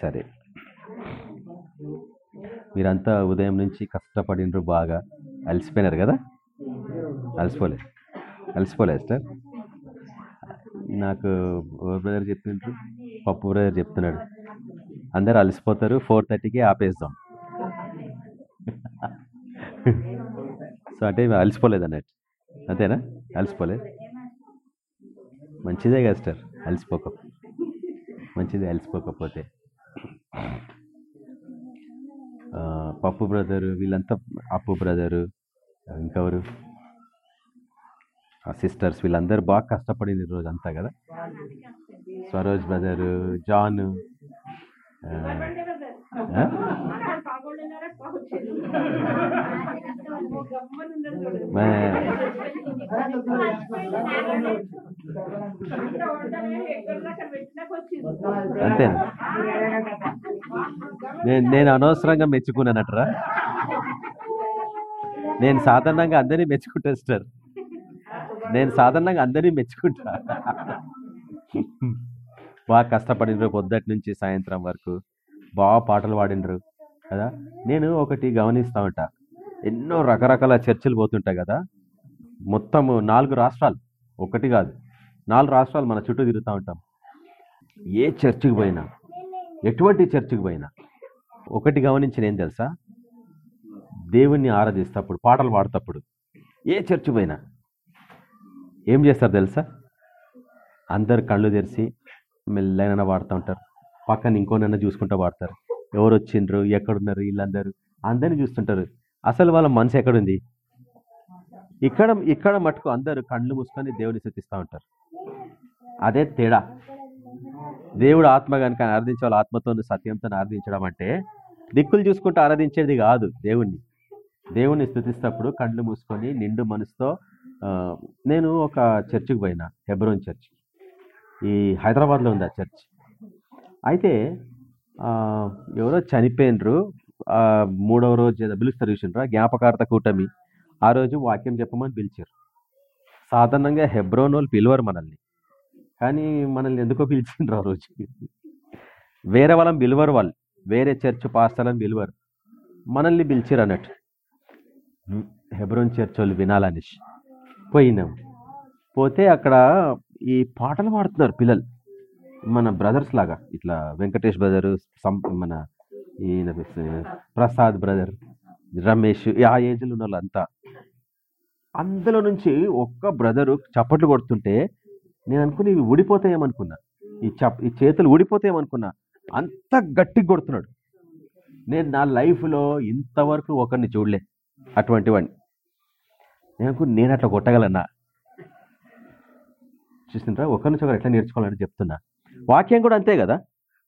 సరే. మీరంతా ఉదయం నుంచి కష్టపడినరు బాగా. అలసిపోయినారు కదా? అలసిపోలేదు అలసిపోలేదు సార్ నాకు ఓ బ్రదర్ చెప్తుంటారు పప్పు బ్రదర్ చెప్తున్నాడు. అందరు అలసిపోతారు. ఫోర్ థర్టీకి ఆపేస్తాం. సో అంటే అలసిపోలేదు అన్నట్టు. అంతేనా? అలసిపోలేదు మంచిదే కదా సార్ అలసిపోక మంచిదే అలసిపోకపోతే. పప్పు బ్రదరు వీళ్ళంతా అప్పు బ్రదరు ఇంకెవరు? సిస్టర్స్ వీళ్ళందరూ బాగా కష్టపడింది రోజు అంతా కదా? స్వరోజ్ బ్రదరు జాన్ అంతేనా? నేను నేను అనవసరంగా మెచ్చుకున్నానట్రా. నేను సాధారణంగా అందరినీ మెచ్చుకుంటా సార్ నేను సాధారణంగా అందరినీ మెచ్చుకుంటా. బాగా కష్టపడినరు పొద్దుటి నుంచి సాయంత్రం వరకు బాగా పాటలు పాడినరు కదా? నేను ఒకటి గమనిస్తూ ఉంటా ఎన్నో రకరకాల చర్చలు పోతుంటాయి కదా? మొత్తము నాలుగు రాష్ట్రాలు ఒకటి కాదు నాలుగు రాష్ట్రాలు మన చుట్టూ తిరుగుతూ ఉంటాం. ఏ చర్చికి పోయినా ఎటువంటి చర్చికి పోయినా. ఒకటి గమనించిన ఏం తెలుసా? దేవుణ్ణి ఆరాధిస్తప్పుడు పాటలు పాడతప్పుడు ఏ చర్చి పోయినా ఏం చేస్తారు తెలుసా? అందరు కళ్ళు తెరిచి మెల్లైనా వాడుతూ ఉంటారు. పక్కన ఇంకోనైనా చూసుకుంటూ వాడతారు ఎవరు వచ్చిండ్రు? ఎక్కడున్నారు వీళ్ళందరూ? అందరిని చూస్తుంటారు. అసలు వాళ్ళ మనసు ఎక్కడుంది? ఇక్కడ ఇక్కడ మటుకు అందరూ కళ్ళు మూసుకొని దేవుని శృతిస్తూ ఉంటారు. అదే తేడా. దేవుడు ఆత్మ కనుక ఆరాధించే వాళ్ళు ఆత్మతో సత్యంతో ఆరాధించడం అంటే దిక్కులు చూసుకుంటూ ఆరాధించేది కాదు దేవుణ్ణి. దేవుణ్ణి స్థుతిస్తప్పుడు కళ్ళు మూసుకొని నిండు మనసుతో నేను ఒక చర్చికి పోయినా హెబ్రోన్ చర్చ్. ఈ హైదరాబాద్లో ఉంది ఆ చర్చ్. అయితే ఎవరో చనిపోయినరు మూడవ రోజు ఏదో పిలుస్తారు చూసిండ్రా జ్ఞాపకార్థ కూటమి. ఆ రోజు వాక్యం చెప్పమని పిలిచారు. సాధారణంగా హెబ్రోన్ వాళ్ళు పిలువరు మనల్ని. కానీ మనల్ని ఎందుకో పిలిచిండ్రు ఆ రోజు. వేరే వాళ్ళని పిలవరు వాళ్ళు. వేరే చర్చ్ పాస్టర్లను పిలువరు. మనల్ని పిలిచిరు అన్నట్టు. హెబ్రోన్ చర్చ్ వాళ్ళు వినాలనేసి పోయినాం. పోతే అక్కడ ఈ పాటలు పాడుతున్నారు పిల్లలు. మన బ్రదర్స్ లాగా. ఇట్లా వెంకటేష్ బ్రదర్ మన ఈయన ప్రసాద్ బ్రదర్ రమేష్ ఆ ఏజ్లో ఉన్న వాళ్ళంతా అందులో నుంచి ఒక్క బ్రదరు చప్పట్లు కొడుతుంటే నేను అనుకుని ఇవి ఊడిపోతాయేమనుకున్నా ఈ చప్ ఈ చేతులు ఊడిపోతాయేమనుకున్నా అంత గట్టిగా కొడుతున్నాడు. నేను నా లైఫ్లో ఇంతవరకు ఒకరిని చూడలే. అటువంటి వాడిని. నేను అనుకుని నేను అట్లా కొట్టగలన్నా చూసిండ్రా? ఒకరి నుంచి ఒకరు ఎట్లా నేర్చుకోవాలని చెప్తున్నా. వాక్యం కూడా అంతే కదా?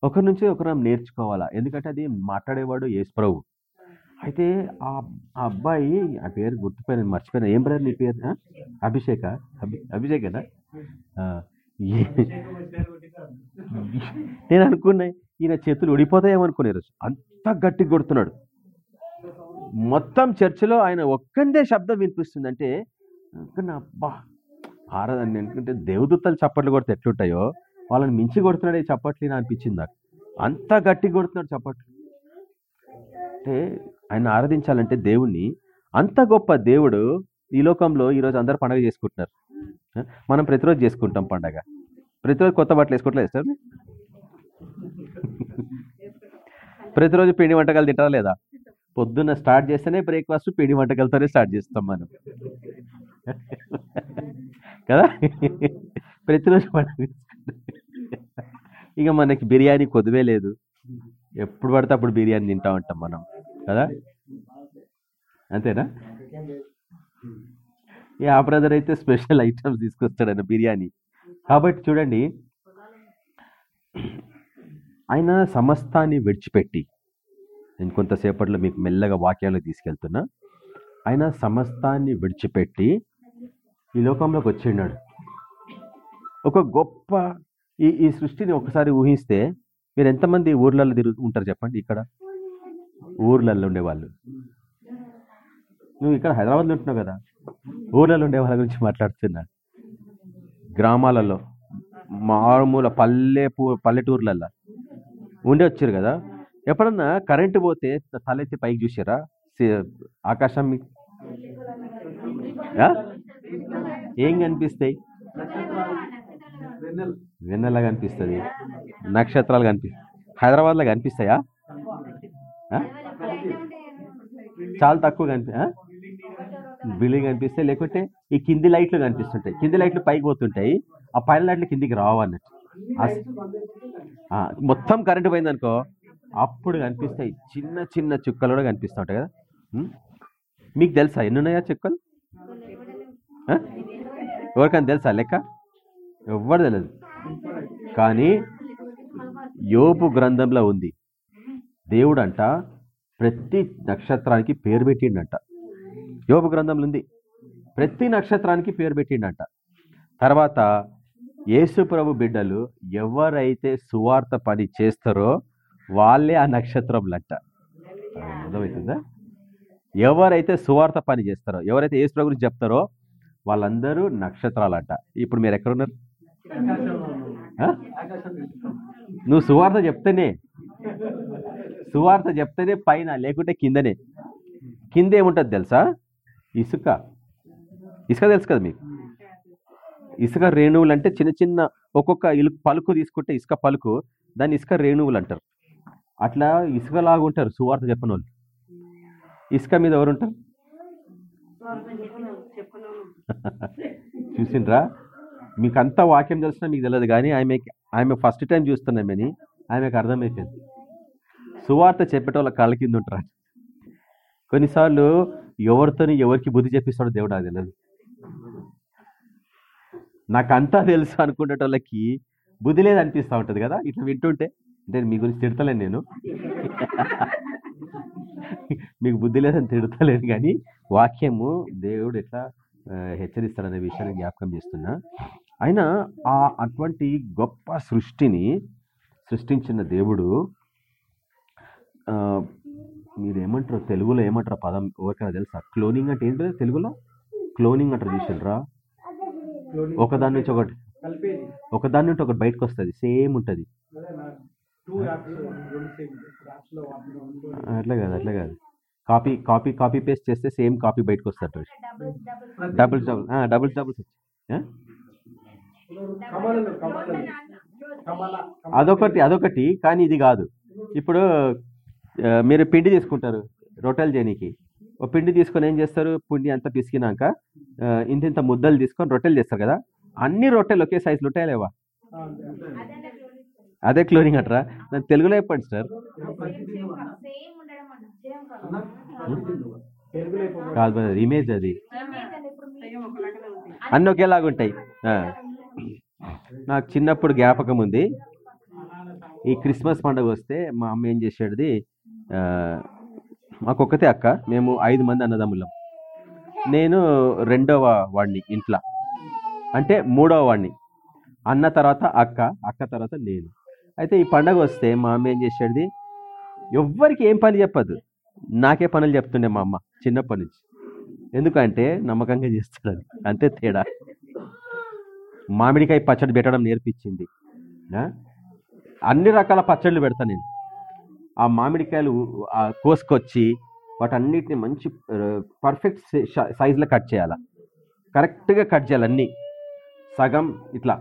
ఒకరి నుంచి ఒకరు నేర్చుకోవాలా? ఎందుకంటే అది మాట్లాడేవాడు యేసు ప్రభు అయితే ఆ ఆ అబ్బాయి ఆ పేరు గుర్తుపోయిన మర్చిపోయినా. ఏం బ్రదర్ నీ పేరు? ఆ? అభిషేక? అభి అభిషేకేనా? నేను అనుకున్నా ఈయన చేతులు ఉడిపోతాయేమనుకునే రోజు. అంత గట్టి కొడుతున్నాడు. మొత్తం చర్చిలో ఆయన ఒక్కడే శబ్దం వినిపిస్తుంది. అంటే అనుకున్నా అబ్బా ఆరాధన ఎందుకంటే దేవదూతలు చప్పట్లు కొడితే ఎట్లుంటాయో వాళ్ళని మించి కొడుతున్నాడు ఈ చప్పట్లు అనిపించింది నాకు. అంత గట్టి కొడుతున్నాడు చప్పట్లు. అంటే ఆయన ఆరాధించాలంటే దేవుణ్ణి. అంత గొప్ప దేవుడు ఈ లోకంలో ఈరోజు అందరు పండగ చేసుకుంటున్నారు. మనం ప్రతిరోజు చేసుకుంటాం పండగ. ప్రతిరోజు కొత్త బట్టలు వేసుకోవట్లేదు సార్? ప్రతిరోజు పిండి వంటకాలు తింటారా లేదా? పొద్దున్న స్టార్ట్ చేస్తేనే బ్రేక్ఫాస్ట్ పిండి వంటకాలతోనే స్టార్ట్ చేస్తాం మనం. కదా? ప్రతిరోజు పండగ ఇక మనకి బిర్యానీ కొద్దువే లేదు. ఎప్పుడు పడితే అప్పుడు బిర్యానీ తింటా ఉంటాం మనం. కదా? అంతేనా? ఈ ఆ బ్రదర్ అయితే స్పెషల్ ఐటమ్స్ తీసుకొస్తాడన్న బిర్యానీ. కాబట్టి చూడండి ఆయన సమస్తాన్ని విడిచిపెట్టి నేను కొంతసేపట్లో మీకు మెల్లగా వాక్యాలు తీసుకెళ్తున్నా. ఆయన సమస్తాన్ని విడిచిపెట్టి ఈ లోకంలోకి వచ్చిన్నాడు ఒక గొప్ప ఈ ఈ సృష్టిని ఒకసారి ఊహిస్తే మీరు ఎంతమంది ఊర్లలో తిరుగు ఉంటారు చెప్పండి ఇక్కడ? ఊర్లలో ఉండేవాళ్ళు. నువ్వు ఇక్కడ హైదరాబాద్లో ఉంటున్నావు కదా? ఊర్లలో ఉండే వాళ్ళ గురించి మాట్లాడుతున్నా. గ్రామాలలో మారుమూల పల్లె పల్లెటూర్లలో ఉండి వచ్చారు కదా? ఎప్పుడన్నా కరెంటు పోతే తలెత్తి పైకి చూసారా ఆకాశం మీకు ఏం కనిపిస్తాయి? వెన్నెల. కనిపిస్తుంది. నక్షత్రాలు కనిపిస్తాయి హైదరాబాద్లో కనిపిస్తాయా? చాలా తక్కువ కనిపి బిల్డింగ్ కనిపిస్తాయి లేకుంటే ఈ కింది లైట్లు కనిపిస్తుంటాయి. కింది లైట్లు పైకి పోతుంటాయి ఆ పైన లైట్లు కిందికి రావు అన్నట్టు. మొత్తం కరెంటు పోయిందనుకో అప్పుడు కనిపిస్తాయి చిన్న చిన్న చుక్కలు కూడా కనిపిస్తుంటాయి కదా. మీకు తెలుసా ఎన్ని ఉన్నాయా చుక్కలు? ఎవరికైనా తెలుసా లెక్క? ఎవ్వరు తెలియదు కానీ యోపు గ్రంథంలో ఉంది. దేవుడంట ప్రతి నక్షత్రానికి పేరు పెట్టిండంట. యోగ గ్రంథంలో ఉంది. ప్రతి నక్షత్రానికి పేరు పెట్టిండంట. తర్వాత యేసు ప్రభు బిడ్డలు ఎవరైతే సువార్త పని చేస్తారో వాళ్ళే ఆ నక్షత్రంలంట అర్థమవుతుందా? ఎవరైతే సువార్త పని చేస్తారో ఎవరైతే యేసు ప్రభు గురించి చెప్తారో వాళ్ళందరూ నక్షత్రాలంట. ఇప్పుడు మీరు ఎక్కడున్నారు నువ్వు సువార్త చెప్తేనే సువార్త చెప్తేనే పైన లేకుంటే కిందనే. కింద ఏముంటుంది తెలుసా? ఇసుక. ఇసుక తెలుసు కదా మీకు? ఇసుక రేణువులు అంటే చిన్న చిన్న ఒక్కొక్క ఇలు పలుకు తీసుకుంటే ఇసుక పలుకు దాన్ని ఇసుక రేణువులు అంటారు. అట్లా ఇసుకలాగా ఉంటారు సువార్త చెప్పని వాళ్ళు ఇసుక మీద ఎవరు ఉంటారు చూసిండ్రా? మీకు అంతా వాక్యం తెలిసినా మీకు తెలియదు కానీ ఆమె ఆమె ఫస్ట్ టైం చూస్తున్నామని ఆమెకు అర్థమైపోయింది. సువార్త చెప్పేటోళ్ళ కళ్ళ కింద ఉంటారు. కొన్నిసార్లు ఎవరితోని ఎవరికి బుద్ధి చెప్పిస్తాడో దేవుడు నాకు తెలియదు నాకంతా తెలుసు అనుకునేటోళ్ళకి బుద్ధి లేదు అనిపిస్తూ ఉంటుంది కదా ఇట్లా వింటుంటే. అంటే మీ గురించి తిడతలేను నేను. మీకు బుద్ధి లేదని తిడతలేను కానీ వాక్యము దేవుడు ఎట్లా హెచ్చరిస్తాడనే విషయాన్ని జ్ఞాపకం చేస్తున్నా. అయినా ఆ అటువంటి గొప్ప సృష్టిని సృష్టించిన దేవుడు మీరు ఏమంటారు తెలుగులో ఏమంటారు పదం? ఎవరికైనా తెలుసా? క్లోనింగ్ అంటే ఏంటో తెలుగులో? క్లోనింగ్ అంటారు చూసిండ్రా ఒకదాని నుంచి ఒకటి ఒకదాని నుంచి ఒకటి బయటకు వస్తుంది. సేమ్ ఉంటుంది. అట్లా కాదు అట్లా కాదు. కాపీ కాపీ కాపీ పేస్ట్ చేస్తే సేమ్ కాపీ బయటకు వస్తుంది డబుల్ కమలలు కమలలు. కమల అదొకటి అదొకటి కానీ ఇది కాదు. ఇప్పుడు మీరు పిండి తీసుకుంటారు రొట్టెలు చేయనీకి ఒక పిండి తీసుకొని ఏం చేస్తారు? పిండి అంతా పిసికినాక ఇంత ఇంత ముద్దలు తీసుకొని రొట్టెలు చేస్తారు కదా? అన్ని రొట్టెలు ఒకే సైజులు ఉంటాయా లేవా? అదే క్లోనింగ్ అంటారా? నేను తెలుగులో చెప్పండి సార్. కాదు ఇమేజ్ అది. అన్ని ఒకేలాగా ఉంటాయి. నాకు చిన్నప్పుడు జ్ఞాపకం ఉంది. ఈ క్రిస్మస్ పండుగ వస్తే మా అమ్మ ఏం చేసేది? మాకొక్కతే అక్క మేము ఐదు మంది అన్నదమ్ములం. నేను రెండవ వాడిని ఇంట్లో. అంటే మూడవ వాడిని అన్న తర్వాత అక్క అక్క తర్వాత నేను. అయితే ఈ పండగ వస్తే మా అమ్మ ఏం చేసేది? ఎవ్వరికి ఏం పని చెప్పదు. నాకే పనులు చెప్తుండే మా అమ్మ చిన్నప్పటి నుంచి. ఎందుకంటే నమ్మకంగా చేస్తాడని అంతే తేడా. మామిడికాయ పచ్చడి పెట్టడం నేర్పించింది. అన్ని రకాల పచ్చళ్ళు పెడతా నేను. ఆ మామిడికాయలు కోసుకొచ్చి వాటన్నిటిని మంచి పర్ఫెక్ట్ సైజులో కట్ చేయాలి. కరెక్ట్గా కట్ చేయాలి అన్నీ. సగం ఇట్లా.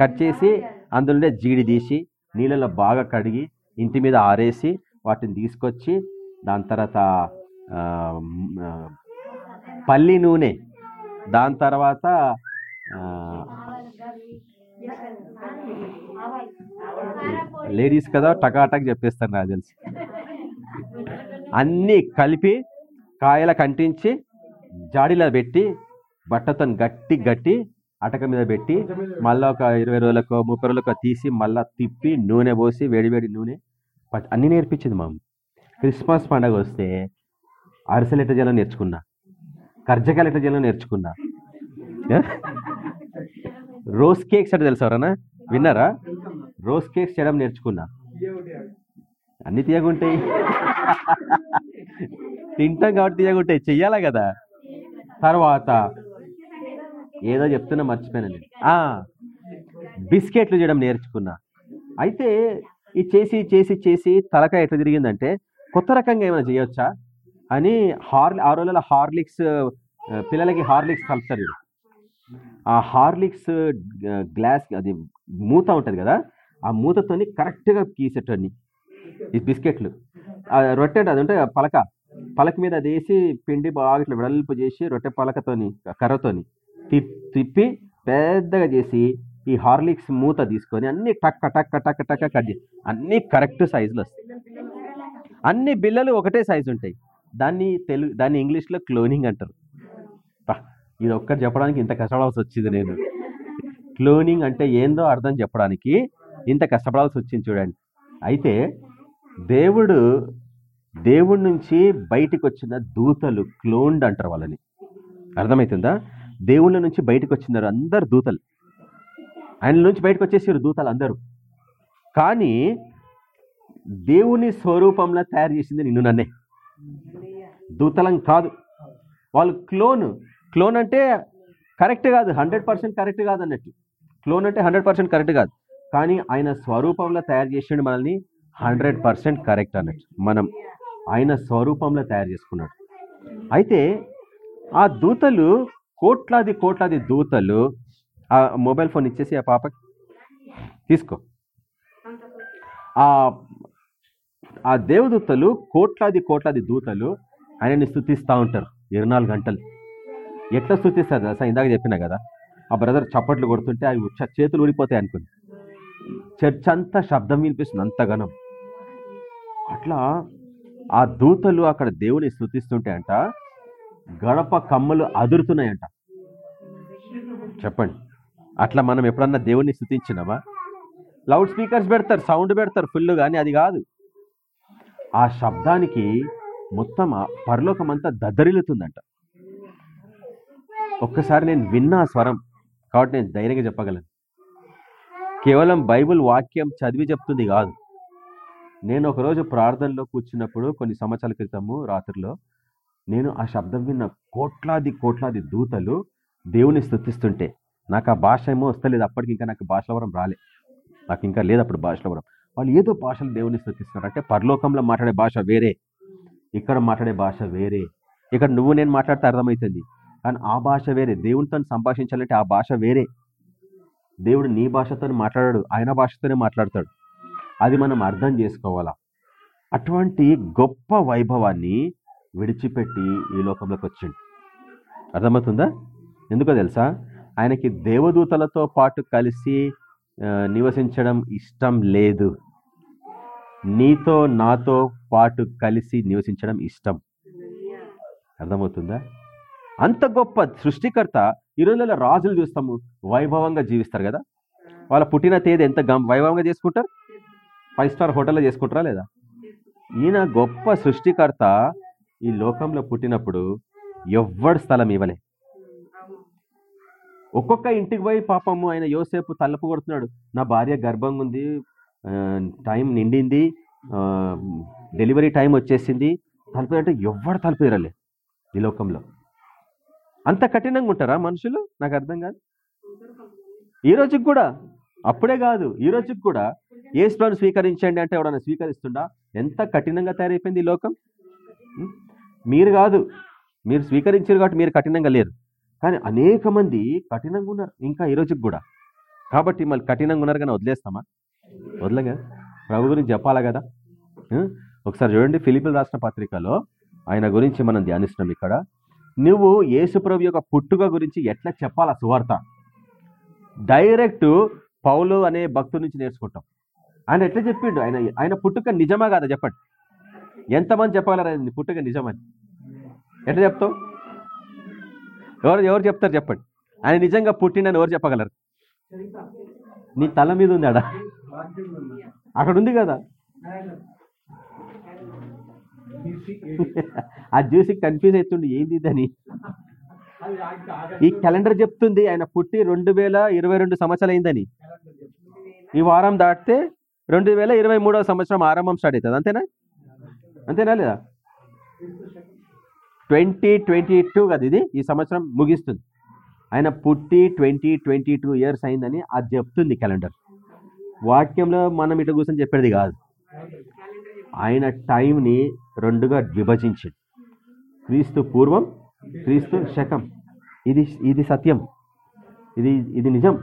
కట్ చేసి అందులోనే జీడి తీసి నీళ్ళలో బాగా కడిగి ఇంటి మీద ఆరేసి వాటిని తీసుకొచ్చి దాని తర్వాత పల్లి నూనె. దాని తర్వాత లేడీస్ కదా టకాటక్ చెప్పేస్తారు నాకు తెలిసి. అన్నీ కలిపి కాయల కంటించి జాడీలో పెట్టి బట్టతో గట్టి గట్టి అటక మీద పెట్టి మళ్ళీ ఒక ఇరవై రోజులకు ముప్పై రోజులకు తీసి మళ్ళీ తిప్పి నూనె పోసి వేడి వేడి నూనె అన్నీ నేర్పించింది మా క్రిస్మస్ పండగ వస్తే అరిసెలు ఎట్ట చేయాలో నేర్చుకున్నా. కర్జకాయలు ఎట్ట చేయాలో నేర్చుకున్నా. రోజ్ కేక్స్ అంటే తెలుసు ఎవరన్నా? విన్నారా? రోజ్ కేక్స్ చేయడం నేర్చుకున్నా. అన్ని తీయగుంటాయి. తింటాం కాబట్టి తీయగుంటాయి. చెయ్యాలా కదా? తర్వాత ఏదో చెప్తున్నా మర్చిపోయాను నేను. బిస్కెట్లు చేయడం నేర్చుకున్నా. అయితే ఈ చేసి చేసి చేసి తలకాయ ఎట్లా తిరిగిందంటే కొత్త రకంగా ఏమైనా చేయొచ్చా? అని హార్లి ఆ రోజుల హార్లిక్స్ పిల్లలకి హార్లిక్స్ కలుపుతారు ఆ హార్లిక్స్ గ్లాస్ అది మూత ఉంటుంది కదా ఆ మూతతోని కరెక్ట్గా గీసేటోడిని ఈ బిస్కెట్లు. రొట్టె అది అంటే పలక. పలక మీద అది వేసి పిండి బాగా ఇట్లా వెడల్పు చేసి రొట్టె పలకతోని కర్రతోని తిప్పి పెద్దగా చేసి ఈ హార్లిక్స్ మూత తీసుకొని అన్ని టక్క టక్క టక్క టక్క కట్ చేసి అన్ని కరెక్ట్ సైజులో వస్తాయి. అన్ని బిల్లలు ఒకటే సైజు ఉంటాయి. దాన్ని తెలుగు దాన్ని ఇంగ్లీష్లో క్లోనింగ్ అంటారు. ఇది ఒక్కటి చెప్పడానికి ఇంత కష్టపడాల్సి వచ్చింది నేను. క్లోనింగ్ అంటే ఏందో అర్థం చెప్పడానికి ఇంత కష్టపడాల్సి వచ్చింది చూడండి. అయితే దేవుడు దేవుడి నుంచి బయటికి వచ్చిన దూతలు క్లోన్డ్ అంటారు వాళ్ళని. అర్థమవుతుందా దేవుళ్ళ నుంచి బయటకు వచ్చినారు అందరు దూతలు. ఆయన నుంచి బయటకు వచ్చేసారు దూతలు అందరూ. కానీ దేవుని స్వరూపంలో తయారు చేసింది నిన్ను నన్నే. దూతలం కాదు. వాళ్ళు క్లోన్. క్లోన్ అంటే కరెక్ట్ కాదు హండ్రెడ్ పర్సెంట్ కరెక్ట్ కాదు అన్నట్టు. క్లోన్ అంటే హండ్రెడ్ పర్సెంట్ కరెక్ట్ కాదు. కానీ ఆయన స్వరూపంలో తయారు చేసిండు మనల్ని హండ్రెడ్ పర్సెంట్ కరెక్ట్ అన్నట్టు. మనం ఆయన స్వరూపంలో తయారు చేసుకున్నాడు. అయితే ఆ దూతలు కోట్లాది కోట్లాది దూతలు ఆ మొబైల్ ఫోన్ ఇచ్చేసి ఆ పాపకి తీసుకో. ఆ ఆ దేవదూతలు కోట్లాది కోట్లాది దూతలు ఆయనని స్థుతిస్తూ ఉంటారు. ఇరవై నాలుగు గంటలు. ఎట్లా స్థుతిస్తారు సార్ ఇందాక చెప్పినా కదా. ఆ బ్రదర్ చప్పట్లు కొడుతుంటే అవి చ- చేతులు ఊడిపోతాయి అనుకుంది. చర్చ్ అంతా శబ్దం వినిపిస్తుంది అంతగానం అట్లా ఆ దూతలు అక్కడ దేవుని స్థుతిస్తుంటే అంట గడప కమ్మలు అదురుతున్నాయంట. చెప్పండి అట్లా మనం ఎప్పుడన్నా దేవుణ్ణి స్థుతించినామా లౌడ్ స్పీకర్స్ పెడతారు సౌండ్ పెడతారు ఫుల్ కానీ అది కాదు. ఆ శబ్దానికి మొత్తం ఆ పరలోకం అంతా దద్దరిల్లుతుందంట. ఒక్కసారి నేను విన్నా స్వరం. కాబట్టి నేను ధైర్యంగా చెప్పగలను. కేవలం బైబిల్ వాక్యం చదివి చెప్తుంది కాదు. నేను ఒకరోజు ప్రార్థనలో కూర్చున్నప్పుడు కొన్ని సంవత్సరాల క్రితము రాత్రిలో నేను ఆ శబ్దం విన్న కోట్లాది కోట్లాది దూతలు దేవుని స్థుతిస్తుంటే నాకు ఆ భాష ఏమో వస్తలేదు. అప్పటికి ఇంకా నాకు భాషలవరం రాలే. నాకు ఇంకా లేదు అప్పుడు భాషలవరం వాళ్ళు ఏదో భాషలు దేవుని స్థుతిస్తున్నారు. అంటే పరలోకంలో మాట్లాడే భాష వేరే ఇక్కడ మాట్లాడే భాష వేరే. ఇక్కడ నువ్వు నేను మాట్లాడితే అర్థమవుతుంది. కానీ ఆ భాష వేరే. దేవునితో సంభాషించాలంటే ఆ భాష వేరే. దేవుడు నీ భాషతో మాట్లాడాడు ఆయన భాషతోనే మాట్లాడతాడు. అది మనం అర్థం చేసుకోవాలా. అటువంటి గొప్ప వైభవాన్ని విడిచిపెట్టి ఈ లోకంలోకి వచ్చిండు. అర్థమవుతుందా? ఎందుకో తెలుసా? ఆయనకి దేవదూతలతో పాటు కలిసి నివసించడం ఇష్టం లేదు. నీతో నాతో పాటు కలిసి నివసించడం ఇష్టం. అర్థమవుతుందా? అంత గొప్ప సృష్టికర్త ఈ రోజులలో రాజులు చూస్తాము వైభవంగా జీవిస్తారు కదా? వాళ్ళ పుట్టిన తేదీ ఎంత గం వైభవంగా చేసుకుంటారు? ఫైవ్ స్టార్ హోటల్లో చేసుకుంటారా లేదా? ఈయన గొప్ప సృష్టికర్త ఈ లోకంలో పుట్టినప్పుడు ఎవ్వడు స్థలం ఇవ్వలే. ఒక్కొక్క ఇంటికి పోయి పాపము ఆయన యోసేపు తలుపు కొడుతున్నాడు. నా భార్య గర్భంగా ఉంది టైం నిండింది డెలివరీ టైం వచ్చేసింది. తలుపు అంటే ఎవ్వడు తలుపు తీరలే ఈ లోకంలో. అంత కఠినంగా ఉంటారా మనుషులు? నాకు అర్థం కాదు. ఈ రోజుకి కూడా? అప్పుడే కాదు. ఈ రోజుకి కూడా? ఏ స్ప్రాన్ స్వీకరించండి అంటే ఎవడన్నా స్వీకరిస్తుండా? ఎంత కఠినంగా తయారైపోయింది ఈ లోకం? మీరు కాదు. మీరు స్వీకరించారు కాబట్టి మీరు కఠినంగా లేరు. కానీ అనేక మంది కఠినంగా ఉన్నారు. ఇంకా ఈ రోజుకి కూడా? కాబట్టి మళ్ళీ కఠినంగా ఉన్నారు కానీ వదిలేస్తామా? వదలగా? ప్రభు గురించి చెప్పాలా కదా? ఒకసారి చూడండి. ఫిలిపిన్ రాసిన పత్రికలో ఆయన గురించి మనం ధ్యానిస్తున్నాం ఇక్కడ. నువ్వు యేసుప్రభు యొక్క పుట్టుక గురించి ఎట్లా చెప్పాలా సువార్త? డైరెక్ట్ పౌలు అనే భక్తు నుంచి నేర్చుకుంటాం. ఆయన ఎట్లా చెప్పిండు? ఆయన ఆయన పుట్టుక నిజమా కాదా చెప్పండి. ఎంతమంది చెప్పగలరా పుట్టుక నిజమని? ఎట్లా చెప్తావు? ఎవరు ఎవరు చెప్తారు చెప్పండి. ఆయన నిజంగా పుట్టిండని ఎవరు చెప్పగలరు? నీ తల మీద ఉంది అక్కడ ఉంది కదా? ఆ చూసి కన్ఫ్యూజ్ అవుతుండే ఏంది ఇదని? ఈ క్యాలెండర్ చెప్తుంది ఆయన పుట్టి రెండు వేల ఇరవై రెండు సంవత్సరాలు అయిందని. ఈ వారం దాటితే రెండు వేల ఇరవై మూడవ సంవత్సరం ఆరంభం స్టార్ట్ అవుతుంది అంతేనా? అంతేనా లేదా? ట్వంటీ ట్వంటీ టూ కదా ఇది ఈ సంవత్సరం ముగిస్తుంది. ఆయన పుట్టి ట్వంటీ ట్వంటీ టూ ఇయర్స్ అయిందని అది చెప్తుంది క్యాలెండర్. వాక్యంలో మనం ఇట్లా కూర్చొని చెప్పేది కాదు. ఆయన టైంని రెండుగా విభజించింది. క్రీస్తు పూర్వం క్రీస్తు శకం. ఇది ఇది సత్యం. ఇది ఇది నిజం.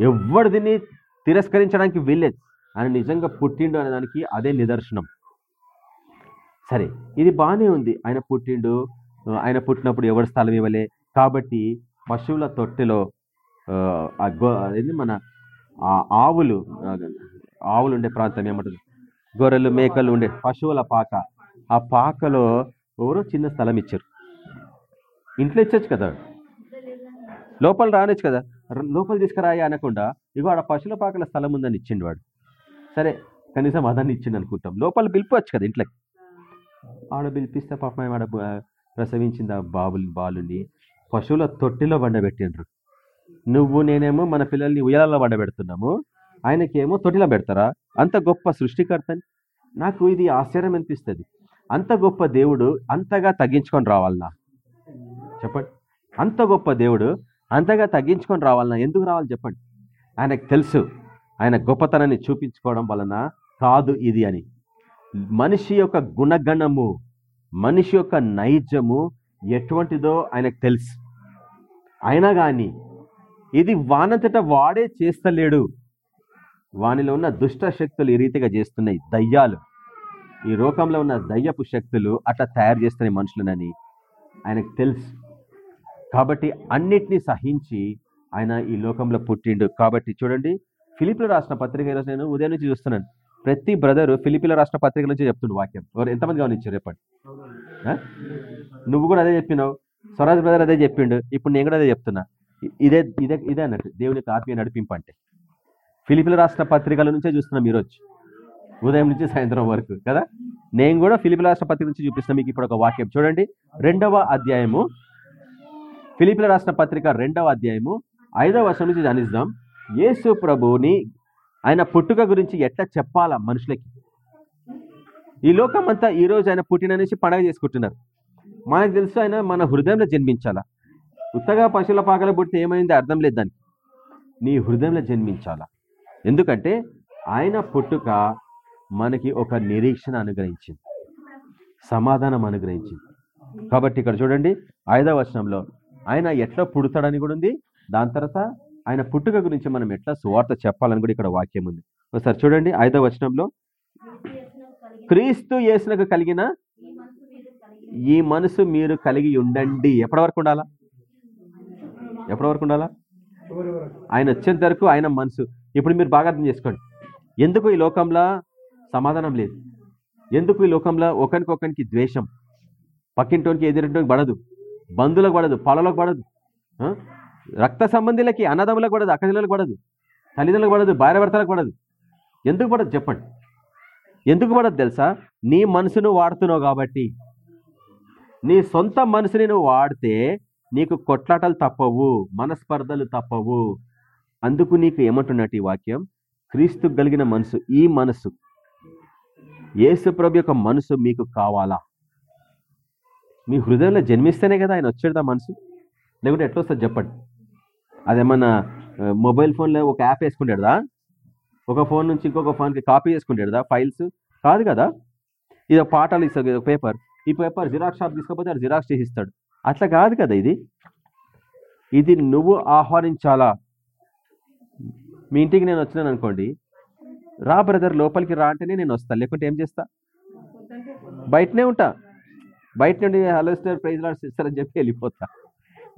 ఎవడు దీన్ని తిరస్కరించడానికి వీల్లేదు. ఆయన నిజంగా పుట్టిండు అనే దానికి అదే నిదర్శనం. సరే ఇది బాగానే ఉంది. ఆయన పుట్టిండు ఆయన పుట్టినప్పుడు ఎవరి స్థలం ఇవ్వలే. కాబట్టి పశువుల తొట్టెలో ఆ, గో- మన ఆ ఆవులు ఆవులు ఉండే ప్రాంతం ఏమంటుంది గొర్రెలు మేకలు ఉండే పశువుల పాక. ఆ పాకలో ఎవరో చిన్న స్థలం ఇచ్చారు. ఇంట్లో ఇచ్చచ్చు కదా. లోపల రానిచ్చు కదా. లోపల తీసుకురాయి అనకుండా ఇగో ఆడ పశువుల పాకల స్థలం ఉందని ఇచ్చిండు వాడు. సరే కనీసం అదాన్ని ఇచ్చిండు అనుకుంటాం. లోపల పిలిపవచ్చు కదా ఇంట్లోకి. ఆడ పిలిపిస్తే పాపం ఆడ ప్రసవించింది ఆ బాబు బాలుని పశువుల తొట్టిలో బండబెట్టిండ్రు నువ్వు నేనేమో మన పిల్లల్ని ఉయ్యాలలో బండబెడుతున్నాము ఆయనకేమో తొట్టిలో పెడతారా? అంత గొప్ప సృష్టికర్తని. నాకు ఇది ఆశ్చర్యం అనిపిస్తుంది అంత గొప్ప దేవుడు అంతగా తగ్గించుకొని రావాలనా చెప్పండి. అంత గొప్ప దేవుడు అంతగా తగ్గించుకొని రావాలన్నా ఎందుకు రావాలి చెప్పండి? ఆయనకు తెలుసు. ఆయన గొప్పతనాన్ని చూపించుకోవడం వలన కాదు ఇది అని. మనిషి యొక్క గుణగణము మనిషి యొక్క నైజము ఎటువంటిదో ఆయనకు తెలుసు. అయినా కానీ ఇది వానంతట వాడే చేస్తలేడు. వానిలో ఉన్న దుష్ట శక్తులు ఈ రీతిగా చేస్తున్నాయి. దయ్యాలు. ఈ లోకంలో ఉన్న దయ్యపు శక్తులు అట్లా తయారు చేస్తున్నాయి మనుషులనని ఆయనకు తెలుసు. కాబట్టి అన్నిటినీ సహించి ఆయన ఈ లోకంలో పుట్టిండు. కాబట్టి చూడండి ఫిలిపిలో రాసిన పత్రిక ఈరోజు నేను ఉదయం నుంచి చూస్తున్నాను. ప్రతి బ్రదరు ఫిలిపిలో రాసిన పత్రిక నుంచి చెప్తుండు వాక్యం. ఎవరు ఎంతమంది గమనించారు చెప్పండి. నువ్వు కూడా అదే చెప్పినావు. స్వరాజ్ బ్రదర్ అదే చెప్పిండు. ఇప్పుడు నేను కూడా అదే చెప్తున్నా. ఇ- ఇదే ఇదే ఇదే అన్నట్టు. దేవునికి ఆత్మీయ నడిపింపు అంటే. ఫిలిపిల రాష్ట్ర పత్రికల నుంచే చూస్తున్నాం ఈరోజు. ఉదయం నుంచి సాయంత్రం వరకు కదా? నేను కూడా ఫిలిపిల రాష్ట్ర పత్రిక నుంచి చూపిస్తాను మీకు ఇప్పుడు ఒక వాక్యం. చూడండి. రెండవ అధ్యాయము. ఫిలిపిల రాష్ట్ర పత్రిక రెండవ అధ్యాయము ఐదవ వర్షం నుంచి ధ్యానిస్తాం యేసు ప్రభుని ఆయన పుట్టుక గురించి ఎట్లా చెప్పాలా మనుషులకి? ఈ లోకం అంతా ఈ రోజు ఆయన పుట్టిననేసి పండగ చేసుకుంటున్నారు. మనకు తెలుసు ఆయన మన హృదయంలో జన్మించాలా? ఉత్తగా పశువుల పాకలు పుడితే ఏమైంది? అర్థం లేదు దానికి. నీ హృదయంలో జన్మించాలా? ఎందుకంటే ఆయన పుట్టుక మనకి ఒక నిరీక్షణ అనుగ్రహించింది. సమాధానం అనుగ్రహించింది. కాబట్టి ఇక్కడ చూడండి ఐదవ వచనంలో ఆయన ఎట్లా పుడతాడని కూడా ఉంది. దాని తర్వాత ఆయన పుట్టుక గురించి మనం ఎట్లా సువార్త చెప్పాలని కూడా ఇక్కడ వాక్యం ఉంది. ఒకసారి చూడండి ఐదవ వచనంలో క్రీస్తు యేసునకు కలిగిన ఈ మనసు మీరు కలిగి ఉండండి. ఎప్పటి వరకు ఉండాలా? ఎప్పటి వరకు ఉండాలా? ఆయన వచ్చేంత వరకు ఆయన మనసు. ఇప్పుడు మీరు బాగా అర్థం చేసుకోండి. ఎందుకు ఈ లోకంలో సమాధానం లేదు. ఎందుకు ఈ లోకంలో ఒకరికొకరికి ద్వేషం? పక్కింటోనికి ఎదురింటోనికి పడదు. బంధువులకు పడదు పొలంలోకి పడదు. రక్త సంబంధులకి అన్నదమ్ములకు పడదు అక్కడిలకు పడదు. తల్లిదండ్రులకు పడదు భార్య భర్తలకు పడదు. ఎందుకు పడదు చెప్పండి. ఎందుకు పడదు తెలుసా? నీ మనసును వాడుతున్నావు కాబట్టి. నీ సొంత మనసుని నువ్వు వాడితే నీకు కొట్లాటలు తప్పవు మనస్పర్ధలు తప్పవు. అందుకు నీకు ఏమంటున్నట్టు ఈ వాక్యం? క్రీస్తు కలిగిన మనసు ఈ మనసు. ఏసుప్రభు యొక్క మనసు మీకు కావాలా? మీ హృదయంలో జన్మిస్తేనే కదా ఆయన వచ్చేదా మనసు? లేకుంటే ఎట్లా వస్తుంది చెప్పండి. అదేమన్నా మొబైల్ ఫోన్లో ఒక యాప్ వేసుకుంటాడుదా ఒక ఫోన్ నుంచి ఇంకొక ఫోన్కి కాపీ చేసుకుంటాడుదా ఫైల్స్? కాదు కదా? ఇది ఒక పాఠాలు ఇస్తాడు ఇది ఒక పేపర్. ఈ పేపర్ జిరాక్స్ షాప్ తీసుకపోతే అది జిరాక్స్ చేసి ఇస్తాడు అట్లా కాదు కదా ఇది? ఇది నువ్వు ఆహ్వానించాలా? మీ ఇంటికి నేను వచ్చినాను అనుకోండి రా బ్రదర్ లోపలికి రా అంటేనే నేను వస్తాను లేకుంటే ఏం చేస్తా? బయటనే ఉంటా. బయట నుండి hello star praise lord sister అని చెప్పి వెళ్ళిపోతా.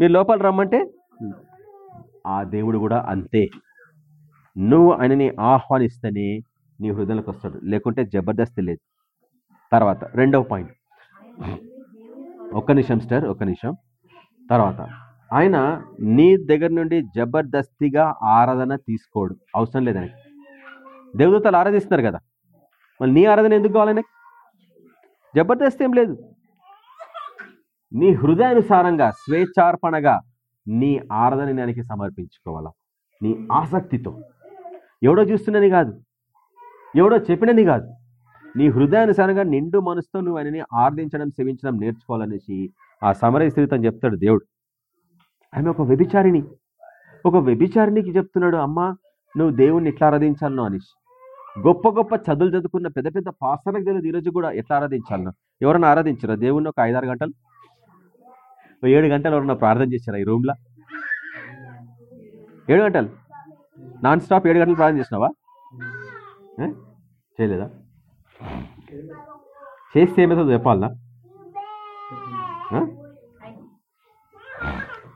మీరు లోపల రమ్మంటే? ఆ దేవుడు కూడా అంతే. నువ్వు ఆయనని ఆహ్వానిస్తేనే నీ హృదయంలోకి వస్తాడు. లేకుంటే జబర్దస్తి లేదు. తర్వాత రెండవ పాయింట్. ఒక్క నిమిషం స్టార్ ఒక్క నిమిషం. తర్వాత ఆయన నీ దగ్గర నుండి జబర్దస్తిగా ఆరాధన తీసుకోడు. అవసరం లేదని దేవదూతలు ఆరాధిస్తున్నారు కదా. మళ్ళీ నీ ఆరాధన ఎందుకు కావాలని జబర్దస్త్ ఏం లేదు. నీ హృదయానుసారంగా స్వేచ్ఛార్పణగా నీ ఆరాధన దానికి సమర్పించుకోవాలా? నీ ఆసక్తితో. ఎవడో చూస్తున్నది కాదు. ఎవడో చెప్పినది కాదు. నీ హృదయానుసారంగా నిండు మనసుతో నువ్వు ఆయనని ఆరాధించడం సేవించడం నేర్చుకోవాలనేసి ఆ సమరయ స్త్రీతో చెప్తాడు దేవుడు. ఆమె ఒక వ్యభిచారిణి. ఒక వ్యభిచారిణికి చెప్తున్నాడు అమ్మా నువ్వు దేవుణ్ణి ఇట్లా ఆరాధించాలను అనేసి. గొప్ప గొప్ప చదువులు చదువుకున్న పెద్ద పెద్ద పాస్టర్లకు తెలియదు. ఈరోజు కూడా ఎట్లా ఆరాధించాలను ఎవరైనా ఆరాధించారా? దేవుణ్ణి ఒక ఐదారు గంటలు? ఏడు గంటలు ఎవరన్నా ప్రార్థన చేశారా ఈ రూమ్లో? ఏడు గంటలు? నాన్ స్టాప్ ఏడు గంటలు ప్రార్థన చేసినావా? చేయలేదా? చేస్తే ఏమవుతుందో చెప్పాలనా?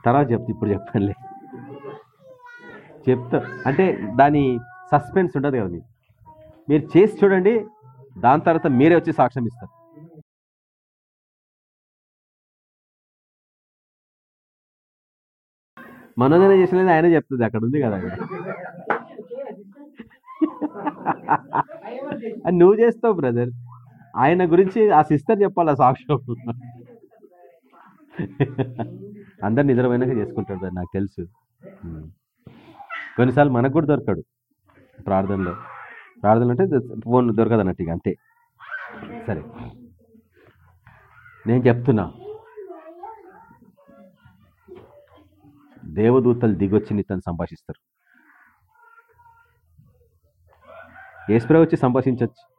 తర్వాత చెప్తా ఇప్పుడు చెప్పండి. చెప్తా. అంటే దాని సస్పెన్స్ ఉండదు కదా మీకు? మీరు చేసి చూడండి దాని తర్వాత మీరే వచ్చి సాక్ష్యం ఇస్తారు. మనోదన చేసిన ఆయన చెప్తుంది అక్కడ ఉంది కదా అది. నువ్వు చేస్తావు బ్రదర్. ఆయన గురించి ఆ సిస్టర్ చెప్పాలి ఆ సాక్ష్యం? అందరు నిద్రపోయినాక చేసుకుంటాడు brother, నాకు తెలుసు. కొన్నిసార్లు మనకు కూడా దొరకడు ప్రార్థనలో. ప్రార్థనలు అంటే ఫోన్ దొరకదు అన్నట్టు ఇక అంతే. సరే. నేను చెప్తున్నా. దేవదూతలు దిగొచ్చి నీతను సంభాషిస్తారు. ఏసుప్రే వచ్చి సంభాషించవచ్చు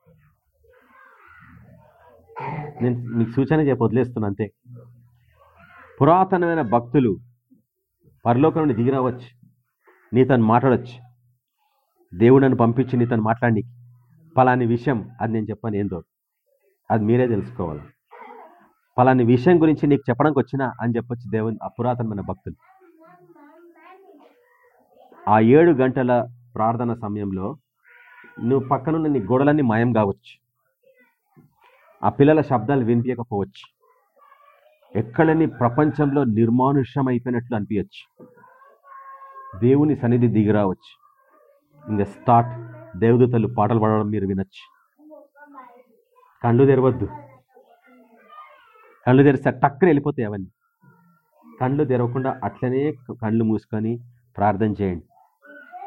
నేను మీకు సూచన చెప్పి వదిలేస్తున్నా అంతే. పురాతనమైన భక్తులు పరలోకం నుండి దిగిరవచ్చు నీతను మాట్లాడచ్చు. దేవుడు నన్ను పంపించి నీతను మాట్లాడి పలాని విషయం అది నేను చెప్పాను ఏందో అది మీరే తెలుసుకోవాలి. పలాని విషయం గురించి నీకు చెప్పడానికి వచ్చినా అని చెప్పొచ్చు దేవుని అపురాతనమైన భక్తులు. ఆ ఏడు గంటల ప్రార్థన సమయంలో నువ్వు పక్కనున్న నీ గోడలన్నీ మాయం కావచ్చు. ఆ పిల్లల శబ్దాలు వినిపించకపోవచ్చు. ఎక్కడని ప్రపంచంలో నిర్మానుష్యం అయిపోయినట్లు అనిపించచ్చు. దేవుని సన్నిధి దిగిరావచ్చు ఇంకా స్టార్ట్ దేవదూతలు పాటలు పాడడం మీరు వినొచ్చు. కళ్ళు తెరవద్దు. కళ్ళు తెరిస్తే టక్కన వెళ్ళిపోతాయి అవన్నీ. కళ్ళు తెరవకుండా అట్లనే కళ్ళు మూసుకొని ప్రార్థన చేయండి.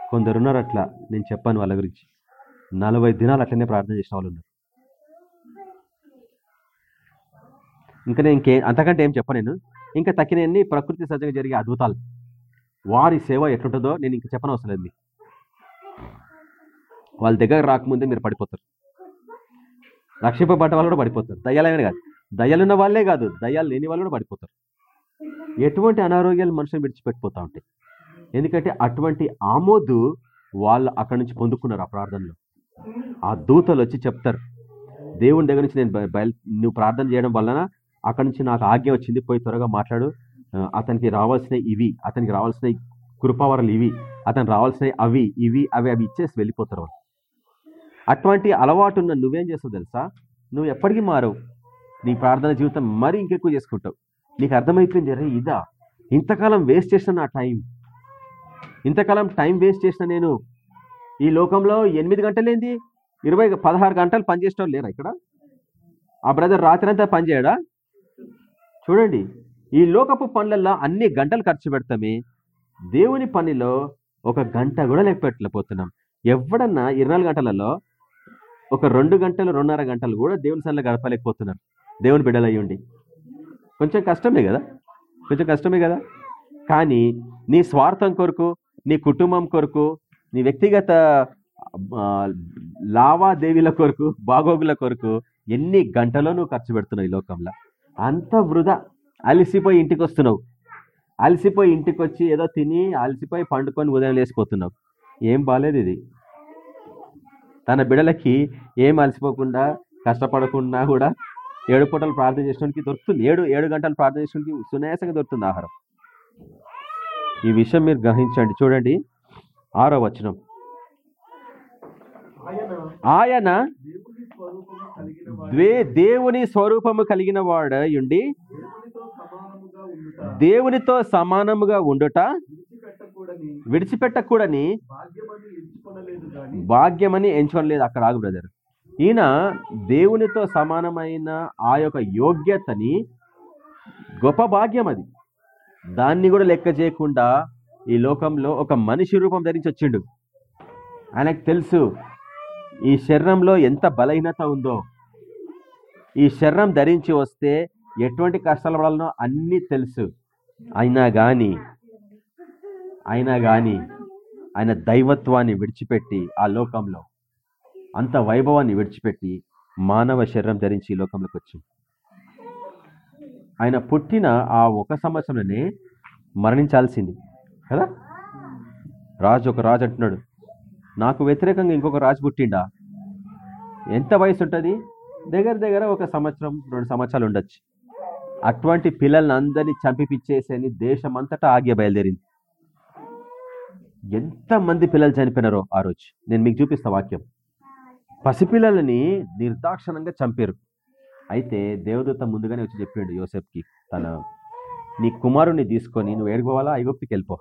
కొందరు ఉన్నారు అట్లా. నేను చెప్పాను వాళ్ళ గురించి. నలభై దినాలు అట్లనే ప్రార్థన చేసిన వాళ్ళు ఉన్నారు. ఇంకా నేను ఇంకే అంతకంటే ఏం చెప్పను నేను. ఇంకా తక్కినన్ని ప్రకృతి సహజంగా జరిగే అద్భుతాలు. వారి సేవ ఎట్లుంటుందో నేను ఇంకా చెప్పనవసరం లేదు మీకు. వాళ్ళ దగ్గర రాకముందే మీరు పడిపోతారు. రక్షింపబడ్డ వాళ్ళు కూడా పడిపోతారు. దయ్యాలైన కాదు. దయ్యాలున్న వాళ్ళే కాదు. దయ్యాలు లేని వాళ్ళు కూడా పడిపోతారు. ఎటువంటి అనారోగ్యాలు మనుషులు విడిచిపెట్టిపోతూ ఉంటాయి. ఎందుకంటే అటువంటి ఆమోదు వాళ్ళు అక్కడి నుంచి పొందుకున్నారు ఆ ప్రార్థనలో. ఆ దూతలు వచ్చి చెప్తారు. దేవుని దగ్గర నుంచి నేను బయ- బయలు నువ్వు ప్రార్థన చేయడం వలన అక్కడి నుంచి నాకు ఆజ్ఞ వచ్చింది. పోయి త్వరగా మాట్లాడు. అతనికి రావాల్సిన ఇవి. అతనికి రావాల్సిన కృపావరలు ఇవి. అతనికి రావాల్సిన అవి ఇవి అవి అవి ఇచ్చేసి వెళ్ళిపోతారు వాళ్ళు. అటువంటి అలవాటు ఉన్న నువ్వేం చేస్తావు తెలుసా? నువ్వు ఎప్పటికీ మారవు. నీ ప్రార్థన జీవితం మరీ ఇంకెక్కువ చేసుకుంటావు. నీకు అర్థమైపోయింది అరే ఇదా? ఇంతకాలం వేస్ట్ చేసిన నా టైం. ఇంతకాలం టైం వేస్ట్ చేసిన నేను ఈ లోకంలో ఎనిమిది గంటలేంది ఇరవై పదహారు గంటలు పనిచేసిన వాళ్ళు లేరా ఇక్కడ? ఆ బ్రదర్ రాత్రి అంతా పనిచేయడా చూడండి ఈ లోకపు పనులలో అన్ని గంటలు ఖర్చు పెడతామే. దేవుని పనిలో ఒక గంట కూడా లేకపోతున్నాం ఎవడన్నా ఇరవై గంటలలో ఒక రెండు గంటలు రెండున్నర గంటలు కూడా దేవుని సన్నిలో గడపలేకపోతున్నారు. దేవుని బిడ్డలు అయ్యుండి కొంచెం కష్టమే కదా? కొంచెం కష్టమే కదా? కానీ నీ స్వార్థం కొరకు నీ కుటుంబం కొరకు నీ వ్యక్తిగత లావాదేవీల కొరకు బాగోగుల కొరకు ఎన్ని గంటలో నువ్వు ఖర్చు పెడుతున్నావు ఈ లోకంలో? అంత వృధా. అలసిపోయి ఇంటికి వస్తున్నావు అలసిపోయి ఇంటికి వచ్చి ఏదో తిని అలసిపోయి పండుకొని ఉదయం లేసిపోతున్నావు ఏం బాగాలేదు ఇది. తన బిడలకి ఏం అలసిపోకుండా కష్టపడకుండా కూడా ఏడు పూటలు ప్రార్థన చేసడానికి దొరుకుతుంది. ఏడు ఏడు గంటలు ప్రార్థన చేసడానికి సునాయాసంగా దొరుకుతుంది ఆహారం. ఈ విషయం మీరు గ్రహించండి. చూడండి ఆరో వచనం. ఆయన ఆయన దేవుని స్వరూపము కలిగిన వాడు ద్వే దేవుని స్వరూపము కలిగిన వాడయుండి దేవునితో సమానముగా దేవునితో సమానముగా ఉండుట విడిచిపెట్టకూడని భాగ్యమని ఎంచుకోలేదు అక్కడ ఆగు బ్రదర్ ఈయన దేవునితో సమానమైన ఆ యొక్క యోగ్యతని గొప్ప భాగ్యం అది. దాన్ని కూడా లెక్క చేయకుండా ఈ లోకంలో ఒక మనిషి రూపం ధరించి వచ్చిండు. ఆయనకు తెలుసు ఈ శరీరంలో ఎంత బలహీనత ఉందో. ఈ శరీరం ధరించి వస్తే ఎటువంటి కష్టాలు పడాలనో అన్నీ తెలుసు. అయినా కానీ అయినా కానీ ఆయన దైవత్వాన్ని విడిచిపెట్టి ఆ లోకంలో అంత వైభవాన్ని విడిచిపెట్టి మానవ శరీరం ధరించి ఈ లోకంలోకి వచ్చింది. ఆయన పుట్టిన ఆ ఒక సంవత్సరంలోనే మరణించాల్సింది. కదా? రాజు ఒక రాజు అంటున్నాడు నాకు వ్యతిరేకంగా ఇంకొక రాజు పుట్టిండా? ఎంత వయసు ఉంటుంది? దగ్గర దగ్గర ఒక సంవత్సరం రెండు సంవత్సరాలు ఉండొచ్చు. అటువంటి పిల్లల్ని అందరినీ చంపిపిచ్చేసని దేశమంతటా అంతటా ఆజ్ఞ బయలుదేరింది. ఎంతమంది పిల్లలు చనిపోయినారో ఆ రోజు. నేను మీకు చూపిస్తా వాక్యం. పసిపిల్లలని నిర్దాక్షణంగా చంపారు. అయితే దేవదూత ముందుగానే వచ్చి చెప్పిండు యోసెఫ్కి తన నీ కుమారుణ్ణి తీసుకొని నువ్వు ఏడుకోవాలా ఐగుప్తికి వెళ్ళిపో.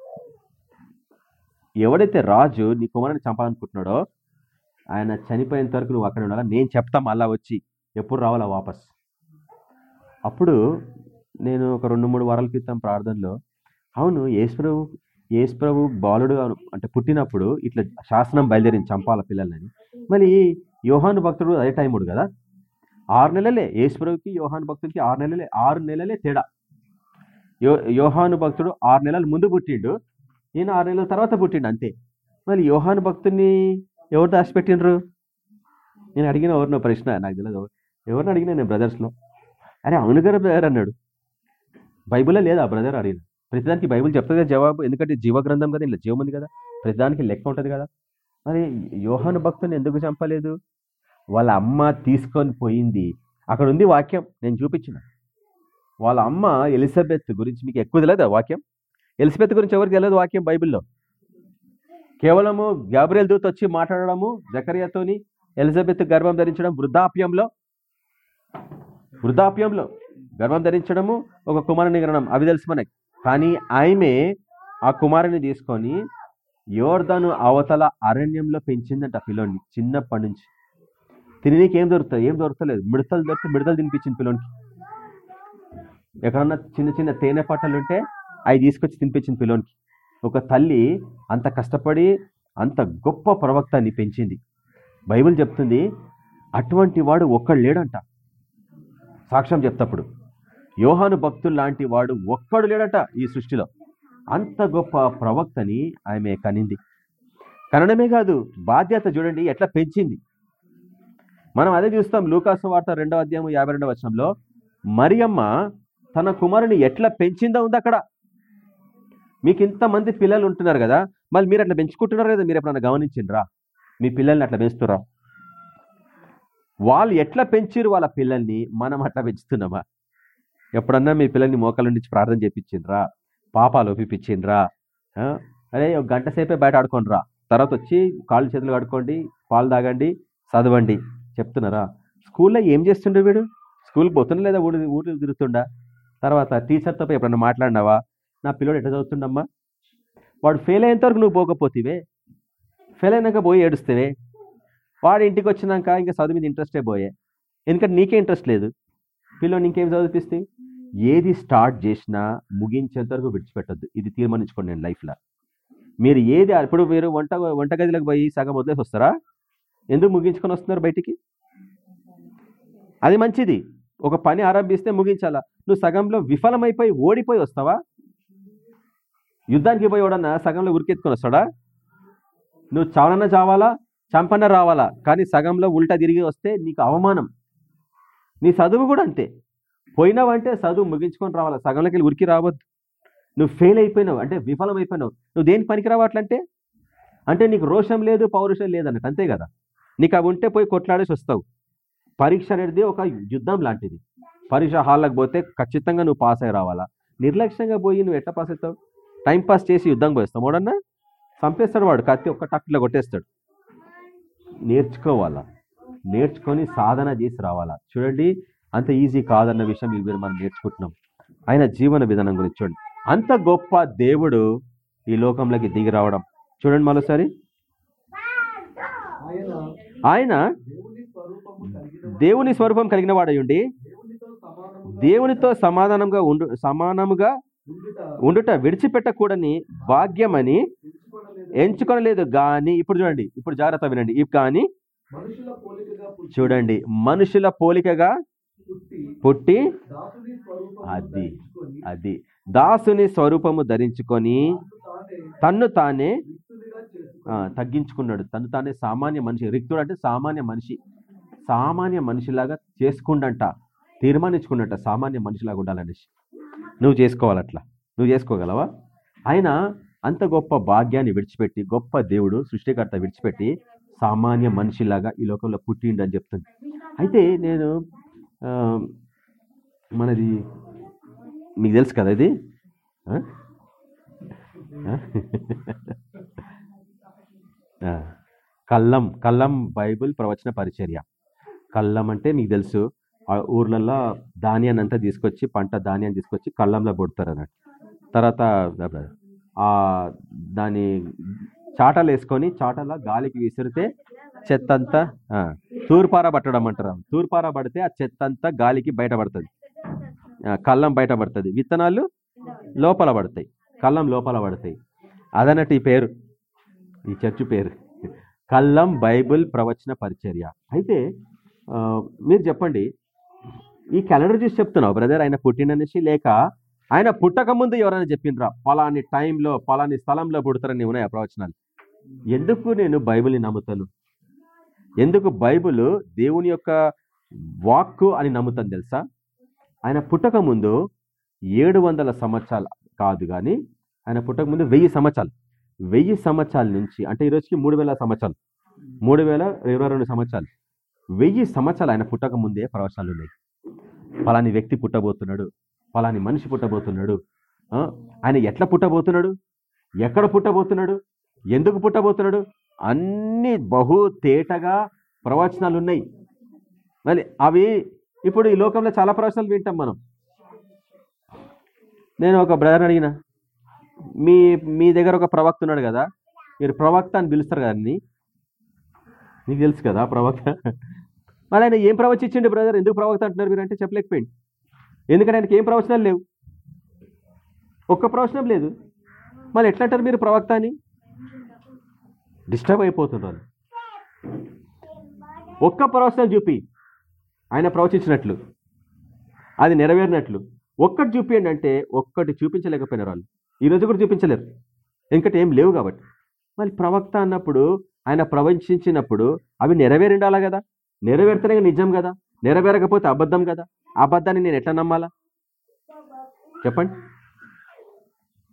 ఎవడైతే రాజు నీ కుమారుని చంపాలనుకుంటున్నాడో ఆయన చనిపోయేంత వరకు నువ్వు అక్కడ ఉండాలా? నేను చెప్తాం అలా వచ్చి. ఎప్పుడు రావాలా వాపస్? అప్పుడు నేను ఒక రెండు మూడు వారాల క్రితం ప్రార్థనలో అవును యేసుప్రభు యేసు ప్రభు బాలుడు అంటే పుట్టినప్పుడు ఇట్లా శాసనం బయలుదేరింది చంపాల పిల్లలని. మళ్ళీ యోహాను భక్తుడు అదే టైముడు కదా? ఆరు నెలలే. యేసుప్రభుకి యోహాను భక్తుడికి ఆరు నెలలే. ఆరు నెలలే తేడా. యో యోహాను భక్తుడు ఆరు నెలల ముందు పుట్టిండు. ఈయన ఆరు నెలల తర్వాత పుట్టిండు అంతే. మళ్ళీ యోహాను భక్తుడిని ఎవరు దాచిపెట్టిండ్రు? నేను అడిగిన ఎవరినో ప్రశ్న నాకు తెలియదు ఎవరిని అడిగినా నేను బ్రదర్స్లో అరే అవును గారు బ్రదర్ అన్నాడు. బైబిల్లో లేదా బ్రదర్ అడిగిన? ప్రతిదానికి బైబిల్ చెప్తుంది జవాబు. ఎందుకంటే జీవ గ్రంథం కదా ఇలా జీవం ఉంది కదా. ప్రతిదానికి లెక్క ఉంటుంది కదా. మరి యోహాను భక్తుని ఎందుకు చంపలేదు? వాళ్ళ అమ్మ తీసుకొని పోయింది. అక్కడ ఉంది వాక్యం. నేను చూపించిన. వాళ్ళ అమ్మ ఎలిజబెత్ గురించి మీకు ఎక్కువ తెలియదు వాక్యం? ఎలిజబెత్ గురించి ఎవరికి తెలియదు వాక్యం బైబిల్లో? కేవలము గ్యాబ్రియల్ దూత్ వచ్చి మాట్లాడడము జకర్యాతోని ఎలిజబెత్ గర్భం ధరించడం వృద్ధాప్యంలో? వృద్ధాప్యంలో గర్భం ధరించడము ఒక కుమారుని గణనం అవి తెలుసు మనకి. కానీ ఆమె ఆ కుమారుని తీసుకొని యోర్ధను అవతల అరణ్యంలో పెంచిందంట పిలోని చిన్నప్పటి నుంచి తిననీకి ఏం దొరుకుతుంది ఏం దొరకలేదు మిడతలు దొరికితే మిడతలు తినిపించింది పిలోనికి ఎక్కడన్నా చిన్న చిన్న తేనె పట్టలు ఉంటే అవి తీసుకొచ్చి తినిపించింది పిల్లోనికి ఒక తల్లి అంత కష్టపడి అంత గొప్ప ప్రవక్తని పెంచింది. బైబిల్ చెప్తుంది అటువంటి వాడు ఒక్కడు లేడంట. సాక్ష్యం చెప్తప్పుడు. యోహాను భక్తులు లాంటి వాడు ఒక్కడు లేడట ఈ సృష్టిలో. అంత గొప్ప ప్రవక్తని ఆమె కనింది. కనడమే కాదు బాధ్యత చూడండి ఎట్లా పెంచింది. మనం అదే చూస్తాం లూకాసు వార్త రెండవ అధ్యాయం యాభై రెండవ వచనంలో మరియమ్మ తన కుమారుని ఎట్లా పెంచిందో ఉంది అక్కడ. మీకు ఇంతమంది పిల్లలు ఉంటున్నారు కదా మళ్ళీ మీరు అట్లా పెంచుకుంటున్నారు కదా మీరు ఎప్పుడన్నా గమనించిండ్రా? మీ పిల్లల్ని అట్లా పెంచుతురా వాళ్ళు ఎట్లా పెంచారు వాళ్ళ పిల్లల్ని మనం అట్లా పెంచుతున్నామా? ఎప్పుడన్నా మీ పిల్లల్ని మోకాల నుంచి ప్రార్థన చేపించిండ్రా? పాపాలు ఒప్పించిండ్రా అదే అరే ఒక గంట సేపే బయట ఆడుకోండిరా. తర్వాత వచ్చి కాళ్ళు చేతులు కడుక్కోండి పాలు తాగండి చదవండి. చెప్తున్నారా? స్కూల్లో ఏం చేస్తుండే వీడు? స్కూల్కి పోతుండే లేదా ఊరు ఊరు తిరుగుతుండా? తర్వాత టీచర్తో ఎప్పుడన్నా మాట్లాడినావా? నా పిల్లడు ఎట్లా చదువుతుండమ్మా? వాడు ఫెయిల్ అయ్యేంత వరకు నువ్వు పోకపోతేవే. ఫెయిల్ అయినాక పోయి ఏడుస్తేవే. వాడు ఇంటికి వచ్చినాక ఇంకా చదువు మీద ఇంట్రెస్టే పోయే. ఎందుకంటే నీకే ఇంట్రెస్ట్ లేదు. పిల్లోని ఇంకేం చదివిపిస్తే? ఏది స్టార్ట్ చేసినా ముగించేంత వరకు విడిచిపెట్టద్దు. ఇది తీర్మానించుకోండి నేను లైఫ్లో. మీరు ఏది ఇప్పుడు మీరు వంట వంటగదిలోకి పోయి సగం వదిలేసి వస్తారా? ఎందుకు ముగించుకొని వస్తున్నారు బయటికి? అది మంచిది. ఒక పని ఆరంభిస్తే ముగించాలా? నువ్వు సగంలో విఫలమైపోయి ఓడిపోయి వస్తావా? యుద్ధానికి పోయి ఎవడన్నా సగంలో ఉరికెత్తుకొని వస్తాడా? నువ్వు చావనన్నా చావాలా? చంపన్న రావాలా? కానీ సగంలో ఉల్టా తిరిగి వస్తే నీకు అవమానం. నీ చదువు కూడా అంతే. పోయినావంటే చదువు ముగించుకొని రావాలి? సగంలోకి వెళ్ళి ఉరికి రావద్దు. నువ్వు ఫెయిల్ అయిపోయినావు అంటే విఫలం అయిపోయినావు. నువ్వు దేనికి పనికి రావట్లంటే అంటే నీకు రోషం లేదు పౌరుషం లేదు అన్నట్టు అంతే కదా? నీకు అవి ఉంటే పోయి కొట్లాడేసి వస్తావు. పరీక్ష అనేది ఒక యుద్ధం లాంటిది. పరీక్ష హాల్లోకి పోతే ఖచ్చితంగా నువ్వు పాస్ అయి రావాలా? నిర్లక్ష్యంగా పోయి నువ్వు ఎట్లా పాస్ అవుతావు? టైం పాస్ చేసి యుద్ధం పోయిస్తావు మోడన్నా చంపేస్తాడు వాడు కత్తి ఒక్క టక్లో కొట్టేస్తాడు. నేర్చుకోవాలా? నేర్చుకొని సాధన చేసి రావాలా? చూడండి అంత ఈజీ కాదన్న విషయం ఈ మనం నేర్చుకుంటున్నాం. ఆయన జీవన విధానం గురించి చూడండి. అంత గొప్ప దేవుడు ఈ లోకంలోకి దిగి రావడం. చూడండి మరోసారి. ఆయన దేవుని స్వరూపం కలిగిన వాడయుండి దేవునితో సమాధానంగా ఉండు సమానముగా ఉండుట విడిచిపెట్టకూడని భాగ్యమని ఎంచుకోనలేదు కానీ ఇప్పుడు చూడండి ఇప్పుడు జాగ్రత్త వినండి. ఇవి కానీ చూడండి మనుషుల పోలికగా పుట్టి అది. అది. దాసుని స్వరూపము ధరించుకొని తన్ను తానే తగ్గించుకున్నాడు. తను తానే సామాన్య మనిషి. రిక్తుడు అంటే సామాన్య మనిషి. సామాన్య మనిషిలాగా చేసుకుండంట తీర్మానించుకున్నట్ట సామాన్య మనిషిలాగా ఉండాలనేసి. నువ్వు చేసుకోవాలి అట్లా నువ్వు చేసుకోగలవా? ఆయన అంత గొప్ప భాగ్యాన్ని విడిచిపెట్టి గొప్ప దేవుడు సృష్టికర్త విడిచిపెట్టి సామాన్య మనిషిలాగా ఈ లోకంలో పుట్టిండని చెప్తుంది. అయితే నేను మనది మీకు తెలుసు కదా ఇది? కల్లం కల్లం బైబిల్ ప్రవచన పరిచర్య. కల్లం అంటే మీకు తెలుసు ఆ ఊర్లలో ధాన్యాన్ని అంతా తీసుకొచ్చి పంట ధాన్యాన్ని తీసుకొచ్చి కల్లంలో పొడతారు అన్నట్టు తర్వాత దాని చాటలు వేసుకొని చాటలో గాలికి విసిరితే చెత్త అంతా తూర్పార పట్టడం అంటారు తూర్పార పడితే ఆ చెత్త అంతా గాలికి బయటపడుతుంది. కళ్ళం కల్లం బయటపడుతుంది. విత్తనాలు లోపల పడతాయి. కల్లం లోపల పడతాయి. అదన్నట్టు ఈ పేరు. ఈ చర్చ్ పేరు. కల్లం బైబిల్ ప్రవచన పరిచర్య. అయితే మీరు చెప్పండి. ఈ క్యాలెండర్ చూసి చెప్తున్నావు బ్రదర్. ఆయన పుట్టిననేసి లేక ఆయన పుట్టక ముందు ఎవరైనా చెప్పిండ్రా? పలాని టైంలో పలాని స్థలంలో పుడతారని ఉన్నాయి ఆ ప్రవచనాలు? ఎందుకు నేను బైబిల్ని నమ్ముతాను? ఎందుకు బైబిల్ దేవుని యొక్క వాక్కు అని నమ్ముతాను తెలుసా? ఆయన పుట్టక ముందు ఏడు వందల సంవత్సరాలు కాదు కానీ ఆయన పుట్టక ముందు వెయ్యి సంవత్సరాలు. వెయ్యి సంవత్సరాల నుంచి అంటే ఈ రోజుకి మూడు వేల సంవత్సరాలు. మూడు వేల ఇరవై రెండు సంవత్సరాలు. వెయ్యి సంవత్సరాలు ఆయన పుట్టక ముందే ప్రవచనాలు ఉన్నాయి. పలాని వ్యక్తి పుట్టబోతున్నాడు పలాని మనిషి పుట్టబోతున్నాడు ఆయన ఎట్లా పుట్టబోతున్నాడు? ఎక్కడ పుట్టబోతున్నాడు? ఎందుకు పుట్టబోతున్నాడు? అన్ని బహు తేటగా ప్రవచనాలు ఉన్నాయి మరి అవి ఇప్పుడు ఈ లోకంలో చాలా ప్రవచనాలు వింటాం మనం. నేను ఒక బ్రదర్ అడిగిన మీ మీ దగ్గర ఒక ప్రవక్త ఉన్నాడు కదా మీరు ప్రవక్త అని పిలుస్తారు కదా అన్ని? నీకు తెలుసు కదా ప్రవక్త? మరి ఆయన ఏం ప్రవచించండి బ్రదర్? ఎందుకు ప్రవక్త అంటున్నారు మీరు అంటే చెప్పలేకపోయింది ఎందుకంటే ఆయనకి ఏం ప్రవచనాలు లేవు. ఒక్క ప్రవచనం లేదు. మళ్ళీ ఎట్లా అంటారు మీరు ప్రవక్త అని? డిస్టర్బ్ అయిపోతున్నారు ఒక్క ప్రవచనం చూపి ఆయన ప్రవచించినట్లు అది నెరవేరినట్లు. ఒక్కటి చూపియండి అంటే ఒక్కటి చూపించలేకపోయినారు వాళ్ళు. ఈరోజు కూడా చూపించలేరు. ఇంకటి ఏం లేవు కాబట్టి. మరి ప్రవక్త అన్నప్పుడు ఆయన ప్రవచించినప్పుడు అవి నెరవేరిండాలా కదా? నెరవేరితేనే నిజం కదా? నెరవేరకపోతే అబద్ధం కదా? అబద్ధాన్ని నేను ఎట్లా నమ్మాలా? చెప్పండి.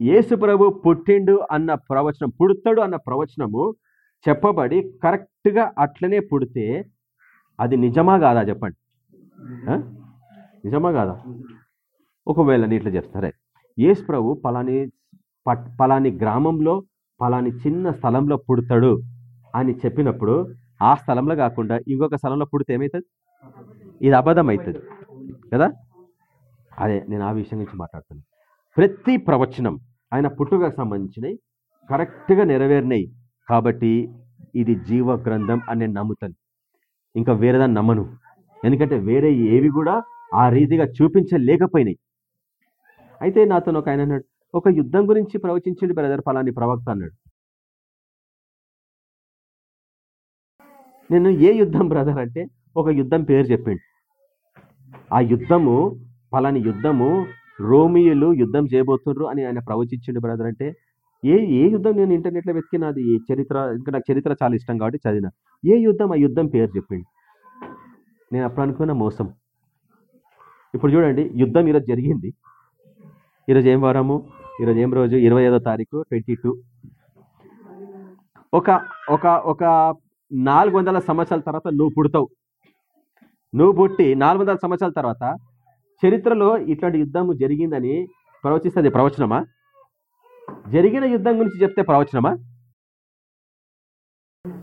యేసు ప్రభు పుట్టిండు అన్న ప్రవచనం పుడతాడు అన్న ప్రవచనము చెప్పబడి కరెక్ట్గా అట్లనే పుడితే అది నిజమా కాదా చెప్పండి. నిజమా కాదా? ఒకవేళ నీట్లో చెప్తారే యేసు ప్రభు పలాని పట్ పలాని గ్రామంలో పలాని చిన్న స్థలంలో పుడతాడు అని చెప్పినప్పుడు ఆ స్థలంలో కాకుండా ఇంకొక స్థలంలో పుడితే ఏమవుతుంది ఇది అబద్ధం అవుతుంది కదా? అదే నేను ఆ విషయం గురించి మాట్లాడుతున్నాను ప్రతి ప్రవచనం ఆయన పుట్టుకకు సంబంధించినవి కరెక్ట్గా నెరవేరినాయి. కాబట్టి ఇది జీవ గ్రంథం అని నేను నమ్ముతాను. ఇంకా వేరేదాన్ని నమ్మను. ఎందుకంటే వేరే ఏవి కూడా ఆ రీతిగా చూపించలేకపోయినాయి. అయితే నాతో ఒక ఆయన అన్నాడు ఒక యుద్ధం గురించి ప్రవచించండి బ్రదర్ ఫలాని ప్రవక్త అన్నాడు. నేను ఏ యుద్ధం బ్రదర్ అంటే ఒక యుద్ధం పేరు చెప్పిండు. ఆ యుద్ధము ఫలాని యుద్ధము రోమియోలు యుద్ధం చేయబోతుండ్రు అని ఆయన ప్రవచించిండు బ్రదర్ అంటే ఏ ఏ యుద్ధం నేను ఇంటర్నెట్లో వెతికిన అది చరిత్ర ఇంకా నాకు చరిత్ర చాలా ఇష్టం కాబట్టి చదివిన. ఏ యుద్ధం? ఆ యుద్ధం పేరు చెప్పింది నేను అప్పుడు అనుకున్న మోసం. ఇప్పుడు చూడండి యుద్ధం ఈరోజు జరిగింది. ఈరోజు ఏం వారము? ఈరోజు ఏం రోజు? ఇరవై ఐదో తారీఖు ట్వంటీ టూ. ఒక ఒక ఒక నాలుగు వందల సంవత్సరాల తర్వాత నువ్వు పుడతావు. నువ్వు పుట్టి నాలుగు వందల సంవత్సరాల తర్వాత చరిత్రలో ఇట్లాంటి యుద్ధం జరిగిందని ప్రవచిస్తుంది ప్రవచనమా? జరిగిన యుద్ధం గురించి చెప్తే ప్రవచనమా?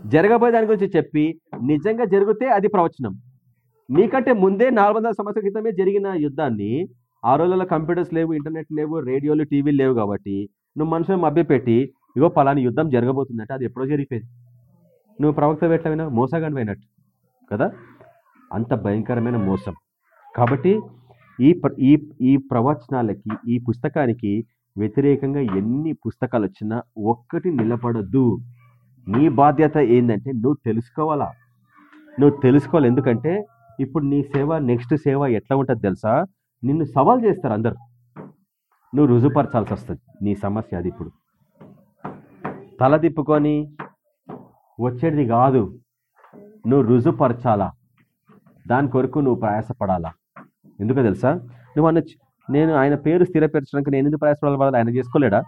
జరగబోయే దాని గురించి చెప్పి నిజంగా జరిగితే అది ప్రవచనం. నీకంటే ముందే నాలుగు వందల సంవత్సరాల క్రితమే జరిగిన యుద్ధాన్ని ఆ రోజుల్లో కంప్యూటర్స్ లేవు ఇంటర్నెట్ లేవు రేడియోలు టీవీలు లేవు కాబట్టి నువ్వు మనుషులను మభ్యపెట్టి ఇగో పలాని యుద్ధం జరగబోతుందంటే అది ఎప్పుడో జరిగిపోయింది. నువ్వు ప్రవక్త పెట్టలేమైనా మోసగాని పోయినట్టు కదా? అంత భయంకరమైన మోసం. కాబట్టి ఈ ఈ ఈ ప్రవచనాలకి ఈ పుస్తకానికి వ్యతిరేకంగా ఎన్ని పుస్తకాలు వచ్చినా ఒక్కటి నిలబడద్దు. నీ బాధ్యత ఏంటంటే నువ్వు తెలుసుకోవాలా? నువ్వు తెలుసుకోవాలి. ఎందుకంటే ఇప్పుడు నీ సేవ నెక్స్ట్ సేవ ఎట్లా ఉంటుంది తెలుసా? నిన్ను సవాల్ చేస్తారు అందరు. నువ్వు రుజుపరచాల్సి వస్తుంది నీ సమస్య అది ఇప్పుడు. తల తిప్పుకొని వచ్చేది కాదు. నువ్వు రుజుపరచాలా దాని కొరకు నువ్వు ప్రయాసపడాలా? ఎందుకో తెలుసా? నువ్వు అనొచ్చు నేను ఆయన పేరు స్థిరపరచడానికి నేను ఎందుకు ప్రయాసపడాలి? వాళ్ళు ఆయన చేసుకోలేడా?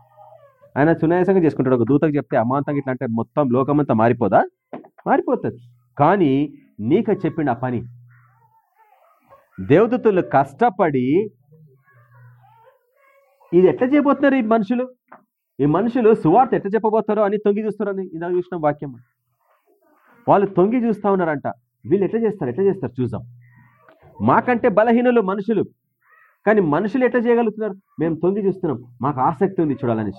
ఆయన సునాయాసంగా చేసుకుంటాడు. ఒక దూతకు చెప్తే అమాంతంగా ఇట్లా అంటే మొత్తం లోకమంతా మారిపోదా? మారిపోతుంది. కానీ నీకు చెప్పిండు ఆ పని. దేవదూతలు కష్టపడి ఇది ఎట్లా చేయబోతున్నారు ఈ మనుషులు? ఈ మనుషులు సువార్త ఎట్లా చెప్పబోతారో అని తొంగి చూస్తారని ఇందాక చూసిన వాక్యం. వాళ్ళు తొంగి చూస్తా ఉన్నారంట. వీళ్ళు ఎట్లా చేస్తారు? ఎట్లా చేస్తారు? చూద్దాం. మాకంటే బలహీనులు మనుషులు. కానీ మనుషులు ఎట్లా చేయగలుగుతున్నారు? మేము తొంగి చూస్తున్నాం. మాకు ఆసక్తి ఉంది చూడాలని.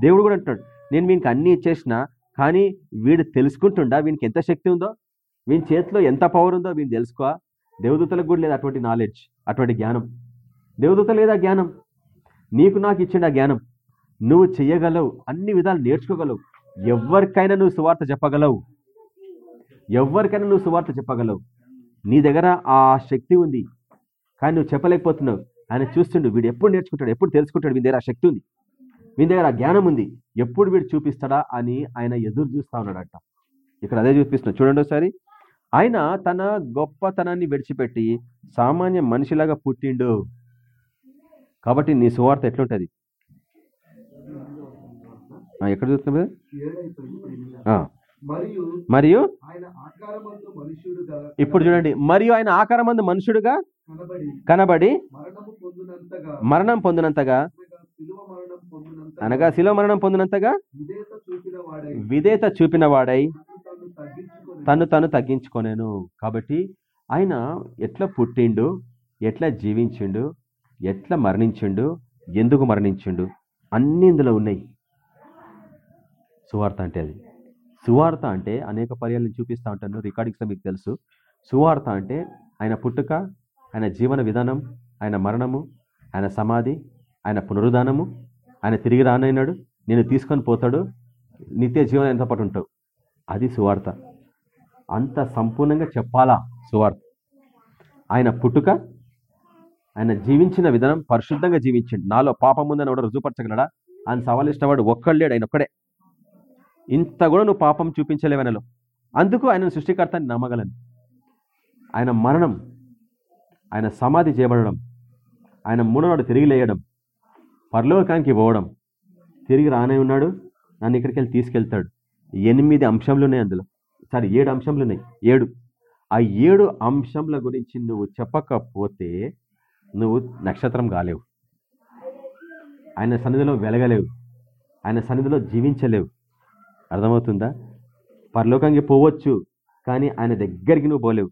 దేవుడు కూడా అంటున్నాడు. నేను వీనికి అన్నీ ఇచ్చేసిన కానీ వీడు తెలుసుకుంటుండా? వీనికి ఎంత శక్తి ఉందో? వీని చేతిలో ఎంత పవర్ ఉందో వీని తెలుసుకో. దేవదూతలకు కూడా లేదు అటువంటి నాలెడ్జ్ అటువంటి జ్ఞానం. దేవదూత లేదా జ్ఞానం? నీకు నాకు ఇచ్చిన జ్ఞానం. నువ్వు చెయ్యగలవు అన్ని విధాలు నేర్చుకోగలవు. ఎవరికైనా నువ్వు సువార్త చెప్పగలవు. ఎవరికైనా నువ్వు సువార్త చెప్పగలవు. నీ దగ్గర ఆ శక్తి ఉంది. కానీ నువ్వు చెప్పలేకపోతున్నావు. ఆయన చూస్తుండు వీడు ఎప్పుడు నేర్చుకుంటాడు ఎప్పుడు తెలుసుకుంటాడు వీని దగ్గర ఆ శక్తి ఉంది. వీని దగ్గర ఆ జ్ఞానం ఉంది. ఎప్పుడు వీడు చూపిస్తాడా అని ఆయన ఎదురు చూస్తా ఉన్నాడట. ఇక్కడ అదే చూపిస్తున్నాడు చూడండి ఒకసారి. ఆయన తన గొప్పతనాన్ని విడిచిపెట్టి సామాన్య మనిషిలాగా పుట్టిండు. కాబట్టి నీ సువార్త ఎట్లుంటది? ఎక్కడ చూస్తున్నా మరియు ఆకారమందు ఇప్పుడు చూడండి. మరియు ఆయన ఆకారం మందు మనుషుడుగా కనబడి మరణం పొందినంతగా అనగా శిలో మరణం పొందినంతగా విధేత చూపిన వాడై తను తను తగ్గించుకోనేను. కాబట్టి ఆయన ఎట్లా పుట్టిండు ఎట్లా జీవించిండు ఎట్లా మరణించిండు ఎందుకు మరణించిండు అన్ని ఇందులో ఉన్నాయి. సువార్త అంటే అది. సువార్త అంటే అనేక పర్యాలు నేను చూపిస్తూ ఉంటాను. రికార్డింగ్స్లో మీకు తెలుసు. సువార్త అంటే ఆయన పుట్టుక ఆయన జీవన విధానం ఆయన మరణము ఆయన సమాధి ఆయన పునరుదానము ఆయన తిరిగి రానైనాడు నేను తీసుకొని పోతాడు నిత్య జీవనం ఎంతో పాటు ఉంటావు. అది సువార్త. అంత సంపూర్ణంగా చెప్పాలా సువార్త? ఆయన పుట్టుక ఆయన జీవించిన విధానం పరిశుద్ధంగా జీవించండి. నాలో పాపం ఉందని ఎవడో రుజుపరచగలడా ఆయన సవాలిష్టవాడు ఒక్కళ్ళేడు ఆయన ఒక్కడే. ఇంత కూడా నువ్వు పాపం చూపించలేవనలో. అందుకు ఆయన సృష్టికర్తని నమ్మగలను. ఆయన మరణం ఆయన సమాధి చేయబడడం ఆయన మూడనాడు తిరిగి లేయడం పరలోకానికి పోవడం. తిరిగి రానే ఉన్నాడు నన్ను ఇక్కడికి వెళ్ళి తీసుకెళ్తాడు. ఎనిమిది అంశంలు ఉన్నాయి అందులో. సారీ ఏడు అంశంలు ఉన్నాయి ఏడు. ఆ ఏడు అంశంల గురించి నువ్వు చెప్పకపోతే నువ్వు నక్షత్రం కాలేవు. ఆయన సన్నిధిలో వెలగలేవు. ఆయన సన్నిధిలో జీవించలేవు. అర్థమవుతుందా? పరలోకానికి పోవచ్చు కానీ ఆయన దగ్గరికి నువ్వు పోలేవు.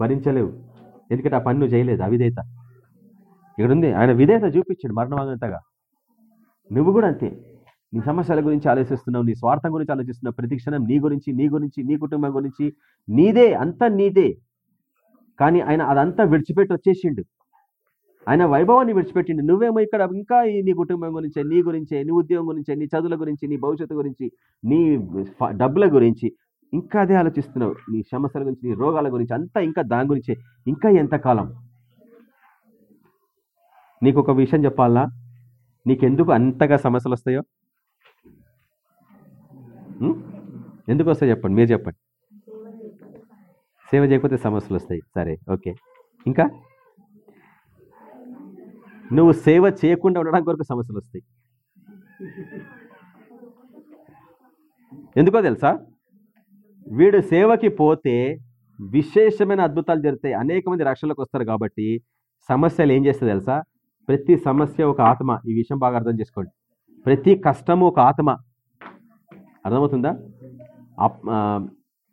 భరించలేవు. ఎందుకంటే ఆ పని నువ్వు చేయలేదు అవిధేత ఇక్కడ ఉంది ఆయన విధేత చూపించాడు మరణవాగంతగా నువ్వు కూడా అంతే. నీ సమస్యల గురించి ఆలోచిస్తున్నావు నీ స్వార్థం గురించి ఆలోచిస్తున్నావు. ప్రతి క్షణం నీ గురించి నీ గురించి నీ కుటుంబం గురించి నీదే అంతా నీదే. కానీ ఆయన అదంతా విడిచిపెట్టి వచ్చేసిండు. ఆయన వైభవాన్ని విడిచిపెట్టిండు. నువ్వేమో ఇక్కడ ఇంకా నీ కుటుంబం గురించే నీ గురించే నీ ఉద్యోగం గురించే నీ చదువుల గురించి నీ భవిష్యత్తు గురించి నీ డబ్బుల గురించి ఇంకా అదే ఆలోచిస్తున్నావు. నీ సమస్యల గురించి నీ రోగాల గురించి అంతా ఇంకా దాని గురించే. ఇంకా ఎంతకాలం? నీకు ఒక విషయం చెప్పాలా? నీకెందుకు అంతగా సమస్యలు వస్తాయో ఎందుకు వస్తాయి చెప్పండి మీరు చెప్పండి. సేవ చేయకపోతే సమస్యలు వస్తాయి సరే ఓకే. ఇంకా? నువ్వు సేవ చేయకుండా ఉండడానికి కొరకు సమస్యలు వస్తాయి ఎందుకో తెలుసా? వీడు సేవకి పోతే విశేషమైన అద్భుతాలు జరుగుతాయి. అనేక మంది రక్షణలోకి వస్తారు కాబట్టి సమస్యలు ఏం చేస్తుంది తెలుసా? ప్రతి సమస్య ఒక ఆత్మ. ఈ విషయం బాగా అర్థం చేసుకోండి. ప్రతి కష్టము ఒక ఆత్మ. అర్థమవుతుందా?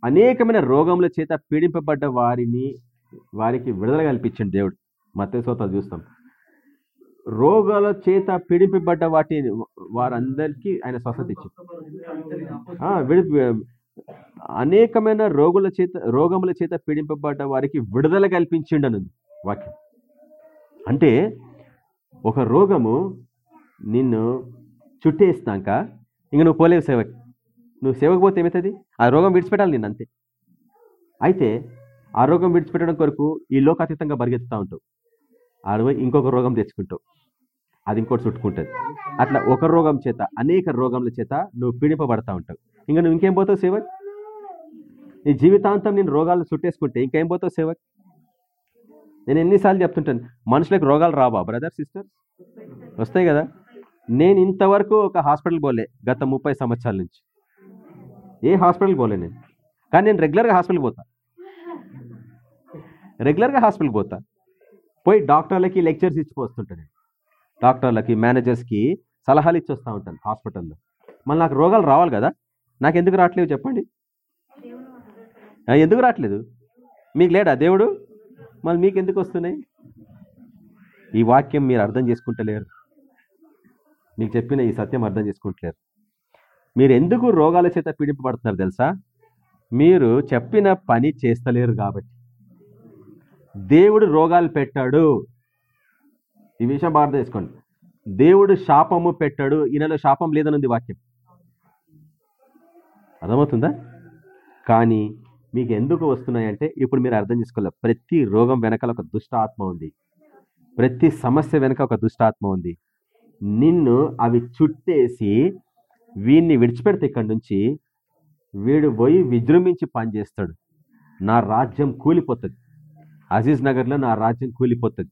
అనేకమైన రోగముల చేత పీడింపబడ్డ వారిని వారికి విడుదల కల్పించండి దేవుడు. మత్స్యత చూస్తాం. రోగాల చేత పీడింపబడ్డ వాటి వారందరికీ ఆయన స్వస్థత ఇచ్చింది విడి అనేకమైన రోగుల చేత రోగముల చేత పీడింపబడ్డ వారికి విడుదల కల్పించిండను వాక్యం. అంటే ఒక రోగము నిన్ను చుట్టేస్తాక ఇంక నువ్వు పోలేవు సేవకి. నువ్వు సేవకు పోతే ఏమవుతుంది? ఆ రోగం విడిచిపెట్టాలి నిన్ను అంతే. అయితే ఆ రోగం విడిచిపెట్టడం కొరకు ఈ లోకాతీతంగా పరిగెత్తుతూ ఉంటావు. ఆ ఇంకొక రోగం తెచ్చుకుంటావు. అది ఇంకోటి చుట్టుకుంటుంది. అట్లా ఒక రోగం చేత అనేక రోగముల చేత నువ్వు పీడింపబడతా ఉంటావు. ఇంకా నువ్వు ఇంకేం పోతావు సేవక్? నీ జీవితాంతం నేను రోగాలు చుట్టేసుకుంటే ఇంకేం పోతావు సేవక్? నేను ఎన్నిసార్లు చెప్తుంటాను మనుషులకు రోగాలు రావా బ్రదర్ సిస్టర్? వస్తాయి కదా? నేను ఇంతవరకు ఒక హాస్పిటల్ పోలే గత ముప్పై సంవత్సరాల నుంచి. ఏ హాస్పిటల్ పోలే నేను. కానీ నేను రెగ్యులర్గా హాస్పిటల్ పోతా. రెగ్యులర్గా హాస్పిటల్ పోతా. పోయి డాక్టర్లకి లెక్చర్స్ ఇచ్చికొస్తుంటాను డాక్టర్లకి మేనేజర్స్కి సలహాలు ఇచ్చి వస్తూ ఉంటాను హాస్పిటల్లో. మళ్ళీ నాకు రోగాలు రావాలి కదా నాకు ఎందుకు రావట్లేవు చెప్పండి ఎందుకు రావట్లేదు? మీకు లేడా దేవుడు? మళ్ళీ మీకు ఎందుకు వస్తున్నాయి? ఈ వాక్యం మీరు అర్థం చేసుకుంటలేరు. మీకు చెప్పిన ఈ సత్యం అర్థం చేసుకుంటలేరు. మీరు ఎందుకు రోగాల చేత పీడింపబడుతున్నారు తెలుసా? మీరు చెప్పిన పని చేస్తలేరు కాబట్టి. దేవుడు రోగాలు పెట్టాడు. ఈ విషయం బాగా అర్థం చేసుకోండి దేవుడు శాపము పెట్టాడు ఈయనలో శాపం లేదనుంది వాక్యం. అర్థమవుతుందా? కానీ మీకు ఎందుకు వస్తున్నాయంటే ఇప్పుడు మీరు అర్థం చేసుకోవాలి. ప్రతి రోగం వెనకాల ఒక దుష్ట ఆత్మ ఉంది. ప్రతి సమస్య వెనక ఒక దుష్టాత్మ ఉంది. నిన్ను అవి చుట్టేసి వీడిని విడిచిపెడితే ఇక్కడి నుంచి వీడు పోయి విజృంభించి పనిచేస్తాడు. నా రాజ్యం కూలిపోతుంది. అజీజ్ నగర్లో నా రాజ్యం కూలిపోతుంది.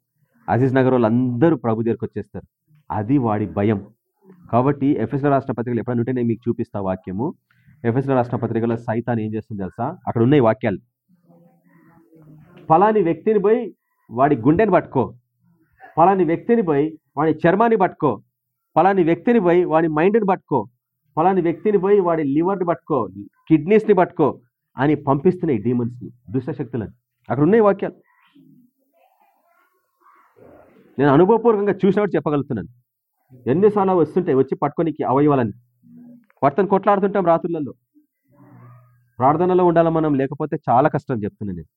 అజీజ్ నగర్ వాళ్ళు అందరూ ప్రభు దగ్గరకు వచ్చేస్తారు. అది వాడి భయం. కాబట్టి ఎఫ్ఎస్ఎల్ రాష్ట్ర పత్రికలు ఎప్పుడైనా నేను మీకు చూపిస్తా వాక్యము. ఎఫ్ఎస్ఎల్ రాష్ట్ర పత్రికలో సైతాన్ ఏం చేస్తుంది తెలుసా? అక్కడ ఉన్నాయి వాక్యాలు. ఫలాని వ్యక్తిని పోయి వాడి గుండెని పట్టుకో. ఫలాని వ్యక్తిని పోయి వాడి చర్మాన్ని పట్టుకో. ఫలాని వ్యక్తిని పోయి వాడి మైండ్ని పట్టుకో. ఫలాని వ్యక్తిని పోయి వాడి లివర్ని పట్టుకో. కిడ్నీస్ని పట్టుకో. అని పంపిస్తున్నాయి డీమన్స్ని దుష్టశక్తులని అక్కడ ఉన్నాయి వాక్యాలు. నేను అనుభవపూర్వకంగా చూసినట్టు చెప్పగలుగుతున్నాను. ఎన్నిసార్లు వస్తుంటాయి వచ్చి పట్టుకోనికి అవయవాలని. వాటితో కొట్లాడుతుంటాం రాత్రులలో. ప్రార్థనలో ఉండాలి మనం లేకపోతే చాలా కష్టం చెప్తున్నాను నేను.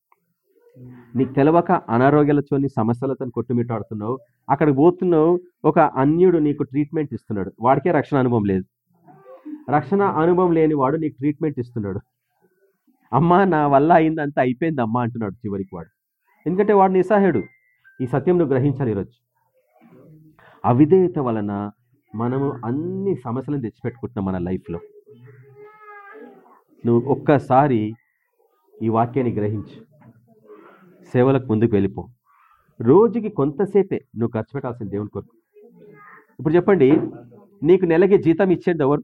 నీకు తెలవక అనారోగ్యాలతో సమస్యలతో కొట్టుమిట్టాడుతున్నావు. అక్కడికి పోతున్నావు ఒక అన్యుడు నీకు ట్రీట్మెంట్ ఇస్తున్నాడు. వాడికే రక్షణ అనుభవం లేదు. రక్షణ అనుభవం లేని వాడు నీకు ట్రీట్మెంట్ ఇస్తున్నాడు. అమ్మా నా వల్ల అయిందంతా అయిపోయింది అమ్మా అంటున్నాడు చివరికి వాడు. ఎందుకంటే వాడు నిస్సహాయుడు. ఈ సత్యం నువ్వు గ్రహించాలి ఈరోజు. అవిధేయత వలన మనము అన్ని సమస్యలను తెచ్చిపెట్టుకుంటున్నాం మన లైఫ్లో. నువ్వు ఒక్కసారి ఈ వాక్యాన్ని గ్రహించు. సేవలకు ముందుకు వెళ్ళిపో. రోజుకి కొంతసేపే నువ్వు ఖర్చు పెట్టాల్సిన దేవుని కొరకు. ఇప్పుడు చెప్పండి నీకు నెలకి జీతం ఇచ్చేది ఎవరు?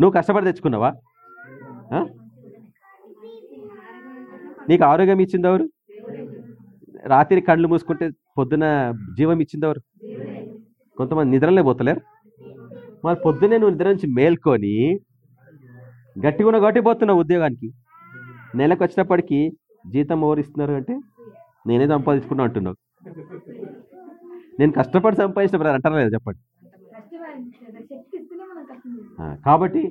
నువ్వు కష్టపడి తెచ్చుకున్నావా? నీకు ఆరోగ్యం ఇచ్చింది ఎవరు రాత్రి కళ్ళు మూసుకుంటే పొద్దున జీవం ఇచ్చింది ఎవరు కొంతమంది నిద్రలే పోతలేరు. మరి పొద్దునే నువ్వు నిద్ర నుంచి మేల్కొని గట్టిగా ఉన్న గట్టి పోతున్నావు ఉద్యోగానికి. నెలకు వచ్చినప్పటికీ జీతం ఎవరు అంటే నేనే సంపాదించుకున్నా అంటున్నావు. నేను కష్టపడి సంపాదించిన బ్రదర్ అంటారా లేదా చెప్పండి. కాబట్టి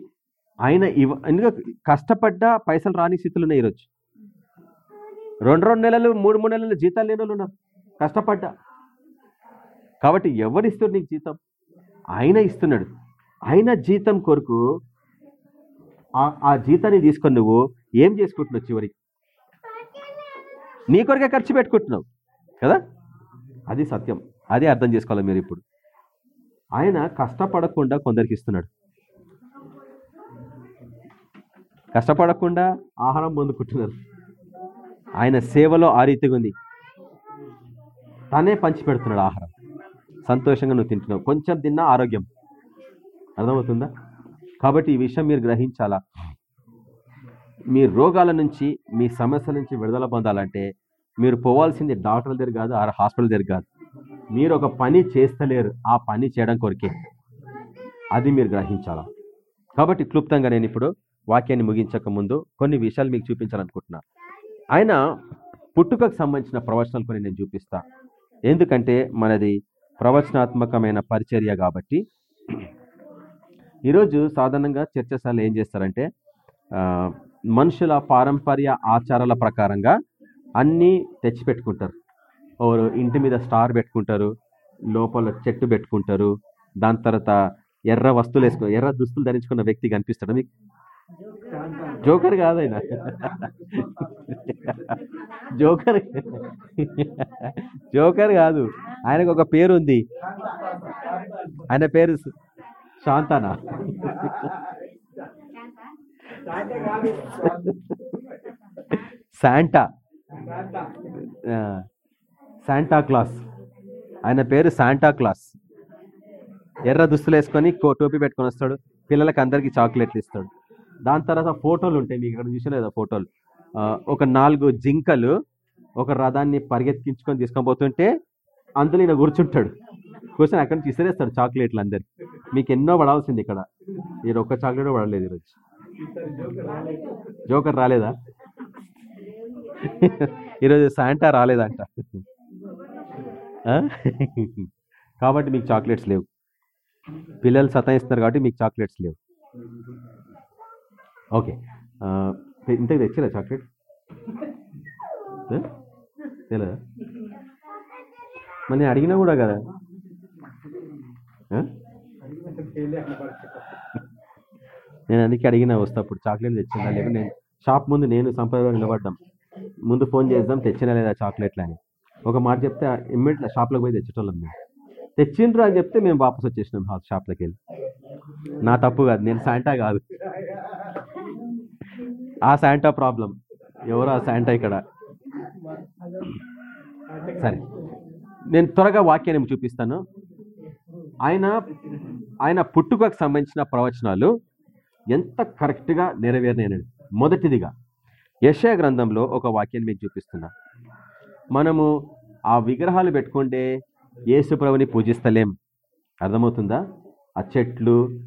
ఆయన ఇవ ఎందుకంటే కష్టపడ్డ పైసలు రాని స్థితులు ఉన్నాయి ఈరోజు. రెండు రెండు నెలలు మూడు మూడు నెలలు జీతాలు లేని వాళ్ళు ఉన్నారు. కష్టపడ్డా. కాబట్టి ఎవరు నీకు జీతం? ఆయన ఇస్తున్నాడు. ఆయన జీతం కొరకు ఆ- జీతాన్ని తీసుకొని నువ్వు ఏం చేసుకుంటున్నావు చివరికి? నీ కొరకే ఖర్చు పెట్టుకుంటున్నావు. కదా? అది సత్యం. అదే అర్థం చేసుకోవాలి మీరు ఇప్పుడు. ఆయన కష్టపడకుండా కొందరికి ఇస్తున్నాడు. కష్టపడకుండా ఆహారం పొందుకుంటున్నారు ఆయన సేవలో ఆ రీతిగా ఉంది. తనే పంచి పెడుతున్నాడు ఆహారం. సంతోషంగా నువ్వు తింటున్నావు. కొంచెం తిన్నా ఆరోగ్యం. అర్థమవుతుందా? కాబట్టి ఈ విషయం మీరు గ్రహించాలా? మీ రోగాల నుంచి మీ సమస్యల నుంచి విడుదల పొందాలంటే మీరు పోవాల్సింది డాక్టర్ల దగ్గర కాదు ఆ హాస్పిటల్ దగ్గర కాదు. మీరు ఒక పని చేస్తలేరు. ఆ పని చేయడం కొరికే. అది మీరు గ్రహించాలా? కాబట్టి క్లుప్తంగా నేను ఇప్పుడు వాక్యాన్ని ముగించక ముందు కొన్ని విషయాలు మీకు చూపించాలనుకుంటున్నా. ఆయన పుట్టుకకు సంబంధించిన ప్రవచనాలు కొన్ని నేను చూపిస్తా. ఎందుకంటే మనది ప్రవచనాత్మకమైన పరిచర్య కాబట్టి. ఈరోజు సాధారణంగా చర్చశాలలో ఏం చేస్తారంటే మనుషుల పారంపర్య ఆచారాల ప్రకారంగా అన్నీ తెచ్చిపెట్టుకుంటారు. ఓరు ఇంటి మీద స్టార్ పెట్టుకుంటారు లోపల చెట్టు పెట్టుకుంటారు దాని తర్వాత ఎర్ర వస్తువులు వేసుకు ఎర్ర దుస్తులు ధరించుకున్న వ్యక్తి కనిపిస్తాడు మీకు? జోకర్ కాదైనా. జోకర్ జోకర్ కాదు. ఆయనకు ఒక పేరు ఉంది ఆయన పేరు శాంతానా? శాంటా. Santa Claus. ఆయన పేరు శాంటా క్లాస్. ఎర్ర దుస్తులు వేసుకొని టోపీ పెట్టుకొని వస్తాడు. పిల్లలకి అందరికీ చాక్లెట్లు ఇస్తాడు. దాని తర్వాత ఫోటోలు ఉంటాయి. మీకు ఇక్కడ చూసలేదా ఫోటోలు. ఒక నాలుగు జింకలు ఒక రథాన్ని పరిగెత్తించుకొని తీసుకొని పోతుంటే అందులో ఈయన కూర్చుంటాడు. కూర్చొని అక్కడి నుంచి ఇసిరేస్తాడు చాక్లెట్లు అందరికి మీకు ఎన్నో పడాల్సింది ఇక్కడ. మీరు ఒక్క చాక్లెట్ పడలేదు ఈరోజు. జోకర్ రాలేదా? ఈరోజు శాంటా రాలేదంట. కాబట్టి మీకు చాక్లెట్స్ లేవు. పిల్లలు సతాయిస్తున్నారు కాబట్టి మీకు చాక్లెట్స్ లేవు. ఓకే. ఇంతకు తెచ్చిరా చాక్లెట్ తెలియదా మరి నేను అడిగినా కూడా కదా నేను అందుకే అడిగినా వస్తప్పుడు చాక్లెట్ తెచ్చిందా లేకపోతే నేను షాప్ ముందు నేను సంప్రదాయం నిలబడ్డాం ముందు ఫోన్ చేద్దాం తెచ్చినా లేదా చాక్లెట్లు అని ఒక మాట చెప్తే ఇమ్మీడియట్ షాప్లోకి పోయి తెచ్చేటోళ్ళం మేము తెచ్చిండ్రు అని చెప్తే మేము వాపస్ వచ్చేసినాం షాప్లోకి వెళ్ళి నా తప్పు కాదు నేను శాంటా కాదు ఆ శాంటా ప్రాబ్లం. ఎవరు ఆ శాంటా ఇక్కడ? సరే. నేను త్వరగా వాక్యాన్ని చూపిస్తాను. ఆయన ఆయన పుట్టుకకు సంబంధించిన ప్రవచనాలు ఎంత కరెక్ట్గా నెరవేరినాయనండి. మొదటిదిగా యశయ గ్రంథంలో ఒక వాక్యాన్ని మీకు చూపిస్తున్నా. మనము ఆ విగ్రహాలు పెట్టుకుంటే యేసుప్రభుని పూజిస్తలేం. అర్థమవుతుందా? ఆ చెట్లు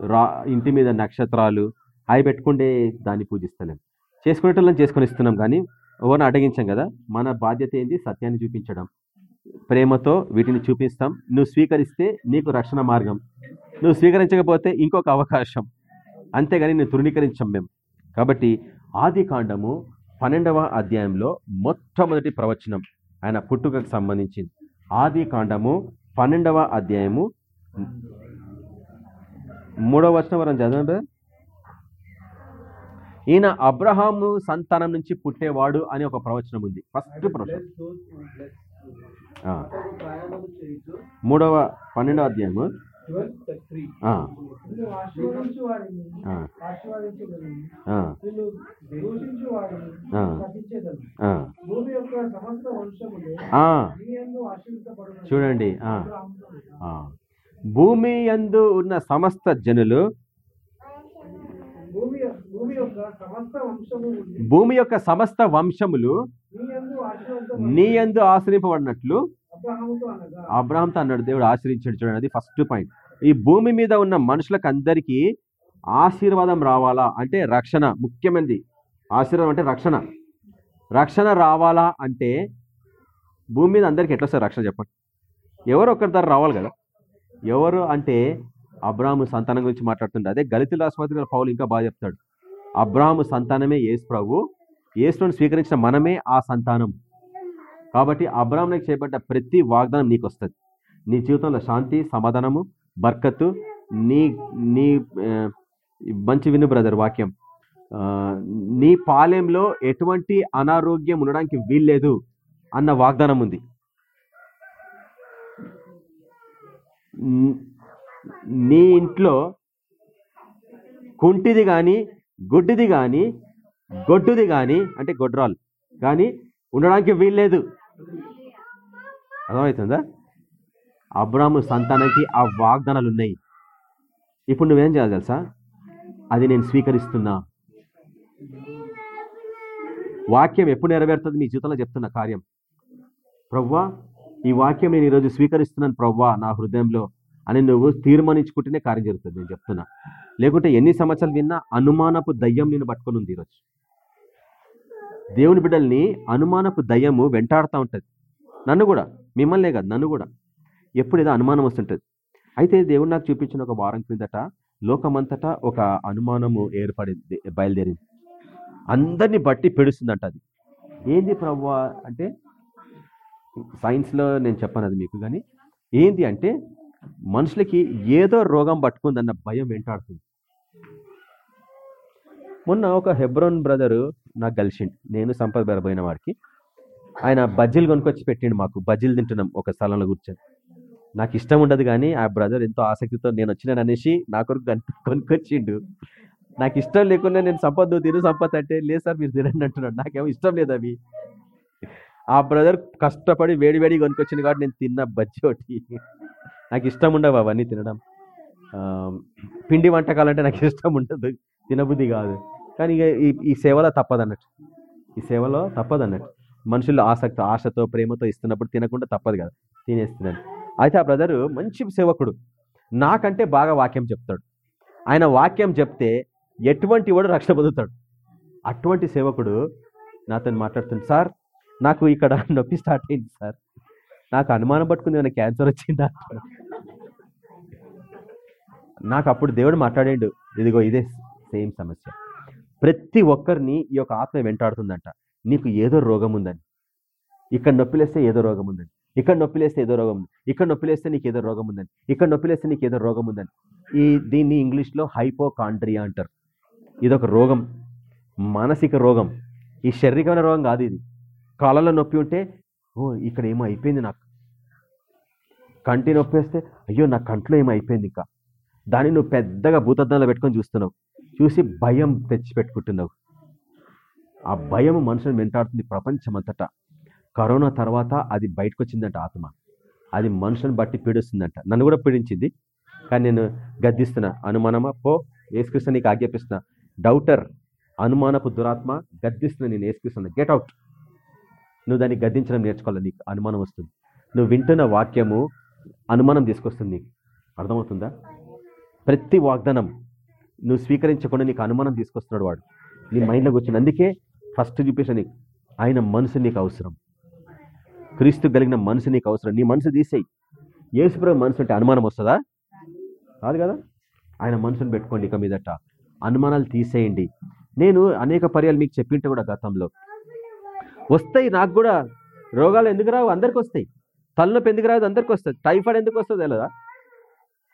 రా ఇంటి మీద నక్షత్రాలు అవి పెట్టుకుంటే దాన్ని పూజిస్తలేం. చేసుకునేటోళ్ళని చేసుకొని ఇస్తున్నాం కానీ ఎవరిని అడగించాం కదా? మన బాధ్యత ఏంది? సత్యాన్ని చూపించడం. ప్రేమతో వీటిని చూపిస్తాం. నువ్వు స్వీకరిస్తే నీకు రక్షణ మార్గం. నువ్వు స్వీకరించకపోతే ఇంకొక అవకాశం. అంతేగాని నేను తృణీకరించాం మేము కాబట్టి ఆది కాండము పన్నెండవ అధ్యాయంలో మొట్టమొదటి ప్రవచనం ఆయన పుట్టుకకు సంబంధించింది. ఆది కాండము పన్నెండవ అధ్యాయము మూడవ వచనం వరం చదవండి. ఈయన అబ్రహాము సంతానం నుంచి పుట్టేవాడు అని ఒక ప్రవచనం ఉంది. ఫస్ట్ ప్రవచనం. చేయుచు మూడవ పన్నెండవ అధ్యాయము చూడండి. భూమి యందు ఉన్న సమస్త జనులు భూమి యొక్క సమస్త వంశములు నీ యందు ఆశ్రయింపబడినట్లు అబ్రహాంతో అన్నాడు. దేవుడు ఆశ్రయించాడు చూడండి. అది ఫస్ట్ పాయింట్ ఈ భూమి మీద ఉన్న మనుషులకు అందరికీ ఆశీర్వాదం రావాలా అంటే రక్షణ ముఖ్యమైనది. ఆశీర్వాదం అంటే రక్షణ. రక్షణ రావాలా అంటే భూమి మీద అందరికీ ఎట్లా వస్తుంది రక్షణ చెప్పండి. ఎవరు ఒకరి ద్వారా రావాలి కదా. ఎవరు అంటే అబ్రాహము సంతానం గురించి మాట్లాడుతుండే. అదే గలితుల ఆసుపత్రి పౌలు ఇంకా బాగా చెప్తాడు. అబ్రాహము సంతానమే యేసు ప్రభు. యేసును స్వీకరించిన మనమే ఆ సంతానం. కాబట్టి అబ్రాహ్మణకు చేపట్ట ప్రతి వాగ్దానం నీకు వస్తుంది నీ జీవితంలో శాంతి సమాధానము బర్కత్తు నీ నీ మంచి విను బ్రదర్ వాక్యం. నీ పాలెంలో ఎటువంటి అనారోగ్యం ఉండడానికి వీల్లేదు అన్న వాగ్దానం ఉంది. నీ ఇంట్లో కుంటిది కానీ గుడ్డిది కానీ గొడ్డుది కానీ అంటే గొడ్రాలు కానీ ఉండడానికి వీల్లేదు. అర్థమవుతుందా? అబ్రాము సంతానానికి ఆ వాగ్దానాలు ఉన్నాయి ఇప్పుడు నువ్వేం చేయాలి తెలుసా? అది నేను స్వీకరిస్తున్నా. వాక్యం ఎప్పుడు నెరవేరుతుంది? మీ జీవితంలో చెప్తున్న కార్యం. ప్రవ్వా ఈ వాక్యం నేను ఈరోజు స్వీకరిస్తున్నాను ప్రవ్వా నా హృదయంలో అని నువ్వు తీర్మానించుకుంటేనే కార్యం జరుగుతుంది. నేను చెప్తున్నా. లేకుంటే ఎన్ని సంవత్సరాలు విన్నా అనుమానపు దయ్యం నేను పట్టుకొని ఉంది ఈరోజు. దేవుని బిడ్డల్ని అనుమానపు దయ్యము వెంటాడుతూ ఉంటుంది. నన్ను కూడా మిమ్మల్నే కాదు నన్ను కూడా. ఎప్పుడు ఏదో అనుమానం వస్తుంటుంది. అయితే దేవుడు నాకు చూపించిన ఒక వారం క్రిందట లోకమంతటా ఒక అనుమానము ఏర్పడింది బయలుదేరింది. అందరిని బట్టి పెడుస్తుందంట అది. ఏంది ప్రవ్వా అంటే సైన్స్లో నేను చెప్పను అది మీకు కానీ ఏంది అంటే మనుషులకి ఏదో రోగం పట్టుకుందన్న భయం వెంటాడుతుంది. మొన్న ఒక హెబ్రోన్ బ్రదరు నాకు కలిసిండు. నేను సంపద బెరబోయిన వాడికి. ఆయన బజ్జీలు కొనుక్కొచ్చి పెట్టిండు మాకు. బజ్జీలు తింటున్నాం ఒక స్థలంలో కూర్చొని. నాకు ఇష్టం ఉండదు కానీ ఆ బ్రదర్ ఎంతో ఆసక్తితో నేను వచ్చినాను అనేసి నా కొరకు కొనుక్కొచ్చిండు. నాకు ఇష్టం లేకుండా నేను సంపద నువ్వు తిను సంపద అంటే లేదు సార్ మీరు తినండి అంటున్నాడు. నాకేమో ఇష్టం లేదు అవి. ఆ బ్రదర్ కష్టపడి వేడి వేడి కొనుక్కొచ్చింది కాబట్టి నేను తిన్న బజ్జీ ఒకటి. నాకు ఇష్టం ఉండవు అవన్నీ తినడం. పిండి వంటకాలు అంటే నాకు ఇష్టం ఉండదు. తినబుద్ధి కాదు. కానీ ఇక ఈ ఈ సేవలో తప్పదన్నట్టు. ఈ సేవలో తప్పదన్నట్టు. మనుషులు ఆసక్తి ఆశతో ప్రేమతో ఇస్తున్నప్పుడు తినకుండా తప్పదు కదా. తినేస్తున్నాను అయితే ఆ బ్రదరు మంచి సేవకుడు. నాకంటే బాగా వాక్యం చెప్తాడు. ఆయన వాక్యం చెప్తే ఎటువంటి వాడు రక్షణ పొందుతాడు. అటువంటి సేవకుడు నాతో మాట్లాడుతుంది సార్ నాకు ఇక్కడ నొప్పి స్టార్ట్ అయింది సార్. నాకు అనుమానం పట్టుకుంది ఏమైనా క్యాన్సర్ వచ్చిందా? నాకు అప్పుడు దేవుడు మాట్లాడాడు. ఇదిగో ఇదే సేమ్ సమస్య. ప్రతి ఒక్కరిని ఈ యొక్క ఆత్మ వెంటాడుతుందంట. నీకు ఏదో రోగం ఉందని ఇక్కడ నొప్పిలేస్తే ఏదో రోగం ఉందని ఇక్కడ నొప్పిలేస్తే ఏదో రోగం ఉంది ఇక్కడ నొప్పిలేస్తే నీకు ఏదో రోగం ఉందని ఇక్కడ నొప్పిలేస్తే నీకు ఏదో రోగం ఉందని ఈ దీన్ని ఇంగ్లీష్లో హైపోకాండ్రియా అంటారు. ఇది ఒక రోగం. మానసిక రోగం. ఈ శారీరకమైన రోగం కాదు ఇది. కాళ్ళలో నొప్పి ఉంటే ఓ ఇక్కడ ఏమో అయిపోయింది నాకు. కంటి నొప్పి వేస్తే అయ్యో నా కంట్లో ఏమో అయిపోయింది ఇంకా. దాన్ని నువ్వు పెద్దగా భూతద్దంలో పెట్టుకొని చూస్తున్నావు. చూసి భయం తెచ్చి పెట్టుకుంటున్నావు ఆ భయం మనుషులను వెంటాడుతుంది ప్రపంచమంతటా. కరోనా తర్వాత అది బయటకు వచ్చిందంట ఆత్మ. అది మనుషులను బట్టి పీడిస్తుందంట. నన్ను కూడా పీడించింది. కానీ నేను గద్దిస్తున్నా అనుమానమా? పో ఏసుకృష్ణ నీకు ఆజ్ఞాపిస్తున్నా. డౌటర్ అనుమానపు దురాత్మ గద్దిస్తున్నా నేను ఏసుకృష్ణ గెట్ అవుట్. నువ్వు దాన్ని గద్దించడం నేర్చుకోవాలి నీకు. అనుమానం వస్తుంది. నువ్వు వింటున్న వాక్యము అనుమానం తీసుకొస్తుంది నీకు. అర్థమవుతుందా? ప్రతి వాగ్దానం నువ్వు స్వీకరించకుండా నీకు అనుమానం తీసుకొస్తున్నాడు వాడు. నీ మైండ్లోకి కూర్చుని. అందుకే ఫస్ట్ చూపించాను నీకు. ఆయన మనసు నీకు అవసరం. క్రీస్తు కలిగిన మనసు నీకు అవసరం. నీ మనసు తీసేయి. ఏసుప్రభు మనసు అంటే అనుమానం వస్తుందా? కాదు కదా? ఆయన మనసును పెట్టుకోండి ఇక మీదట. అనుమానాలు తీసేయండి. నేను అనేక పర్యాలు మీకు చెప్పింటే కూడా గతంలో. వస్తాయి నాకు కూడా. రోగాలు ఎందుకు రావు? అందరికి వస్తాయి. తలనొప్పి ఎందుకు రాదు? అందరికి వస్తుంది. టైఫాయిడ్ ఎందుకు వస్తుంది? తెలియదా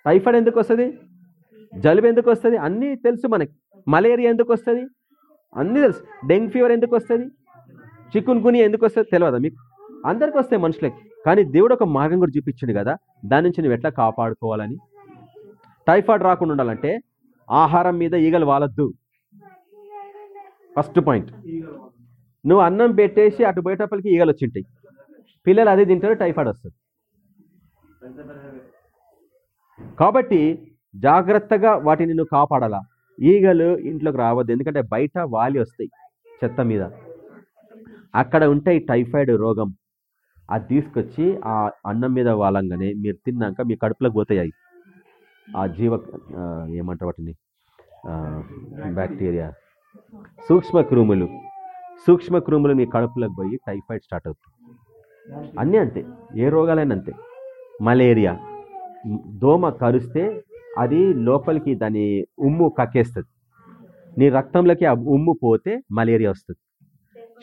టైఫాయిడ్ ఎందుకు వస్తుంది? జలుబు ఎందుకు వస్తుంది అన్నీ తెలుసు మనకి. మలేరియా ఎందుకు వస్తుంది అన్నీ తెలుసు. డెంగ్ ఫీవర్ ఎందుకు వస్తుంది చికున్ గుని ఎందుకు వస్తుంది తెలియదా మీకు? అందరికి వస్తాయి మనుషులకి. కానీ దేవుడు ఒక మార్గం కూడా చూపించిండు కదా. దాని నుంచి నువ్వు ఎట్లా కాపాడుకోవాలని? టైఫాయిడ్ రాకుండా ఉండాలంటే ఆహారం మీద ఈగలు వాలద్దు. First point. నువ్వు అన్నం పెట్టేసి అటు పోయేటప్పటికి ఈగలు వచ్చింటాయి. పిల్లలు అదే తింటారు టైఫాయిడ్ వస్తుంది. కాబట్టి జాగ్రత్తగా వాటిని నువ్వు కాపాడాలా? ఈగలు ఇంట్లోకి రావద్దు. ఎందుకంటే బయట వాలి వస్తాయి చెత్త మీద. అక్కడ ఉంటాయి టైఫాయిడ్ రోగం. అది తీసుకొచ్చి ఆ అన్నం మీద వాలంగానే మీరు తిన్నాక మీ కడుపులోకి పోతాయి అవి. ఆ జీవ ఏమంటారు వాటిని? బ్యాక్టీరియా. సూక్ష్మ క్రూములు సూక్ష్మ క్రూములు మీ కడుపులోకి పోయి టైఫాయిడ్ స్టార్ట్ అవుతుంది అన్నీ అంతే. ఏ రోగాలైనా అంతే. మలేరియా. దోమ కరిస్తే అది లోపలికి దాని ఉమ్ము కక్కేస్తుంది. నీ రక్తంలోకి ఆ ఉమ్ము పోతే మలేరియా వస్తుంది.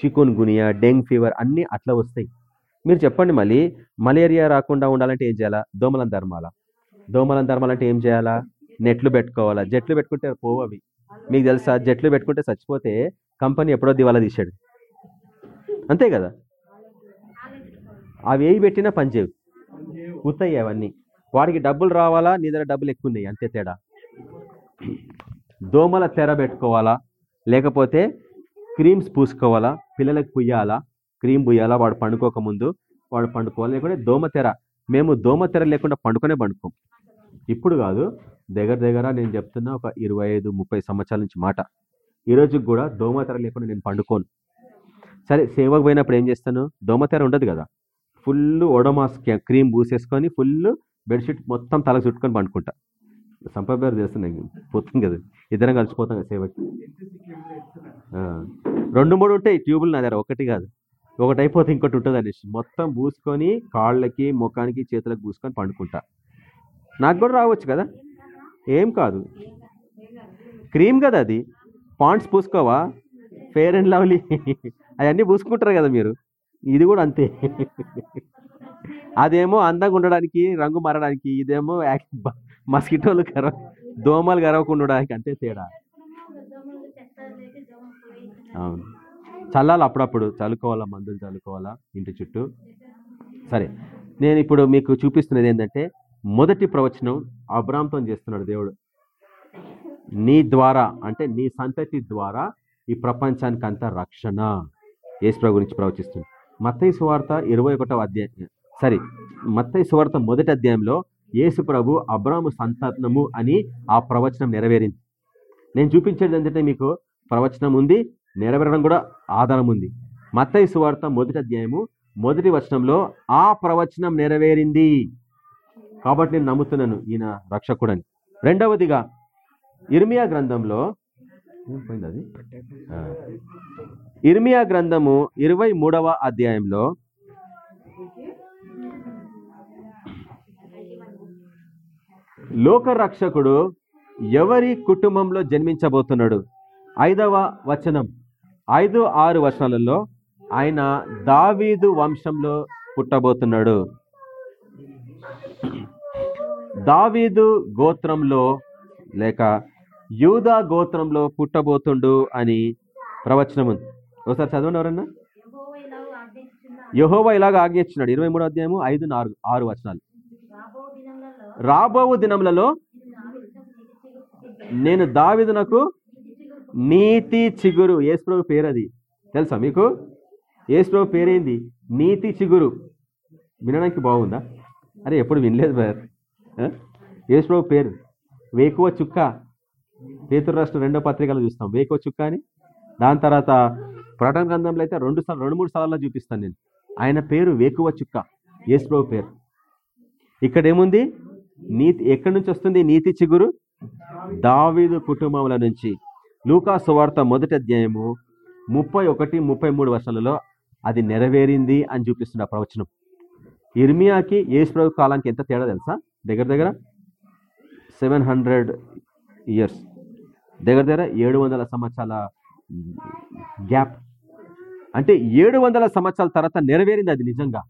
చికున్ గునియా డెంగ్ ఫీవర్ అన్నీ అట్లా వస్తాయి. మీరు చెప్పండి మళ్ళీ మలేరియా రాకుండా ఉండాలంటే ఏం చేయాలా? దోమలం ధర్మాల? దోమలం ధర్మాలంటే ఏం చేయాలా? నెట్లు పెట్టుకోవాలా? జట్లు పెట్టుకుంటే పోవు అవి. మీకు తెలుసా? జట్లు పెట్టుకుంటే చచ్చిపోతే కంపెనీ ఎప్పుడో దివాలా తీసాడు అంతే కదా? అవి ఏవి పెట్టినా పనిచేయవు. ఉత్తాయి అవన్నీ. వాడికి డబ్బులు రావాలా? నీ దగ్గర డబ్బులు ఎక్కువ ఉన్నాయి అంతే తేడా. దోమల తెర పెట్టుకోవాలా? లేకపోతే క్రీమ్స్ పూసుకోవాలా? పిల్లలకు పుయ్యాలా? క్రీమ్ పుయ్యాలా? వాడు పండుకోక ముందు వాడు పండుకోవాలి. లేకుంటే దోమ తెర. మేము దోమ తెర లేకుండా పండుకొనే పండుకోం. ఇప్పుడు కాదు దగ్గర దగ్గర నేను చెప్తున్నా ఒక ఇరవై ఐదు ముప్పై సంవత్సరాల నుంచి మాట. ఈ రోజుకి కూడా దోమ తెర లేకుండా నేను పండుకోను. సరే సేవకు పోయినప్పుడు ఏం చేస్తాను? దోమ తెర ఉండదు కదా. ఫుల్ ఒడమాస్ క్రీమ్ పూసేసుకొని ఫుల్ బెడ్షీట్ మొత్తం తలకు చుట్టుకొని పండుకుంటా. సంపద చేస్తున్నాయి పోతుంది కదా. ఇద్దరం కలిసిపోతాం కదా సేవకి రెండు మూడు ఉంటాయి ట్యూబులు నా దగ్గర ఒకటి కాదు. ఒకటి అయిపోతే ఇంకోటి ఉంటుంది అనేసి. మొత్తం పూసుకొని కాళ్ళకి ముఖానికి చేతులకు పూసుకొని పండుకుంటా. నాకు కూడా రావచ్చు కదా? ఏం కాదు. క్రీమ్ కదా అది. పాండ్స్ పూసుకోవా? Fair and Lovely. అవన్నీ పూసుకుంటారు కదా మీరు. ఇది కూడా అంతే. అదేమో అందంగా ఉండడానికి రంగు మారడానికి ఇదేమో మస్కిటోలు గరవ దోమలు గరవకుండా ఉండడానికి అంతే తేడా. అవును. చల్లాలి అప్పుడప్పుడు. చల్లుకోవాలా మందులు చల్లుకోవాలా ఇంటి చుట్టూ? సరే. నేను ఇప్పుడు మీకు చూపిస్తున్నది ఏంటంటే మొదటి ప్రవచనం అభ్రాంతం చేస్తున్నాడు దేవుడు. నీ ద్వారా అంటే నీ సంతతి ద్వారా ఈ ప్రపంచానికి అంతా రక్షణ. యేసు గురించి ప్రవచిస్తుంది మత్తయి సువార్త ఇరవై ఒకటవ అధ్యాయం. సరే మత్తై సువార్త మొదటి అధ్యాయంలో యేసు ప్రభు అబ్రాము సంతానము అని ఆ ప్రవచనం నెరవేరింది. నేను చూపించేది ఏంటంటే మీకు ప్రవచనం ఉంది నెరవేరడం కూడా ఆధారం ఉంది. మత్తయి సువార్త మొదటి అధ్యాయము మొదటి వచనంలో ఆ ప్రవచనం నెరవేరింది. కాబట్టి నేను నమ్ముతున్నాను ఈయన రక్షకుడని. రెండవదిగా ఇర్మియా గ్రంథంలో అది? ఇర్మియా గ్రంథము ఇరవై మూడవ అధ్యాయంలో లోకరక్షకుడు ఎవరి కుటుంబంలో జన్మించబోతున్నాడు? ఐదవ వచనం. ఐదు ఆరు వచనాలలో ఆయన దావీదు వంశంలో పుట్టబోతున్నాడు. దావీదు గోత్రంలో లేక యూదా గోత్రంలో పుట్టబోతుండు అని ప్రవచనం ఉంది. ఒకసారి చదవండి ఎవరన్నా? యహోవా ఇలాగ ఆజ్ఞించినాడు ఇరవై మూడో అధ్యాయము ఐదు నాలుగు ఆరు వచనాలు. రాబో దినములలో నేను దావిదునకు నీతి చిగురు. యేసుప్రభు పేరు అది తెలుసా మీకు? యేసుప్రభు పేరేంది? నీతి చిగురు. వినడానికి బాగుందా? అరే ఎప్పుడు వినలేదు బ్రదర్. యేసుప్రభు పేరు. వేకువ చుక్క. పేతురు రాష్ట్ర రెండో పత్రికలో చూస్తాం. వేకువ చుక్క అని. దాని తర్వాత ప్రకటన గ్రంథంలో అయితే రెండు సార్లు రెండు మూడు సార్లు చూపిస్తాను నేను. ఆయన పేరు వేకువ చుక్క. యేసుప్రభు పేరు. ఇక్కడ ఏముంది నీతి ఎక్కడి నుంచి వస్తుంది? నీతి చిగురు? దావీదు కుటుంబముల నుంచి. లూకా సువార్త మొదటి అధ్యాయము ముప్పై ఒకటి ముప్పై మూడు వర్షాలలో అది నెరవేరింది అని చూపిస్తున్న ప్రవచనం. ఇర్మియాకి ఏసుప్రభు కాలానికి ఎంత తేడా తెలుసా? దగ్గర దగ్గర సెవెన్ హండ్రెడ్ ఇయర్స్. దగ్గర దగ్గర ఏడు వందల సంవత్సరాల గ్యాప్. అంటే ఏడు వందల సంవత్సరాల తర్వాత నెరవేరింది అది నిజంగా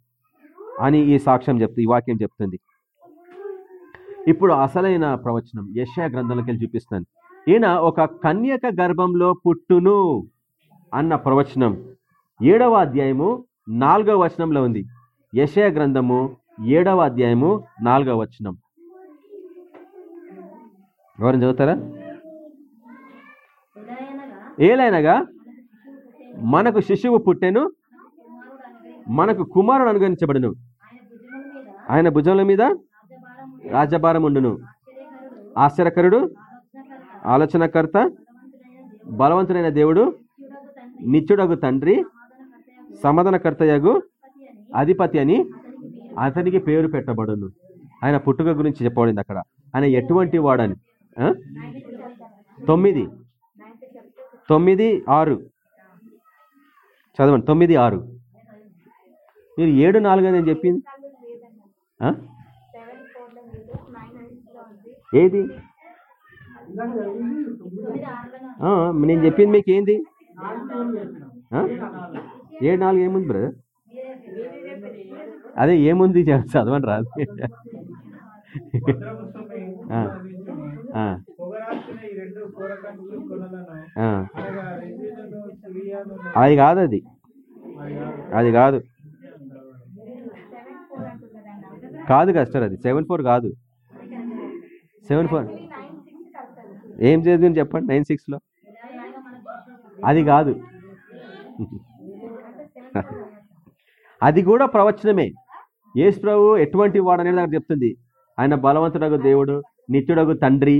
అని ఈ సాక్ష్యం చెప్తుంది ఈ వాక్యం చెప్తుంది. ఇప్పుడు అసలైన ప్రవచనం యశా గ్రంథంలోకి వెళ్ళి చూపిస్తాను. ఈయన ఒక కన్యక గర్భంలో పుట్టును అన్న ప్రవచనం. ఏడవ అధ్యాయము నాలుగవ వచనంలో ఉంది. యశయ గ్రంథము ఏడవ అధ్యాయము నాలుగవ వచనం. ఎవరైనా చదువుతారా? ఏలైనగా మనకు శిశువు పుట్టెను మనకు కుమారుడు అనుగణించబడును ఆయన భుజముల మీద రాజభారముండును. ఆశ్చర్యకరుడు ఆలోచనకర్త బలవంతుడైన దేవుడు నిత్యుడగు తండ్రి సమాధానకర్తయగు అధిపతి అని అతనికి పేరు పెట్టబడును. ఆయన పుట్టుక గురించి చెప్పబడింది అక్కడ. ఆయన ఎటువంటి వాడని? తొమ్మిది. తొమ్మిది ఆరు. చదవండి. తొమ్మిది ఆరు. మీరు ఏడు నాలుగు అని చెప్పింది? ఏది? నేను చెప్పింది మీకు ఏంది ఏడు నాలుగు ఏముంది బ్రదర్ అదే ఏముంది చదవండి రాదు అది కాదు అది. అది కాదు. కాదు కస్టర్ అది. సెవెన్ ఫోర్ కాదు. సెవెన్ ఫోర్ ఏం చదివింది చెప్పండి నైన్ సిక్స్లో అది కాదు. అది కూడా ప్రవచనమే. యేసు ప్రభు ఎటువంటి వాడు అనేది నాకు చెప్తుంది. ఆయన బలవంతుడగు దేవుడు నిత్యుడగు తండ్రి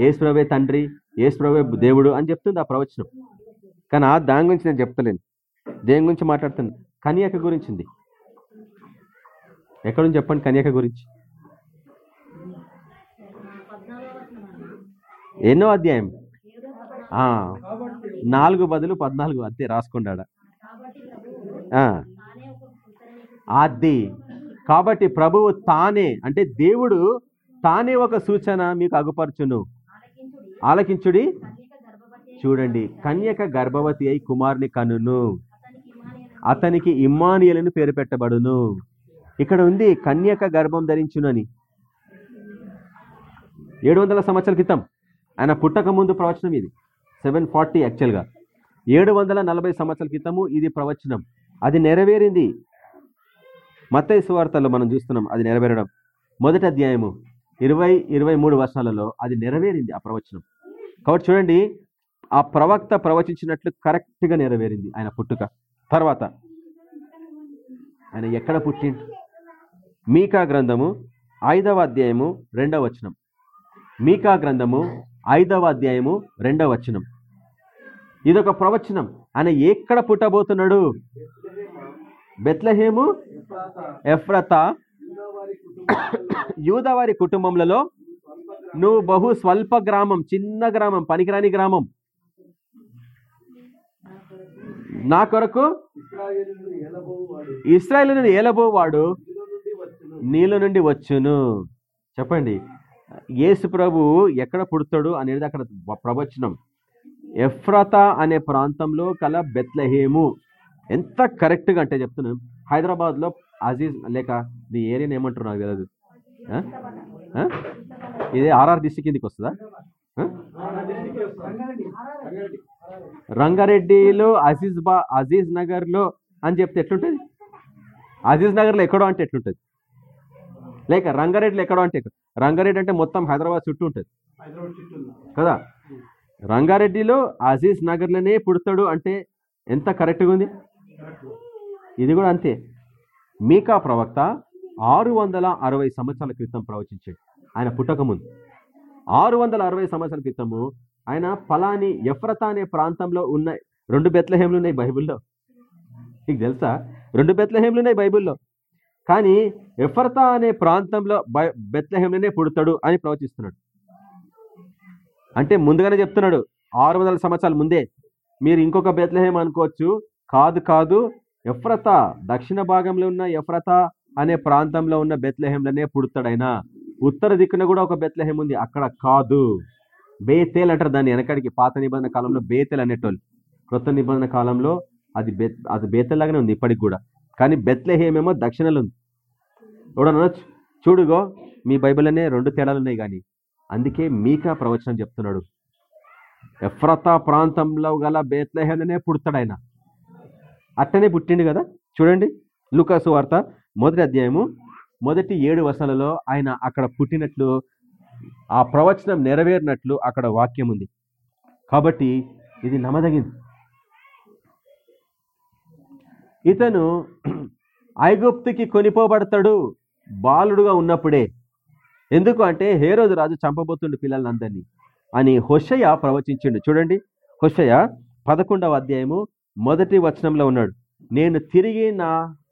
యేసు ప్రభే తండ్రి యేసు ప్రభే దేవుడు అని చెప్తుంది ఆ ప్రవచనం. కానీ ఆ దాని గురించి నేను చెప్తలేను. దేని గురించి మాట్లాడుతున్నాను? కన్యక గురించింది. ఎక్కడుంది చెప్పండి కన్యక గురించి? ఎన్నో అధ్యాయం? నాలుగు బదులు పద్నాలుగు అంతే రాసుకున్నాడా అది. కాబట్టి ప్రభువు తానే అంటే దేవుడు తానే ఒక సూచన మీకు అగుపరచును. ఆలకించుడి? చూడండి కన్యక గర్భవతి అయి కుమారుని కనును. అతనికి ఇమ్మానియలను పేరు పెట్టబడును. ఇక్కడ ఉంది కన్యక గర్భం ధరించునని. ఏడు వందల సంవత్సరాల క్రితం. ఆయన పుట్టక ముందు ప్రవచనం ఇది. సెవెన్ ఫార్టీ యాక్చువల్గా ఏడు వందల నలభై సంవత్సరాల క్రితము ఇది ప్రవచనం. అది నెరవేరింది. మత్తయి సువార్తలో మనం చూస్తున్నాం అది నెరవేరడం. మొదటి అధ్యాయము ఇరవై ఇరవై మూడు వర్షాలలో అది నెరవేరింది ఆ ప్రవచనం. కాబట్టి చూడండి ఆ ప్రవక్త ప్రవచించినట్లు కరెక్ట్గా నెరవేరింది ఆయన పుట్టుక. తర్వాత ఆయన ఎక్కడ పుట్టిండు? మీకా గ్రంథము ఐదవ అధ్యాయము రెండవ వచనం. మీకా గ్రంథము ఐదవ అధ్యాయము రెండవ వచనం. ఇదొక ప్రవచనం. ఆయన ఎక్కడ పుట్టబోతున్నాడు? బెత్లహేము ఎఫ్రత యూదవారి కుటుంబంలో నువ్వు బహు స్వల్ప గ్రామం చిన్న గ్రామం పనికిరాని గ్రామం. నా కొరకు ఇస్రాయల్ ఏలబోవాడు నీళ్ళ నుండి వచ్చును. చెప్పండి. యేసు ప్రభు ఎక్కడ పుడతాడు అనేది అక్కడ ప్రవచనం. ఎఫ్రత అనే ప్రాంతంలో కల బెత్లహేము. ఎంత కరెక్ట్గా అంటే చెప్తున్నాను హైదరాబాద్లో అజీజ్ లేక నీ ఏరియాని ఏమంటారు నాకు తెలియదు ఇది ఆర్ఆర్ డిస్టిక్ కిందకి వస్తుందా? రంగారెడ్డిలో అజీజ్ బా అజీజ్ నగర్లో అని చెప్తే ఎట్లుంటుంది? అజీజ్ నగర్లో ఎక్కడో అంటే ఎట్లుంటుంది? లేక రంగారెడ్డిలో ఎక్కడో అంటే రంగారెడ్డి అంటే మొత్తం హైదరాబాద్ చుట్టూ ఉంటుంది? కదా? రంగారెడ్డిలో అజీజ్ నగర్లోనే పుడతాడు అంటే ఎంత కరెక్ట్గా ఉంది? ఇది కూడా అంతే. మీకా ప్రవక్త ఆరు వందల అరవై సంవత్సరాల క్రితం ప్రవచించాడు. ఆయన పుట్టక ముందు. ఆరు వందల అరవై సంవత్సరాల క్రితము ఆయన ఫలాని ఎఫ్రత అనే ప్రాంతంలో ఉన్న రెండు బెత్లహేములు ఉన్నాయి బైబిల్లో. నీకు తెలుసా? రెండు బెత్లహేములు ఉన్నాయి బైబిల్లో. కానీ ఎఫర్తా అనే ప్రాంతంలో బై పుడతాడు అని ప్రవచిస్తున్నాడు. అంటే ముందుగానే చెప్తున్నాడు ఆరు వందల సంవత్సరాల ముందే. మీరు ఇంకొక బెత్లహేం అనుకోవచ్చు. కాదు కాదు ఎఫ్రత దక్షిణ భాగంలో ఉన్న ఎఫ్రత అనే ప్రాంతంలో ఉన్న బెత్లహేంలోనే పుడతాడైనా ఉత్తర దిక్కున కూడా ఒక బెత్లహేం ఉంది అక్కడ కాదు. బేతేల్ అంటారు దాన్ని వెనకడికి పాత నిబంధన కాలంలో బేతెల్ అనేటోళ్ళు. క్రొత్త నిబంధన కాలంలో అది బె అది బేతెల్ లాగానే ఉంది ఇప్పటికి కూడా. కానీ బెత్లహేమేమో దక్షిణలో ఉంది. చూడనొచ్చు చూడుగో మీ బైబిల్లోనే రెండు తేడాలు ఉన్నాయి కానీ అందుకే మీకా ప్రవచనం చెప్తున్నాడు. ఎఫ్రతా ప్రాంతంలో గల బేత్లహేమనే పుడతాడు ఆయన. అట్టనే పుట్టిండు కదా? చూడండి లుకాసు వార్త మొదటి అధ్యాయము మొదటి ఏడు వర్షాలలో ఆయన అక్కడ పుట్టినట్లు ఆ ప్రవచనం నెరవేరినట్లు అక్కడ వాక్యం ఉంది. కాబట్టి ఇది నమ్మదగింది. ఇతను ఐగుప్తుకి కొనిపోబడతాడు బాలుడుగా ఉన్నప్పుడే. ఎందుకు అంటే హేరోదు రాజు చంపబోతుండు పిల్లలందరినీ అని హొషయ ప్రవచించిండు. చూడండి హొషయ పదకొండవ అధ్యాయము మొదటి వచనంలో ఉన్నాడు. నేను తిరిగి నా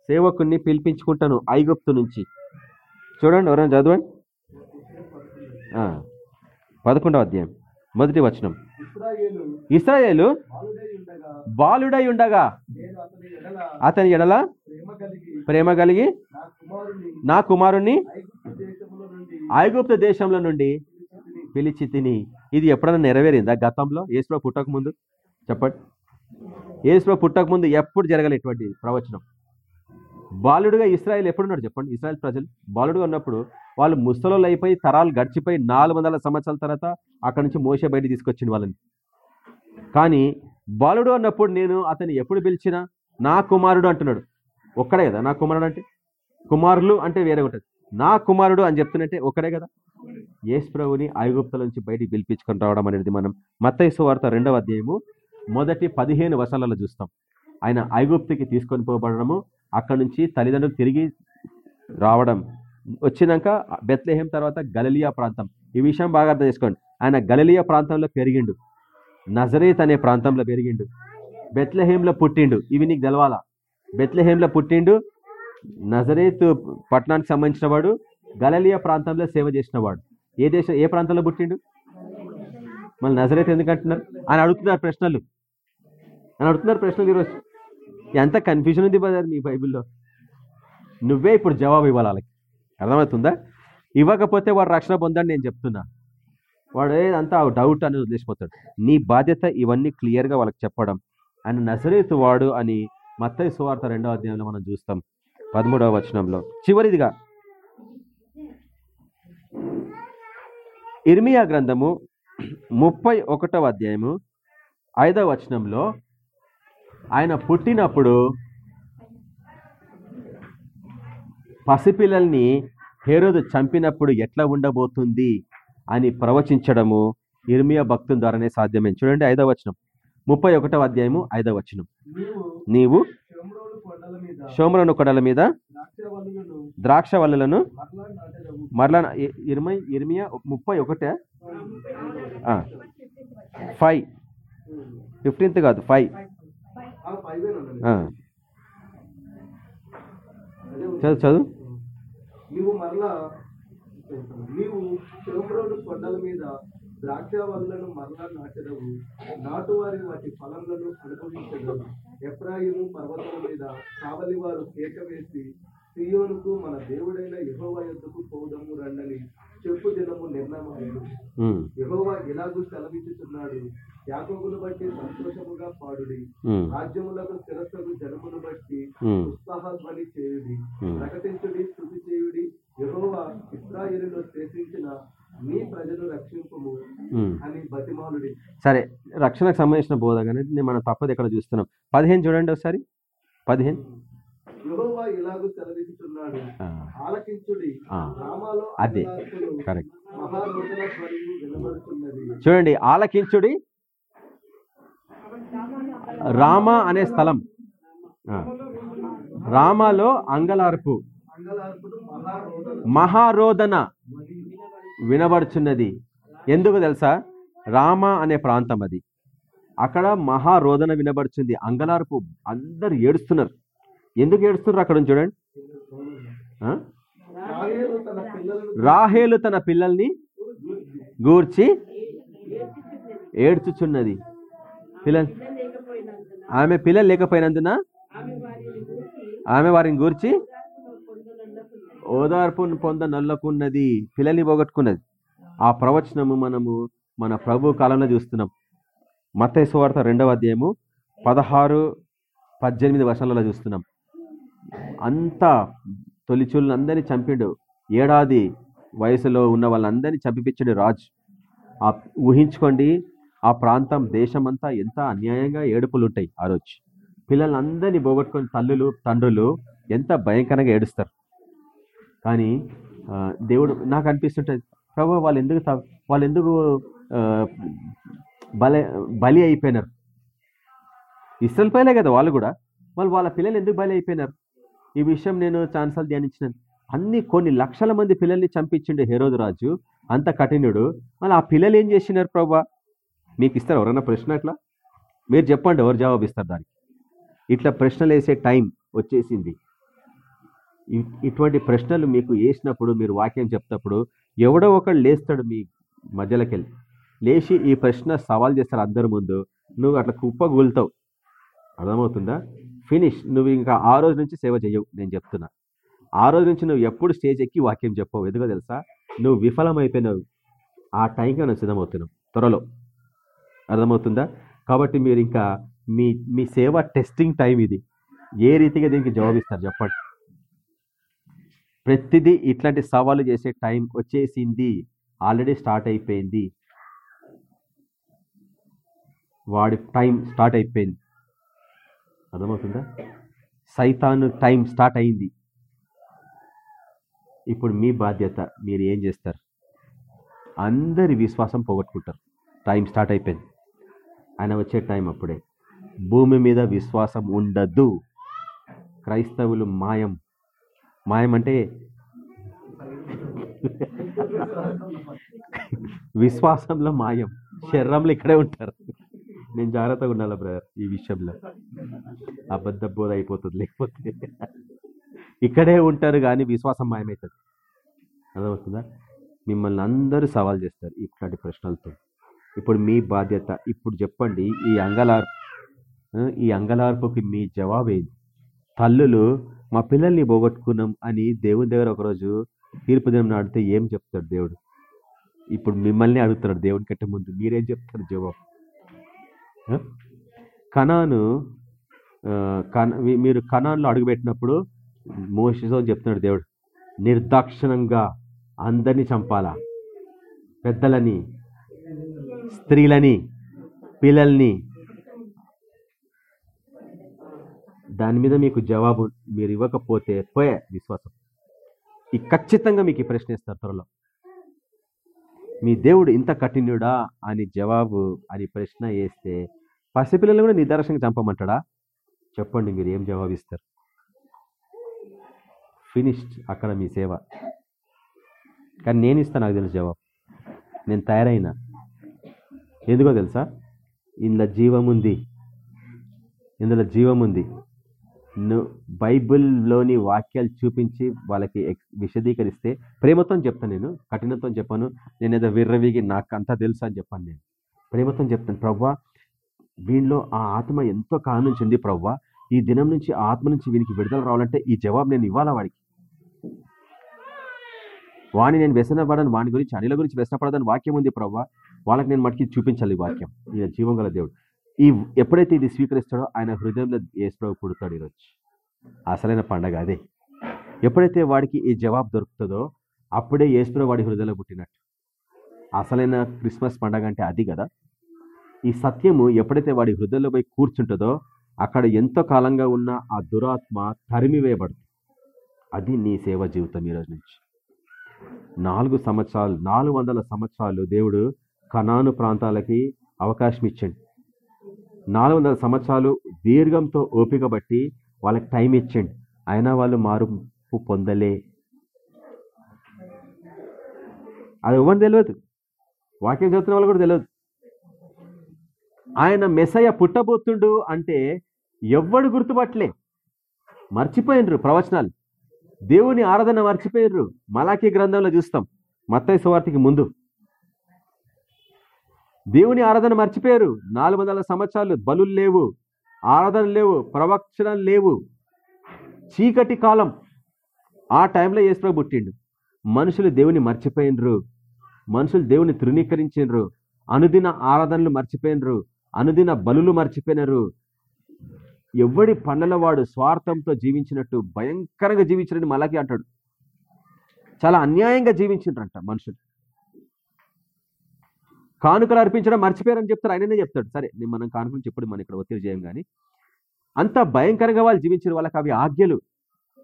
సేవకుణ్ణి పిలిపించుకుంటాను ఐగుప్తు నుంచి. చూడండి ఎవరైనా చదవండి. పదకొండవ అధ్యాయం మొదటి వచనం. ఇస్రాయేలు బాలుడై ఉండగా అతని ఎడల ప్రేమ కలిగి నా కుమారుణ్ణి ఐగుప్తు దేశంలో నుండి పిలిచి తిని. ఇది ఎప్పుడైనా నెరవేరిందా గతంలో? ఏసులో పుట్టక ముందు? చెప్పండి. ఏసులో పుట్టక ముందు ఎప్పుడు జరగలే ఇటువంటి ప్రవచనం? బాలుడుగా ఇస్రాయల్ ఎప్పుడున్నాడు చెప్పండి? ఇస్రాయల్ ప్రజలు బాలుడుగా ఉన్నప్పుడు వాళ్ళు ముసలోళ్ళు అయిపోయి తరాలు గడిచిపోయి నాలుగు వందల సంవత్సరాల తర్వాత అక్కడి నుంచి మోసే బయట తీసుకొచ్చిన వాళ్ళని. కానీ బాలుడు అన్నప్పుడు నేను అతన్ని ఎప్పుడు పిలిచినా నా కుమారుడు అంటున్నాడు. ఒక్కడే కదా నా కుమారుడు అంటే? కుమారులు అంటే వేరే ఉంటుంది. నా కుమారుడు అని చెప్తున్నట్టే ఒక్కడే కదా? యేసు ప్రభుని ఐగుప్తుల నుంచి బయటికి పిలిపించుకొని రావడం అనేది మనం మత్తైసు వార్త రెండవ అధ్యాయము మొదటి పదిహేను వర్షాలలో చూస్తాం. ఆయన ఐగుప్తికి తీసుకొని పోబడము అక్కడ నుంచి తల్లిదండ్రులు తిరిగి రావడం వచ్చినాక బెత్లెహేం తర్వాత గలలియా ప్రాంతం. ఈ విషయం బాగా అర్థం చేసుకోండి. ఆయన గలలియా ప్రాంతంలో పెరిగిండు. నజరేత్ అనే ప్రాంతంలో పెరిగిండు. బెత్లహేంలో పుట్టిండు. ఇవి నీకు తెలవాలా? బెత్లహేంలో పుట్టిండు. నజరేత్ పట్టణానికి సంబంధించిన వాడు. గలలియా ప్రాంతంలో సేవ చేసిన వాడు. ఏ దేశం ఏ ప్రాంతంలో పుట్టిండు? మళ్ళీ నజరేత్ ఎందుకంటున్నారు ఆయన అడుగుతున్నారు ప్రశ్నలు. ఆయన అడుగుతున్నారు ప్రశ్నలు ఈరోజు. ఎంత కన్ఫ్యూజన్ ఉంది బ్రదర్ మీ బైబిల్లో. నువ్వే ఇప్పుడు జవాబు ఇవ్వాలి వాళ్ళకి. అర్థమవుతుందా? ఇవ్వకపోతే వాడు రక్షణ పొందని నేను చెప్తున్నా. వాడు ఏదంతా డౌట్ అని వదిలేసిపోతాడు. నీ బాధ్యత ఇవన్నీ క్లియర్గా వాళ్ళకి చెప్పడం. ఆయన నజరేతు వాడు అని మత్తయ్య సువార్త రెండవ అధ్యాయంలో మనం చూస్తాం. పదమూడవ వచనంలో. చివరిదిగా. ఇర్మియా గ్రంథము ముప్పై ఒకటవ అధ్యాయము ఐదవ వచనంలో ఆయన పుట్టినప్పుడు పసిపిల్లల్ని హేరోదు చంపినప్పుడు ఎట్లా ఉండబోతుంది అని ప్రవచించడము ఇర్మియా భక్తుల ద్వారానే సాధ్యమైంది. చూడండి ఐదవ వచనం. ముప్పై ఒకటవ అధ్యాయము ఐదవ వచనం. నీవు శంభ్రోలు కొండల మీద ద్రాక్ష వల్లులను మరలా ఇరవై ఇర్మియా ముప్పై ఒకటే? ఫైవ్. ఫిఫ్టీన్త్ కాదు ఫైవ్ ఆ పైవేనండి అదే ఉంది. చదువు చదువు? నీవు మరలా నీవు శంభ్రోలు కొండల మీద ద్రాక్ష వల్లను మరలా నాటెదవు నాటువారి వాటి ఫలములను అనుభవించదు ఎఫ్రాయిము పర్వతాల మీద కావలి వారు కేక వేసి సియోనుకు మన దేవుడైన యెహోవా యొద్దకు పోదము రండని చెప్పు దినము నిర్ణయమాయను యెహోవా ఎలాగూ సెలవిచ్చుచున్నాడు. యాకోబును బట్టి సంతోషముగా పాడుడి. రాజ్యములకు శిరస్సుకు జనమును బట్టి ఉమ్, ఉత్సాహధ్వని చేయుడి. ప్రకటించుడి స్థుతి చేయుడి. యెహోవా ఇస్రాయేలులో శేషించిన మీ ప్రజలు రక్షింపుము. అని బతిమాలుడి. సరే రక్షణకు సంబంధించిన బోధ కానీ నేను మనం తప్పదు ఎక్కడ చూస్తున్నాం. పదిహేను చూడండి ఒకసారి. పదిహేను. యెహోవా ఇలాగూ సెలవిచ్చుచున్నాడు. ఆ, ఆలకించుడి. ఆ. రామాలో అదే. కరెక్ట్. చూడండి ఆలకించుడి రామ అనే స్థలం. రామలో రామాలో అంగలార్పు. మహారోదన వినబడుచున్నది. ఎందుకు తెలుసా? రామ అనే ప్రాంతం అది. అక్కడ మహారోదన వినబడుచుంది. అంగలార్పు అందరు ఏడుస్తున్నారు. ఎందుకు ఏడుస్తున్నారు అక్కడ చూడండి. రాహేలు తన పిల్లల్ని గూర్చి ఏడ్చుచున్నది. పిల్లలు ఆమె పిల్లలు లేకపోయినందున ఆమె వారిని గూర్చి ఓదార్పును పొంద నల్లకున్నది పిల్లల్ని పోగొట్టుకున్నది. ఆ ప్రవచనము మనము మన ప్రభు కాలంలో చూస్తున్నాం. మత్తయి సువార్త రెండవ అధ్యాయము పదహారు పద్దెనిమిది వర్షాలలో చూస్తున్నాం. అంతా తొలిచూళ్ళని అందరినీ చంపిండు. ఏడాది వయసులో ఉన్న వాళ్ళందరినీ చంపిపించాడు రాజు. ఆ ఊహించుకోండి ఆ ప్రాంతం దేశమంతా ఎంత అన్యాయంగా ఏడుపులు ఉంటాయి ఆ రోజు. పిల్లలందరినీ పోగొట్టుకుని తల్లులు తండ్రులు ఎంత భయంకరంగా ఏడుస్తారు. కానీ దేవుడు నాకు అనిపిస్తుంటుంది ప్రభు వాళ్ళు ఎందుకు త- వాళ్ళు ఎందుకు ఆ, బలి బలి అయిపోయినారు? ఇస్రాయల్ పైలే కదా వాళ్ళు కూడా. వాళ్ళు వాళ్ళ పిల్లలు ఎందుకు బలి అయిపోయినారు? ఈ విషయం నేను ఛాన్సల్ ధ్యానించినాను. అన్ని కొన్ని లక్షల మంది పిల్లల్ని చంపించిండు హేరోదు రాజు అంత కఠినుడు. మళ్ళీ ఆ పిల్లలు ఏం చేసినారు ప్రభా? మీకు ఇస్తారు ఎవరైనా ప్రశ్న అట్లా? మీరు చెప్పండి ఎవరు జవాబు ఇస్తారు దానికి? ఇట్లా ప్రశ్నలు వేసే టైం వచ్చేసింది. ఇటువంటి ప్రశ్నలు మీకు వేసినప్పుడు మీరు వాక్యం చెప్తప్పుడు ఎవడో ఒకడు లేస్తాడు మీ మధ్యలోకి వెళ్ళి లేచి ఈ ప్రశ్న సవాల్ చేస్తారు అందరి ముందు. నువ్వు అట్లా కుప్ప కూలుతావు అర్థమవుతుందా? ఫినిష్. నువ్వు ఇంకా ఆ రోజు నుంచి సేవ చేయవు నేను చెప్తున్నా. ఆ రోజు నుంచి నువ్వు ఎప్పుడు స్టేజ్ ఎక్కి వాక్యం చెప్పవు. ఎందుకో తెలుసా? నువ్వు విఫలమైపోయినావు. ఆ టైంకి నువ్వు సిద్ధమవుతున్నాం త్వరలో. అర్థమవుతుందా? కాబట్టి మీరు ఇంకా మీ మీ సేవ టెస్టింగ్ టైం ఇది. ఏ రీతిగా దీనికి జవాబిస్తారు చెప్పండి. ప్రతిదీ ఇట్లాంటి సవాలు చేసే టైం వచ్చేసింది. ఆల్రెడీ స్టార్ట్ అయిపోయింది. వాడి టైం స్టార్ట్ అయిపోయింది. అర్థమవుతుందా? సైతాను టైం స్టార్ట్ అయింది. ఇప్పుడు మీ బాధ్యత మీరు ఏం చేస్తారు? అందరి విశ్వాసం పోగొట్టుకుంటారు. టైం స్టార్ట్ అయిపోయింది. ఆయన వచ్చే టైం అప్పుడే. భూమి మీద విశ్వాసం ఉండదు. క్రైస్తవులు మాయం. మాయం అంటే విశ్వాసంలో మాయం. శరీరంలో ఇక్కడే ఉంటారు. నేను జాగ్రత్తగా ఉండాలి బ్రదర్ ఈ విషయంలో? అబద్ధ బోధ అయిపోతుంది లేకపోతే ఇక్కడే ఉంటారు కానీ విశ్వాసం మాయమవుతుంది. అర్థమవుతుందా? మిమ్మల్ని అందరూ సవాల్ చేస్తారు ఇట్లాంటి ప్రశ్నలతో. ఇప్పుడు మీ బాధ్యత. ఇప్పుడు చెప్పండి ఈ అంగలార్పు ఈ అంగలార్పుకి మీ జవాబేది? తల్లులు మా పిల్లల్ని పోగొట్టుకున్నాం అని దేవుని దగ్గర ఒకరోజు తీర్పు దినం నాడితే ఏం చెప్తాడు దేవుడు? ఇప్పుడు మిమ్మల్ని అడుగుతున్నాడు దేవుని కంటే ముందు. మీరేం చెప్తారు జవాబు? కణాను కణ కన మీరు కణాన్లో అడుగుపెట్టినప్పుడు మోసతో చెప్తున్నాడు దేవుడు నిర్దాక్షిణంగా అందరినీ చంపాలా? పెద్దలని స్త్రీలని పిల్లల్ని. దాని మీద మీకు జవాబు మీరు ఇవ్వకపోతే పోయే విశ్వాసం. ఈ ఖచ్చితంగా మీకు ఈ ప్రశ్న ఇస్తారు త్వరలో. మీ దేవుడు ఇంత కఠినుడా అని జవాబు అని ప్రశ్న వేస్తే పసిపిల్లలు కూడా నిదర్శనంగా చంపమంటాడా? చెప్పండి మీరు ఏం జవాబిస్తారు? ఫినిష్డ్ అక్కడ మీ సేవ. కానీ నేను ఇస్తాను నాకు తెలుసు జవాబు. నేను తయారైనా? ఎందుకో తెలుసా? ఇందులో జీవం ఉంది. ఇందులో జీవం ఉంది. బైబిల్లోని వాక్యాలు చూపించి వాళ్ళకి ఎక్స్ విశదీకరిస్తే ప్రేమతో చెప్తాను నేను కఠినతో చెప్పాను. నేను ఏదో విర్రవీగి నాకు అంతా తెలుసు అని చెప్పాను నేను. ప్రేమతో చెప్తాను. ప్రవ్వా వీళ్ళలో ఆ ఆత్మ ఎంతో కాలం నుంచి ఉంది ప్రవ్వా. ఈ దినం నుంచి ఆత్మ నుంచి వీనికి విడుదల రావాలంటే ఈ జవాబు నేను ఇవ్వాలా వాడికి? వాణి నేను వ్యసనపడను వాని గురించి అనిల గురించి వ్యసనపడదని వాక్యం ఉంది ప్రవ్వా. వాళ్ళకి నేను మటుకి చూపించాలి వాక్యం. ఈయన జీవం గల దేవుడు. ఈ ఎప్పుడైతే ఇది స్వీకరిస్తాడో ఆయన హృదయంలో ఏసుప్రభు పుడతాడు ఈరోజు. అసలైన పండగ అదే. ఎప్పుడైతే వాడికి ఈ జవాబు దొరుకుతుందో అప్పుడే ఏసుప్రభు వాడి హృదయంలో పుట్టినట్టు. అసలైన క్రిస్మస్ పండగ అంటే అది కదా. ఈ సత్యము ఎప్పుడైతే వాడి హృదయంలో పోయి కూర్చుంటుందో అక్కడ ఎంతో కాలంగా ఉన్న ఆ దురాత్మ తరిమివేయబడుతుంది. అది నీ సేవ జీవితం ఈరోజు నుంచి. నాలుగు సంవత్సరాలు నాలుగు వందల సంవత్సరాలు దేవుడు కనాను ప్రాంతాలకి అవకాశం ఇచ్చండి. నాలుగు వందల సంవత్సరాలు దీర్ఘంతో ఓపిక బట్టి వాళ్ళకి టైం ఇచ్చిండు. అయినా వాళ్ళు మార్పు పొందలే. అది ఇవ్వండి తెలియదు వాక్యం చదువుతున్న వాళ్ళు కూడా తెలియదు ఆయన మెసయ్య పుట్టబోతుండు అంటే ఎవ్వడు గుర్తుపట్టలే. మర్చిపోయినరు ప్రవచనాలు. దేవుని ఆరాధన మర్చిపోయినరు. మలాఖీ గ్రంథంలో చూస్తాం. మత్తయ్య సువార్తికి ముందు. దేవుని ఆరాధన మర్చిపోయారు. నాలుగు వందల సంవత్సరాలు బలులు లేవు ఆరాధన లేవు ప్రవక్షణ లేవు. చీకటి కాలం. ఆ టైంలో యేసుప్రభు పుట్టిండు. మనుషులు దేవుని మర్చిపోయినరు. మనుషులు దేవుని తృణీకరించినరు. అనుదిన ఆరాధనలు మర్చిపోయినరు. అనుదిన బలులు మర్చిపోయినరు. ఎవడి పనుల వాడు స్వార్థంతో జీవించినట్టు భయంకరంగా జీవించినట్టు మలాకి అంటాడు. చాలా అన్యాయంగా జీవించిండ్రంట మనుషులు. కానుకలు అర్పించడం మర్చిపోయారని చెప్తారు. ఆయననే చెప్తాడు. సరే నేను మనం కానుకలు చెప్పుడు మనం ఇక్కడ ఒత్తిడి చేయం కానీ అంత భయంకరంగా వాళ్ళు జీవించిన వాళ్ళకి అవి ఆజ్ఞలు.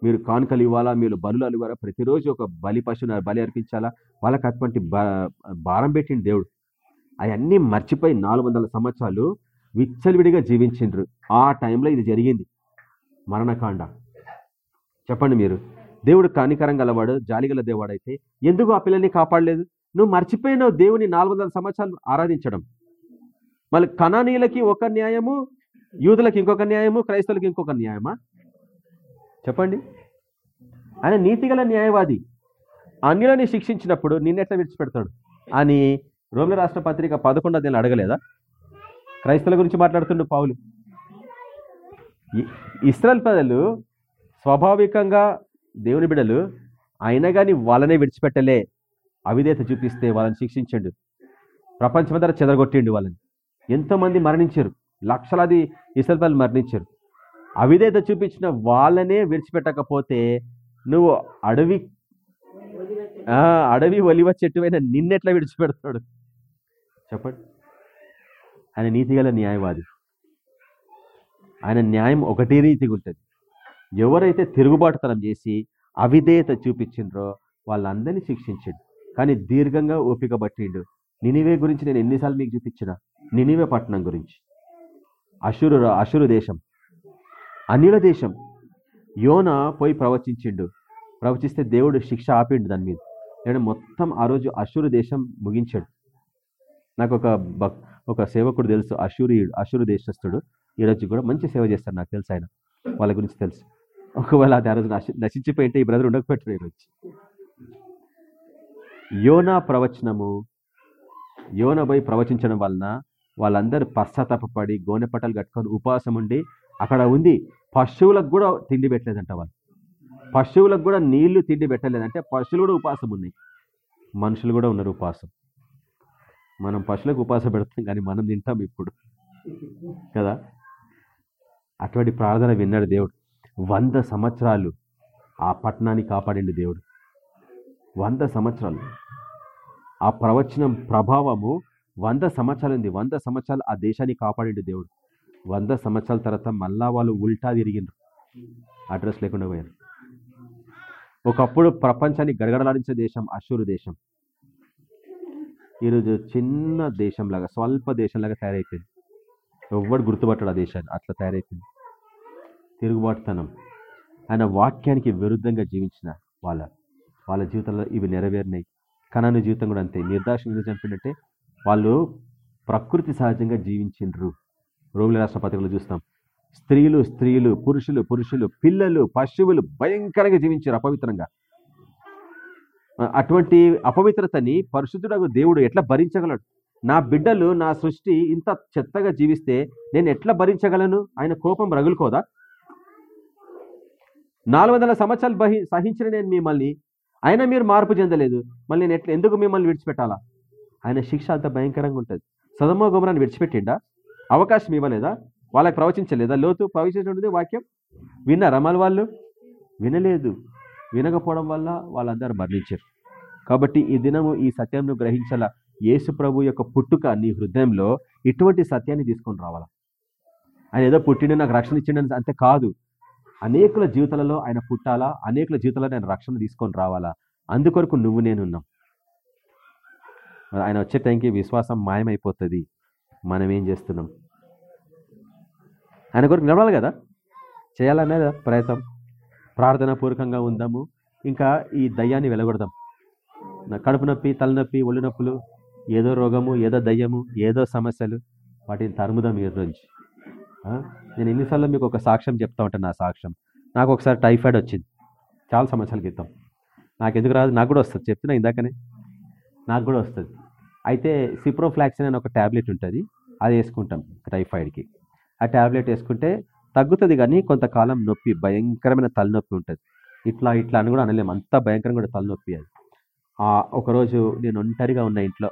మీరు కానుకలు ఇవ్వాలా? మీరు బలులు ఇవ్వాలా? ప్రతిరోజు ఒక బలి పశువుని బలి అర్పించాలా? వాళ్ళకి అటువంటి భారం పెట్టిండు దేవుడు. అవన్నీ మర్చిపోయి నాలుగు వందల సంవత్సరాలు విచ్చలవిడిగా జీవించిండ్రు. ఆ టైంలో ఇది జరిగింది. మరణకాండ. చెప్పండి మీరు. దేవుడు కానికరం గలవాడు జాలిగల దేవుడైతే ఎందుకు ఆ పిల్లల్ని కాపాడలేదు? నువ్వు మర్చిపోయినావు దేవుని నాలుగు వందల సంవత్సరాలు ఆరాధించడం. మళ్ళీ కణానీయులకి ఒక న్యాయము యూదులకు ఇంకొక న్యాయము క్రైస్తవులకి ఇంకొక న్యాయమా? చెప్పండి. ఆయన నీతిగల న్యాయవాది. అన్యులని శిక్షించినప్పుడు నిన్నెట్లా విడిచిపెడతాడు? అని రోమిల రాష్ట్ర పత్రిక పదకొండో దీన్ని అడగలేదా? క్రైస్తవుల గురించి మాట్లాడుతుండు పావులు ఇ- ఇస్రాయల్ ప్రజలు స్వాభావికంగా దేవుని బిడలు అయినా కానీ వాళ్ళనే విడిచిపెట్టలే. అవిధేత చూపిస్తే వాళ్ళని శిక్షించండు. ప్రపంచమంతా చెదరగొట్టిండు వాళ్ళని. ఎంతోమంది మరణించారు. లక్షలాది ఇస్రాయల్ మరణించారు. అవిధేత చూపించిన వాళ్ళనే విడిచిపెట్టకపోతే నువ్వు అడవి అడవి ఒలివ చెట్టువైన నిన్నెట్లా విడిచిపెడతాడు? చెప్పండి. ఆయన నీతిగల న్యాయవాది. ఆయన న్యాయం ఒకటే రీతిగా ఉంటుంది. ఎవరైతే తిరుగుబాటుతనం చేసి అవిధేయత చూపించిండ్రో వాళ్ళందరినీ శిక్షించిండు. కానీ దీర్ఘంగా ఓపిక పట్టిండు. నినివే గురించి నేను ఎన్నిసార్లు మీకు చూపించిన? నినివే పట్టణం గురించి. అశురు అశురు దేశం. అన్యుల దేశం. యోన పోయి ప్రవచించిండు. ప్రవచిస్తే దేవుడు శిక్ష ఆపిండు దాని మీద. నేను మొత్తం ఆ రోజు అశురు దేశం ముగించాడు. నాకు ఒక భక్ ఒక సేవకుడు తెలుసు అశూరియుడు అశురు దేశస్థుడు. ఈ రోజు కూడా మంచి సేవ చేస్తాడు నాకు తెలుసు ఆయన. వాళ్ళ గురించి తెలుసు. ఒకవేళ అది ఆ రోజు నశి నశించిపోయింటే ఈ బ్రదర్ ఉండకపోయాడు ఈరోజు యోనా ప్రవచనము యోన పోయి ప్రవచించడం వలన వాళ్ళందరూ పశ్చాత్తాపడి గోనె పట్టలు కట్టుకొని ఉపవాసం ఉండి అక్కడ ఉంది. పశువులకు కూడా తిండి పెట్టలేదంట వాళ్ళు. పశువులకు కూడా నీళ్ళు తిండి పెట్టలేదంటే పశువులు కూడా ఉపాసం ఉన్నాయి. మనుషులు కూడా ఉన్నారు ఉపవాసం. మనం పశువులకు ఉపాసం పెడతాం కానీ మనం తింటాం ఇప్పుడు. కదా? అటువంటి ప్రార్థన విన్నాడు దేవుడు. వంద సంవత్సరాలు ఆ పట్టణాన్ని కాపాడిండు దేవుడు. వంద సంవత్సరాలు. ఆ ప్రవచనం ప్రభావము వంద సంవత్సరాలు ఉంది వంద సంవత్సరాలు ఆ దేశాన్ని కాపాడిండు దేవుడు. వంద సంవత్సరాల తర్వాత మళ్ళా వాళ్ళు ఉల్టా తిరిగిండ్రు. అడ్రస్ లేకుండా పోయారు ఒకప్పుడు ప్రపంచాన్ని గడగడలాడించే దేశం అశూరు దేశం. ఈరోజు చిన్న దేశంలాగా స్వల్ప దేశంలాగా తయారైపోయింది. ఎవ్వడు గుర్తుపట్టాడు ఆ దేశాన్ని. అట్లా తయారైపోయింది. తిరుగుబాటుతనం. ఆయన వాక్యానికి విరుద్ధంగా జీవించిన వాళ్ళ వాళ్ళ జీవితంలో ఇవి నెరవేరినాయి. కణాను జీవితం కూడా అంతే. నిర్దాక్షిణ్యంగా చంపినట్టే వాళ్ళు ప్రకృతి సహజంగా జీవించిండ్రు. రోగుల రాష్ట్ర పత్రికలు చూస్తాం. స్త్రీలు స్త్రీలు పురుషులు పురుషులు పిల్లలు పశువులు భయంకరంగా జీవించారు అపవిత్రంగా. అటువంటి అపవిత్రతని పరిశుద్ధుడు దేవుడు ఎట్లా భరించగలడు? నా బిడ్డలు నా సృష్టి ఇంత చెత్తగా జీవిస్తే నేను ఎట్లా భరించగలను? ఆయన కోపం రగులుకోదా? నాలుగు వందల సంవత్సరాలు బహి సహించిన నేను మిమ్మల్ని అయినా మీరు మార్పు చెందలేదు. మళ్ళీ నేను ఎట్లా ఎందుకు మిమ్మల్ని విడిచిపెట్టాలా? ఆయన శిక్ష అంత భయంకరంగా ఉంటుంది. సదమో గుమరాన్ని విడిచిపెట్టిండా? అవకాశం ఇవ్వలేదా? వాళ్ళకి ప్రవచించలేదా? లోతు ప్రవచించే వాక్యం విన్నారా మళ్ళీ వాళ్ళు? వినలేదు. వినకపోవడం వల్ల వాళ్ళందరూ మరణించారు. కాబట్టి ఈ దినము ఈ సత్యంను గ్రహించాల? యేసు ప్రభు యొక్క పుట్టుక నీ హృదయంలో ఇటువంటి సత్యాన్ని తీసుకొని రావాలా? ఆయన ఏదో పుట్టిండు నాకు రక్షణ ఇచ్చిండని అంతే కాదు. అనేకుల జీవితాలలో ఆయన పుట్టాలా? అనేకుల జీవితాలలో ఆయన రక్షణ తీసుకొని రావాలా? అందుకొరకు నువ్వు నేనున్నాం ఉన్నాం. ఆయన వచ్చే టైంకి విశ్వాసం మాయమైపోతుంది. మనం ఏం చేస్తున్నాం? ఆయన కొరకు నిలవాలి కదా? చేయాలనేది ప్రయత్నం. ప్రార్థన పూర్వకంగా ఉందాము. ఇంకా ఈ దయ్యాన్ని వెలగొడదాం. నా కడుపు నొప్పి తలనొప్పి ఒళ్ళు నొప్పులు ఏదో రోగము ఏదో దయ్యము ఏదో సమస్యలు వాటిని తరుముదాం ఈరోజు. నేను ఎన్నిసార్లు మీకు ఒక సాక్ష్యం చెప్తా ఉంటాను నా సాక్ష్యం. నాకు ఒకసారి టైఫాయిడ్ వచ్చింది. చాలా సంవత్సరాల క్రితం. నాకు ఎందుకు రాదు? నాకు కూడా వస్తుంది. చెప్తున్నా ఇందాకనే. నాకు కూడా వస్తుంది. అయితే సిప్రోఫ్లాక్సిన్ అని ఒక ట్యాబ్లెట్ ఉంటుంది. అది వేసుకుంటాం టైఫాయిడ్కి. ఆ ట్యాబ్లెట్ వేసుకుంటే తగ్గుతుంది కానీ కొంతకాలం నొప్పి భయంకరమైన తలనొప్పి ఉంటుంది. ఇట్లా ఇట్లా అని కూడా అనలేము అంత భయంకరంగా కూడా తలనొప్పి అది. ఒకరోజు నేను ఒంటరిగా ఉన్న ఇంట్లో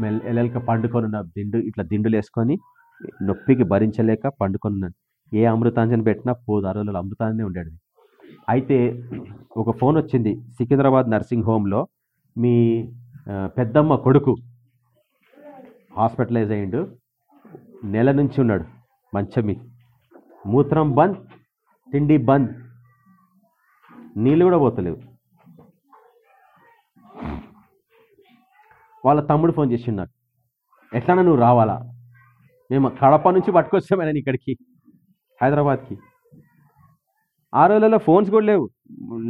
మెల్ పండుకొని ఉన్న దిండు ఇట్లా దిండులు వేసుకొని నొప్పికి భరించలేక పండుకొని ఉన్నాను ఏ అమృతాంజన్ పెట్టినా పోదు ఆ రోజుల్లో అమృతాంజనే ఉండేది. అయితే ఒక ఫోన్ వచ్చింది సికింద్రాబాద్ నర్సింగ్ హోమ్లో. మీ పెద్దమ్మ కొడుకు హాస్పిటలైజ్ అయ్యిండు. నెల నుంచి ఉన్నాడు మంచమి మూత్రం బంద్ తిండి బంద్. నీళ్ళు కూడా పోతలేవు. వాళ్ళ తమ్ముడు ఫోన్ చేసి నాకు. ఎట్లన్నా నువ్వు రావాలా? మేము కడప నుంచి పట్టుకొచ్చామైనా ఇక్కడికి హైదరాబాద్కి. ఆ రోజులలో ఫోన్స్ కూడా లేవు.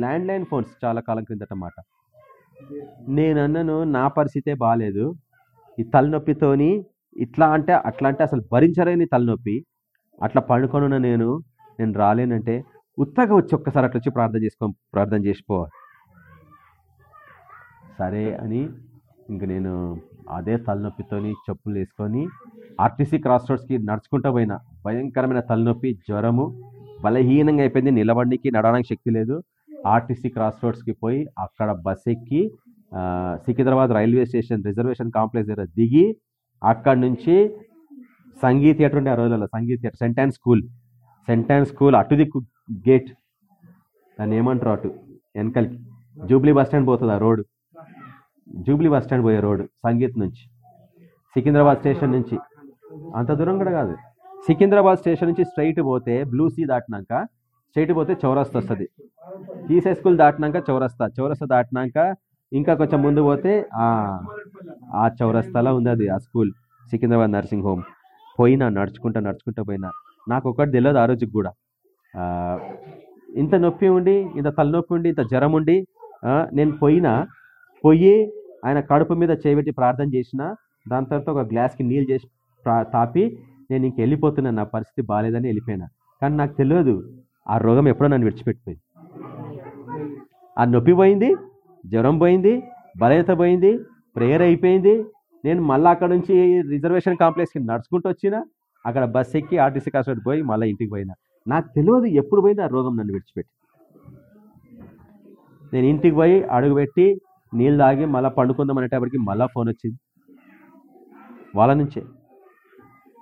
ల్యాండ్ లైన్ ఫోన్స్ చాలా కాలం క్రిందట మాట. నేను అన్నను నా పరిస్థితే బాగాలేదు ఈ తలనొప్పితోని ఇట్లా అంటే అట్లా అంటే అసలు భరించలేని తలనొప్పి. అట్లా పండుకొనున్న నేను నేను రాలేనంటే ఉత్తగా వచ్చి ఒక్కసారి అట్లా వచ్చి ప్రార్థన చేసుకో ప్రార్థన చేసిపోవాలి సరే అని ఇంక నేను అదే తలనొప్పితోని చెప్పులు వేసుకొని ఆర్టీసీ క్రాస్ రోడ్స్కి నడుచుకుంటూ పోయిన. భయంకరమైన తలనొప్పి జ్వరము బలహీనంగా అయిపోయింది. నిలబడికి నడవడానికి శక్తి లేదు. ఆర్టీసీ క్రాస్ రోడ్స్కి పోయి అక్కడ బస్ ఎక్కి Secunderabad railway station reservation complex దగ్గర దిగి అక్కడి నుంచి సంగీత్ థియేటర్ ఉండే ఆ రోజులలో Sangeet theatre St Ann's school. St Ann's school అటు దిక్కు గేట్. దాన్ని ఏమంటారు అటు వెనకలికి. జూబ్లీ బస్ స్టాండ్ పోతుంది ఆ రోడ్ జూబ్లీ బస్ స్టాండ్ పోయే రోడ్ సంగీత్ నుంచి. సికింద్రాబాద్ స్టేషన్ నుంచి. అంత దూరం కూడా కాదు. సికింద్రాబాద్ స్టేషన్ నుంచి స్ట్రైట్ పోతే బ్లూ సీ దాటినాక స్ట్రైట్ పోతే చౌరస్తా వస్తుంది. ఈసే స్కూల్ దాటినాక చౌరస్తా. చౌరస్తా దాటినాక ఇంకా కొంచెం ముందు పోతే ఆ చౌరస్తాలో ఉంది అది ఆ స్కూల్ సికింద్రాబాద్ నర్సింగ్ హోమ్. పోయినా నడుచుకుంటా నడుచుకుంటా పోయినా. నాకు ఒకటి తెలియదు ఆ రోజుకి కూడా. ఇంత నొప్పి ఉండి ఇంత తలనొప్పి ఉండి ఇంత జ్వరం ఉండి నేను పోయినా పోయి ఆయన కడుపు మీద చేపెట్టి ప్రార్థన చేసిన దాని తర్వాత ఒక గ్లాస్కి నీళ్ళు చేసి తాపి నేను ఇంక వెళ్ళిపోతున్నాను నా పరిస్థితి బాగాలేదని వెళ్ళిపోయినా. కానీ నాకు తెలియదు ఆ రోగం ఎప్పుడో నన్ను విడిచిపెట్టిపోయింది. ఆ నొప్పి పోయింది జ్వరం పోయింది బలహీనత పోయింది ప్రేయర్ అయిపోయింది. నేను మళ్ళీ అక్కడ నుంచి రిజర్వేషన్ కాంప్లెక్స్కి నడుచుకుంటూ వచ్చిన అక్కడ బస్ ఎక్కి ఆర్టీసీ కాసేపు పోయి మళ్ళీ ఇంటికి పోయినా. నాకు తెలియదు ఎప్పుడు పోయింది ఆ రోగం నన్ను విడిచిపెట్టి. నేను ఇంటికి పోయి అడుగుపెట్టి నీళ్ళు తాగి మళ్ళీ పండుకుందాం అనేటప్పటికి మళ్ళీ ఫోన్ వచ్చింది. వాళ్ళ నుంచే.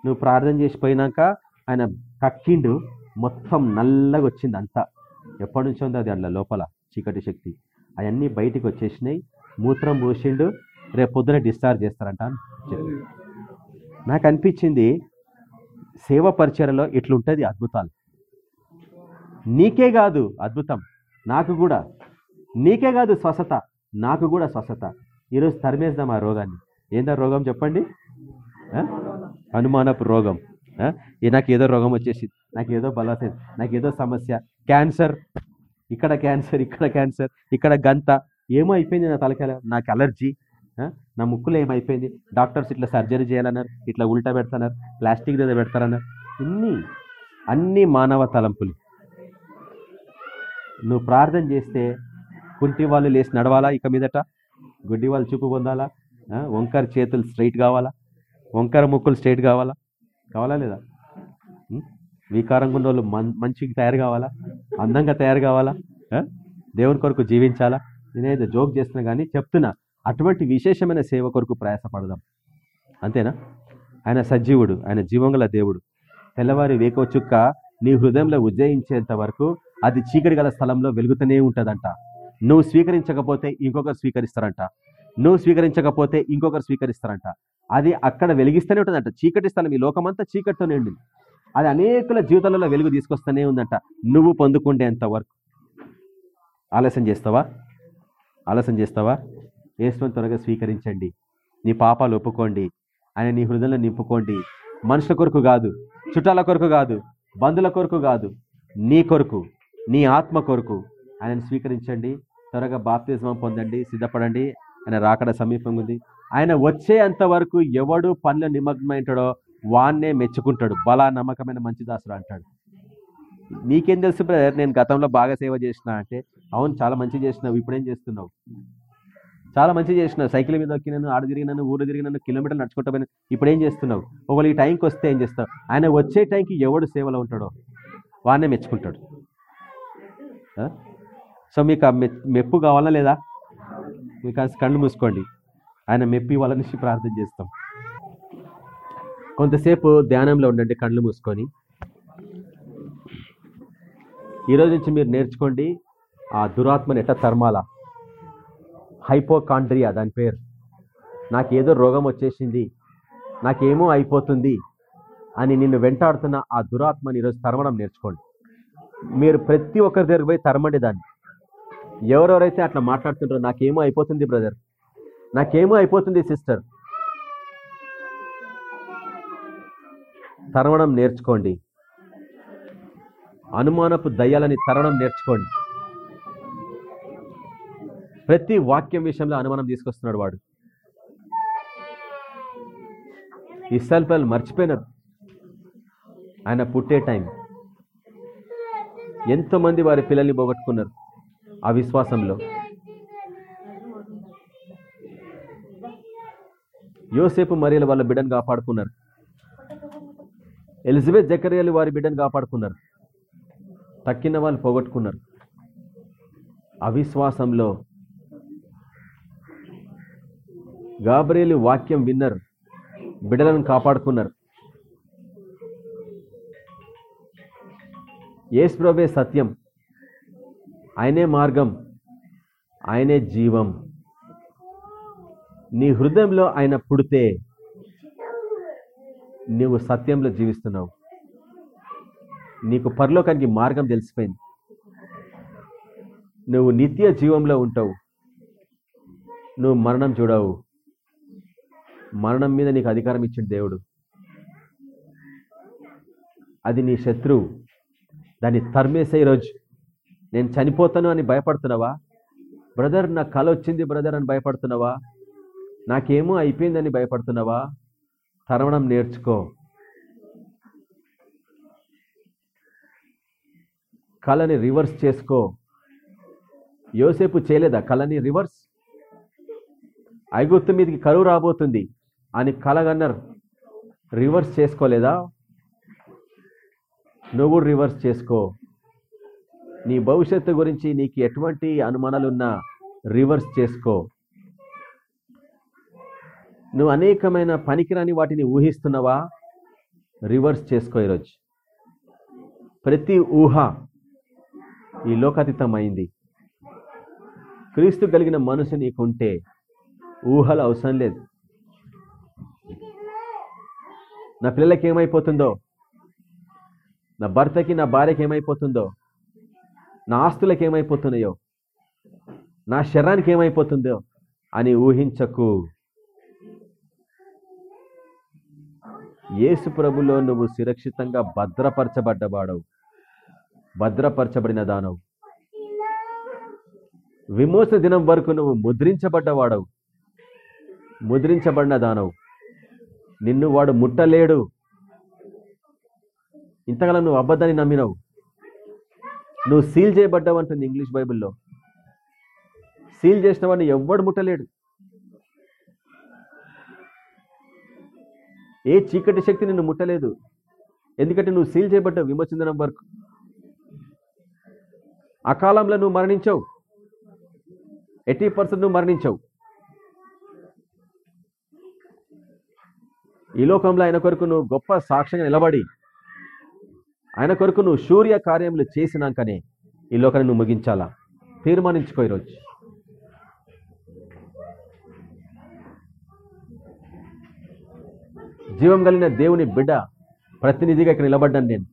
నువ్వు ప్రార్థన చేసి పోయినాక ఆయన కక్కిండు. మొత్తం నల్లగా వచ్చింది అంతా. ఎప్పటి నుంచి ఉంది అది అందులో లోపల చీకటి శక్తి. అవన్నీ బయటికి వచ్చేసినాయి. మూత్రం పోసిండు. రేపు పొద్దున డిశ్చార్జ్ చేస్తారంట అని నాకు అనిపించింది సేవ పరిచయలో ఇట్లుంటుంది అద్భుతాలు. నీకే కాదు అద్భుతం. నాకు కూడా. నీకే కాదు స్వస్థత. నాకు కూడా స్వస్థత. ఈరోజు తరిమేద్దాం ఆ రోగాన్ని. ఏందా రోగం చెప్పండి? అనుమానపు రోగం. నాకు ఏదో రోగం వచ్చేసి నాకు ఏదో బలవలేదు నాకు ఏదో సమస్య. క్యాన్సర్. ఇక్కడ క్యాన్సర్ ఇక్కడ క్యాన్సర్ ఇక్కడ గంత. ఏమో అయిపోయింది నా తలకాయ నాకు అలర్జీ. నా ముక్కులో ఏమైపోయింది డాక్టర్స్ ఇట్లా సర్జరీ చేయాలన్నారు. ఇట్లా ఉల్టా పెడతాన్నారు ప్లాస్టిక్ ఏదో పెడతారన్నారు ఇన్ని అన్ని మానవ తలంపులు. నువ్వు ప్రార్థన చేస్తే కుంటి వాళ్ళు లేచి నడవాలా ఇక మీదట? గుడ్డి వాళ్ళు చూపు పొందాలా? వంకర చేతులు స్ట్రైట్ కావాలా? వంకర ముక్కులు స్ట్రైట్ కావాలా? కావాలా లేదా? వికారంగా ఉన్న వాళ్ళు మం మంచిగా తయారు కావాలా? అందంగా తయారు కావాలా? దేవుని కొరకు జీవించాలా? నేనేదో జోక్ చేస్తున్నా కానీ చెప్తున్నా. అటువంటి విశేషమైన సేవ కొరకు ప్రయాసపడదాం. అంతేనా? ఆయన సజీవుడు ఆయన జీవంగల దేవుడు. తెల్లవారి వేకో చుక్క నీ హృదయంలో ఉజ్జయించేంత వరకు అది చీకటి గల స్థలంలో వెలుగుతూనే ఉంటుందంట. నువ్వు స్వీకరించకపోతే ఇంకొకరు స్వీకరిస్తారంట. నువ్వు స్వీకరించకపోతే ఇంకొకరు స్వీకరిస్తారంట. అది అక్కడ వెలిగిస్తూనే ఉంటుందంట. చీకటి స్థలం ఈ లోకమంతా చీకటితో నిండింది అది అనేకుల జీవితాలలో వెలుగు తీసుకొస్తూనే ఉందంట. నువ్వు పొందుకుండేంత వరకు. ఆలస్యం చేస్తావా? ఆలస్యం చేస్తావా? యేసుని త్వరగా స్వీకరించండి. నీ పాపాలు ఒప్పుకోండి. ఆయన నీ హృదయంలో నింపుకోండి. మనుషుల కొరకు కాదు చుట్టాల కొరకు కాదు బంధుల కొరకు కాదు నీ కొరకు నీ ఆత్మ కొరకు ఆయనను స్వీకరించండి. త్వరగా బాప్తిజమం పొందండి సిద్ధపడండి ఆయన రాకడ సమీపంగా ఉంది ఆయన వచ్చేంత వరకు ఎవడు పనులు నిమగ్నమైంటాడో వాన్నే మెచ్చుకుంటాడు. బలా నమ్మకమైన మంచి దాసుడు అంటాడు. నీకేం తెలుసు బ్రదర్ నేను గతంలో బాగా సేవ చేసిన అంటే అవును చాలా మంచి చేసినావు ఇప్పుడేం చేస్తున్నావు? చాలా మంచి చేసినావు. సైకిల్ మీద ఎక్కినాను ఆడ తిరిగినాను ఊరు తిరిగినాను కిలోమీటర్లు నడుచుకుంటా పోయినా ఇప్పుడు ఏం చేస్తున్నావు? ఒకవేళ ఈ టైంకి వస్తే ఏం చేస్తావు? ఆయన వచ్చే టైంకి ఎవడు సేవలో ఉంటాడో వాడినే మెచ్చుకుంటాడు. సో మీకు ఆ మెప్పు కావాలా లేదా? మీకు ఆ కళ్ళు మూసుకోండి. ఆయన మెప్పి వాళ్ళ నుంచి ప్రార్థన చేస్తాం. కొంతసేపు ధ్యానంలో ఉండండి కళ్ళు మూసుకొని. ఈరోజు నుంచి మీరు నేర్చుకోండి ఆ దురాత్మని ఎట్ట తర్మాల? హైపోకాండ్రియా దాని పేరు. నాకేదో రోగం వచ్చేసింది నాకేమో అయిపోతుంది అని నిన్ను వెంటాడుతున్న ఆ దురాత్మని ఈరోజు తరమడం నేర్చుకోండి. మీరు ప్రతి ఒక్కరి దగ్గర పోయి తరమండి దాన్ని. ఎవరెవరైతే అట్లా మాట్లాడుతుంటారో నాకేమో అయిపోతుంది బ్రదర్ నాకేమో అయిపోతుంది సిస్టర్ తరవడం నేర్చుకోండి. అనుమానపు దయ్యాలని తరణం నేర్చుకోండి. ప్రతి వాక్యం విషయంలో అనుమానం తీసుకొస్తున్నాడు వాడు. ఇస్రాయల్ మర్చిపోయినారు. ఆయన పుట్టే టైం ఎంతోమంది వారి పిల్లల్ని పోగొట్టుకున్నారు. ఆ విశ్వాసంలో యోసేపు మరియల వాళ్ళ బిడ్డను కాపాడుకున్నారు. ఎలిజబెత్ జకరియలు వారి బిడ్డను కాపాడుకున్నారు. తక్కిన వాళ్ళు పోగొట్టుకున్నారు. అవిశ్వాసంలో గాబ్రేలు వాక్యం విన్నారు. బిడ్డలను కాపాడుకున్నారు. యేసుప్రభే సత్యం. ఆయనే మార్గం ఆయనే జీవం. నీ హృదయంలో ఆయన పుడితే నువ్వు సత్యంలో జీవిస్తున్నావు. నీకు పరలోకానికి మార్గం తెలిసిపోయింది. నువ్వు నిత్య జీవంలో ఉంటావు. నువ్వు మరణం చూడవు. మరణం మీద నీకు అధికారం ఇచ్చిన దేవుడు. అది నీ శత్రువు. దాన్ని తరిమేసే రోజు నేను చనిపోతాను అని భయపడుతున్నావా? బ్రదర్ నా కళ వచ్చింది బ్రదర్ అని భయపడుతున్నావా? నాకేమో అయిపోయిందని భయపడుతున్నావా? తరవడం నేర్చుకో. కళని రివర్స్ చేసుకో. యోసేపు చేయలేదా కళని రివర్స్? ఐగుప్తు మీదకి కరువు రాబోతుంది అని కలగన్నారు రివర్స్ చేసుకోలేదా? నువ్వు రివర్స్ చేసుకో. నీ భవిష్యత్తు గురించి నీకు ఎటువంటి అనుమానాలున్నా రివర్స్ చేసుకో. నువ్వు అనేకమైన పనికిరాని వాటిని ఊహిస్తున్నావా? రివర్స్ చేసుకో ఈరోజు. ప్రతి ఊహ ఈ లోకాతీతమైంది. క్రీస్తు కలిగిన మనసు నీకుంటే ఊహలు అవసరం లేదు. నా పిల్లలకి ఏమైపోతుందో? నా భర్తకి నా భార్యకి ఏమైపోతుందో? నా ఆస్తులకు ఏమైపోతున్నాయో నా శరీరానికి ఏమైపోతుందో అని ఊహించకు. యేసు ప్రభులో నువ్వు సురక్షితంగా భద్రపరచబడ్డవాడవు. భద్రపరచబడిన దానవు విమోచన దినం వరకు నువ్వు ముద్రించబడ్డవాడవు. ముద్రించబడిన దానవు నిన్ను వాడు ముట్టలేడు. ఇంతకాలం నువ్వు అబద్ధాన్ని నమ్మినవు. నువ్వు సీల్ చేయబడ్డావు అంటుంది ఇంగ్లీష్ బైబిల్లో. సీల్ చేసిన వాడిని ఎవ్వడు ముట్టలేడు. ఏ చీకటి శక్తి నిన్ను ముట్టలేదు. ఎందుకంటే నువ్వు సీల్ చేయబడ్డావు విమోచిందనం వరకు. అకాలంలో నువ్వు మరణించావు. ఎయిటీ పర్సెంట్ నువ్వు మరణించావు. ఈ లోకంలో ఆయన కొరకు నువ్వు గొప్ప సాక్ష్యంగా నిలబడి ఆయన కొరకు నువ్వు సూర్య కార్యములు చేసినాకనే ఈ లోకాన్ని నువ్వు ముగించాలా? తీర్మానించుకో ఈరోజు. జీవం కలిగిన దేవుని బిడ్డ ప్రతినిధిగా ఇక్కడ నిలబడ్డాను నేను.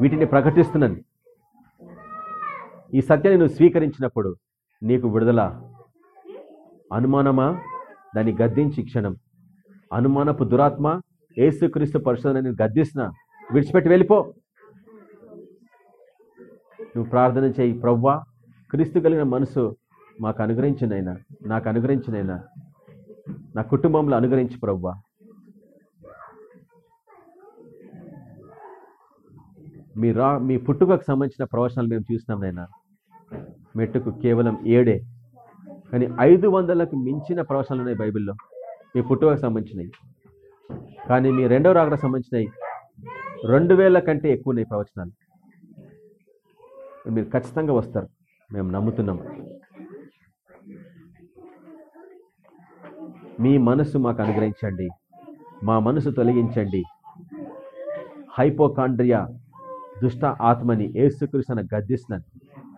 వీటిని ప్రకటిస్తున్నాను. ఈ సత్యాన్ని నువ్వు స్వీకరించినప్పుడు నీకు విడుదల అనుమానమా? దాన్ని గద్దించి క్షణం. అనుమానపు దురాత్మ ఏసుక్రీస్తు పరిశోధన గద్దిస్తున్నా విడిచిపెట్టి వెళ్ళిపో. నువ్వు ప్రార్థన చేయి ప్రవ్వా. క్రీస్తు కలిగిన మనసు మాకు అనుగ్రహించినైనా నాకు అనుగ్రహించినైనా నా కుటుంబంలో అనుగ్రహించి ప్రవ్వా. మీ రా మీ పుట్టుకకు సంబంధించిన ప్రవచనాలు మేము చూసినాం నైనా మెట్టుకు కేవలం ఏడే కానీ ఐదు వందలకు మించిన ప్రవచనాలు ఉన్నాయి బైబిల్లో. మీ పుట్టుకకు సంబంధించినవి. కానీ మీ రెండవ రాకడానికి సంబంధించినవి రెండు వేల కంటే ఎక్కువ ఉన్నాయి ప్రవచనాలు. మీరు ఖచ్చితంగా వస్తారు. మేము నమ్ముతున్నాం. మీ మనసు మాకు అనుగ్రహించండి. మా మనసు తొలగించండి. హైపోకాండ్రియా దుష్ట ఆత్మని ఏసుకృష్ణ గద్దిస్తున్నాను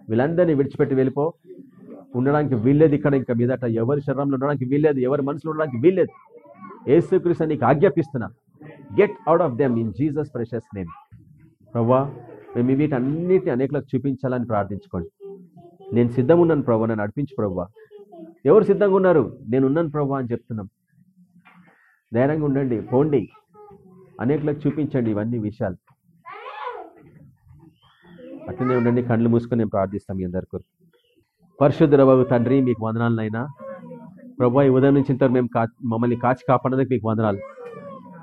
వీళ్ళందరినీ విడిచిపెట్టి వెళ్ళిపో. ఉండడానికి వీల్లేదు ఇక్కడ ఇంకా మీదట. ఎవరి శరీరంలో ఉండడానికి వీల్లేదు. ఎవరి మనసులో ఉండడానికి వీల్లేదు. ఏసుకృష్ణ నీకు ఆజ్ఞాపిస్తున్నా. Get out of them in Jesus precious name ప్రవ్వా మేము వీటన్నిటిని అనేకలకు చూపించాలని ప్రార్థించుకోండి. నేను సిద్ధంగా ఉన్నాను ప్రభా నన్ను నడిపించు ప్రవ్వా. ఎవరు సిద్ధంగా ఉన్నారు? నేను ఉన్నాను ప్రభా అని చెప్తున్నాం. ధైర్యంగా ఉండండి పోండి. అనేకలకు చూపించండి ఇవన్నీ విషయాలు. అట్లనే ఉండండి కళ్ళు మూసుకొని నేను ప్రార్థిస్తాం మీ అందరి కొరకు. పరిశుద్ధ బాబు తండ్రి మీకు వందనాలనైనా ప్రభా ఈ ఉదయం నుంచి ఇంతవరకు మేము కా మమ్మల్ని కాచి కాపాడడానికి మీకు వందనాలు.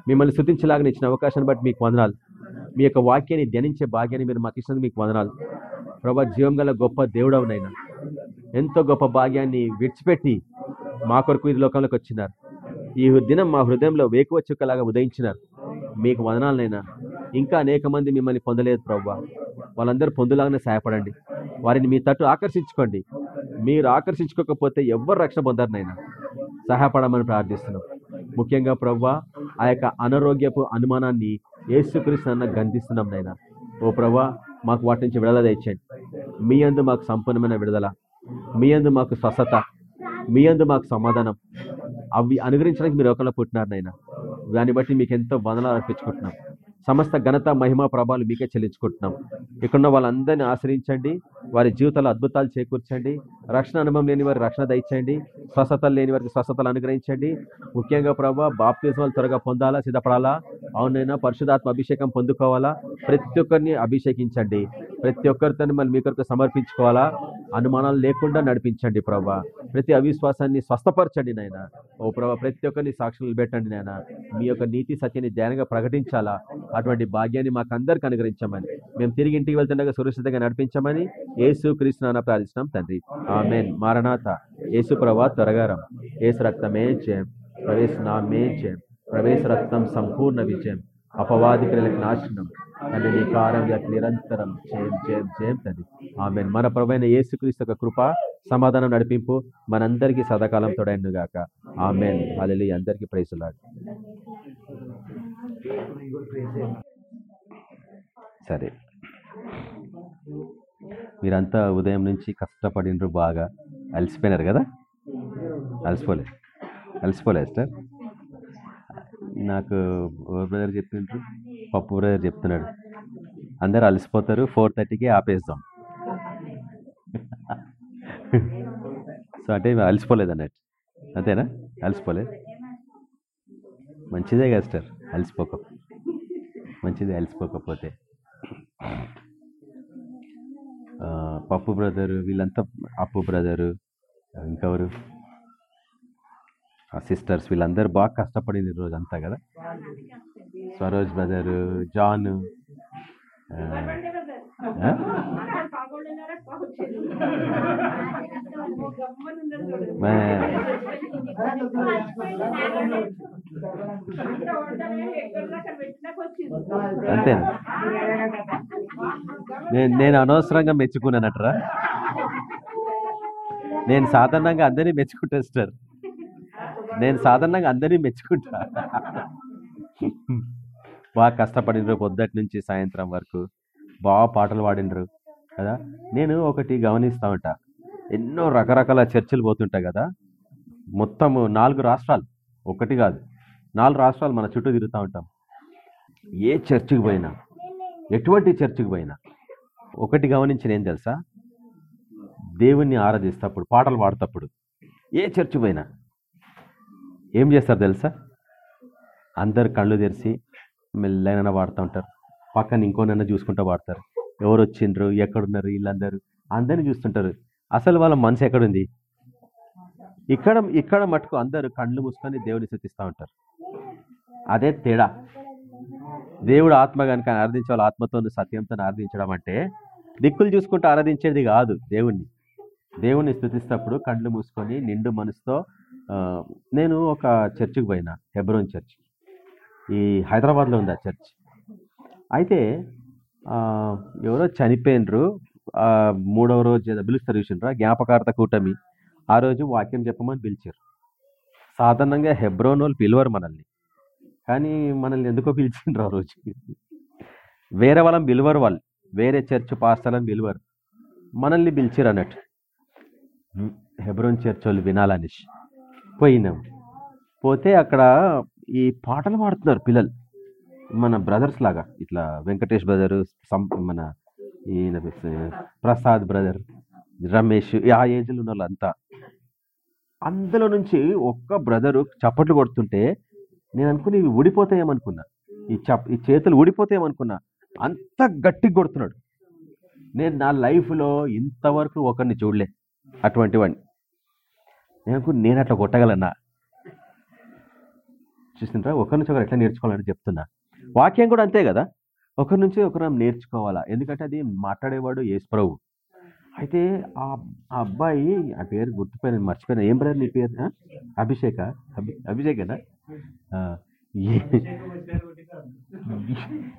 మిమ్మల్ని శుద్ధించలాగా ఇచ్చిన అవకాశాన్ని బట్టి మీకు వందనాలు. మీ యొక్క వాక్యాన్ని ధ్యానించే భాగ్యాన్ని మీరు మాకు ఇచ్చినందుకు మీకు వందనాలు. ప్రభా జీవం గల గొప్ప దేవుడవునైనా ఎంతో గొప్ప భాగ్యాన్ని విడిచిపెట్టి మా కొరకు ఈ లోకంలోకి వచ్చినారు. ఈ దినం మా హృదయంలో వేకువ చుక్కలాగా ఉదయించినారు. మీకు వదనాలనైనా ఇంకా అనేక మంది మిమ్మల్ని పొందలేదు ప్రవ్వా వాళ్ళందరూ పొందులాగానే సహాయపడండి. వారిని మీ తట్టు ఆకర్షించుకోండి. మీరు ఆకర్షించుకోకపోతే ఎవ్వరు రక్షణ పొందరునైనా సహాయపడమని ప్రార్థిస్తున్నాం. ముఖ్యంగా ప్రవ్వా ఆ యొక్క అనారోగ్యపు అనుమానాన్ని ఏసుక్రీస్తు అన్న గంధిస్తున్నాం నైనా ఓ ప్రవ్వా మాకు వాటి నుంచి విడుదల తెచ్చండి మీ అందు మాకు సంపూర్ణమైన విడుదల మీ అందు మాకు స్వస్థత మీ అందు మాకు సమాధానం. అవి అనుగ్రహించడానికి మీరు ఒకళ్ళు పుట్టినారు నాయన. దాన్ని బట్టి మీకు ఎంతో వందనాలు అర్పించుకుంటున్నాం. సమస్త ఘనత మహిమ ప్రభావాలు మీకే చెల్లించుకుంటున్నాం. ఇక్కడున్న వాళ్ళందరినీ ఆశ్రయించండి. వారి జీవితాలు అద్భుతాలు చేకూర్చండి. రక్షణ అనుభవం లేని వారికి రక్షణ దయచండి స్వస్థతలు లేని వారికి స్వస్థతలు అనుగ్రహించండి. ముఖ్యంగా ప్రభావ బాప్తిజమాలు త్వరగా పొందాలా సిద్ధపడాలా? అవునైనా పరిశుధాత్మ అభిషేకం పొందుకోవాలా? ప్రతి ఒక్కరిని అభిషేకించండి. ప్రతి ఒక్కరితో మళ్ళీ మీ కొరకు సమర్పించుకోవాలా? అనుమానాలు లేకుండా నడిపించండి ప్రభా. ప్రతి అవిశ్వాసాన్ని స్వస్థపరచండి నాయన. ఓ ప్రభా ప్రతి ఒక్కరిని సాక్షులు పెట్టండి నాయన. మీ యొక్క నీతి సత్యాన్ని ధ్యానంగా ప్రకటించాలా? అటువంటి భాగ్యాన్ని మాకు అందరికి అనుగ్రహించమని మేము తిరిగి ఇంటికి వెళ్తుండగా సురక్షితంగా నడిపించమని ఏసు కృష్ణ ప్రార్థిస్తున్నాం తండ్రి. ఆమెన్. మారనాథ ఏసు ప్రభా త్వరగారం ఏసు రక్తమే జయం. ప్రవేశ నామే జయం. ప్రవేశ రక్తం సంపూర్ణ విజయం. అపవాది క్రియలకు నాశనం. తండ్రి నీ కార్యాలకు నిరంతరం జయం జయం జయం తండ్రి. ఆమె మన ప్రభైన యేసుక్రీస్తు యొక్క కృప సమాధానం నడిపింపు మనందరికీ సదాకాలం తోడైండు గాక ఆమె అలలి అందరికీ ప్రైసులాడు సరే. మీరంతా ఉదయం నుంచి కష్టపడినరు బాగా. అలసిపోయినారు కదా? అలసిపోలేదు అలసిపోలేదు సార్ నాకు ఓ బ్రదర్ చెప్తుండ్రు పప్పు బ్రదర్ చెప్తున్నాడు. అందరు అలసిపోతారు. ఫోర్ థర్టీకి ఆపేస్తాం. సో అంటే అలసిపోలేదు అన్నట్టు. అంతేనా? అలసిపోలేదు. మంచిదే కదా సార్ అలసిపోక మంచిదే అలసిపోకపోతే. పప్పు బ్రదరు వీళ్ళంతా అప్పు బ్రదరు ఇంకెవరు? ఆ సిస్టర్స్ వీళ్ళందరూ బాగా కష్టపడింది రోజు అంతా కదా? స్వరోజ్ బ్రదరు జాన్ అంతే అంతేనా? నేను నేను అనవసరంగా మెచ్చుకున్నానట్రా. నేను సాధారణంగా అందరినీ మెచ్చుకుంటా సార్ నేను సాధారణంగా అందరినీ మెచ్చుకుంటా. బాగా కష్టపడినరు పొద్దుటి నుంచి సాయంత్రం వరకు బాగా పాటలు పాడినరు కదా? నేను ఒకటి గమనిస్తూ ఉంటా. ఎన్నో రకరకాల చర్చలు పోతుంటాయి కదా? మొత్తము నాలుగు రాష్ట్రాలు ఒకటి కాదు నాలుగు రాష్ట్రాలు మన చుట్టూ తిరుగుతూ ఉంటాం. ఏ చర్చికి పోయినా ఎటువంటి చర్చికి పోయినా ఒకటి గమనించిన ఏం తెలుసా? దేవుణ్ణి ఆరాధిస్తప్పుడు పాటలు పాడతప్పుడు ఏ చర్చి పోయినా ఏం చేస్తారు తెలుసా? అందరు కళ్ళు తెరిచి మెల్లైనా వాడుతూ ఉంటారు. పక్కన ఇంకోనైనా చూసుకుంటూ వాడతారు. ఎవరు వచ్చిండ్రు? ఎక్కడున్నారు? వీళ్ళందరూ అందరిని చూస్తుంటారు. అసలు వాళ్ళ మనసు ఎక్కడుంది? ఇక్కడ ఇక్కడ మటుకు అందరూ కళ్ళు మూసుకొని దేవుని స్థుతిస్తూ ఉంటారు. అదే తేడా. దేవుడు ఆత్మ కనుక ఆరాధించే ఆత్మతో సత్యంతో ఆరాధించడం అంటే దిక్కులు చూసుకుంటూ ఆరాధించేది కాదు దేవుణ్ణి. దేవుణ్ణి స్థుతిస్తప్పుడు కళ్ళు మూసుకొని నిండు మనసుతో నేను ఒక చర్చికి పోయిన హెబ్రోన్ చర్చ్. ఈ హైదరాబాద్లో ఉంది ఆ చర్చ్. అయితే ఎవరో చనిపోయినరు. మూడవ రోజు ఏదో పిలుస్తారు చూసిండ్రా జ్ఞాపకార్థ కూటమి. ఆ రోజు వాక్యం చెప్పమని పిలిచారు. సాధారణంగా హెబ్రోన్ వాళ్ళు పిలవరు మనల్ని. కానీ మనల్ని ఎందుకో పిలిచిండ్రు ఆ రోజు? వేరే వాళ్ళని పిలవరు వాళ్ళు. వేరే చర్చ్ పాస్టర్లను పిలవరు. మనల్ని పిలిచారు అన్నట్టు హెబ్రోన్ చర్చ్ వాళ్ళు వినాలనేసి. పోయినాం పోతే అక్కడ ఈ పాటలు పాడుతున్నారు పిల్లలు. మన బ్రదర్స్ లాగా ఇట్లా వెంకటేష్ బ్రదరు సం మన ఈయన ప్రసాద్ బ్రదర్ రమేష్ ఆ ఏజ్లో ఉన్న వాళ్ళంతా అందులో నుంచి ఒక్క బ్రదరు చప్పట్లు కొడుతుంటే నేను అనుకుని ఇవి ఊడిపోతాయేమనుకున్నా. ఈ చప్ ఈ చేతులు ఊడిపోతాయేమనుకున్నా. అంత గట్టిగా కొడుతున్నాడు. నేను నా లైఫ్లో ఇంతవరకు ఒకరిని చూడలే. అటువంటి వాడిని. నేను నేను అట్లా కొట్టగలన్నా చూసినరా ఒకరి నుంచి ఒకరు ఎట్లా నేర్చుకోవాలని చెప్తున్నా. వాక్యం కూడా అంతే కదా? ఒకరి నుంచి ఒకరు నేర్చుకోవాలా? ఎందుకంటే అది మాట్లాడేవాడు యేసు ప్రభు. అయితే ఆ ఆ అబ్బాయి ఆ పేరు గుర్తుపోయిన మర్చిపోయినా. ఏం బ్రదర్ నీ పేరు? అభిషేక? అభి అభిషేకేనా?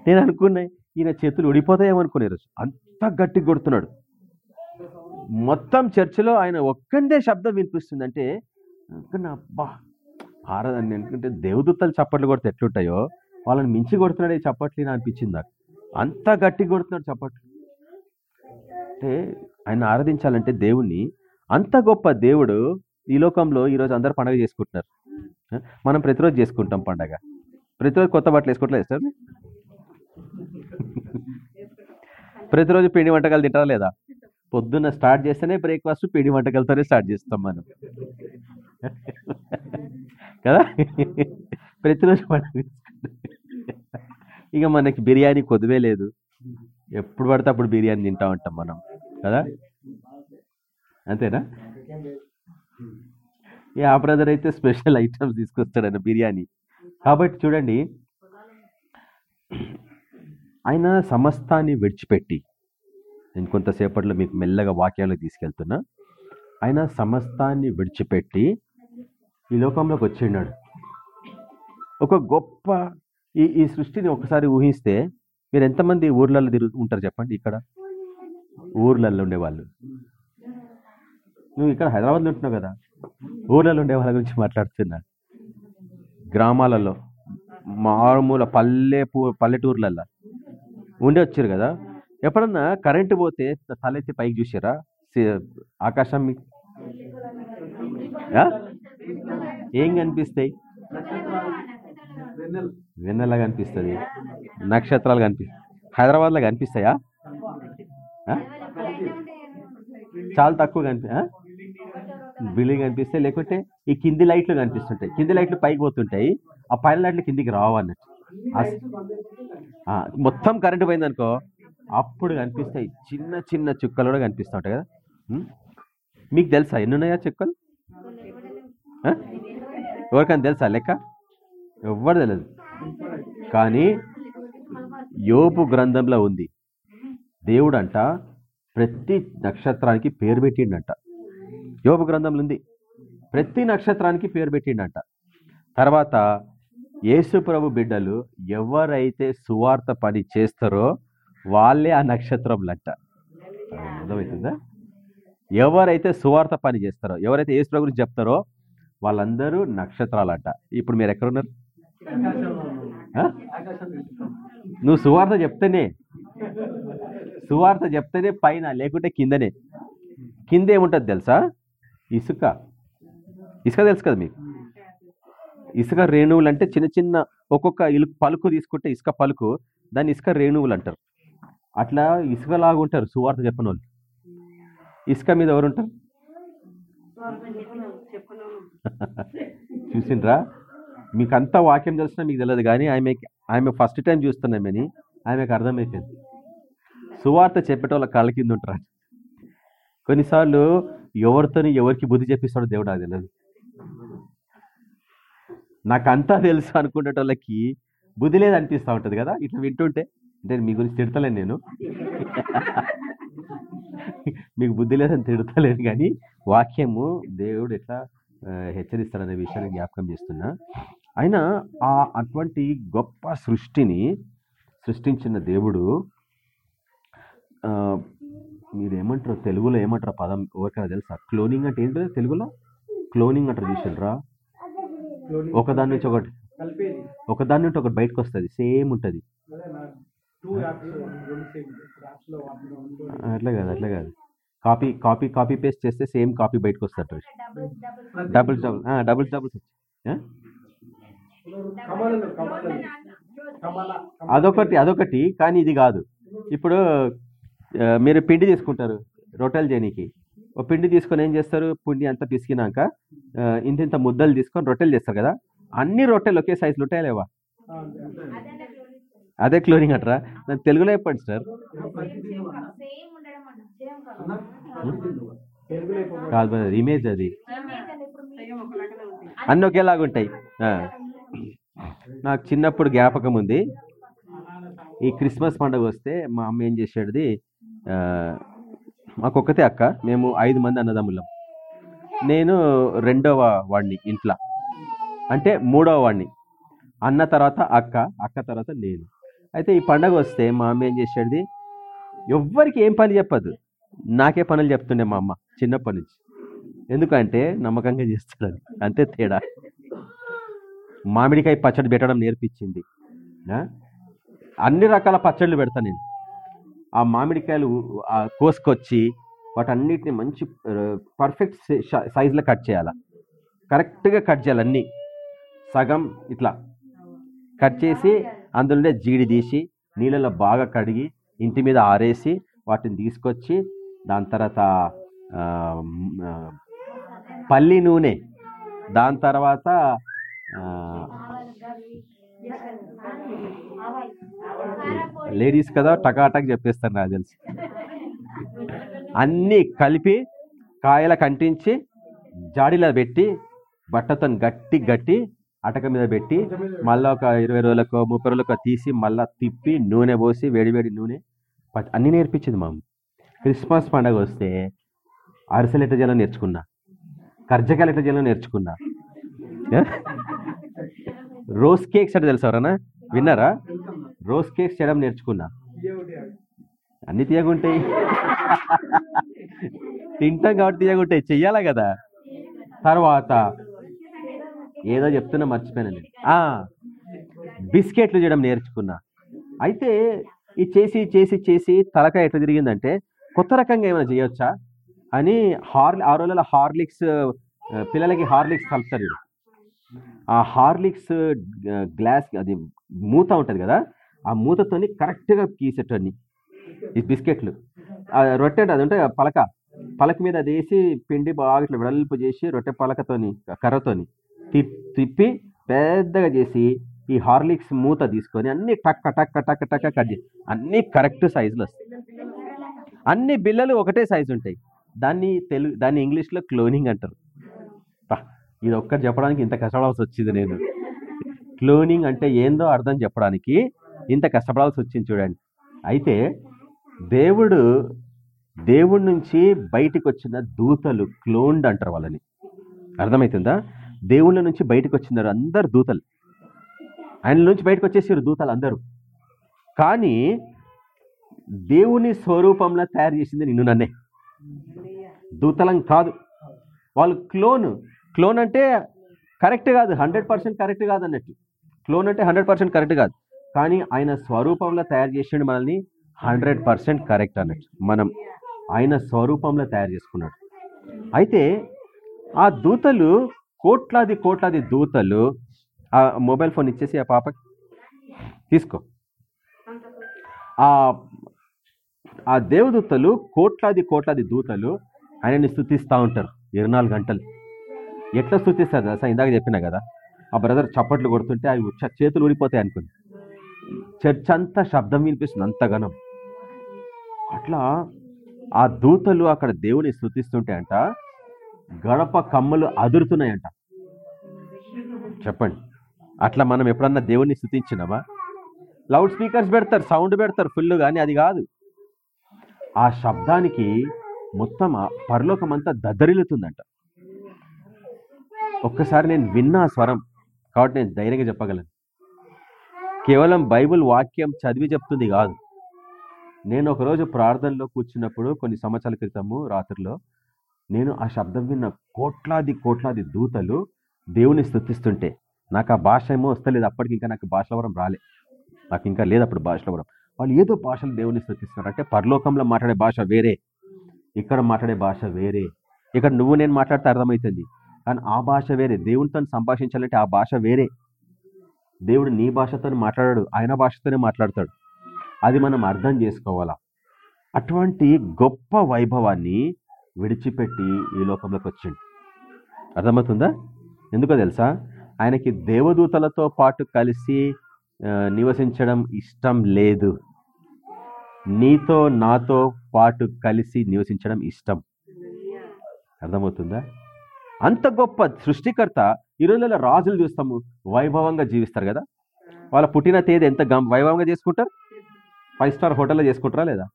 నేను అనుకున్నా ఈయన చేతులు ఉడిపోతాయేమనుకునే రోజు అంత గట్టిగా కొడుతున్నాడు. మొత్తం చర్చిలో ఆయన ఒక్కండే శబ్దం వినిపిస్తుంది అంటే అబ్బా ఆరాధన ఎందుకంటే దేవదూతలు చప్పట్లు కొడితే ఎట్లుంటాయో వాళ్ళని మించి కొడుతున్నాడు చప్పట్లు అనిపించింది నాకు. అంత గట్టిగా కొడుతున్నాడు చప్పట్లు. అంటే ఆయన ఆరాధించాలంటే దేవుణ్ణి అంత గొప్ప దేవుడు ఈ లోకంలో ఈరోజు అందరు పండగ చేసుకుంటున్నారు. మనం ప్రతిరోజు చేసుకుంటాం పండగ. ప్రతిరోజు కొత్త బట్టలు వేసుకోవట్లేదు సార్ ప్రతిరోజు పిండి వంటకాలు తింటారా లేదా? పొద్దున్న స్టార్ట్ చేస్తేనే బ్రేక్ఫాస్ట్ పిడి వంటకాలతోనే స్టార్ట్ చేస్తాం మనం. కదా? ప్రతిరోజు పండగ ఇక మనకి బిర్యానీ కొద్దువే లేదు. ఎప్పుడు పడితే అప్పుడు బిర్యానీ తింటా ఉంటాం మనం. కదా? అంతేనా? ఈ ఆ బ్రదర్ అయితే స్పెషల్ ఐటమ్స్ తీసుకొస్తాడన్న బిర్యానీ. కాబట్టి చూడండి ఆయన సమస్తాన్ని విడిచిపెట్టి నేను కొంతసేపట్లో మీకు మెల్లగా వాక్యాలు తీసుకెళ్తున్నా. ఆయన సమస్తాన్ని విడిచిపెట్టి ఈ లోకంలోకి వచ్చిన్నాడు ఒక గొప్ప ఈ ఈ సృష్టిని ఒకసారి ఊహిస్తే మీరు ఎంతమంది ఊర్లలో తిరుగు ఉంటారు చెప్పండి ఇక్కడ? ఊర్లలో ఉండేవాళ్ళు. నువ్వు ఇక్కడ హైదరాబాద్లో ఉంటున్నావు కదా? ఊర్లలో ఉండే వాళ్ళ గురించి మాట్లాడుతున్నా. గ్రామాలలో మారుమూల పల్లె పల్లెటూర్లలో ఉండి వచ్చారు కదా? ఎప్పుడన్నా కరెంటు పోతే తలెత్తి పైకి చూసారా ఆకాశం మీ- ఏం కనిపిస్తాయి? వెన్నెల వెన్నెలా కనిపిస్తుంది. నక్షత్రాలు కనిపిస్తాయి హైదరాబాద్లో కనిపిస్తాయా? చాలా తక్కువ కనిపి బిల్డింగ్ కనిపిస్తాయి లేకుంటే ఈ కింది లైట్లు కనిపిస్తుంటాయి. కింది లైట్లు పైకి పోతుంటాయి ఆ పైన లైట్లు కిందికి రావు అన్నట్టు మొత్తం కరెంటు పోయిందనుకో అప్పుడు కనిపిస్తాయి చిన్న చిన్న చుక్కలు కూడా కనిపిస్తూ ఉంటాయి కదా? మీకు తెలుసా ఎన్ని ఉన్నాయా చుక్కలు ఎవరికైనా తెలుసా లెక్క? ఎవ్వరు తెలియదు కానీ యోపు గ్రంథంలో ఉంది. దేవుడు అంట ప్రతి నక్షత్రానికి పేరు పెట్టిండంట. యోపు గ్రంథంలో ఉంది. ప్రతి నక్షత్రానికి పేరు పెట్టిండంట. తర్వాత యేసు ప్రభు బిడ్డలు ఎవరైతే సువార్త పని చేస్తారో వాళ్ళే ఆ నక్షత్రంలంట అర్థమవుతుందా? ఎవరైతే సువార్త పని చేస్తారో ఎవరైతే ప్రభు గురించి చెప్తారో వాళ్ళందరూ నక్షత్రాలంట. ఇప్పుడు మీరు ఎక్కడున్నారు? నువ్వు సువార్త చెప్తేనే సువార్త చెప్తేనే పైన లేకుంటే కిందనే. కింద ఏముంటుంది తెలుసా? ఇసుక. ఇసుక తెలుసు కదా మీకు? ఇసుక రేణువులు అంటే చిన్న చిన్న ఒక్కొక్క ఇలు పలుకు తీసుకుంటే ఇసుక పలుకు దాన్ని ఇసుక రేణువులు అంటారు. అట్లా ఇసుకలాగా ఉంటారు సువార్త చెప్పని వాళ్ళు ఇసుక మీద ఎవరు ఉంటారు చూసిండ్రా? మీకు అంతా వాక్యం తెలిసినా మీకు తెలియదు కానీ ఆమె ఆమె ఫస్ట్ టైం చూస్తున్నామని ఆమెకు అర్థమైపోయింది. సువార్త చెప్పేటోళ్ళ కళ్ళ కింద ఉంటారు? కొన్నిసార్లు ఎవరితో ఎవరికి బుద్ధి చెప్పిస్తాడో దేవుడు నాకు తెలియదు నాకంతా తెలుసు అనుకునేటోళ్ళకి బుద్ధి లేదు అనిపిస్తూ ఉంటుంది కదా ఇట్లా వింటుంటే. అంటే మీ గురించి తిడతలేను నేను. మీకు బుద్ధి లేదని తిడతలేను కానీ వాక్యము దేవుడు ఎట్లా హెచ్చరిస్తాడనే విషయాన్ని జ్ఞాపకం చేస్తున్నా. అయినా ఆ అటువంటి గొప్ప సృష్టిని సృష్టించిన దేవుడు మీరు ఏమంటారు తెలుగులో ఏమంటారు పదం ఎవరికైనా తెలుసా? క్లోనింగ్ అంటే ఏంటో తెలుగులో? క్లోనింగ్ అంటారు చూసిండ్రా ఒకదాని నుంచి ఒకటి ఒకదాని నుంచి ఒకటి బయటకు వస్తుంది సేమ్ ఉంటుంది. అట్లా కాదు అట్లా కాదు. కాపీ కాపీ కాపీ పేస్ట్ చేస్తే సేమ్ కాపీ బయటకు వస్తుంది డబుల్ డబుల్ డబుల్ డబుల్ అదొకటి అదొకటి కానీ ఇది కాదు. ఇప్పుడు మీరు పిండి తీసుకుంటారు రొట్టెలు చేయనీకి. ఒక పిండి తీసుకొని ఏం చేస్తారు? పిండి అంతా పిసికినాక ఇంత ఇంత ముద్దలు తీసుకొని రొట్టెలు చేస్తారు కదా. అన్ని రొట్టెలు ఒకే సైజులు ఉంటాయా లేవా? అదే క్లోనింగ్ అంటారా? నాకు తెలుగులో చెప్పండి సార్ కాదు బ్రదర్ ఇమేజ్ అది. అన్నీ ఒకేలాగా ఉంటాయి. నాకు చిన్నప్పుడు జ్ఞాపకం ఉంది. ఈ క్రిస్మస్ పండుగ వస్తే మా అమ్మ ఏం చేసేది మాకొక్కతే మాకు ఒక్కతే అక్క మేము ఐదు మంది అన్నదమ్ములం. నేను రెండవ వాడిని ఇంట్లో. అంటే మూడవ వాడిని. అన్న తర్వాత అక్క అక్క తర్వాత నేను. అయితే ఈ పండగ వస్తే మా అమ్మ ఏం చేసేది? ఎవ్వరికి ఏం పని చెప్పదు. నాకే పనులు చెప్తుండే మా అమ్మ చిన్నప్పటి నుంచి. ఎందుకంటే నమ్మకంగా చేస్తాడని అంతే తేడా. మామిడికాయ పచ్చడి పెట్టడం నేర్పించింది. అన్ని రకాల పచ్చళ్ళు పెడతా నేను. ఆ మామిడికాయలు కోసుకొచ్చి వాటన్నిటిని మంచి పర్ఫెక్ట్ సైజులో కట్ చేయాలి. కరెక్ట్గా కట్ చేయాలి అన్నీ. సగం ఇట్లా. కట్ చేసి అందులోనే జీడి తీసి నీళ్ళలో బాగా కడిగి ఇంటి మీద ఆరేసి వాటిని తీసుకొచ్చి దాని తర్వాత పల్లి నూనె. దాని తర్వాత లేడీస్ కదా టకాటక్ చెప్పేస్తాను నాకు తెలిసి. అన్నీ కలిపి కాయల కంటించి జాడీలో పెట్టి బట్టతో గట్టి గట్టి అటక మీద పెట్టి మళ్ళీ ఒక ఇరవై రోజులకు ముప్పై రోజులకు తీసి మళ్ళీ తిప్పి నూనె పోసి వేడివేడి నూనె ప- అన్నీ నేర్పించింది మా క్రిస్మస్ పండగ వస్తే అరిసెలు ఎట్లా చేయాలో నేర్చుకున్నా. కర్జకాయలు ఎట్లా చేయాలో నేర్చుకున్నా. రోజ్ కేక్స్ అంటే తెలుసు ఎవరన్నా? విన్నారా? రోజ్ కేక్స్ చేయడం నేర్చుకున్నా. అన్ని తీయగుంటాయి. తింటాం కాబట్టి తీయగుంటాయి. చెయ్యాలా కదా? తర్వాత ఏదో చెప్తున్నా మర్చిపోయాను నేను. ఆ, బిస్కెట్లు చేయడం నేర్చుకున్నా. అయితే ఈ చేసి చేసి చేసి తలకాయ ఎట్లా తిరిగిందంటే కొత్త రకంగా ఏమైనా చేయొచ్చా అని హార్ ఆ రోజుల్లో హార్లిక్స్ పిల్లలకి హార్లిక్స్ కలుపుతారు ఆ హార్లిక్స్ గ్లాస్ అది మూత ఉంటుంది కదా ఆ మూతతోని కరెక్ట్గా గీసేటన్ని ఈ బిస్కెట్లు. రొట్టె అది ఉంటే పలక. పలక మీద అది వేసి పిండి బాగా ఇట్లా వెడల్పు చేసి రొట్టె పలకతోని కర్రతోని తిప్పి పెద్దగా చేసి ఈ హార్లిక్స్ మూత తీసుకొని అన్ని టక్క టక్క టక్క టక్క కట్ చేసి అన్ని కరెక్ట్ సైజులు వస్తాయి. అన్ని బిల్లలు ఒకటే సైజు ఉంటాయి. దాన్ని తెలుగు దాన్ని ఇంగ్లీష్లో క్లోనింగ్ అంటారు. ఇది ఒక్కటి చెప్పడానికి ఇంత కష్టపడాల్సి వచ్చింది నేను. క్లోనింగ్ అంటే ఏందో అర్థం చెప్పడానికి ఇంత కష్టపడాల్సి వచ్చింది చూడండి. అయితే దేవుడు దేవుడి నుంచి బయటికి వచ్చిన దూతలు క్లోన్డ్ అంటారు వాళ్ళని. అర్థమవుతుందా దేవుళ్ళ నుంచి బయటకు వచ్చినారు అందరు దూతలు. ఆయన నుంచి బయటకు వచ్చేసారు దూతలు అందరూ. కానీ దేవుని స్వరూపంలో తయారు చేసింది నిన్ను నన్నే. దూతలం కాదు. వాళ్ళు క్లోన్ క్లోన్ అంటే కరెక్ట్ కాదు హండ్రెడ్ పర్సెంట్ కరెక్ట్ కాదు అన్నట్టు. క్లోన్ అంటే హండ్రెడ్ పర్సెంట్ కరెక్ట్ కాదు. కానీ ఆయన స్వరూపంలో తయారు చేసిండు మనల్ని హండ్రెడ్ పర్సెంట్ కరెక్ట్ అన్నట్టు. మనం ఆయన స్వరూపంలో తయారు చేసుకున్నాడు. అయితే ఆ దూతలు కోట్లాది కోట్లాది దూతలు ఆ మొబైల్ ఫోన్ ఇచ్చేసి ఆ పాపకి తీసుకో. ఆ ఆ దేవదూతలు కోట్లాది కోట్లాది దూతలు ఆయనని స్థుతిస్తూ ఉంటారు ఇరవై నాలుగు గంటలు. ఎట్లా స్థుతిస్తారు సార్ ఇందాక చెప్పినా కదా ఆ బ్రదర్ చప్పట్లు కొడుతుంటే అవి చ- చేతులు ఊడిపోతాయి అనుకుంది. చర్చ్ అంతా శబ్దం వినిపిస్తుంది అంత ఘనం. అట్లా ఆ దూతలు అక్కడ దేవుని స్థుతిస్తుంటే అంట గడప కమ్మలు అదురుతున్నాయంట. చెప్పండి. అట్లా మనం ఎప్పుడన్నా దేవుణ్ణి స్థుతించినామా లౌడ్ స్పీకర్స్ పెడతారు సౌండ్ పెడతారు ఫుల్ కానీ అది కాదు. ఆ శబ్దానికి మొత్తం ఆ పరలోకం అంతా దద్దరిల్లుతుందంట. ఒక్కసారి నేను విన్నా స్వరం కాబట్టి నేను ధైర్యంగా చెప్పగలను. కేవలం బైబిల్ వాక్యం చదివి చెప్తుంది కాదు. నేను ఒకరోజు ప్రార్థనలో కూర్చున్నప్పుడు కొన్ని సంవత్సరాల క్రితము రాత్రిలో నేను ఆ శబ్దం విన్న కోట్లాది కోట్లాది దూతలు దేవుని స్థుతిస్తుంటే నాకు ఆ భాష ఏమో వస్తలేదు. అప్పటికి ఇంకా నాకు భాషలవరం రాలే. నాకు ఇంకా లేదు అప్పుడు భాషలవరం వాళ్ళు ఏదో భాషలు దేవుని స్థుతిస్తున్నారు అంటే పరలోకంలో మాట్లాడే భాష వేరే. ఇక్కడ మాట్లాడే భాష వేరే. ఇక్కడ నువ్వు నేను మాట్లాడితే అర్థమవుతుంది. కానీ ఆ భాష వేరే. దేవునితో సంభాషించాలంటే ఆ భాష వేరే. దేవుడు నీ భాషతో మాట్లాడాడు. ఆయన భాషతోనే మాట్లాడతాడు. అది మనం అర్థం చేసుకోవాలా. అటువంటి గొప్ప వైభవాన్ని విడిచిపెట్టి ఈ లోకంలోకి వచ్చిండు. అర్థమవుతుందా? ఎందుకో తెలుసా? ఆయనకి దేవదూతలతో పాటు కలిసి నివసించడం ఇష్టం లేదు. నీతో నాతో పాటు కలిసి నివసించడం ఇష్టం. అర్థమవుతుందా? అంత గొప్ప సృష్టికర్త ఈ రోజులలో రాజులు చూస్తాము వైభవంగా జీవిస్తారు కదా? వాళ్ళ పుట్టిన తేదీ ఎంత గం వైభవంగా చేసుకుంటారు? ఫైవ్ స్టార్ హోటల్లో చేసుకుంటారా లేదా?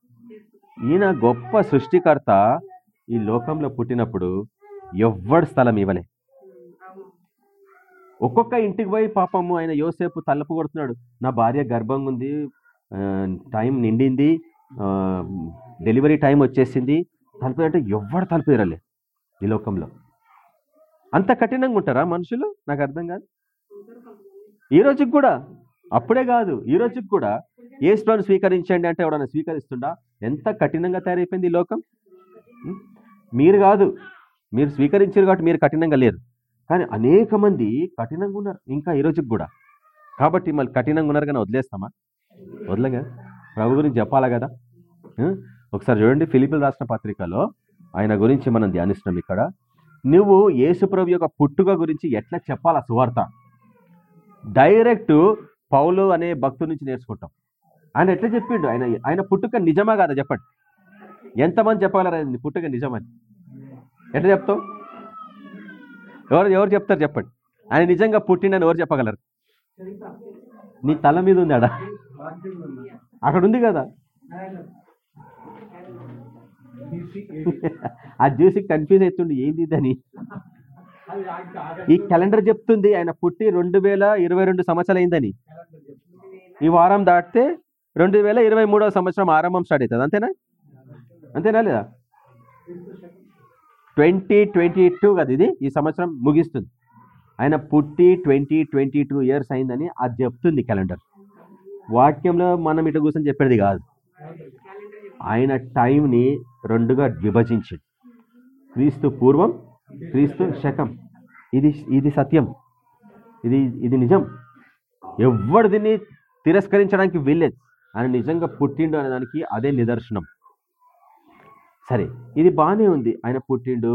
ఈయన గొప్ప సృష్టికర్త ఈ లోకంలో పుట్టినప్పుడు ఎవ్వడు స్థలం ఇవ్వలే. ఒక్కొక్క ఇంటికి పోయి పాపము ఆయన యోసేపు తలుపు కొడుతున్నాడు. నా భార్య గర్భంగా ఉంది టైం నిండింది డెలివరీ టైం వచ్చేసింది. తలుపు అంటే ఎవ్వడు తలుపు ఇరలే ఈ లోకంలో. అంత కఠినంగా ఉంటారా మనుషులు? నాకు అర్థం కాదు. ఈ రోజుకి కూడా? అప్పుడే కాదు. ఈ రోజుకి కూడా? ఏ స్టోన్ స్వీకరించండి అంటే ఎవడన్నా స్వీకరిస్తుండా? ఎంత కఠినంగా తయారైపోయింది ఈ లోకం? మీరు కాదు. మీరు స్వీకరించారు కాబట్టి మీరు కఠినంగా లేరు. కానీ అనేక మంది కఠినంగా ఉన్నారు. ఇంకా ఈ రోజుకి కూడా. కాబట్టి మళ్ళీ కఠినంగా ఉన్నారు కానీ వదిలేస్తామా? వదలగా? ప్రభు గురించి చెప్పాలా కదా? ఒకసారి చూడండి ఫిలిపిల్ రాసిన పత్రికలో ఆయన గురించి మనం ధ్యానిస్తున్నాం ఇక్కడ. నువ్వు యేసుప్రభు యొక్క పుట్టుక గురించి ఎట్లా చెప్పాలా సువార్త? డైరెక్ట్ పౌలు అనే భక్తుడి నుంచి నేర్చుకుంటాం. ఆయన ఎట్లా చెప్పిండు? ఆయన ఆయన పుట్టుక నిజమా కాదా చెప్పండి. ఎంతమంది చెప్పగలరా? పుట్టుక నిజమని. ఎట్లా చెప్తావు? ఎవరు ఎవరు చెప్తారు చెప్పండి. ఆయన నిజంగా పుట్టిండని ఎవరు చెప్పగలరు? నీ తల మీద ఉంది అడా అక్కడ ఉంది కదా. ఆ చూసి కన్ఫ్యూజ్ అవుతుంది ఏంది ఇదని ఈ క్యాలెండర్ చెప్తుంది ఆయన పుట్టి రెండు వేల ఇరవై రెండు సంవత్సరాలు అయిందని. ఈ వారం దాటితే రెండు వేల ఇరవై మూడవ సంవత్సరం ఆరంభం స్టార్ట్ అవుతుంది అంతేనా? అంతేనా లేదా? ట్వంటీ ట్వంటీ టూ కదా ఇది? ఈ సంవత్సరం ముగిస్తుంది. ఆయన పుట్టి ట్వంటీ ట్వంటీ టూ ఇయర్స్ అయిందని అది చెప్తుంది క్యాలెండర్. వాక్యంలో మనం ఇటు కూర్చొని చెప్పేది కాదు. ఆయన టైంని రెండుగా విభజించింది క్రీస్తు పూర్వం క్రీస్తు శకం. ఇది ఇది సత్యం. ఇది ఇది నిజం. ఎవ్వడు దీన్ని తిరస్కరించడానికి వీల్లేదు. ఆయన నిజంగా పుట్టిండు అనే దానికి అదే నిదర్శనం. సరే ఇది బాగానే ఉంది. ఆయన పుట్టిండు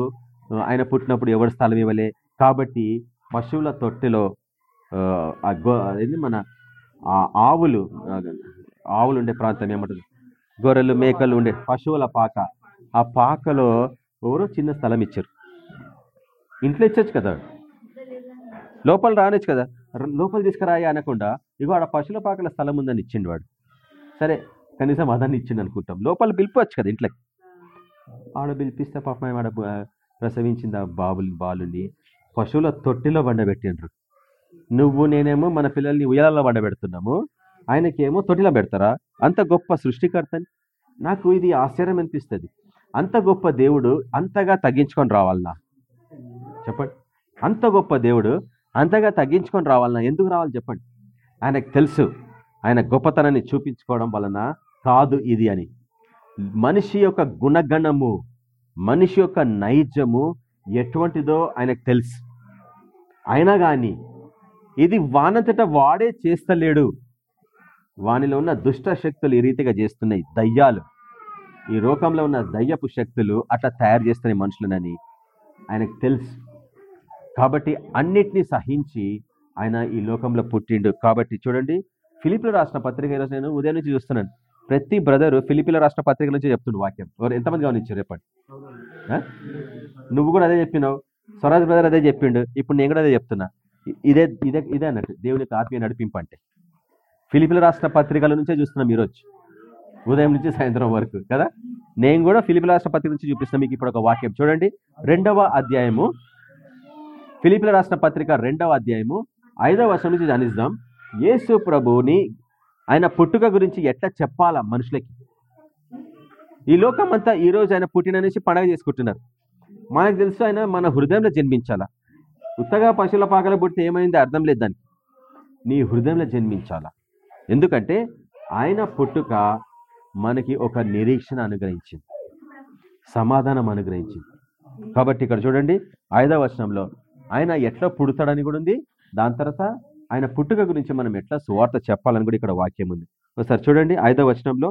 ఆయన పుట్టినప్పుడు ఎవరు స్థలం ఇవ్వలే. కాబట్టి పశువుల తొట్టెలో ఆ, గో ఏంది మన ఆవులు ఆవులు ఉండే ప్రాంతం ఏమంటుంది గొర్రెలు మేకలు ఉండే పశువుల పాక. ఆ పాకలో ఎవరో చిన్న స్థలం ఇచ్చారు. ఇంట్లో ఇచ్చచ్చు కదా? లోపల రానొచ్చు కదా? లోపల తీసుకురాయి అనకుండా ఇగో ఆడ పశువుల పాకల స్థలం ఉందని ఇచ్చిండు వాడు. సరే కనీసం అదాన్ని ఇచ్చిండు అనుకుంటాం. లోపల పిలిపవచ్చు కదా ఇంట్లోకి. ఆడ పిలిపిస్తే పాపం ఆడ ప్రసవించింది ఆ బాబుని బాలుని? పశువుల తొట్టిలో బండబెట్టిండ్రు నువ్వు నేనేమో మన పిల్లల్ని ఉయ్యాలలో బండబెడుతున్నాము ఆయనకేమో తొట్టిలో పెడతారా? అంత గొప్ప సృష్టికర్తని? నాకు ఇది ఆశ్చర్యం అనిపిస్తుంది. అంత గొప్ప దేవుడు అంతగా తగ్గించుకొని రావాలనా? చెప్పండి. అంత గొప్ప దేవుడు అంతగా తగ్గించుకొని రావాలన్నా ఎందుకు రావాలి చెప్పండి. ఆయనకు తెలుసు. ఆయన గొప్పతనాన్ని చూపించుకోవడం వలన కాదు ఇది అని. మనిషి యొక్క గుణగణము మనిషి యొక్క నైజము ఎటువంటిదో ఆయనకు తెలుసు. అయినా కానీ ఇది వానంతట వాడే చేస్తలేడు. వానిలో ఉన్న దుష్ట శక్తులు ఈ రీతిగా చేస్తున్నాయి. దయ్యాలు. ఈ లోకంలో ఉన్న దయ్యపు శక్తులు అట్లా తయారు చేస్తున్నాయి మనుషులనని ఆయనకు తెలుసు. కాబట్టి అన్నిటినీ సహించి ఆయన ఈ లోకంలో పుట్టిండు. కాబట్టి చూడండి ఫిలిప్లో రాసిన పత్రిక ఈరోజు నేను ఉదయం నుంచి చూస్తున్నాను. ప్రతి బ్రదరు ఫిలిపిల రాష్ట్ర పత్రిక నుంచి చెప్తుండు వాక్యం. ఎవరు ఎంతమంది గమనించారు చెప్పండి. నువ్వు కూడా అదే చెప్పినావు. స్వరాజ్ బ్రదర్ అదే చెప్పిండు. ఇప్పుడు నేను కూడా అదే చెప్తున్నా. ఇదే ఇదే ఇదే అన్నట్టు దేవుని యొక్క ఆత్మీయ నడిపింపు అంటే. ఫిలిపిల రాష్ట్ర పత్రికల నుంచే చూస్తున్నాం ఈరోజు. ఉదయం నుంచి సాయంత్రం వరకు కదా? నేను కూడా ఫిలిపిల రాష్ట్ర పత్రిక నుంచి చూపిస్తున్నా మీకు ఇప్పుడు ఒక వాక్యం. చూడండి. రెండవ అధ్యాయము. ఫిలిపిల రాష్ట్ర పత్రిక రెండవ అధ్యాయము. ఐదవ వర్షం నుంచి ధ్యానిద్దాం. యేసు ప్రభువుని ఆయన పుట్టుక గురించి ఎట్లా చెప్పాలా మనుషులకి? ఈ లోకం అంతా ఈరోజు ఆయన పుట్టిననేసి పండగ చేసుకుంటున్నారు. మనకు తెలుసు ఆయన మన హృదయంలో జన్మించాలా? ఉత్తగా పశువుల పాకలో పుట్టితే ఏమైంది? అర్థం లేదు దానికి. నీ హృదయంలో జన్మించాలా? ఎందుకంటే ఆయన పుట్టుక మనకి ఒక నిరీక్షణ అనుగ్రహించింది. సమాధానం అనుగ్రహించింది. కాబట్టి ఇక్కడ చూడండి ఐదవ వచనంలో ఆయన ఎట్లా పుడతాడని కూడా ఉంది. దాని తర్వాత ఆయన పుట్టుక గురించి మనం ఎట్లా సువార్త చెప్పాలని కూడా ఇక్కడ వాక్యం ఉంది. ఒకసారి చూడండి ఐదవ వచనంలో.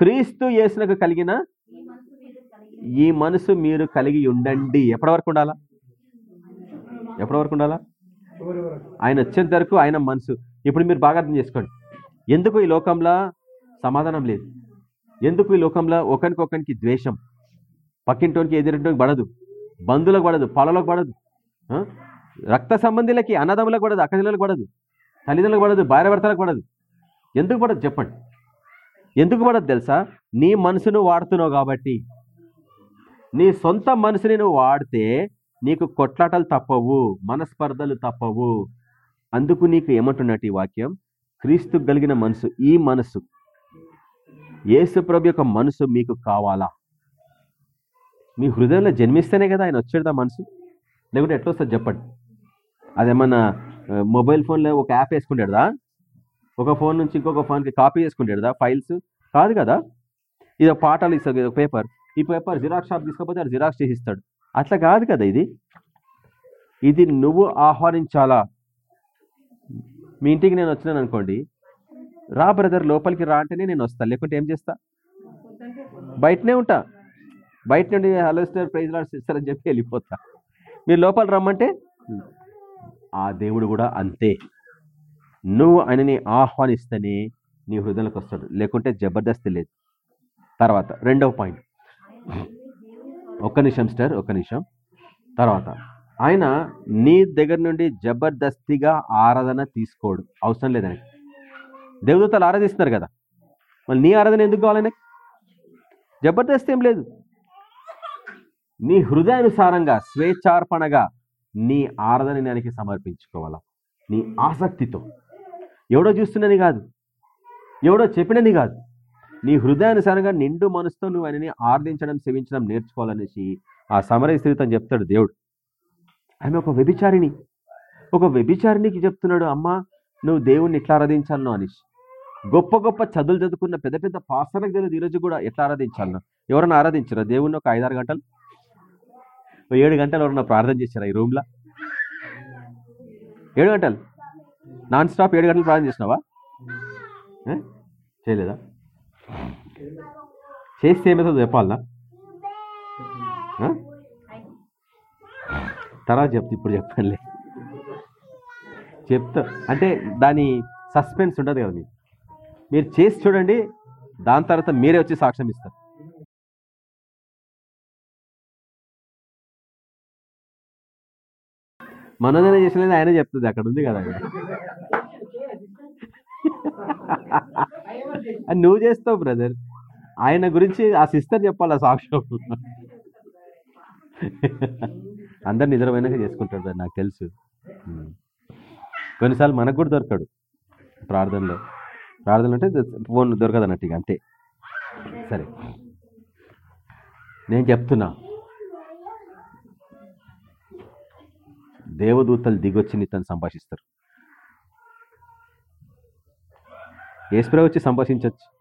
క్రీస్తు యేసునకు కలిగిన ఈ మనసు మీరు కలిగి ఉండండి. ఎప్పటి వరకు ఉండాలా? ఎప్పటి వరకు ఉండాలా? ఆయన వచ్చేంత వరకు ఆయన మనసు. ఇప్పుడు మీరు బాగా అర్థం చేసుకోండి. ఎందుకు ఈ లోకంలో సమాధానం లేదు? ఎందుకు ఈ లోకంలో ఒకరికొకరికి ద్వేషం? పక్కింటోనికి ఎదిరింటోనికి పడదు. బంధువులకు పడదు. పొలంలోకి పడదు. రక్త సంబంధులకి అన్నదమ్ములకు పడదు అక్కజలకు పడదు తల్లిదండ్రులకు పడదు భార్య భర్తలకు పడదు. ఎందుకు పడదు? చెప్పండి. ఎందుకు పడదు తెలుసా? నీ మనసును వాడుతున్నావు కాబట్టి. నీ సొంత మనసుని నువ్వు వాడితే నీకు కొట్లాటలు తప్పవు మనస్పర్ధలు తప్పవు. అందుకు నీకు ఏమంటున్నట్టు ఈ వాక్యం? క్రీస్తు కలిగిన మనసు ఈ మనసు. యేసు ప్రభు యొక్క మనసు మీకు కావాలా? మీ హృదయంలో జన్మిస్తేనే కదా ఆయన వచ్చేదా మనసు? లేకుంటే ఎట్లా వస్తుంది? చెప్పండి. అదేమన్నా మొబైల్ ఫోన్లో ఒక యాప్ వేసుకుంటాడుదా? ఒక ఫోన్ నుంచి ఇంకొక ఫోన్కి కాపీ చేసుకుంటాడుదా ఫైల్స్? కాదు కదా? ఇది ఒక పాఠాలు ఇస్తాడు ఇది పేపర్. ఈ పేపర్ జిరాక్స్ షాప్ తీసుకపోతే అది జిరాక్స్ చేసి ఇస్తాడు అట్లా కాదు కదా ఇది? ఇది నువ్వు ఆహ్వానించాలా? మీ ఇంటికి నేను వచ్చినాను అనుకోండి. రా బ్రదర్ లోపలికి రా అంటేనే నేను వస్తాను లేకుంటే ఏం చేస్తా? బయటనే ఉంటా. బయట నుండి hello star praise lord sister చెప్పి వెళ్ళిపోతా. మీరు లోపల రమ్మంటే ఆ దేవుడు కూడా అంతే. నువ్వు ఆయనని ఆహ్వానిస్తేనే నీ హృదయంలోకి వస్తాడు. లేకుంటే జబర్దస్తి లేదు. తర్వాత రెండవ పాయింట్. ఒక్క నిమిషం స్టార్ ఒక్క నిమిషం. తర్వాత ఆయన నీ దగ్గర నుండి జబర్దస్తిగా ఆరాధన తీసుకోడు. అవసరం లేదని దేవదూతలు ఆరాధిస్తున్నారు కదా. మళ్ళీ నీ ఆరాధన ఎందుకు కావాలని జబర్దస్తి ఏం లేదు. నీ హృదయానుసారంగా స్వేచ్ఛార్పణగా నీ ఆరాధన దానికి సమర్పించుకోవాలా? నీ ఆసక్తితో. ఎవడో చూస్తున్నది కాదు. ఎవడో చెప్పినది కాదు. నీ హృదయానుసారంగా నిండు మనసుతో నువ్వు ఆయనని ఆరాధించడం సేవించడం నేర్చుకోవాలనేసి ఆ సమరయ స్త్రీతో చెప్తాడు దేవుడు. ఆమె ఒక వ్యభిచారిణి. ఒక వ్యభిచారిణికి చెప్తున్నాడు అమ్మా నువ్వు దేవుణ్ణి ఎట్లా ఆరాధించాలను అనేసి. గొప్ప గొప్ప చదువులు చదువుకున్న పెద్ద పెద్ద పాసనకు తెలియదు ఈరోజు కూడా ఎట్లా ఆరాధించాలను. ఎవరైనా ఆరాధించారా? దేవుణ్ణి ఒక ఐదారు గంటలు? ఏడు గంటలు ఎవరన్నా ప్రార్థన చేశారా ఈ రూమ్లో ఏడు గంటలు? నాన్ స్టాప్ ఏడు గంటలు ప్రార్థన చేసినావా? చేయలేదా? చేస్తే ఏమవుతుందో చెప్పాలనా? తర్వాత చెప్తా ఇప్పుడు చెప్పండి చెప్తా. అంటే దాని సస్పెన్స్ ఉండదు కదా మీరు మీరు చేసి చూడండి దాని తర్వాత మీరే వచ్చి సాక్ష్యం ఇస్తారు. మనోదన చేసిన ఆయన చెప్తుంది అక్కడ ఉంది కదా అది నువ్వు చేస్తావు బ్రదర్. ఆయన గురించి ఆ సిస్టర్ చెప్పాలి ఆ సాక్ష్యం. అందరు నిద్రపోయినాక చేసుకుంటాడు brother, నాకు తెలుసు. కొన్నిసార్లు మనకు కూడా దొరకడు ప్రార్థనలో. ప్రార్థనలు అంటే ఫోన్ దొరకదు అన్నట్టు ఇక అంతే. సరే. నేను చెప్తున్నా. దేవదూతలు దిగొచ్చి నీతను సంభాషిస్తారు. ఏసుప్రే వచ్చి సంభాషించవచ్చు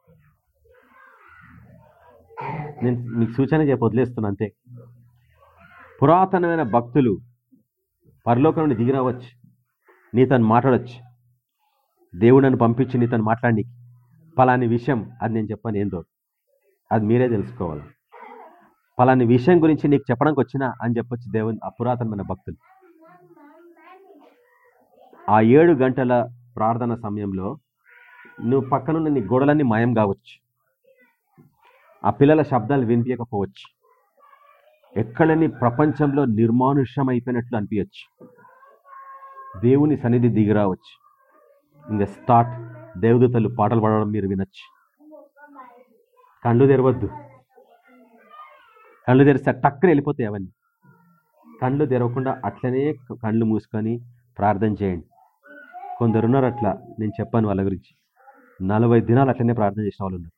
నేను మీకు సూచన చెప్పి వదిలేస్తున్నా అంతే. పురాతనమైన భక్తులు పరలోకం నుండి నీ నీతను మాట్లాడవచ్చు దేవుడు నన్ను పంపించి నీతను మాట్లాడి పలాని విషయం అది నేను చెప్పాను ఏందో అది మీరే తెలుసుకోవాలి. పలాని విషయం గురించి నీకు చెప్పడానికి వచ్చినా అని చెప్పొచ్చు దేవుని ఆ పురాతనమైన భక్తులు. ఆ ఏడు గంటల ప్రార్థన సమయంలో నువ్వు పక్కనున్న నీ గోడలన్నీ మాయం కావచ్చు. ఆ పిల్లల శబ్దాలు వినిపించకపోవచ్చు. ఎక్కడని ప్రపంచంలో నిర్మానుష్యం అయిపోయినట్లు అనిపించచ్చు దేవుని సన్నిధి దిగిరావచ్చు ఇంకా స్టార్ట్ దేవదూతలు పాటలు పాడడం మీరు వినొచ్చు. కళ్ళు తెరవద్దు. కళ్ళు తెరిస్తే టక్కన వెళ్ళిపోతాయి అవన్నీ. కళ్ళు తెరవకుండా అట్లనే కళ్ళు మూసుకొని ప్రార్థన చేయండి. కొందరు ఉన్నారు అట్లా నేను చెప్పాను వాళ్ళ గురించి. నలభై దినాలు అట్లనే ప్రార్థన చేసిన వాళ్ళు ఉన్నారు.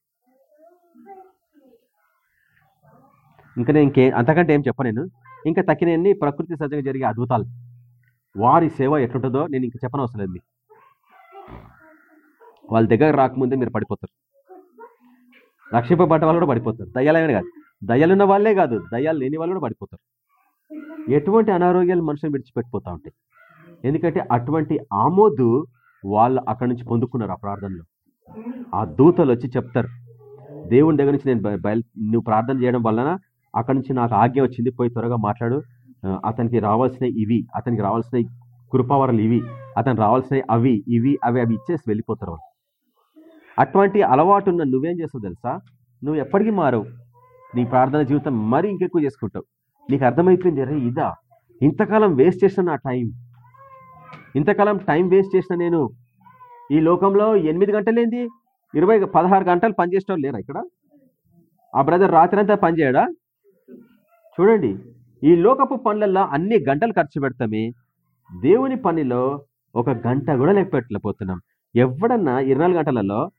ఇంకా నేను ఇంకే అంతకంటే ఏం చెప్పను నేను. ఇంకా తక్కినన్ని ప్రకృతి సహజంగా జరిగే అద్భుతాలు. వారి సేవ ఎట్లుంటుందో నేను ఇంకా చెప్పనవసరం లేదు వాళ్ళ దగ్గర రాకముందే మీరు పడిపోతారు. రక్షింపబడ్డ వాళ్ళు కూడా పడిపోతారు. దయ్యాలైన కాదు. దయ్యాలున్న వాళ్ళే కాదు. దయ్యాలు లేని వాళ్ళు కూడా పడిపోతారు. ఎటువంటి అనారోగ్యాలు మనుషులు విడిచిపెట్టిపోతూ ఉంటాయి. ఎందుకంటే అటువంటి ఆమోదు వాళ్ళు అక్కడి నుంచి పొందుకున్నారు ఆ ప్రార్థనలో. ఆ దూతలు వచ్చి చెప్తారు దేవుని దగ్గర నుంచి నేను బయలు నువ్వు ప్రార్థన చేయడం వలన అక్కడి నుంచి నాకు ఆజ్ఞ వచ్చింది పోయి త్వరగా మాట్లాడు. అతనికి రావాల్సిన ఇవి అతనికి రావాల్సిన కృపావరలు ఇవి అతను రావాల్సిన అవి ఇవి అవి అవి ఇచ్చేసి వెళ్ళిపోతారు వాళ్ళు. అటువంటి అలవాటు ఉన్న నువ్వేం చేస్తావు తెలుసా? నువ్వు ఎప్పటికీ మారవు. నీ ప్రార్థన జీవితం మరీ ఇంకెక్కువ చేసుకుంటావు. నీకు అర్థమైపోయింది అరే ఇదా ఇంతకాలం వేస్ట్ చేసిన నా టైం ఇంతకాలం టైం వేస్ట్ చేసిన నేను. ఈ లోకంలో ఎనిమిది గంటలేంది? ఇరవై పదహారు గంటలు పనిచేసిన లేరా ఇక్కడ? ఆ బ్రదర్ రాత్రంతా అంతా పనిచేయడా? చూడండి ఈ లోకపు పనులలో అన్ని గంటలు ఖర్చు పెడతామే. దేవుని పనిలో ఒక గంట కూడా లెక్క ఎవడన్నా ఇరవై గంటలలో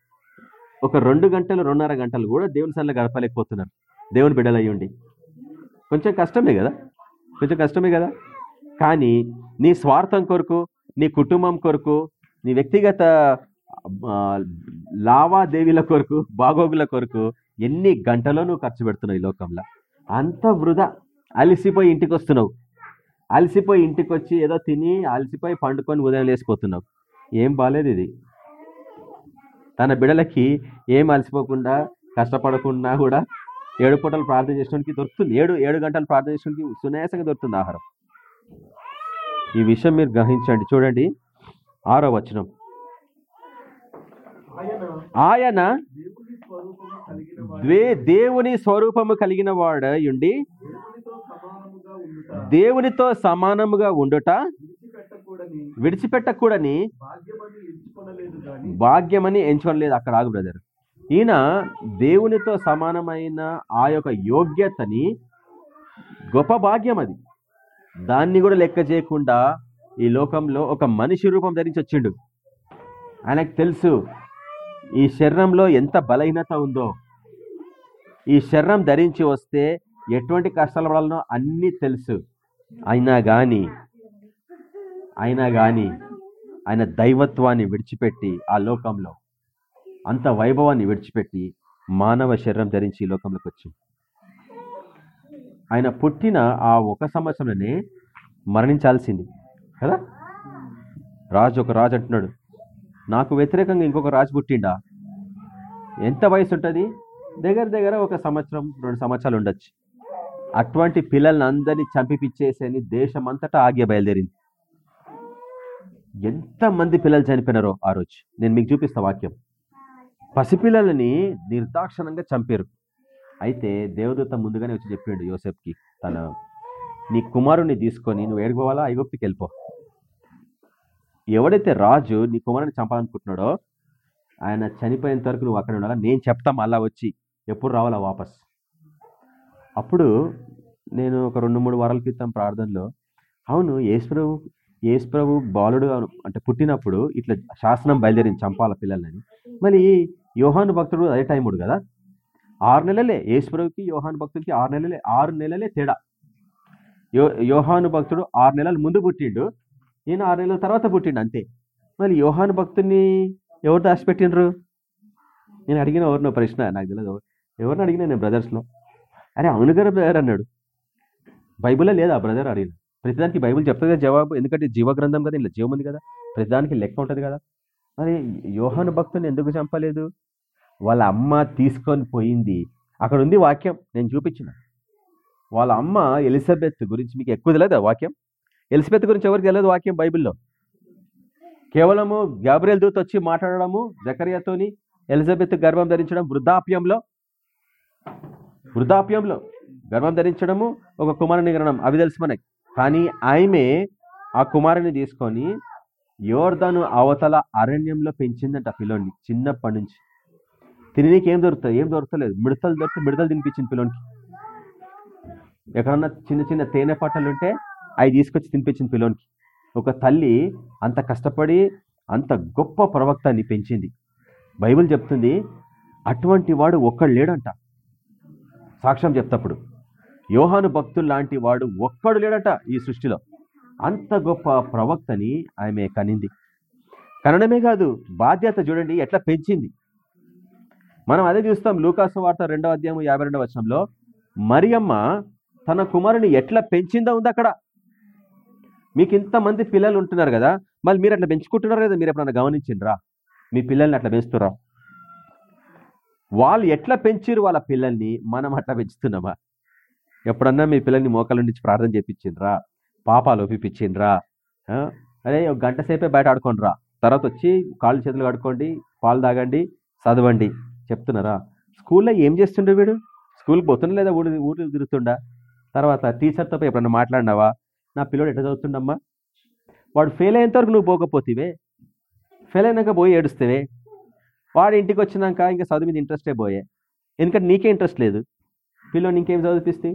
ఒక రెండు గంటలు రెండున్నర గంటలు కూడా దేవుని సన్నిలో గడపలేకపోతున్నారు. దేవుని బిడ్డలు కొంచెం కష్టమే కదా? కొంచెం కష్టమే కదా? కానీ నీ స్వార్థం కొరకు నీ కుటుంబం కొరకు నీ వ్యక్తిగత లావాదేవీల కొరకు బాగోగుల కొరకు ఎన్ని గంటలో నువ్వు ఖర్చు పెడుతున్నావు ఈ లోకంలో? అంత వృధా. అలసిపోయి ఇంటికి వస్తున్నావు అలసిపోయి ఇంటికి వచ్చి ఏదో తిని అలసిపోయి పండుకొని ఉదయం లేసిపోతున్నావు ఏం బాగాలేదు ఇది. తన బిడలకి ఏం అలసిపోకుండా కష్టపడకుండా కూడా ఏడు పూటలు ప్రార్థన చేసడానికి దొరుకుతుంది. ఏడు ఏడు గంటలు ప్రార్థన చేసడానికి సునాయాసంగా దొరుకుతుంది ఆహారం. ఈ విషయం మీరు గ్రహించండి. చూడండి. ఆరో వచనం. ఆయన దేవుని స్వరూపము కలిగిన వాడు ద్వే దేవుని స్వరూపము కలిగిన వాడయుండి దేవునితో సమానముగా ఉండుట విడిచిపెట్టకూడని భాగ్యమని భాగ్యమని ఎంచుకోలేదు అక్కడ ఆగు బ్రదర్. ఈయన దేవునితో సమానమైన ఆ యొక్క యోగ్యతని గొప్ప భాగ్యం అది దాన్ని కూడా లెక్క చేయకుండా ఈ లోకంలో ఒక మనిషి రూపం ధరించి వచ్చిండు. ఆయనకు తెలుసు ఈ శరీరంలో ఎంత బలహీనత ఉందో. ఈ శరీరం ధరించి వస్తే ఎటువంటి కష్టాలు పడాలనో అన్నీ తెలుసు. అయినా కానీ అయినా కానీ ఆయన దైవత్వాన్ని విడిచిపెట్టి ఆ లోకంలో అంత వైభవాన్ని విడిచిపెట్టి మానవ శరీరం ధరించి ఈ లోకంలోకి వచ్చింది ఆయన పుట్టిన ఆ ఒక సంవత్సరంలోనే మరణించాల్సింది. కదా? రాజు ఒక రాజు అంటున్నాడు నాకు వ్యతిరేకంగా ఇంకొక రాజు పుట్టిండా? ఎంత వయసు ఉంటుంది? దగ్గర దగ్గర ఒక సంవత్సరం రెండు సంవత్సరాలు ఉండొచ్చు. అటువంటి పిల్లల్ని అందరినీ చంపిపిచ్చేసేని దేశం అంతటా ఆగ్య బయలుదేరింది. ఎంతమంది పిల్లలు చనిపోయినారో ఆ రోజు. నేను మీకు చూపిస్తా వాక్యం. పసిపిల్లలని నిర్దాక్షణంగా చంపారు. అయితే దేవదూత ముందుగానే వచ్చి చెప్పిండు యోసెఫ్కి తన నీ కుమారుని తీసుకొని నువ్వు ఏడుకోవాలా ఐగుప్తికి వెళ్ళిపో. ఎవడైతే రాజు నీ కుమారుని చంపాలనుకుంటున్నాడో ఆయన చనిపోయేంత వరకు నువ్వు అక్కడ ఉండాలా? నేను చెప్తా మళ్ళా వచ్చి ఎప్పుడు రావాలా వాపస్? అప్పుడు నేను ఒక రెండు మూడు వారాల క్రితం ప్రార్థనలో అవును యేసుప్రభు యేసుప్రభు బాలుడు అంటే పుట్టినప్పుడు ఇట్లా శాసనం బయలుదేరింది చంపాల పిల్లలని మళ్ళీ యోహాను భక్తుడు అదే టైముడు కదా? ఆరు నెలలే. యేసుప్రభుకి యోహాను భక్తుడికి ఆరు నెలలే. ఆరు నెలలే తేడా. యో యోహాను భక్తుడు ఆరు నెలల ముందు పుట్టిండు. ఈయన ఆరు నెలల తర్వాత పుట్టిండు అంతే. మరి యోహాను భక్తుడిని ఎవరు దాచిపెట్టిండ్రు? నేను అడిగిన ఎవరినో ప్రశ్న నాకు తెలియదు ఎవరిని అడిగినా నేను బ్రదర్స్లో? అరే అవును గారు బ్రదర్ అన్నాడు. బైబిల్లో లేదా బ్రదర్ అడిగిన. ప్రతిదానికి బైబిల్ చెప్తుంది? జవాబు ఎందుకంటే జీవ గ్రంథం కదా ఇలా జీవం ఉంది కదా. ప్రతిదానికి లెక్క ఉంటుంది కదా. మరి యోహాను భక్తుని ఎందుకు చంపలేదు? వాళ్ళ అమ్మ తీసుకొని పోయింది. అక్కడ ఉంది వాక్యం. నేను చూపించిన. వాళ్ళ అమ్మ ఎలిజబెత్ గురించి మీకు ఎక్కువ తెలియదు వాక్యం? ఎలిజబెత్ గురించి ఎవరికి తెలియదు వాక్యం బైబిల్లో? కేవలము గాబ్రియల్ దూత్ వచ్చి మాట్లాడడము జకర్యాతోని ఎలిజబెత్ గర్భం ధరించడం వృద్ధాప్యంలో? వృద్ధాప్యంలో. గర్భం ధరించడము ఒక కుమారుని గణనం. అవి తెలుసు మనకి. కానీ ఆమె ఆ కుమారుని తీసుకొని యోర్ధను అవతల అరణ్యంలో పెంచిందంట పిల్లోని చిన్నప్పటి నుంచి. తిననీకి ఏం దొరుకుతుంది ఏం దొరకలేదు. మిడతలు దొరికితే మిడతలు తినిపించింది పిల్లోనికి. ఎక్కడన్నా చిన్న చిన్న తేనె పట్టలు ఉంటే అవి తీసుకొచ్చి తినిపించింది పిల్లోనికి. ఒక తల్లి అంత కష్టపడి అంత గొప్ప ప్రవక్తాన్ని పెంచింది. బైబిల్ చెప్తుంది అటువంటి వాడు ఒక్కడు లేడంట. సాక్ష్యం చెప్తప్పుడు యోహాను భక్తులు లాంటి వాడు ఒక్కడు లేడట ఈ సృష్టిలో. అంత గొప్ప ప్రవక్తని ఆమె కనింది. కనడమే కాదు బాధ్యత చూడండి ఎట్లా పెంచింది. మనం అదే చూస్తాం లూకాసు వార్త రెండవ అధ్యాయం యాభై రెండవ వచనంలో మరియమ్మ తన కుమారుని ఎట్లా పెంచిందో ఉంది అక్కడ? మీకు ఇంతమంది పిల్లలు ఉంటున్నారు కదా మళ్ళీ మీరు అట్లా పెంచుకుంటున్నారు కదా మీరు ఎప్పుడన్నా గమనించిండ్రా? మీ పిల్లల్ని అట్లా పెంచుతురా వాళ్ళు ఎట్లా పెంచారు వాళ్ళ పిల్లల్ని మనం అట్లా పెంచుతున్నామా? ఎప్పుడన్నా మీ పిల్లల్ని మోకాల నుంచి ప్రార్థన చేపించిండ్రా? పాపాలు ఒప్పించిండ్రా అరే ఒక గంట సేపే బయట ఆడుకోండిరా. తర్వాత వచ్చి కాళ్ళు చేతులు కడుక్కోండి పాలు తాగండి చదవండి. చెప్తున్నారా? స్కూల్లో ఏం చేస్తుండే వీడు? స్కూల్కి పోతున్నా లేదా ఊరు ఊరు తిరుగుతుండా? తర్వాత టీచర్తో పోయి ఎప్పుడన్నా మాట్లాడినావా? నా పిల్లడు ఎట్లా చదువుతుండమ్మా? వాడు ఫెయిల్ అయ్యేంత వరకు నువ్వు పోకపోతేవే. ఫెయిల్ అయినాక పోయి ఏడుస్తేవే. వాడు ఇంటికి వచ్చినాక ఇంకా చదువు మీద ఇంట్రెస్టే పోయే. ఎందుకంటే నీకే ఇంట్రెస్ట్ లేదు. పిల్లని ఇంకేం చదివిపిస్తే?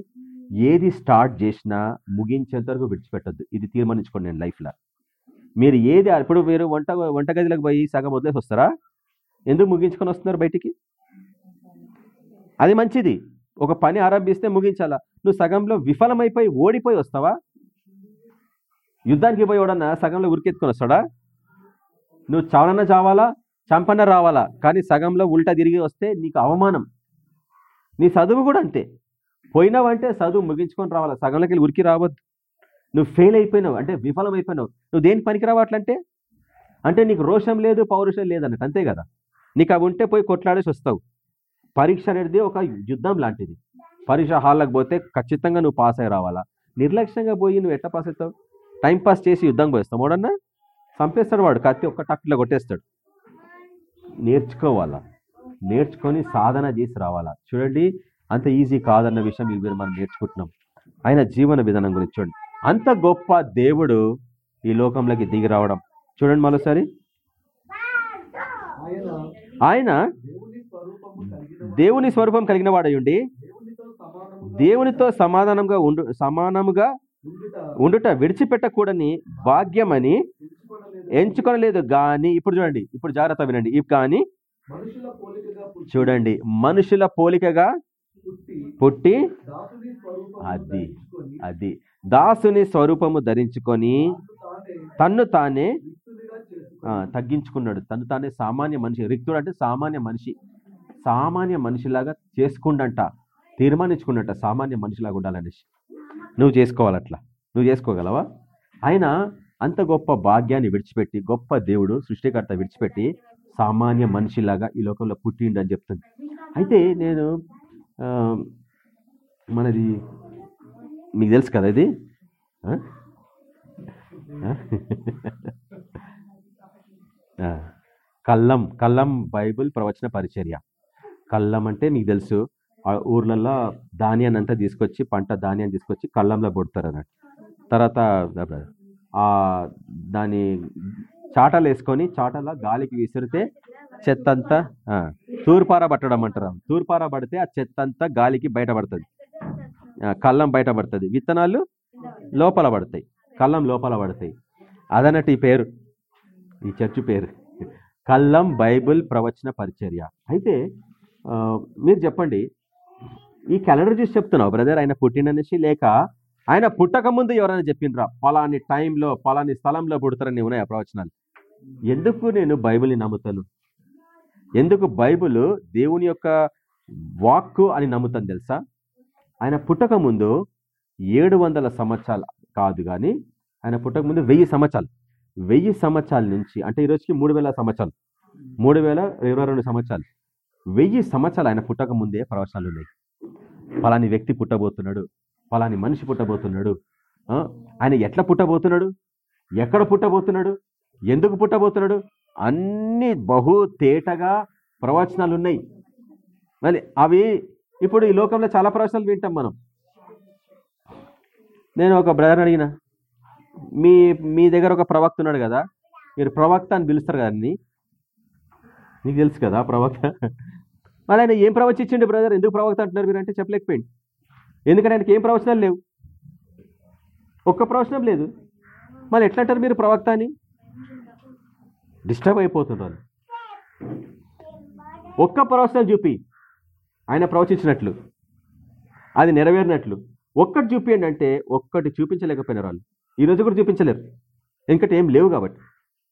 ఏది స్టార్ట్ చేసినా ముగించేంత వరకు విడిచిపెట్టద్దు. ఇది తీర్మానించుకోండి నేను లైఫ్లో మీరు ఏది ఇప్పుడు మీరు వంట వంటగదిలోకి పోయి సగం వదిలేసి వస్తారా? ఎందుకు ముగించుకొని వస్తున్నారు బయటికి? అది మంచిది. ఒక పని ఆరంభిస్తే ముగించాలా? నువ్వు సగంలో విఫలమైపోయి ఓడిపోయి వస్తావా? యుద్ధానికి పోయి ఓడన్నా సగంలో ఉరికెత్తుకొని వస్తాడా? నువ్వు చావనన్నా చావాలా? చంపన్న రావాలా? కానీ సగంలో ఉల్టా తిరిగి వస్తే నీకు అవమానం. నీ చదువు కూడా అంతే. పోయినావంటే చదువు ముగించుకొని రావాలా? సగంలోకి వెళ్ళి ఉరికి రావద్దు. నువ్వు ఫెయిల్ అయిపోయినావు. అంటే విఫలం అయిపోయినావు నువ్వు దేనికి పనికి రావట్లంటే అంటే నీకు రోషం లేదు పౌరుషం లేదు అన్నట్టు అంతే కదా? నీకు అవి ఉంటే పోయి కొట్లాడేసి వస్తావు. పరీక్ష అనేది ఒక యుద్ధం లాంటిది. పరీక్ష హాల్లోకి పోతే ఖచ్చితంగా నువ్వు పాస్ అయి రావాలా? నిర్లక్ష్యంగా పోయి నువ్వు ఎట్లా పాస్ అవుతావు? టైం పాస్ చేసి యుద్ధం పోయిస్తావు. మూడన్నా చంపేస్తాడు వాడు. కత్తి ఒక్క టక్లో కొట్టేస్తాడు. నేర్చుకోవాలా? నేర్చుకొని సాధన చేసి రావాలా? చూడండి అంత ఈజీ కాదన్న విషయం ఇవి మనం నేర్చుకుంటున్నాం. ఆయన జీవన విధానం గురించి చూడండి. అంత గొప్ప దేవుడు ఈ లోకంలోకి దిగి రావడం. చూడండి మరోసారి. ఆయన దేవుని స్వరూపం కలిగిన వాడయుండి దేవునితో సమాధానంగా ఉండు సమానముగా ఉండుట విడిచిపెట్టకూడని భాగ్యమని ఎంచుకొనలేదు. గాని ఇప్పుడు చూడండి ఇప్పుడు జాగ్రత్త వినండి ఇవి కానీ చూడండి మనుషుల పోలికగా పుట్టి అది అది దాసుని స్వరూపము ధరించుకొని తన్ను తానే తానే రిక్తునిగా చేసుకొని ఆ, తగ్గించుకున్నాడు. తను తానే సామాన్య మనిషి. రిక్తుడు అంటే సామాన్య మనిషి. సామాన్య మనిషిలాగా చేసుకుండంట తీర్మానించుకున్నట్ట సామాన్య మనిషిలాగా ఉండాలనేసి. నువ్వు చేసుకోవాలి అట్లా నువ్వు చేసుకోగలవా? ఆయన అంత గొప్ప భాగ్యాన్ని విడిచిపెట్టి గొప్ప దేవుడు సృష్టికర్త విడిచిపెట్టి సామాన్య మనిషిలాగా ఈ లోకంలో పుట్టిండు అని చెప్తుంది. అయితే నేను మనది మీకు తెలుసు కదా ఇది? కల్లం కల్లం బైబిల్ ప్రవచన పరిచర్య. కల్లం అంటే మీకు తెలుసు ఆ ఊర్లలో ధాన్యాన్ని అంతా తీసుకొచ్చి పంట ధాన్యాన్ని తీసుకొచ్చి కల్లంలో పొడతారు అన్నట్టు. తర్వాత దాని చాటలు వేసుకొని చాటల గాలికి విసిరితే చెత్త అంతా తూర్పార పట్టడం అంటారు. తూర్పార పడితే ఆ చెత్త అంతా గాలికి బయటపడుతుంది. కళ్ళం బయటపడుతుంది. విత్తనాలు లోపల పడతాయి. కల్లం లోపల పడతాయి. అదన్నట్టు ఈ పేరు. ఈ చర్చ్ పేరు. కల్లం బైబిల్ ప్రవచన పరిచర్య. అయితే మీరు చెప్పండి ఈ క్యాలెండర్ చూసి చెప్తున్నావు బ్రదర్ ఆయన పుట్టిననేసి లేక ఆయన పుట్టక ముందు ఎవరైనా చెప్పిండ్రా పలాని టైంలో పలాని స్థలంలో పుడతారని ఉన్నాయి ఆ ప్రవచనాలు? ఎందుకు నేను బైబిల్ని నమ్ముతాను? ఎందుకు బైబిల్ దేవుని యొక్క వాక్కు అని నమ్ముతాను తెలుసా? ఆయన పుట్టక ముందు ఏడు వందల సంవత్సరాలు కాదు కానీ ఆయన పుట్టక ముందు వెయ్యి సంవత్సరాలు. వెయ్యి సంవత్సరాల నుంచి అంటే ఈ రోజుకి మూడు వేల సంవత్సరాలు. మూడు వేల ఇరవై రెండు సంవత్సరాలు. వెయ్యి సంవత్సరాలు ఆయన పుట్టక ముందే ప్రవచనాలు ఉన్నాయి. పలాని వ్యక్తి పుట్టబోతున్నాడు పలాని మనిషి పుట్టబోతున్నాడు. ఆయన ఎట్లా పుట్టబోతున్నాడు? ఎక్కడ పుట్టబోతున్నాడు? ఎందుకు పుట్టబోతున్నాడు? అన్ని బహు తేటగా ప్రవచనాలు ఉన్నాయి. మరి అవి ఇప్పుడు ఈ లోకంలో చాలా ప్రవచనాలు వింటాం మనం. నేను ఒక బ్రదర్ అడిగిన మీ మీ దగ్గర ఒక ప్రవక్త ఉన్నాడు కదా మీరు ప్రవక్త అని పిలుస్తారు కదా అన్ని? నీకు తెలుసు కదా ప్రవక్త? మరి ఆయన ఏం ప్రవచించండి బ్రదర్? ఎందుకు ప్రవక్త అంటున్నారు మీరు అంటే చెప్పలేకపోయింది ఎందుకంటే ఆయనకి ఏం ప్రవచనాలు లేవు? ఒక్క ప్రవచనం లేదు. మళ్ళీ ఎట్లా అంటారు మీరు ప్రవక్త అని? డిస్టర్బ్ అయిపోతున్నారు. ఒక్క ప్రవచనం చూపి ఆయన ప్రవచించినట్లు అది నెరవేరినట్లు ఒక్కటి చూపియండి అంటే ఒక్కటి చూపించలేకపోయినారు వాళ్ళు. ఈరోజు కూడా చూపించలేరు. ఎందుకంటే ఏం లేవు కాబట్టి.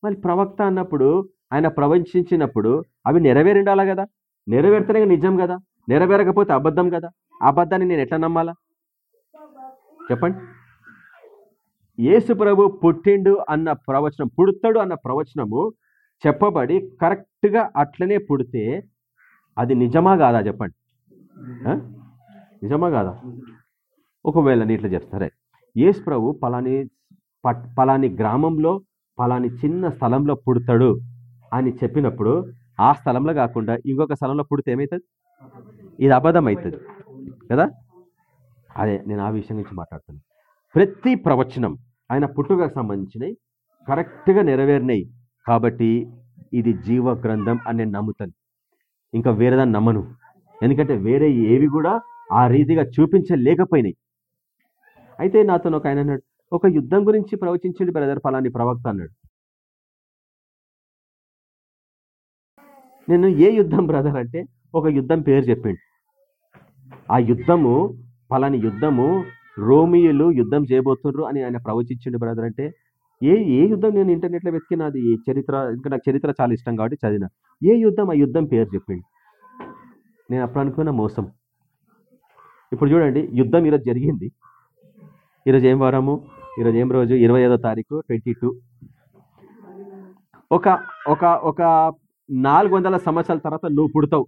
మళ్ళీ ప్రవక్త అన్నప్పుడు ఆయన ప్రవచించినప్పుడు అవి నెరవేరిండాలా కదా? నెరవేరితేనే నిజం కదా? నెరవేరకపోతే అబద్ధం కదా? అబద్ధాన్ని నేను ఎట్లా నమ్మాలా? చెప్పండి. యేసు ప్రభు పుట్టిండు అన్న ప్రవచనం పుడతాడు అన్న ప్రవచనము చెప్పబడి కరెక్ట్గా అట్లనే పుడితే అది నిజమా కాదా చెప్పండి? నిజమా కాదా? ఒకవేళ నీట్లో ఇట్లా చెప్తారే. యేసు ప్రభు పలాని పట్ పలాని గ్రామంలో పలాని చిన్న స్థలంలో పుడతాడు అని చెప్పినప్పుడు ఆ స్థలంలో కాకుండా ఇంకొక స్థలంలో పుడితే ఏమవుతుంది ఇది అబద్ధం అవుతుంది కదా? అదే నేను ఆ విషయం గురించి మాట్లాడుతున్నాను ప్రతి ప్రవచనం ఆయన పుట్టుకకు సంబంధించినవి కరెక్ట్గా నెరవేరినాయి. కాబట్టి ఇది జీవ గ్రంథం అని నేను నమ్ముతాను. ఇంకా వేరేదాన్ని నమ్మను. ఎందుకంటే వేరే ఏవి కూడా ఆ రీతిగా చూపించలేకపోయినాయి. అయితే నాతో ఒక ఆయన అన్నాడు ఒక యుద్ధం గురించి ప్రవచించండి బ్రదర్ ఫలాని ప్రవక్త అన్నాడు. నేను ఏ యుద్ధం బ్రదర్ అంటే ఒక యుద్ధం పేరు చెప్పిండు. ఆ యుద్ధము ఫలాని యుద్ధము రోమియోలు యుద్ధం చేయబోతున్నారు అని ఆయన ప్రవచించిండు బ్రదర్ అంటే ఏ ఏ యుద్ధం నేను ఇంటర్నెట్లో వెతికిన అది ఏ చరిత్ర ఇంకా నాకు చరిత్ర చాలా ఇష్టం కాబట్టి చదివిన. ఏ యుద్ధం ఆ యుద్ధం పేరు చెప్పిండు? నేను అప్పుడు అనుకున్న మోసం. ఇప్పుడు చూడండి యుద్ధం ఈరోజు జరిగింది. ఈరోజు ఏం వారము? ఈరోజు ఏం రోజు? ఇరవై ఐదో తారీఖు ట్వంటీ టూ. ఒక ఒక ఒక నాలుగు వందల సంవత్సరాల తర్వాత నువ్వు పుడతావు.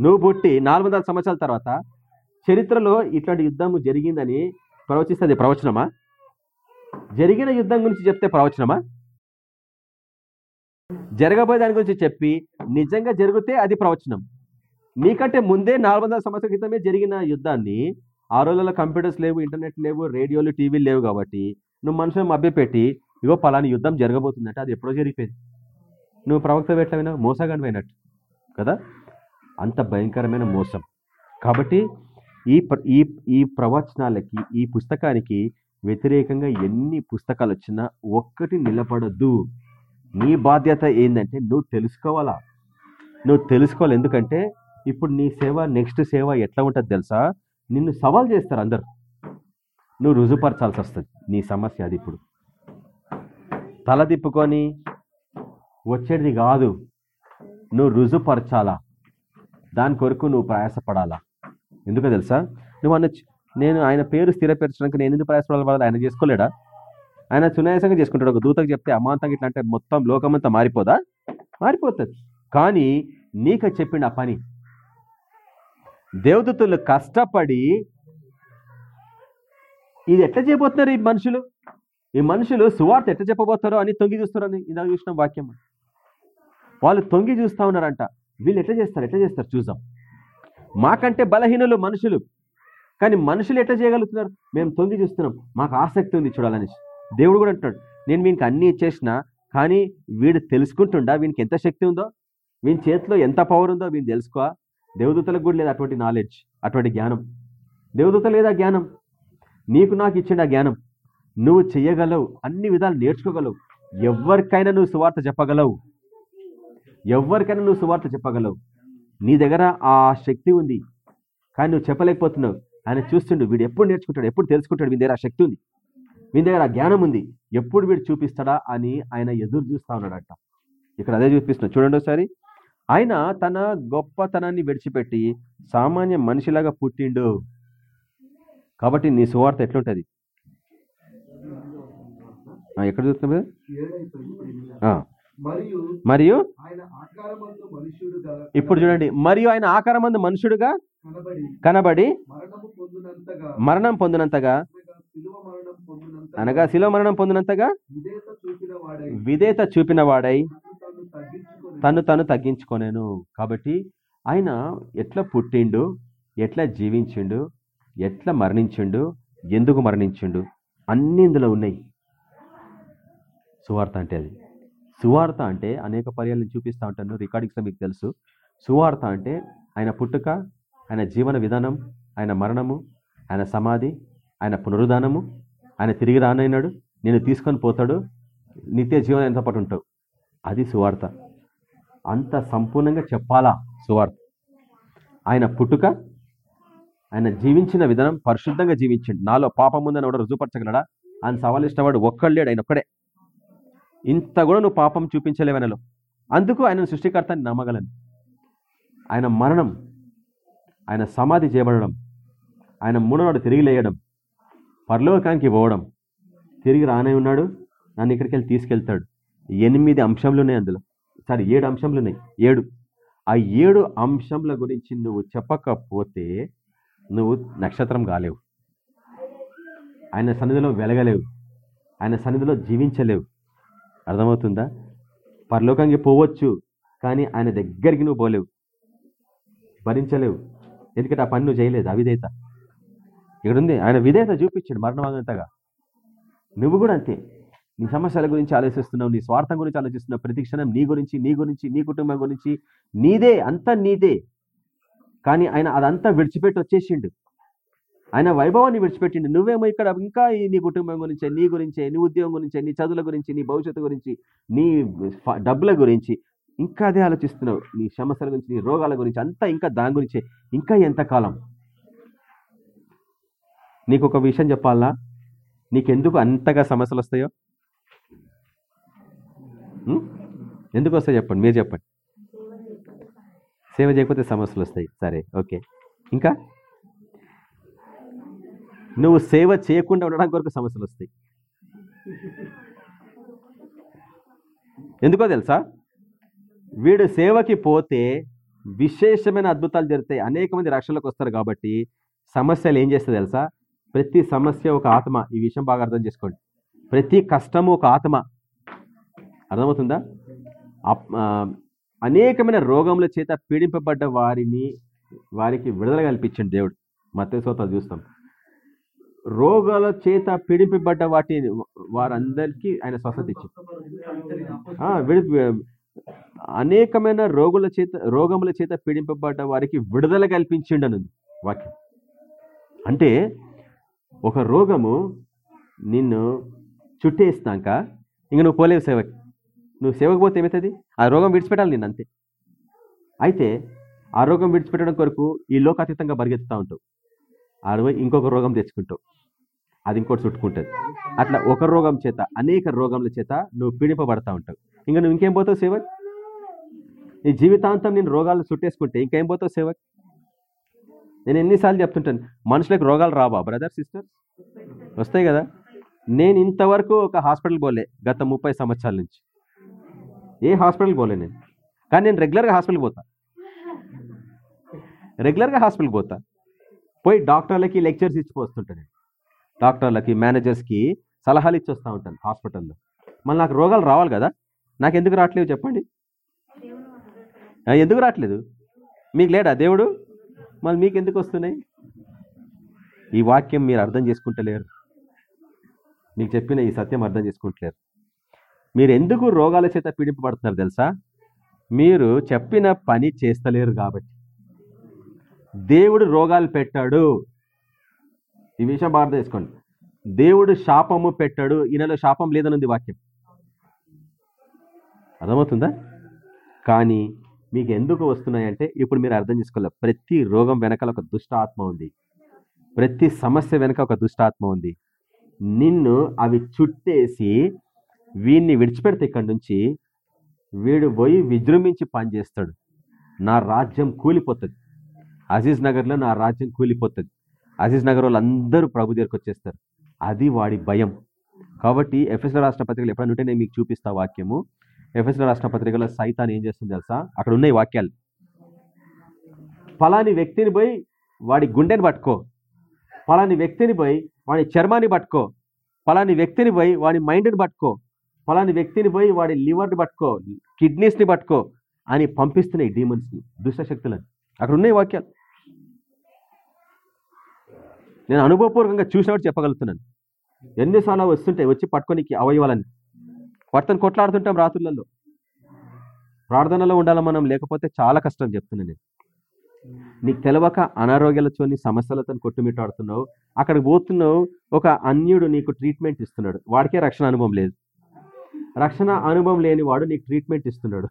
నువ్వు పుట్టి నాలుగు వందల సంవత్సరాల తర్వాత చరిత్రలో ఇట్లాంటి యుద్ధం జరిగిందని ప్రవచిస్తుంది ప్రవచనమా? జరిగిన యుద్ధం గురించి చెప్తే ప్రవచనమా? జరగబోయే దాని గురించి చెప్పి నిజంగా జరిగితే అది ప్రవచనం. నీకంటే ముందే నాలుగు వందల సంవత్సరాల క్రితమే జరిగిన యుద్ధాన్ని ఆ రోజుల్లో కంప్యూటర్స్ లేవు ఇంటర్నెట్ లేవు రేడియోలు టీవీలు లేవు కాబట్టి నువ్వు మనుషులు మభ్యపెట్టి ఇగో పలాని యుద్ధం జరగబోతుందంటే అది ఎప్పుడో జరిగిపోయింది. నువ్వు ప్రవక్త పెట్టలేమైనా మోసగాని పోయినట్టు కదా? అంత భయంకరమైన మోసం. కాబట్టి ఈ ఈ ఈ ప్రవచనాలకి ఈ పుస్తకానికి వ్యతిరేకంగా ఎన్ని పుస్తకాలు వచ్చినా ఒక్కటి నిలబడద్దు. నీ బాధ్యత ఏంటంటే నువ్వు తెలుసుకోవాలా? నువ్వు తెలుసుకోవాలి. ఎందుకంటే ఇప్పుడు నీ సేవ నెక్స్ట్ సేవ ఎట్లా ఉంటుంది తెలుసా? నిన్ను సవాల్ చేస్తారు అందరు. నువ్వు రుజుపరచాల్సి వస్తుంది. నీ సమస్య అది ఇప్పుడు. తల తిప్పుకొని వచ్చేది కాదు. నువ్వు రుజుపరచాలా? దాని కొరకు నువ్వు ప్రయాసపడాలా? ఎందుకో తెలుసా? నువ్వు అనొచ్చు నేను ఆయన పేరు స్థిరపరచడానికి నేను ఎందుకు ప్రయాసపడాలి? ఆయన చేసుకోలేడా? ఆయన సునాయాసంగా చేసుకుంటాడు. ఒక దూతకు చెప్తే అమాంతంగా ఇట్లా అంటే మొత్తం లోకమంతా మారిపోదా? మారిపోతుంది. కానీ నీకు చెప్పిండు ఆ పని దేవదూతలు కష్టపడి ఇది ఎట్లా చేయబోతున్నారు ఈ మనుషులు? ఈ మనుషులు సువార్త ఎట్లా చెప్పబోతారో అని తొంగి చూస్తారని ఇందాక చూసిన వాక్యం. వాళ్ళు తొంగి చూస్తా ఉన్నారంట. వీళ్ళు ఎట్లా చేస్తారు? ఎట్లా చేస్తారు? చూసాం మాకంటే బలహీనులు మనుషులు. కానీ మనుషులు ఎట్లా చేయగలుగుతున్నారు? మేము తొంగి చూస్తున్నాం. మాకు ఆసక్తి ఉంది చూడాలని. దేవుడు కూడా అంటున్నాడు. నేను వీనికి అన్నీ ఇచ్చేసిన కానీ వీడు తెలుసుకుంటుండా? వీనికి ఎంత శక్తి ఉందో? వీని చేతిలో ఎంత పవర్ ఉందో? వీని తెలుసుకో. దేవదూతలకు కూడా లేదు అటువంటి నాలెడ్జ్ అటువంటి జ్ఞానం. దేవదూత లేదా జ్ఞానం? నీకు నాకు ఇచ్చిండు ఆ జ్ఞానం. నువ్వు చెయ్యగలవు అన్ని విధాలు నేర్చుకోగలవు. ఎవరికైనా నువ్వు సువార్త చెప్పగలవు. ఎవరికైనా నువ్వు సువార్త చెప్పగలవు. నీ దగ్గర ఆ శక్తి ఉంది. కానీ నువ్వు చెప్పలేకపోతున్నావు. ఆయన చూస్తుండు వీడు ఎప్పుడు నేర్చుకుంటాడు ఎప్పుడు తెలుసుకుంటాడు వీని దగ్గర ఆ శక్తి ఉంది. వీని దగ్గర ఆ జ్ఞానం ఉంది. ఎప్పుడు వీడు చూపిస్తాడా అని ఆయన ఎదురు చూస్తా ఉన్నాడట. ఇక్కడ అదే చూపిస్తున్నాడు చూడండి ఒకసారి. ఆయన తన గొప్పతనాన్ని విడిచిపెట్టి సామాన్య మనిషిలాగా పుట్టిండు. కాబట్టి నీ సువార్త ఎట్లుంటుంది? ఎక్కడ చూస్తున్నావు మరియు ఇప్పుడు చూడండి. మరియు ఆయన ఆకారమందు మనుషుడుగా కనబడి మరణం పొందినంతగా అనగా శిలో మరణం పొందినంతగా విధేత చూపిన వాడై తను తను తగ్గించుకోలేను కాబట్టి ఆయన ఎట్లా పుట్టిండు ఎట్లా జీవించిండు ఎట్లా మరణించిండు ఎందుకు మరణించిండు అన్ని ఇందులో ఉన్నాయి. సువార్త అంటే అది. సువార్త అంటే అనేక పర్యాలను చూపిస్తూ ఉంటాను రికార్డింగ్స్లో మీకు తెలుసు. సువార్త అంటే ఆయన పుట్టుక ఆయన జీవన విధానం ఆయన మరణము ఆయన సమాధి ఆయన పునరుదానము ఆయన తిరిగి రానైనాడు నేను తీసుకొని పోతాడు నిత్య జీవనం ఎంతో పాటు ఉంటావు. అది సువార్త. అంత సంపూర్ణంగా చెప్పాలా సువార్త? ఆయన పుట్టుక ఆయన జీవించిన విధానం పరిశుద్ధంగా జీవించిండు. నాలో పాపం ఉందని ఎవడో రుజుపరచగలడా ఆయన సవాలిష్టవాడు ఒక్కళ్ళేడు ఆయన ఒక్కడే. ఇంత కూడా నువ్వు పాపం చూపించలేవనలో అందుకు ఆయన సృష్టికర్తని నమ్మగలను. ఆయన మరణం ఆయన సమాధి చేయబడడం ఆయన మూడనాడు తిరిగి లేయడం పరలోకానికి పోవడం తిరిగి రానే ఉన్నాడు నన్ను ఇక్కడికి వెళ్ళి తీసుకెళ్తాడు. ఎనిమిది అంశంలు ఉన్నాయి అందులో. సారీ ఏడు అంశంలు ఉన్నాయి ఏడు. ఆ ఏడు అంశంల గురించి నువ్వు చెప్పకపోతే నువ్వు నక్షత్రం కాలేవు. ఆయన సన్నిధిలో వెలగలేవు. ఆయన సన్నిధిలో జీవించలేవు. అర్థమవుతుందా? పరలోకానికి పోవచ్చు కానీ ఆయన దగ్గరికి నువ్వు పోలేవు. భరించలేవు. ఎందుకంటే ఆ పని నువ్వు చేయలేదు అవిధేత ఇక్కడ ఉంది ఆయన విధేయత చూపించాడు మరణవాగంతగా నువ్వు కూడా అంతే. నీ సమస్యల గురించి ఆలోచిస్తున్నావు నీ స్వార్థం గురించి ఆలోచిస్తున్నావు ప్రతి క్షణం నీ గురించి నీ గురించి నీ కుటుంబం గురించి నీదే అంతా నీదే. కానీ ఆయన అదంతా విడిచిపెట్టి వచ్చేసిండు. ఆయన వైభవాన్ని విడిచిపెట్టిండు. నువ్వేమో ఇక్కడ ఇంకా నీ కుటుంబం గురించే నీ గురించే నీ ఉద్యోగం గురించే నీ చదువుల గురించి నీ భవిష్యత్తు గురించి నీ డబ్బుల గురించి ఇంకా అదే ఆలోచిస్తున్నావు. నీ సమస్యల గురించి నీ రోగాల గురించి అంతా ఇంకా దాని గురించే ఇంకా ఎంతకాలం నీకు ఒక విషయం చెప్పాలా? నీకెందుకు అంతగా సమస్యలు వస్తాయో ఎందుకు వస్తాయి చెప్పండి మీరు చెప్పండి. సేవ చేయకపోతే సమస్యలు వస్తాయి. సరే ఓకే. ఇంకా? నువ్వు సేవ చేయకుండా ఉండడానికి కొరకు సమస్యలు వస్తాయి. ఎందుకో తెలుసా? వీడు సేవకి పోతే విశేషమైన అద్భుతాలు జరుగుతాయి. అనేక మంది రక్షణలకు వస్తారు కాబట్టి సమస్యలు ఏం చేస్తుంది తెలుసా? ప్రతి సమస్య ఒక ఆత్మ. ఈ విషయం బాగా అర్థం చేసుకోండి. ప్రతి కష్టము ఒక ఆత్మ. అర్థమవుతుందా? అనేకమైన రోగముల చేత పీడింపబడ్డ వారిని వారికి విడుదల కల్పించండి దేవుడు. మత్స్యత చూస్తాం. రోగాల చేత పీడింపబడ్డ వాటి వారందరికీ ఆయన స్వస్థత ఇచ్చింది విడి అనేకమైన రోగుల చేత రోగముల చేత పీడింపబడ్డ వారికి విడుదల కల్పించిండనుంది వాక్యం. అంటే ఒక రోగము నిన్ను చుట్టేసినాక ఇంక నువ్వు పోలేవు సేవకి. నువ్వు సేవకు పోతే ఏమవుతుంది ఆ రోగం విడిచిపెట్టాలి నేను అంతే. అయితే ఆ రోగం విడిచిపెట్టడం కొరకు ఈ లోకాతీతంగా పరిగెత్తుతూ ఉంటావు. ఆ రోజు ఇంకొక రోగం తెచ్చుకుంటావు. అది ఇంకోటి చుట్టుకుంటుంది. అట్లా ఒక రోగం చేత అనేక రోగముల చేత నువ్వు పీడింపబడతా ఉంటావు. ఇంకా నువ్వు ఇంకేం పోతావు సేవక్? నీ జీవితాంతం నేను రోగాలు చుట్టేసుకుంటే ఇంకేం పోతావు సేవక్? నేను ఎన్నిసార్లు చెప్తుంటాను మనుషులకు రోగాలు రావా బ్రదర్ సిస్టర్? వస్తాయి కదా? నేను ఇంతవరకు ఒక హాస్పిటల్ పోలే గత ముప్పై సంవత్సరాల నుంచి. ఏ హాస్పిటల్కి పోలే నేను. కానీ నేను రెగ్యులర్గా హాస్పిటల్కి పోతా. రెగ్యులర్గా హాస్పిటల్కి పోతా. పోయి డాక్టర్లకి లెక్చర్స్ ఇచ్చి వస్తుంటాను నేను. డాక్టర్లకి మేనేజర్స్కి సలహాలు ఇచ్చి వస్తూ ఉంటాను హాస్పిటల్లో. మళ్ళీ నాకు రోగాలు రావాలి కదా. నాకు ఎందుకు రావట్లేవు చెప్పండి. ఎందుకు రావట్లేదు? మీకు లేడా దేవుడు? మళ్ళీ మీకు ఎందుకు వస్తున్నాయి? ఈ వాక్యం మీరు అర్థం చేసుకుంటలేరు. మీకు చెప్పిన ఈ సత్యం అర్థం చేసుకుంటలేరు. మీరు ఎందుకు రోగాల చేత పీడింపబడుతున్నారు తెలుసా? మీరు చెప్పిన పని చేస్తలేరు కాబట్టి. దేవుడు రోగాలు పెట్టాడు. ఈ విషయం బాగా చేసుకోండి దేవుడు శాపము పెట్టాడు. ఈయనలో శాపం లేదనుంది వాక్యం. అర్థమవుతుందా? కానీ మీకు ఎందుకు వస్తున్నాయంటే ఇప్పుడు మీరు అర్థం చేసుకోవాలి. ప్రతి రోగం వెనకాల ఒక దుష్ట ఆత్మ ఉంది. ప్రతి సమస్య వెనక ఒక దుష్టాత్మ ఉంది. నిన్ను అవి చుట్టేసి వీడిని విడిచిపెడితే ఇక్కడి నుంచి వీడు పోయి విజృంభించి పనిచేస్తాడు నా రాజ్యం కూలిపోతుంది. అజీజ్ నగర్లో నా రాజ్యం కూలిపోతుంది. అజీజ్ నగర్ వాళ్ళందరూ ప్రభు దగ్గరకు వచ్చేస్తారు. అది వాడి భయం. కాబట్టి ఎఫ్ఎస్ఎల్ రాష్ట్ర పత్రికలు ఎప్పుడైనా నేను మీకు చూపిస్తా వాక్యము. ఎఫ్ఎస్ఎల్ రాష్ట్ర పత్రికలో సైతాన్ ఏం చేస్తుంది తెలుసా? అక్కడ ఉన్నాయి వాక్యాలు. ఫలాని వ్యక్తిని పోయి వాడి గుండెని పట్టుకో. ఫలాని వ్యక్తిని పోయి వాడి చర్మాన్ని పట్టుకో. ఫలాని వ్యక్తిని పోయి వాడి మైండ్ని పట్టుకో. ఫలాని వ్యక్తిని పోయి వాడి లివర్ని పట్టుకో కిడ్నీస్ని పట్టుకో అని పంపిస్తున్నాయి డీమన్స్ని దుష్టశక్తులని. అక్కడ ఉన్నాయి వాక్యాలు. నేను అనుభవపూర్వకంగా చూసినప్పుడు చెప్పగలుగుతున్నాను. ఎన్నిసార్లు వస్తుంటాయి వచ్చి పట్టుకోనికి అవయవాలని వాటితో కొట్లాడుతుంటాం రాత్రులలో. ప్రార్థనలో ఉండాలి మనం లేకపోతే చాలా కష్టం చెప్తున్నాను నేను. నీకు తెలవక అనారోగ్యాలతో సమస్యలతో కొట్టుమిట్టాడుతున్నావు. అక్కడికి పోతున్నావు ఒక అన్యుడు నీకు ట్రీట్మెంట్ ఇస్తున్నాడు. వాడికే రక్షణ అనుభవం లేదు. రక్షణ అనుభవం లేని వాడు నీకు ట్రీట్మెంట్ ఇస్తున్నాడు.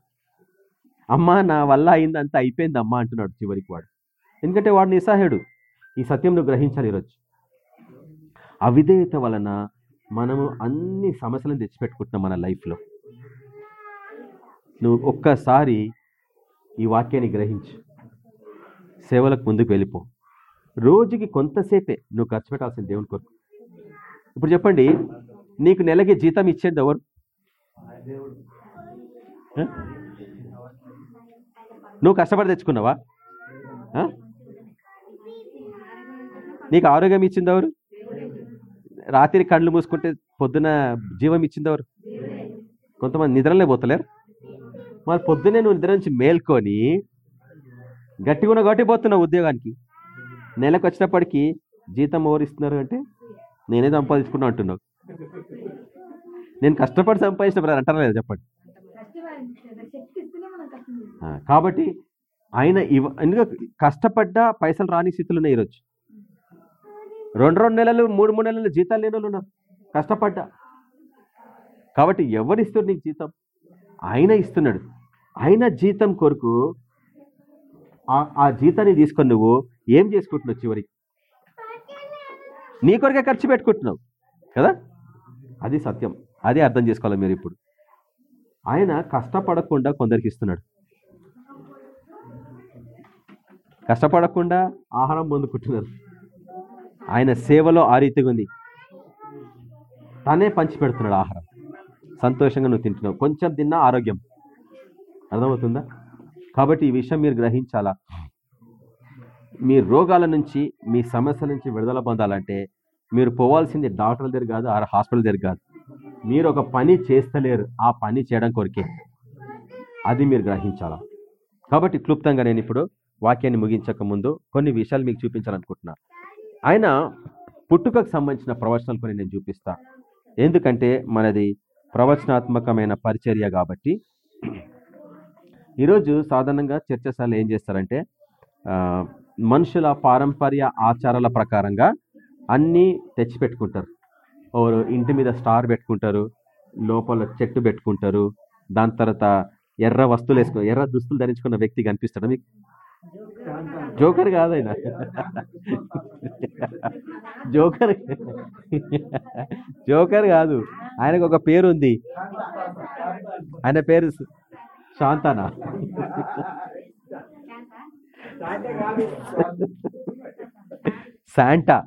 అమ్మా నా వల్ల అయింది అంతా అయిపోయింది అమ్మా అంటున్నాడు చివరికి వాడు. ఎందుకంటే వాడు నిస్సహాయుడు. ఈ సత్యం నువ్వు గ్రహించాలి ఈరోజు. అవిధేయత వలన మనము అన్ని సమస్యలను తెచ్చిపెట్టుకుంటున్నాం మన లైఫ్లో. నువ్వు ఒక్కసారి ఈ వాక్యాన్ని గ్రహించు. సేవలకు ముందుకు వెళ్ళిపో. రోజుకి కొంతసేపే నువ్వు ఖర్చు పెట్టాల్సిన దేవుని కొరకు. ఇప్పుడు చెప్పండి నీకు నెలకి జీతం ఇచ్చేది ఎవరు? నువ్వు కష్టపడి తెచ్చుకున్నావా? నీకు ఆరోగ్యం ఇచ్చింది ఎవరు? రాత్రి కళ్ళు మూసుకుంటే పొద్దున జీవం ఇచ్చింది ఎవరు? కొంతమంది నిద్రలే పోతలేరు. మరి పొద్దునే నువ్వు నిద్ర నుంచి మేల్కొని గట్టిగా ఉన్న గట్టి పోతున్నావు ఉద్యోగానికి. నెలకు వచ్చినప్పటికీ జీతం ఎవరు ఇస్తున్నారు అంటే నేనే సంపాదించుకున్నా అంటున్నావు. నేను కష్టపడి సంపాదించిన బ్రదర్ అంటారా లేదా చెప్పండి. కాబట్టి ఆయన ఇవ ఎందుకంటే కష్టపడ్డా పైసలు రాని స్థితులు ఉన్నాయి ఈరోజు? రెండు రెండు నెలలు మూడు మూడు నెలలు జీతాలు లేని వాళ్ళు ఉన్నారు. కష్టపడ్డా. కాబట్టి ఎవరు ఇస్తారు నీకు జీతం? ఆయన ఇస్తున్నాడు. ఆయన జీతం కొరకు ఆ- ఆ జీతాన్ని తీసుకొని నువ్వు ఏం చేసుకుంటున్నావు చివరికి? నీ కొరకే ఖర్చు పెట్టుకుంటున్నావు. కదా? అది సత్యం. అదే అర్థం చేసుకోవాలి మీరు ఇప్పుడు. ఆయన కష్టపడకుండా కొందరికి ఇస్తున్నాడు. కష్టపడకుండా ఆహారం పొందుకుంటున్నారు. ఆయన సేవలో ఆ రీతిగా ఉంది. తనే పంచి పెడుతున్నాడు ఆహారం. సంతోషంగా నువ్వు తింటున్నావు. కొంచెం తిన్నా ఆరోగ్యం. అర్థమవుతుందా? కాబట్టి ఈ విషయం మీరు గ్రహించాలా? మీ రోగాల నుంచి మీ సమస్యల నుంచి విడుదల పొందాలంటే మీరు పోవాల్సింది డాక్టర్ల దగ్గర కాదు ఆ హాస్పిటల్ దగ్గర కాదు. మీరు ఒక పని చేస్తలేరు. ఆ పని చేయడం కొరికే. అది మీరు గ్రహించాలా? కాబట్టి క్లుప్తంగా నేను ఇప్పుడు వాక్యాన్ని ముగించక ముందు కొన్ని విషయాలు మీకు చూపించాలనుకుంటున్నా. ఆయన పుట్టుకకు సంబంధించిన ప్రవచనాలు కొన్ని నేను చూపిస్తా. ఎందుకంటే మనది ప్రవచనాత్మకమైన పరిచర్య కాబట్టి. ఈరోజు సాధారణంగా చర్చశాలలో ఏం చేస్తారంటే మనుషుల పారంపర్య ఆచారాల ప్రకారంగా అన్నీ తెచ్చిపెట్టుకుంటారు. ఓరు ఇంటి మీద స్టార్ పెట్టుకుంటారు లోపల చెట్టు పెట్టుకుంటారు దాని తర్వాత ఎర్ర వస్తువులు వేసుకున్న ఎర్ర దుస్తులు ధరించుకున్న వ్యక్తి కనిపిస్తాడు మీకు? జోకర్ కాదైనా జోకర్ జోకర్ కాదు. ఆయనకు ఒక పేరు ఉంది. ఆయన పేరు శాంతానా? శాంటా.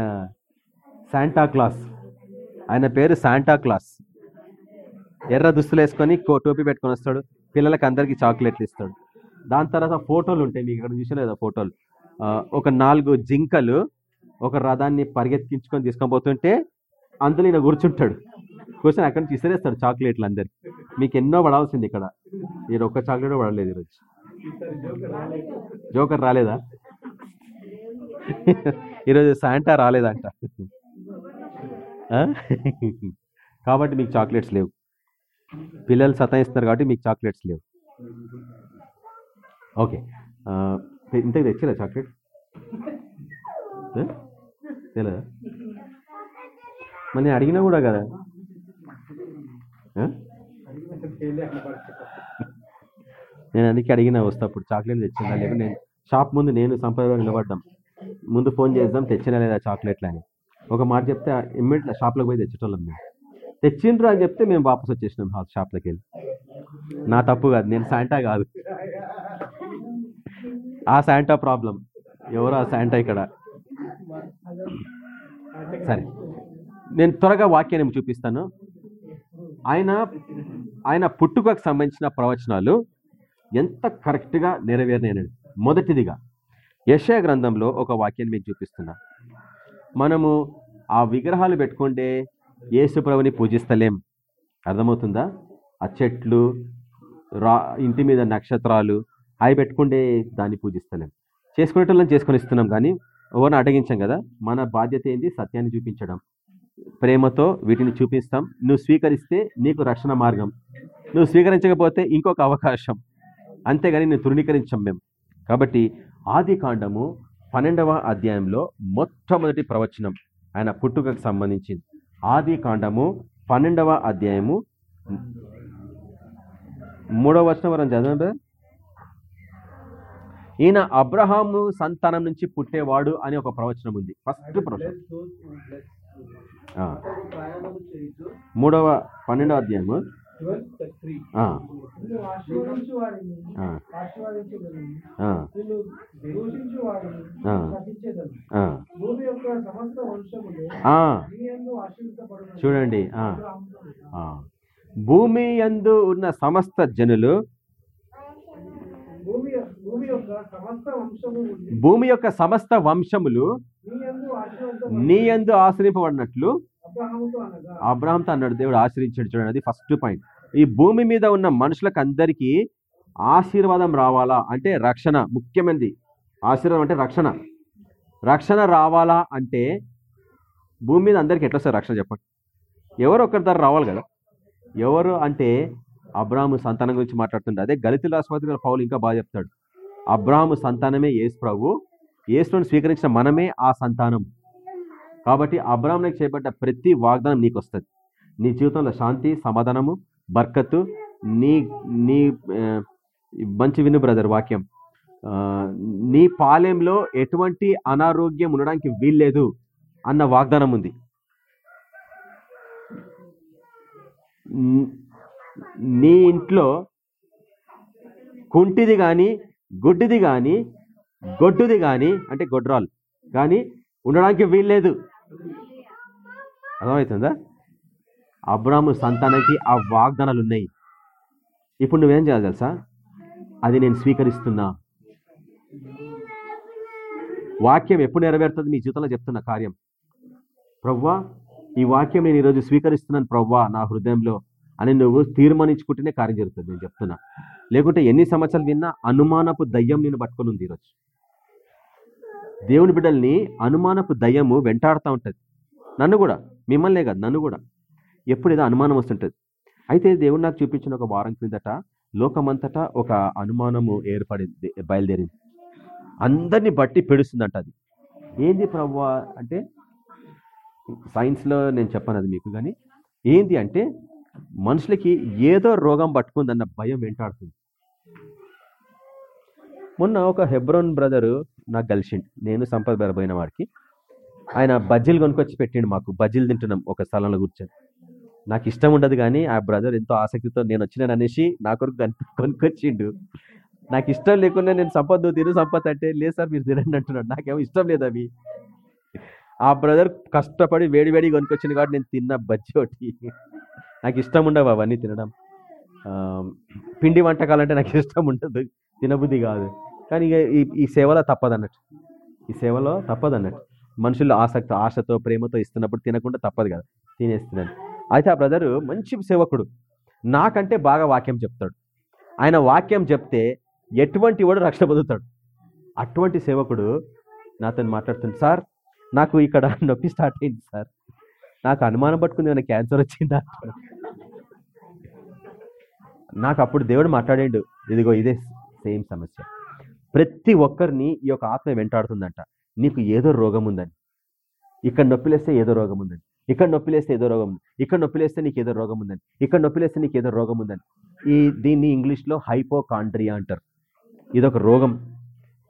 ఆ, శాంటా క్లాస్ ఆయన పేరు శాంటా క్లాస్ ఎర్ర దుస్తులు వేసుకొని టోపీ పెట్టుకొని వస్తాడు. పిల్లలకి అందరికీ చాక్లెట్లు ఇస్తాడు. దాని తర్వాత ఫోటోలు ఉంటాయి. మీకు ఇక్కడ చూసలేదా ఫోటోలు? ఒక నాలుగు జింకలు ఒక రథాన్ని పరిగెత్తించుకొని తీసుకొని పోతుంటే అందులో ఈయన కూర్చుంటాడు. కూర్చొని అక్కడి నుంచి ఇసిరేస్తాడు చాక్లెట్లు అందరికి. మీకు ఎన్నో పడాల్సింది ఇక్కడ. మీరు ఒక్క చాక్లెట్ పడలేదు ఈరోజు. జోకర్ రాలేదా? ఈరోజు శాంటా రాలేదంట. కాబట్టి మీకు చాక్లెట్స్ లేవు. పిల్లలు సతాయిస్తున్నారు కాబట్టి మీకు చాక్లెట్స్ లేవు. ఓకే. ఆ, ఇంతకు తెచ్చిరా చాక్లెట్? తెలియదా మరి నేను అడిగినా కూడా కదా. నేను అందుకే అడిగినా వస్తా అప్పుడు చాక్లెట్ తెచ్చిందా లేకపోతే నేను షాప్ ముందు నేను సంపద నిలబడ్డాం. ముందు ఫోన్ చేద్దాం తెచ్చినా లేదా చాక్లెట్లు అని. ఒక మాట చెప్తే ఇమ్మీడియట్ షాప్లోకి పోయి తెచ్చేటోళ్ళం మేము. తెచ్చిండ్రు అని చెప్తే మేము వాపస్ వచ్చేసినాం షాప్లోకి వెళ్ళి. నా తప్పు కాదు నేను శాంటా కాదు. ఆ శాంటా ప్రాబ్లం. ఎవరు ఆ శాంటా ఇక్కడ? సరే. నేను త్వరగా వాక్యాన్ని చూపిస్తాను. ఆయన ఆయన పుట్టుకకు సంబంధించిన ప్రవచనాలు ఎంత కరెక్ట్గా నెరవేరినాయనండి మొదటిదిగా యశయ గ్రంథంలో ఒక వాక్యాన్ని మీకు చూపిస్తున్నా. మనము ఆ విగ్రహాలు పెట్టుకుంటే యేసుప్రభుని పూజిస్తలేం. అర్థమవుతుందా? ఆ చెట్లు రా ఇంటి మీద నక్షత్రాలు అవి పెట్టుకుంటే దాన్ని పూజిస్తలేం. చేసుకునేటోళ్ళని చేసుకొని ఇస్తున్నాం కానీ ఎవరిని అడగించాం కదా? మన బాధ్యత ఏంది? సత్యాన్ని చూపించడం. ప్రేమతో వీటిని చూపిస్తాం. నువ్వు స్వీకరిస్తే నీకు రక్షణ మార్గం. నువ్వు స్వీకరించకపోతే ఇంకొక అవకాశం. అంతేగాని నేను తృణీకరించాం మేము కాబట్టి ఆది కాండము పన్నెండవ అధ్యాయంలో మొట్టమొదటి ప్రవచనం ఆయన పుట్టుకకు సంబంధించింది. ఆది కాండము పన్నెండవ అధ్యాయము మూడవ వచనం వరం చదవండి ఈయన అబ్రహాము సంతానం నుంచి పుట్టేవాడు అని ఒక ప్రవచనం ఉంది. ఫస్ట్ ప్రవచనం. మూడవ పన్నెండవ అధ్యాయము చూడండి. భూమి యందు ఉన్న సమస్త జనులు భూమి యొక్క సమస్త వంశములు నీ యందు ఆశ్రయింపబడినట్లు అబ్రహాంతో అన్నాడు. దేవుడు ఆశ్రయించాడు. చూడండి అది ఫస్ట్ పాయింట్ ఈ భూమి మీద ఉన్న మనుషులకు అందరికీ ఆశీర్వాదం రావాలా? అంటే రక్షణ ముఖ్యమైనది. ఆశీర్వాదం అంటే రక్షణ. రక్షణ రావాలా అంటే భూమి మీద అందరికీ ఎట్లా సార్ రక్షణ చెప్పండి? ఎవరు ఒకరి ద్వారా రావాలి కదా. ఎవరు అంటే అబ్రాహ్ము సంతానం గురించి మాట్లాడుతుండే అదే గలితుల ఆసుపత్రి పౌలు ఇంకా బాగా చెప్తాడు. అబ్రాహ్ము సంతానమే యేసు ప్రభు. యేసును స్వీకరించిన మనమే ఆ సంతానం. కాబట్టి అబ్రాహ్మణకు చేపట్టిన ప్రతి వాగ్దానం నీకు వస్తుంది నీ జీవితంలో శాంతి సమాధానము బర్కత్తు నీ నీ మంచి విను బ్రదర్ వాక్యం. నీ పాలెంలో ఎటువంటి అనారోగ్యం ఉండడానికి వీల్లేదు అన్న వాగ్దానం ఉంది. నీ ఇంట్లో కుంటిది కానీ గుడ్డిది కానీ గొడ్డుది కానీ అంటే గొడ్రాలు కానీ ఉండడానికి వీల్లేదు. అర్థమవుతుందా? అబ్రాము సంతానానికి ఆ వాగ్దానాలు ఉన్నాయి ఇప్పుడు నువ్వేం చేయాలి తెలుసా? అది నేను స్వీకరిస్తున్నా. వాక్యం ఎప్పుడు నెరవేరుతుంది? మీ జీవితంలో చెప్తున్న కార్యం. ప్రవ్వా ఈ వాక్యం నేను ఈరోజు స్వీకరిస్తున్నాను ప్రవ్వా నా హృదయంలో అని నువ్వు తీర్మానించుకుంటేనే కార్యం జరుగుతుంది. నేను చెప్తున్నా. లేకుంటే ఎన్ని సంవత్సరాలు విన్నా అనుమానపు దయ్యం నేను పట్టుకొని ఉంది ఈరోజు. దేవుని బిడ్డల్ని అనుమానపు దయ్యము వెంటాడుతూ ఉంటుంది. నన్ను కూడా. మిమ్మల్నే కాదు నన్ను కూడా. ఎప్పుడు ఏదో అనుమానం వస్తుంటుంది. అయితే దేవుడు నాకు చూపించిన ఒక వారం క్రిందట లోకమంతటా ఒక అనుమానము ఏర్పడింది బయలుదేరింది. అందరినీ బట్టి పెడుస్తుందంట అది. ఏంది ప్రవ్వా అంటే సైన్స్లో నేను చెప్పను అది మీకు కానీ ఏంది అంటే మనుషులకి ఏదో రోగం పట్టుకుందన్న భయం వెంటాడుతుంది. మొన్న ఒక హెబ్రోన్ బ్రదరు నాకు కలిసిండు. నేను సంపద బెరబోయిన వాడికి. ఆయన బజ్జీలు కొనుక్కొచ్చి పెట్టిండు మాకు. బజ్జీలు తింటున్నాం ఒక స్థలంలో కూర్చొని. నాకు ఇష్టం ఉండదు కానీ ఆ బ్రదర్ ఎంతో ఆసక్తితో నేను వచ్చినాను అనేసి నా కొరకు కొనుక్కొచ్చిండు. నాకు ఇష్టం లేకుండా నేను సంపద నువ్వు తిను సంపద అంటే లేదు సార్ మీరు తినండి అంటున్నాడు. నాకేమో ఇష్టం లేదు అవి. ఆ బ్రదర్ కష్టపడి వేడి వేడి కొనుక్కొచ్చింది కాబట్టి నేను తిన్న బజ్జి ఒకటి నాకు ఇష్టం ఉండవు అవన్నీ తినడం. పిండి పిండి వంటకాలంటే నాకు ఇష్టం ఉండదు. తినబుద్ధి కాదు. కానీ ఇక ఈ ఈ సేవలో తప్పదు అన్నట్టు ఈ సేవలో తప్పదు అన్నట్టు మనుషులు ఆసక్తి ఆశతో ప్రేమతో ఇస్తున్నప్పుడు తినకుండా తప్పదు కదా. తినేస్తున్నాను అయితే ఆ బ్రదరు మంచి సేవకుడు. నాకంటే బాగా వాక్యం చెప్తాడు. ఆయన వాక్యం చెప్తే ఎటువంటి వాడు రక్షణ పొందుతాడు. అటువంటి సేవకుడు నాతో మాట్లాడుతుంది సార్ నాకు ఇక్కడ నొప్పి స్టార్ట్ అయింది సార్. నాకు అనుమానం పట్టుకుంది ఏమైనా క్యాన్సర్ వచ్చిందా? నాకు అప్పుడు దేవుడు మాట్లాడాడు ఇదిగో ఇదే సేమ్ సమస్య. ప్రతి ఒక్కరిని ఈ యొక్క ఆత్మ వెంటాడుతుందంట. నీకు ఏదో రోగం ఉందని. ఇక్కడ నొప్పిలేస్తే ఏదో రోగం ఉందని. ఇక్కడ నొప్పిలేస్తే ఏదో రోగం ఉంది. ఇక్కడ నొప్పిలేస్తే నీకు ఏదో రోగం ఉందని. ఇక్కడ నొప్పిలేస్తే నీకు ఏదో రోగం ఉందని. ఈ దీన్ని ఇంగ్లీష్లో హైపోకాండ్రియా అంటారు. ఇదొక రోగం.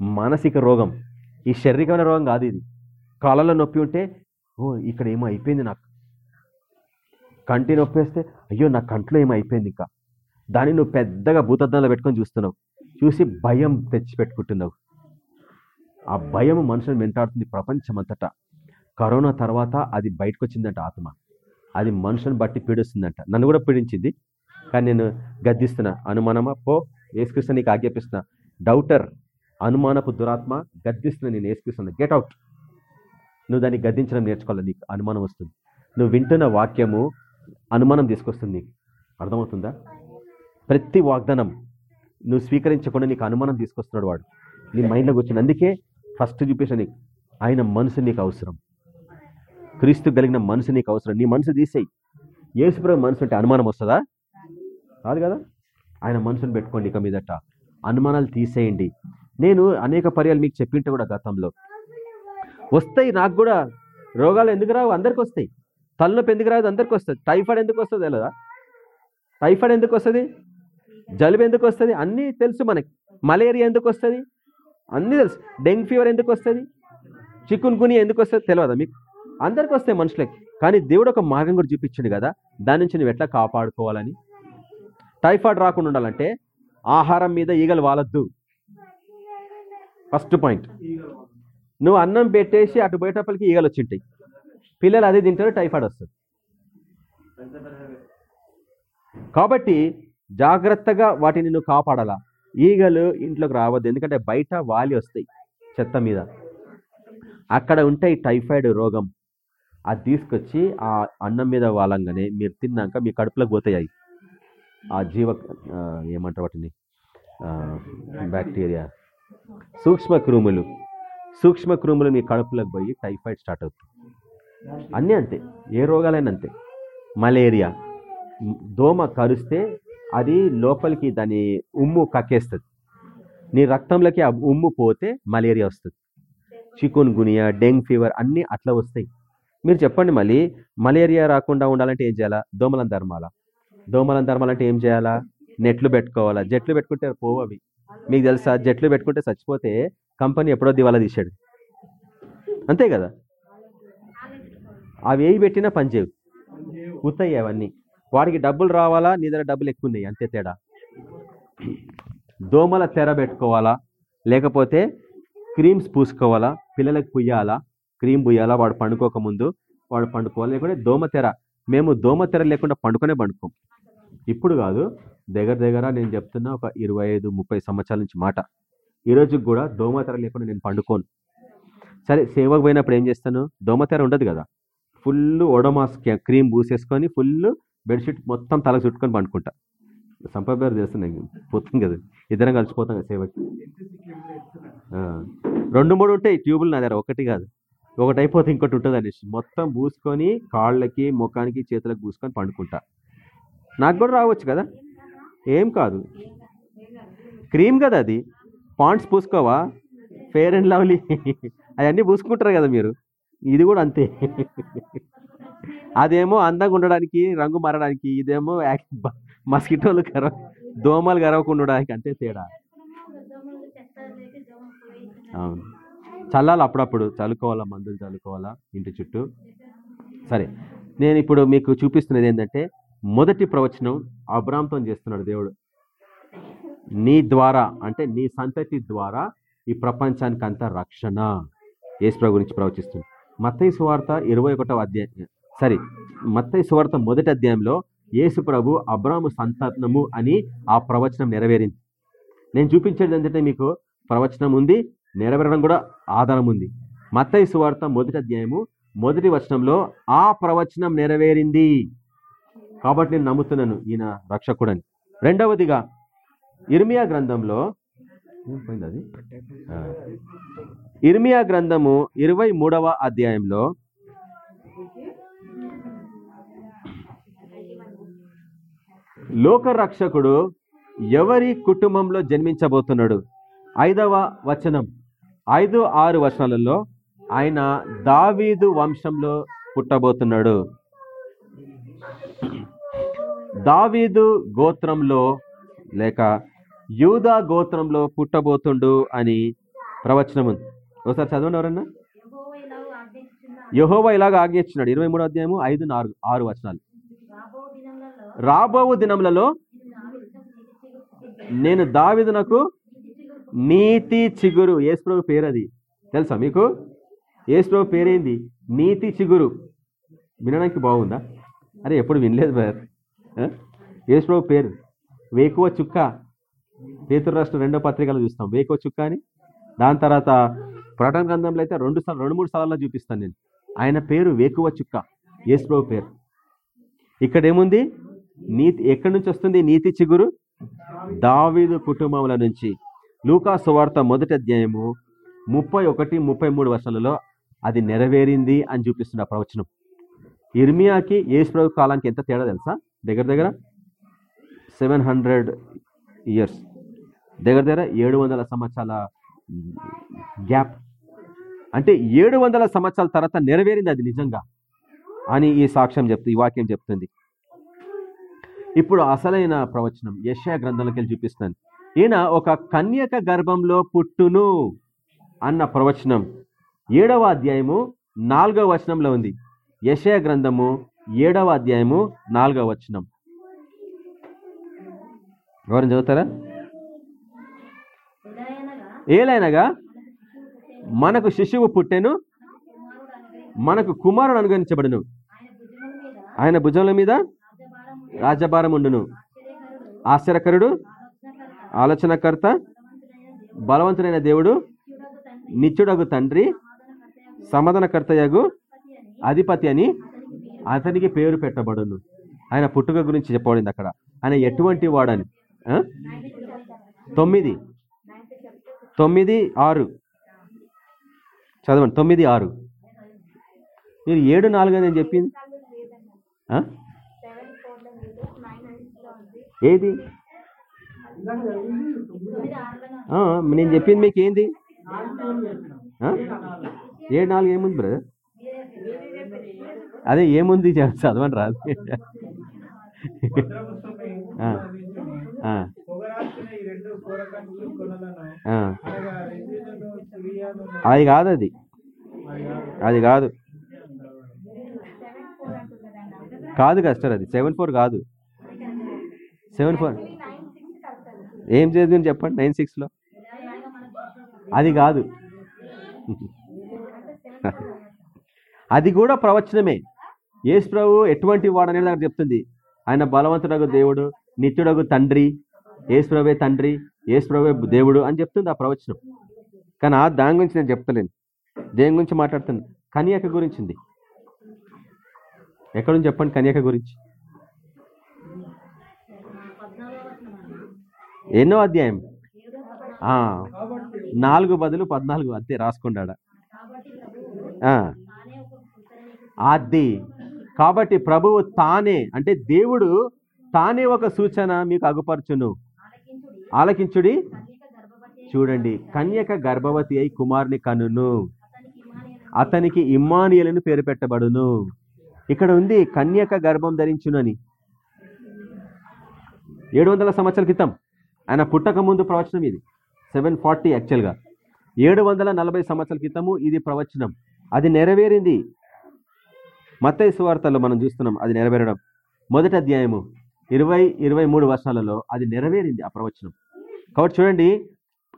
మానసిక రోగం. ఈ శారీరకమైన రోగం కాదు ఇది. కాళ్ళలో నొప్పి ఉంటే ఓ ఇక్కడ ఏమో అయిపోయింది నాకు. కంటి నొప్పి వేస్తే అయ్యో నా కంట్లో ఏమో అయిపోయింది ఇంకా. దాన్ని నువ్వు పెద్దగా భూతద్దంలో పెట్టుకొని చూస్తున్నావు. చూసి భయం తెచ్చి పెట్టుకుంటున్నావు ఆ భయం మనుషులను వెంటాడుతుంది ప్రపంచమంతటా. కరోనా తర్వాత అది బయటకు వచ్చిందంట ఆత్మ. అది మనుషులను బట్టి పీడిస్తుందంట. నన్ను కూడా పీడించింది. కానీ నేను గద్దిస్తున్నా అనుమానమా? పో ఏసుకృష్ణ నీకు ఆజ్ఞాపిస్తున్నా. డౌటర్ అనుమానపు దురాత్మ గద్దిస్తున్నా నేను ఏసుకృష్ణ గెట్ అవుట్. నువ్వు దాన్ని గద్దించడం నేర్చుకోవాలి నీకు. అనుమానం వస్తుంది. నువ్వు వింటున్న వాక్యము అనుమానం తీసుకొస్తుంది నీకు. అర్థమవుతుందా? ప్రతి వాగ్దానం నువ్వు స్వీకరించకుండా నీకు అనుమానం తీసుకొస్తున్నాడు వాడు. నీ మైండ్లో కూర్చుని. అందుకే ఫస్ట్ చూపించిన నీకు. ఆయన మనసు నీకు అవసరం. క్రీస్తు కలిగిన మనసు నీకు అవసరం. నీ మనసు తీసేయి. యేసుప్రభు మనసు అంటే అనుమానం వస్తుందా? కాదు కదా? ఆయన మనసును పెట్టుకోండి ఇక మీదట. అనుమానాలు తీసేయండి. నేను అనేక పర్యాలు మీకు చెప్పింటే కూడా గతంలో. వస్తాయి నాకు కూడా. రోగాలు ఎందుకు రావు? అందరికి వస్తాయి. తలనొప్పి ఎందుకు రాదు? అందరికి వస్తుంది. టైఫాయిడ్ ఎందుకు వస్తుంది తెలియదా టైఫాయిడ్ ఎందుకు వస్తుంది? జలుబు ఎందుకు వస్తుంది? అన్నీ తెలుసు మనకి. మలేరియా ఎందుకు వస్తుంది? అన్నీ తెలుసు. డెంగ్ ఫీవర్ ఎందుకు వస్తుంది? చికున్ గుని ఎందుకు వస్తుంది? తెలియదా మీకు? అందరికి వస్తాయి మనుషులకి. కానీ దేవుడు ఒక మార్గం కూడా చూపించిండు కదా. దాని నుంచి నువ్వు ఎట్లా కాపాడుకోవాలని? టైఫాయిడ్ రాకుండా ఉండాలంటే ఆహారం మీద ఈగలు వాలద్దు. First point. నువ్వు అన్నం పెట్టేసి అటు పోయేటప్పటికి ఈగలు వచ్చింటాయి. పిల్లలు అదే తింటారు టైఫాయిడ్ వస్తుంది. కాబట్టి జాగ్రత్తగా వాటిని నువ్వు కాపాడాలా. ఈగలు ఇంట్లోకి రావద్దు. ఎందుకంటే బయట వాలి వస్తాయి చెత్త మీద. అక్కడ ఉంటాయి టైఫాయిడ్ రోగం. అది తీసుకొచ్చి ఆ అన్నం మీద వాలంగానే మీరు తిన్నాక మీ కడుపులోకి పోతాయి అవి. ఆ జీవ ఏమంటారు వాటిని? బ్యాక్టీరియా సూక్ష్మ క్రూములు. సూక్ష్మ క్రూములు మీ కడుపులోకి పోయి టైఫాయిడ్ స్టార్ట్ అవుతుంది అన్నీ అంతే. ఏ రోగాలైనా అంతే. మలేరియా. దోమ కరిస్తే అది లోపలికి దాని ఉమ్ము కక్కేస్తుంది. నీ రక్తంలోకి ఆ ఉమ్ము పోతే మలేరియా వస్తుంది. చికున్ గునియా డెంగ్ ఫీవర్ అన్నీ అట్లా వస్తాయి. మీరు చెప్పండి మళ్ళీ మలేరియా రాకుండా ఉండాలంటే ఏం చేయాలా? దోమలం ధర్మాలా? దోమలం ధర్మాలంటే ఏం చేయాలా? నెట్లు పెట్టుకోవాలా? జట్లు పెట్టుకుంటే పోవు అవి. మీకు తెలుసా? జట్లు పెట్టుకుంటే చచ్చిపోతే కంపెనీ ఎప్పుడో దివాలా తీసాడు అంతే కదా? అవి ఏవి పెట్టినా పనిచేయవు ఉత్తయ్యి అవన్నీ. వాడికి డబ్బులు రావాలా? నీ దగ్గర డబ్బులు ఎక్కువ ఉన్నాయి అంతే తేడా. దోమల తెర పెట్టుకోవాలా? లేకపోతే క్రీమ్స్ పూసుకోవాలా? పిల్లలకు పుయ్యాలా? క్రీమ్ పుయ్యాలా వాడు పండుకోక ముందు వాడు పండుకోవాలి. లేకుంటే దోమతెర మేము దోమ తెర లేకుండా పండుకొనే పండుకోం. ఇప్పుడు కాదు దగ్గర దగ్గర నేను చెప్తున్నా ఒక ఇరవై ఐదు ముప్పై సంవత్సరాల నుంచి మాట. ఈరోజు కూడా దోమ తెర లేకుండా నేను పండుకోను. సరే సేవకు పోయినప్పుడు ఏం చేస్తాను? దోమ తెర ఉండదు కదా. ఫుల్ ఒడమాస్ క్రీమ్ పూసేసుకొని ఫుల్ బెడ్షీట్ మొత్తం తలకు చుట్టుకొని పండుకుంటా. సంపద చేస్తున్నాయి పోతుంది కదా. ఇద్దరం కలిసిపోతాం కదా సేవకి. రెండు మూడు ఉంటాయి ట్యూబులు నా దగ్గర. ఒకటి కాదు. ఒకటి అయిపోతే ఇంకోటి ఉంటుంది అనేసి. మొత్తం పూసుకొని కాళ్ళకి ముఖానికి చేతులకు పూసుకొని పండుకుంటా. నాకు కూడా రావచ్చు కదా? ఏం కాదు. క్రీమ్ కదా అది? పాండ్స్ పూసుకోవా? Fair and Lovely. అవన్నీ పూసుకుంటారు కదా మీరు. ఇది కూడా అంతే. అదేమో అందంగా ఉండడానికి రంగు మారడానికి ఇదేమో మస్కిటోలు గరవ దోమలు గరవకుండా ఉండడానికి అంతే తేడా. అవును. చల్లాలి అప్పుడప్పుడు. చల్లుకోవాలా? మందులు చల్లుకోవాలా? ఇంటి చుట్టూ. సరే. నేను ఇప్పుడు మీకు చూపిస్తున్నది ఏంటంటే మొదటి ప్రవచనం అబ్రామ్తో చేస్తున్నాడు దేవుడు. నీ ద్వారా అంటే నీ సంతతి ద్వారా ఈ ప్రపంచానికి అంతా రక్షణ. యేసుప్రభు గురించి ప్రవచిస్తుంది. మత్తయి సువార్త ఇరవై ఒకటవ అధ్యాయం. సరే. మత్తయి సువార్త మొదటి అధ్యాయంలో యేసు ప్రభు అబ్రాము సంతానము అని ఆ ప్రవచనం నెరవేరింది. నేను చూపించేది ఏంటంటే మీకు ప్రవచనం ఉంది నెరవేరడం కూడా ఆధారం ఉంది. మత్తయి సువార్త మొదటి అధ్యాయము మొదటి వచనంలో ఆ ప్రవచనం నెరవేరింది. కాబట్టి నేను నమ్ముతున్నాను ఈయన రక్షకుడని. రెండవదిగా ఇర్మియా గ్రంథంలో పోయింది అది? ఇర్మియా గ్రంథము ఇరవై మూడవ అధ్యాయంలో లోక రక్షకుడు ఎవరి కుటుంబంలో జన్మించబోతున్నాడు? ఐదవ వచనం. ఐదు ఆరు వర్షాలలో ఆయన దావీదు వంశంలో పుట్టబోతున్నాడు. దావీదు గోత్రంలో లేక యూదా గోత్రంలో పుట్టబోతుండు అని ప్రవచనం ఉంది. ఒకసారి చదవండి ఎవరన్నా? యెహోవా ఇలాగ ఆజ్ఞించుచున్న యహోవా ఇలాగ ఇరవై మూడో అధ్యాయము ఐదు నాలుగు ఆరు వచనాలు. రాబో దినములలో నేను దావీదునకు నీతి చిగురు- ఏసుప్రభు పేరు అది తెలుసా మీకు? ఏసుప్రభు పేరేంది? నీతి చిగురు. వినడానికి బాగుందా? అరే ఎప్పుడు వినలేదు బ్రదర్. ఏసుప్రభు పేరు. వేకువ చుక్క. పేతురు రాష్ట్ర రెండో పత్రికలు చూస్తాం. వేకువ చుక్క అని. దాని తర్వాత ప్రకటన గ్రంథంలో అయితే రెండు సార్లు రెండు మూడు సార్లు చూపిస్తాను నేను. ఆయన పేరు వేకువ చుక్క. ఏసుప్రభు పేరు. ఇక్కడ ఏముంది నీతి ఎక్కడి నుంచి వస్తుంది? నీతి చిగురు? దావీదు కుటుంబముల నుంచి. లూకా సువార్త మొదటి అధ్యాయము ముప్పై ఒకటి ముప్పై మూడు వర్షాలలో అది నెరవేరింది అని చూపిస్తున్న ప్రవచనం. ఇర్మియాకి ఏసుప్రభు కాలానికి ఎంత తేడా తెలుసా? దగ్గర దగ్గర సెవెన్ హండ్రెడ్ ఇయర్స్. దగ్గర దగ్గర ఏడు వందల సంవత్సరాల గ్యాప్. అంటే ఏడు వందల సంవత్సరాల తర్వాత నెరవేరింది అది నిజంగా అని ఈ సాక్ష్యం చెప్తుంది ఈ వాక్యం చెప్తుంది. ఇప్పుడు అసలైన ప్రవచనం యశా గ్రంథంలోకి వెళ్ళి చూపిస్తాను ఈయన ఒక కన్యక గర్భంలో పుట్టును అన్న ప్రవచనం. ఏడవ అధ్యాయము నాలుగవ వచనంలో ఉంది. యశయ గ్రంథము ఏడవ అధ్యాయము నాలుగవ వచనం. ఎవరైనా చదువుతారా? ఏలైనగా మనకు శిశువు పుట్టెను మనకు కుమారుడు అనుగణించబడును ఆయన భుజముల మీద రాజభారం ఉండును. ఆశ్చర్యకరుడు ఆలోచనకర్త బలవంతుడైన దేవుడు నిత్యుడగు తండ్రి సమాధానకర్తయగు అధిపతి అని అతనికి పేరు పెట్టబడును. ఆయన పుట్టుక గురించి చెప్పబడింది అక్కడ. ఆయన ఎటువంటి వాడని? తొమ్మిది. తొమ్మిది ఆరు. చదవండి. తొమ్మిది ఆరు. మీరు ఏడు నాలుగు అని చెప్పింది? ఏది? నేను చెప్పింది మీకు ఏంది ఏడు నాలుగు ఏముంది బ్రదర్ అదే ఏముంది చదవండి రాదు అది కాదు అది. అది కాదు. కాదు కస్టర్ అది. సెవెన్ ఫోర్ కాదు. సెవెన్ ఫోర్ ఏం చదివింది చెప్పండి నైన్ సిక్స్లో అది కాదు. అది కూడా ప్రవచనమే. యేసు ప్రభు ఎటువంటి వాడు అనేది అక్కడ చెప్తుంది. ఆయన బలవంతుడగు దేవుడు నిత్యుడగు తండ్రి యేసు ప్రభే తండ్రి యేసు ప్రభే దేవుడు అని చెప్తుంది ఆ ప్రవచనం. కానీ ఆ దాని గురించి నేను చెప్తలేను. దేని గురించి మాట్లాడుతున్నాను కన్యక గురించింది ఎక్కడ నుంచి చెప్పండి కన్యక గురించి? ఎన్నో అధ్యాయం. నాలుగు బదులు పద్నాలుగు అంతే రాసుకున్నాడా అది. కాబట్టి ప్రభువు తానే అంటే దేవుడు తానే ఒక సూచన మీకు అగుపరచును. ఆలకించుడి? చూడండి కన్యక గర్భవతి అయి కుమారుని కనును. అతనికి ఇమ్మానియలను పేరు పెట్టబడును. ఇక్కడ ఉంది కన్యక గర్భం ధరించునని. ఏడు వందల సంవత్సరాల క్రితం. ఆయన పుట్టక ముందు ప్రవచనం ఇది. సెవెన్ ఫార్టీ యాక్చువల్గా. ఏడు వందల నలభై సంవత్సరాల క్రితము ఇది ప్రవచనం. అది నెరవేరింది. మత్తయి సువార్తల్లో మనం చూస్తున్నాం అది నెరవేరడం. మొదటి అధ్యాయము ఇరవై ఇరవై మూడు వర్షాలలో అది నెరవేరింది ఆ ప్రవచనం. కాబట్టి చూడండి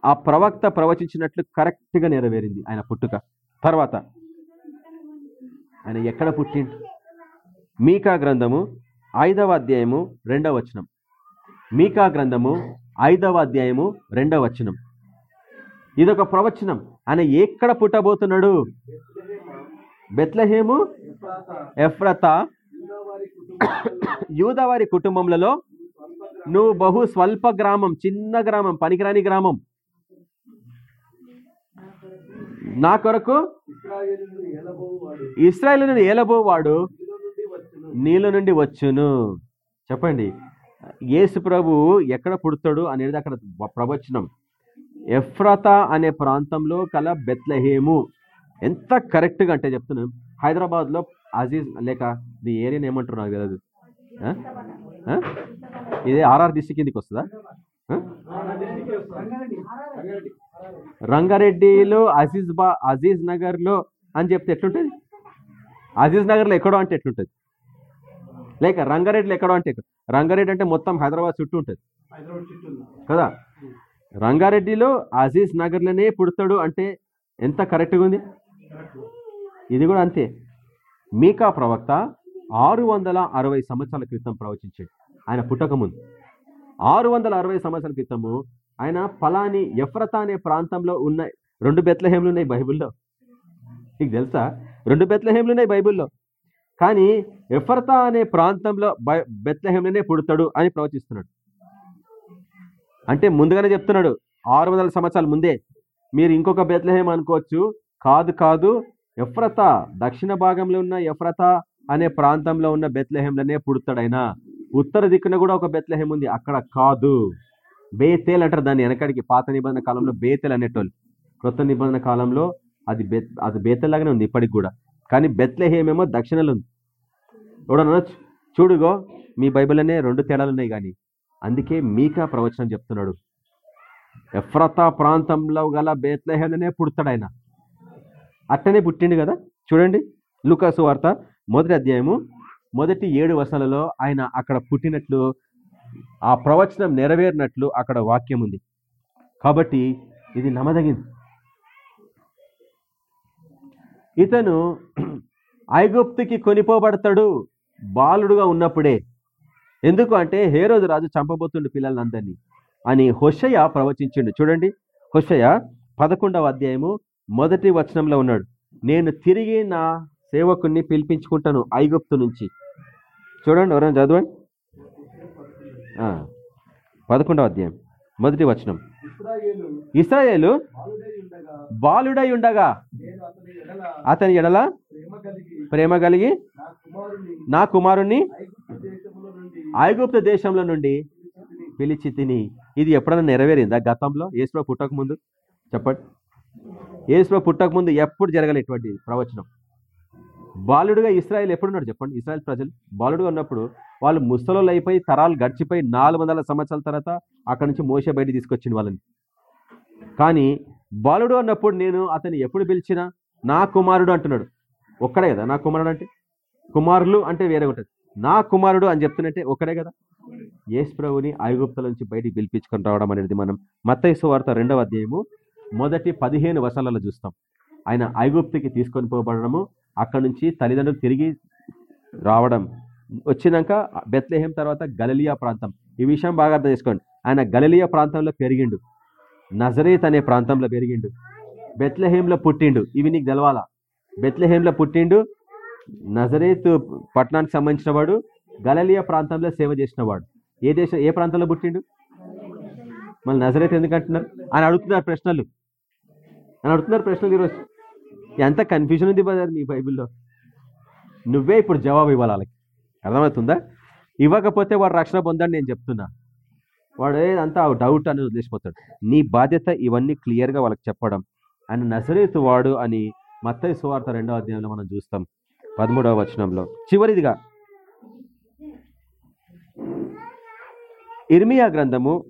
ఆ ప్రవక్త ప్రవచించినట్లు కరెక్ట్గా నెరవేరింది ఆయన పుట్టుక. తర్వాత ఆయన ఎక్కడ పుట్టిండు మీకా గ్రంథము ఐదవ అధ్యాయము రెండవ వచనం. మీకా గ్రంథము ఐదవ అధ్యాయము రెండవ వచనం. ఇదొక ప్రవచనం. ఆయన ఎక్కడ పుట్టబోతున్నాడు? బెత్లహేము ఎఫ్రత యూదవారి కుటుంబంలో నువ్వు బహు స్వల్ప గ్రామం చిన్న గ్రామం పనికిరాని గ్రామం. నా కొరకు ఇస్రాయల్ నుండి ఏలబోవాడు నీళ్ళ నుండి వచ్చును. చెప్పండి. యేసు ప్రభు ఎక్కడ పుడతాడు అనేది అక్కడ ప్రవచనం. ఎఫ్రత అనే ప్రాంతంలో కల బెత్లహేము. ఎంత కరెక్ట్గా అంటే చెప్తున్నాను. హైదరాబాద్లో అజీజ్ లేక ది ఏరియాని ఏమంటారు నాకు తెలియదు ఇదే ఇది ఆర్ఆర్ డిస్టిక్ కిందకి వస్తుందా? రంగారెడ్డిలో అజీజ్ బా అజీజ్ నగర్లో అని చెప్తే ఎట్లుంటుంది? అజీజ్ నగర్లో ఎక్కడో అంటే ఎట్లుంటుంది? లేక రంగారెడ్డిలో ఎక్కడో అంటే రంగారెడ్డి అంటే మొత్తం హైదరాబాద్ చుట్టూ ఉంటుంది. కదా? రంగారెడ్డిలో అజీజ్ నగర్లోనే పుడతాడు అంటే ఎంత కరెక్ట్గా ఉంది? ఇది కూడా అంతే. మీకా ప్రవక్త ఆరు వందల అరవై సంవత్సరాల క్రితం ప్రవచించాడు. ఆయన పుట్టక ముందు. ఆరు వందల అరవై సంవత్సరాల క్రితము ఆయన ఫలాని ఎఫ్రత అనే ప్రాంతంలో ఉన్న రెండు బెత్లహేములు ఉన్నాయి బైబిల్లో. నీకు తెలుసా? రెండు బెత్లహేములు ఉన్నాయి బైబిల్లో. కానీ ఎఫర్తా అనే ప్రాంతంలో బై పుడతాడు అని ప్రవచిస్తున్నాడు. అంటే ముందుగానే చెప్తున్నాడు ఆరు వందల సంవత్సరాల ముందే. మీరు ఇంకొక బెత్లహేం అనుకోవచ్చు. కాదు కాదు ఎఫ్రత దక్షిణ భాగంలో ఉన్న ఎఫ్రత అనే ప్రాంతంలో ఉన్న బెత్లహేంలోనే పుడతాడైనా ఉత్తర దిక్కున కూడా ఒక బెత్లహేం ఉంది అక్కడ కాదు. బేతేల్ అంటారు దాన్ని వెనకడికి పాత నిబంధన కాలంలో బేతెల్ అనేటోళ్ళు. కొత్త నిబంధన కాలంలో అది బెత్ అది బేతెల్ లాగానే ఉంది ఇప్పటికి కూడా. కానీ బెత్లహేమేమో దక్షిణలో ఉంది ఎవడన్నా చూడుగో మీ బైబిల్లోనే రెండు తేడాలు ఉన్నాయి కానీ అందుకే మీకా ప్రవచనం చెప్తున్నాడు. ఎఫ్రతా ప్రాంతంలో గల బేత్లహేమనే పుడతాడు ఆయన అట్టనే పుట్టిండు కదా? చూడండి లుకాసు వార్త మొదటి అధ్యాయము మొదటి ఏడు వసలలో ఆయన అక్కడ పుట్టినట్లు ఆ ప్రవచనం నెరవేరినట్లు అక్కడ వాక్యం ఉంది కాబట్టి ఇది నమ్మదగింది. ఇతను ఐగుప్తుకి కొనిపోబడతాడు బాలుడుగా ఉన్నప్పుడే. ఎందుకు అంటే హేరోదు రాజు చంపబోతుండు పిల్లలందరినీ అని హొషయ ప్రవచించిండు. చూడండి హొషయ పదకొండవ అధ్యాయము మొదటి వచనంలో ఉన్నాడు. నేను తిరిగి నా సేవకుణ్ణి పిలిపించుకుంటాను ఐగుప్తు నుంచి. చూడండి ఎవరైనా చదవండి. పదకొండవ అధ్యాయం మొదటి వచనం. ఇస్రాయేలు బాలుడై ఉండగా అతని ఎడల ప్రేమ కలిగి నా కుమారుణ్ణి ఐగుప్త దేశంలో నుండి పిలిచి తిని. ఇది ఎప్పుడైనా నెరవేరిందా గతంలో? ఏసులో పుట్టక ముందు? చెప్పండి. ఏసులో పుట్టక ముందు ఎప్పుడు జరగలేటువంటి ప్రవచనం? బాలుడుగా ఇస్రాయల్ ఎప్పుడున్నాడు చెప్పండి? ఇస్రాయల్ ప్రజలు బాలుడుగా ఉన్నప్పుడు వాళ్ళు ముసలోళ్ళు అయిపోయి తరాలు గడిచిపోయి నాలుగు వందల సంవత్సరాల తర్వాత అక్కడి నుంచి మోసే బయట తీసుకొచ్చింది వాళ్ళని. కానీ బాలుడు అన్నప్పుడు నేను అతన్ని ఎప్పుడు పిలిచినా నా కుమారుడు అంటున్నాడు. ఒక్కడే కదా నా కుమారుడు అంటే? కుమారులు అంటే వేరే ఉంటుంది. నా కుమారుడు అని చెప్తున్నట్టే ఒక్కడే కదా? యేసు ప్రభుని ఐగుప్తుల నుంచి బయటికి పిలిపించుకొని రావడం అనేది మనం మత్తైసు వార్త రెండవ అధ్యాయము మొదటి పదిహేను వసలలో చూస్తాం. ఆయన ఐగుప్తికి తీసుకొని పోబడము అక్కడ నుంచి తల్లిదండ్రులు తిరిగి రావడం. వచ్చినాక బెత్లహేం తర్వాత గలలియా ప్రాంతం. ఈ విషయం బాగా అర్థం చేసుకోండి. ఆయన గలలియా ప్రాంతంలో పెరిగిండు. నజరేత్ అనే ప్రాంతంలో పెరిగిండు. బెత్లెహేంలో పుట్టిండు. ఇవి నీకు తెలవాలా? బెత్లెహేంలో పుట్టిండు. నజరేత్ పట్టణానికి సంబంధించిన వాడు. గలలియా ప్రాంతంలో సేవ చేసిన వాడు. ఏ దేశం ఏ ప్రాంతంలో పుట్టిండు? మళ్ళీ నజరేత్ ఎందుకంటున్నారు అని ఆయన అడుగుతున్నారు ప్రశ్నలు. ఆయన అడుగుతున్నారు ప్రశ్నలు ఈరోజు. ఎంత కన్ఫ్యూజన్ ఉంది బదారు మీ బైబిల్లో. నువ్వే ఇప్పుడు జవాబు ఇవ్వాలి వాళ్ళకి. అర్థమవుతుందా? ఇవ్వకపోతే వాడు రక్షణ పొందని నేను చెప్తున్నా. వాడు అంతా డౌట్ అని వదిలేసిపోతాడు. నీ బాధ్యత ఇవన్నీ క్లియర్గా వాళ్ళకి చెప్పడం. ఆయన నజరేతు వాడు అని మత్తయి సువార్త రెండవ అధ్యాయంలో మనం చూస్తాం. పదమూడవ వచనంలో. చివరిదిగా. ఇర్మియా గ్రంథము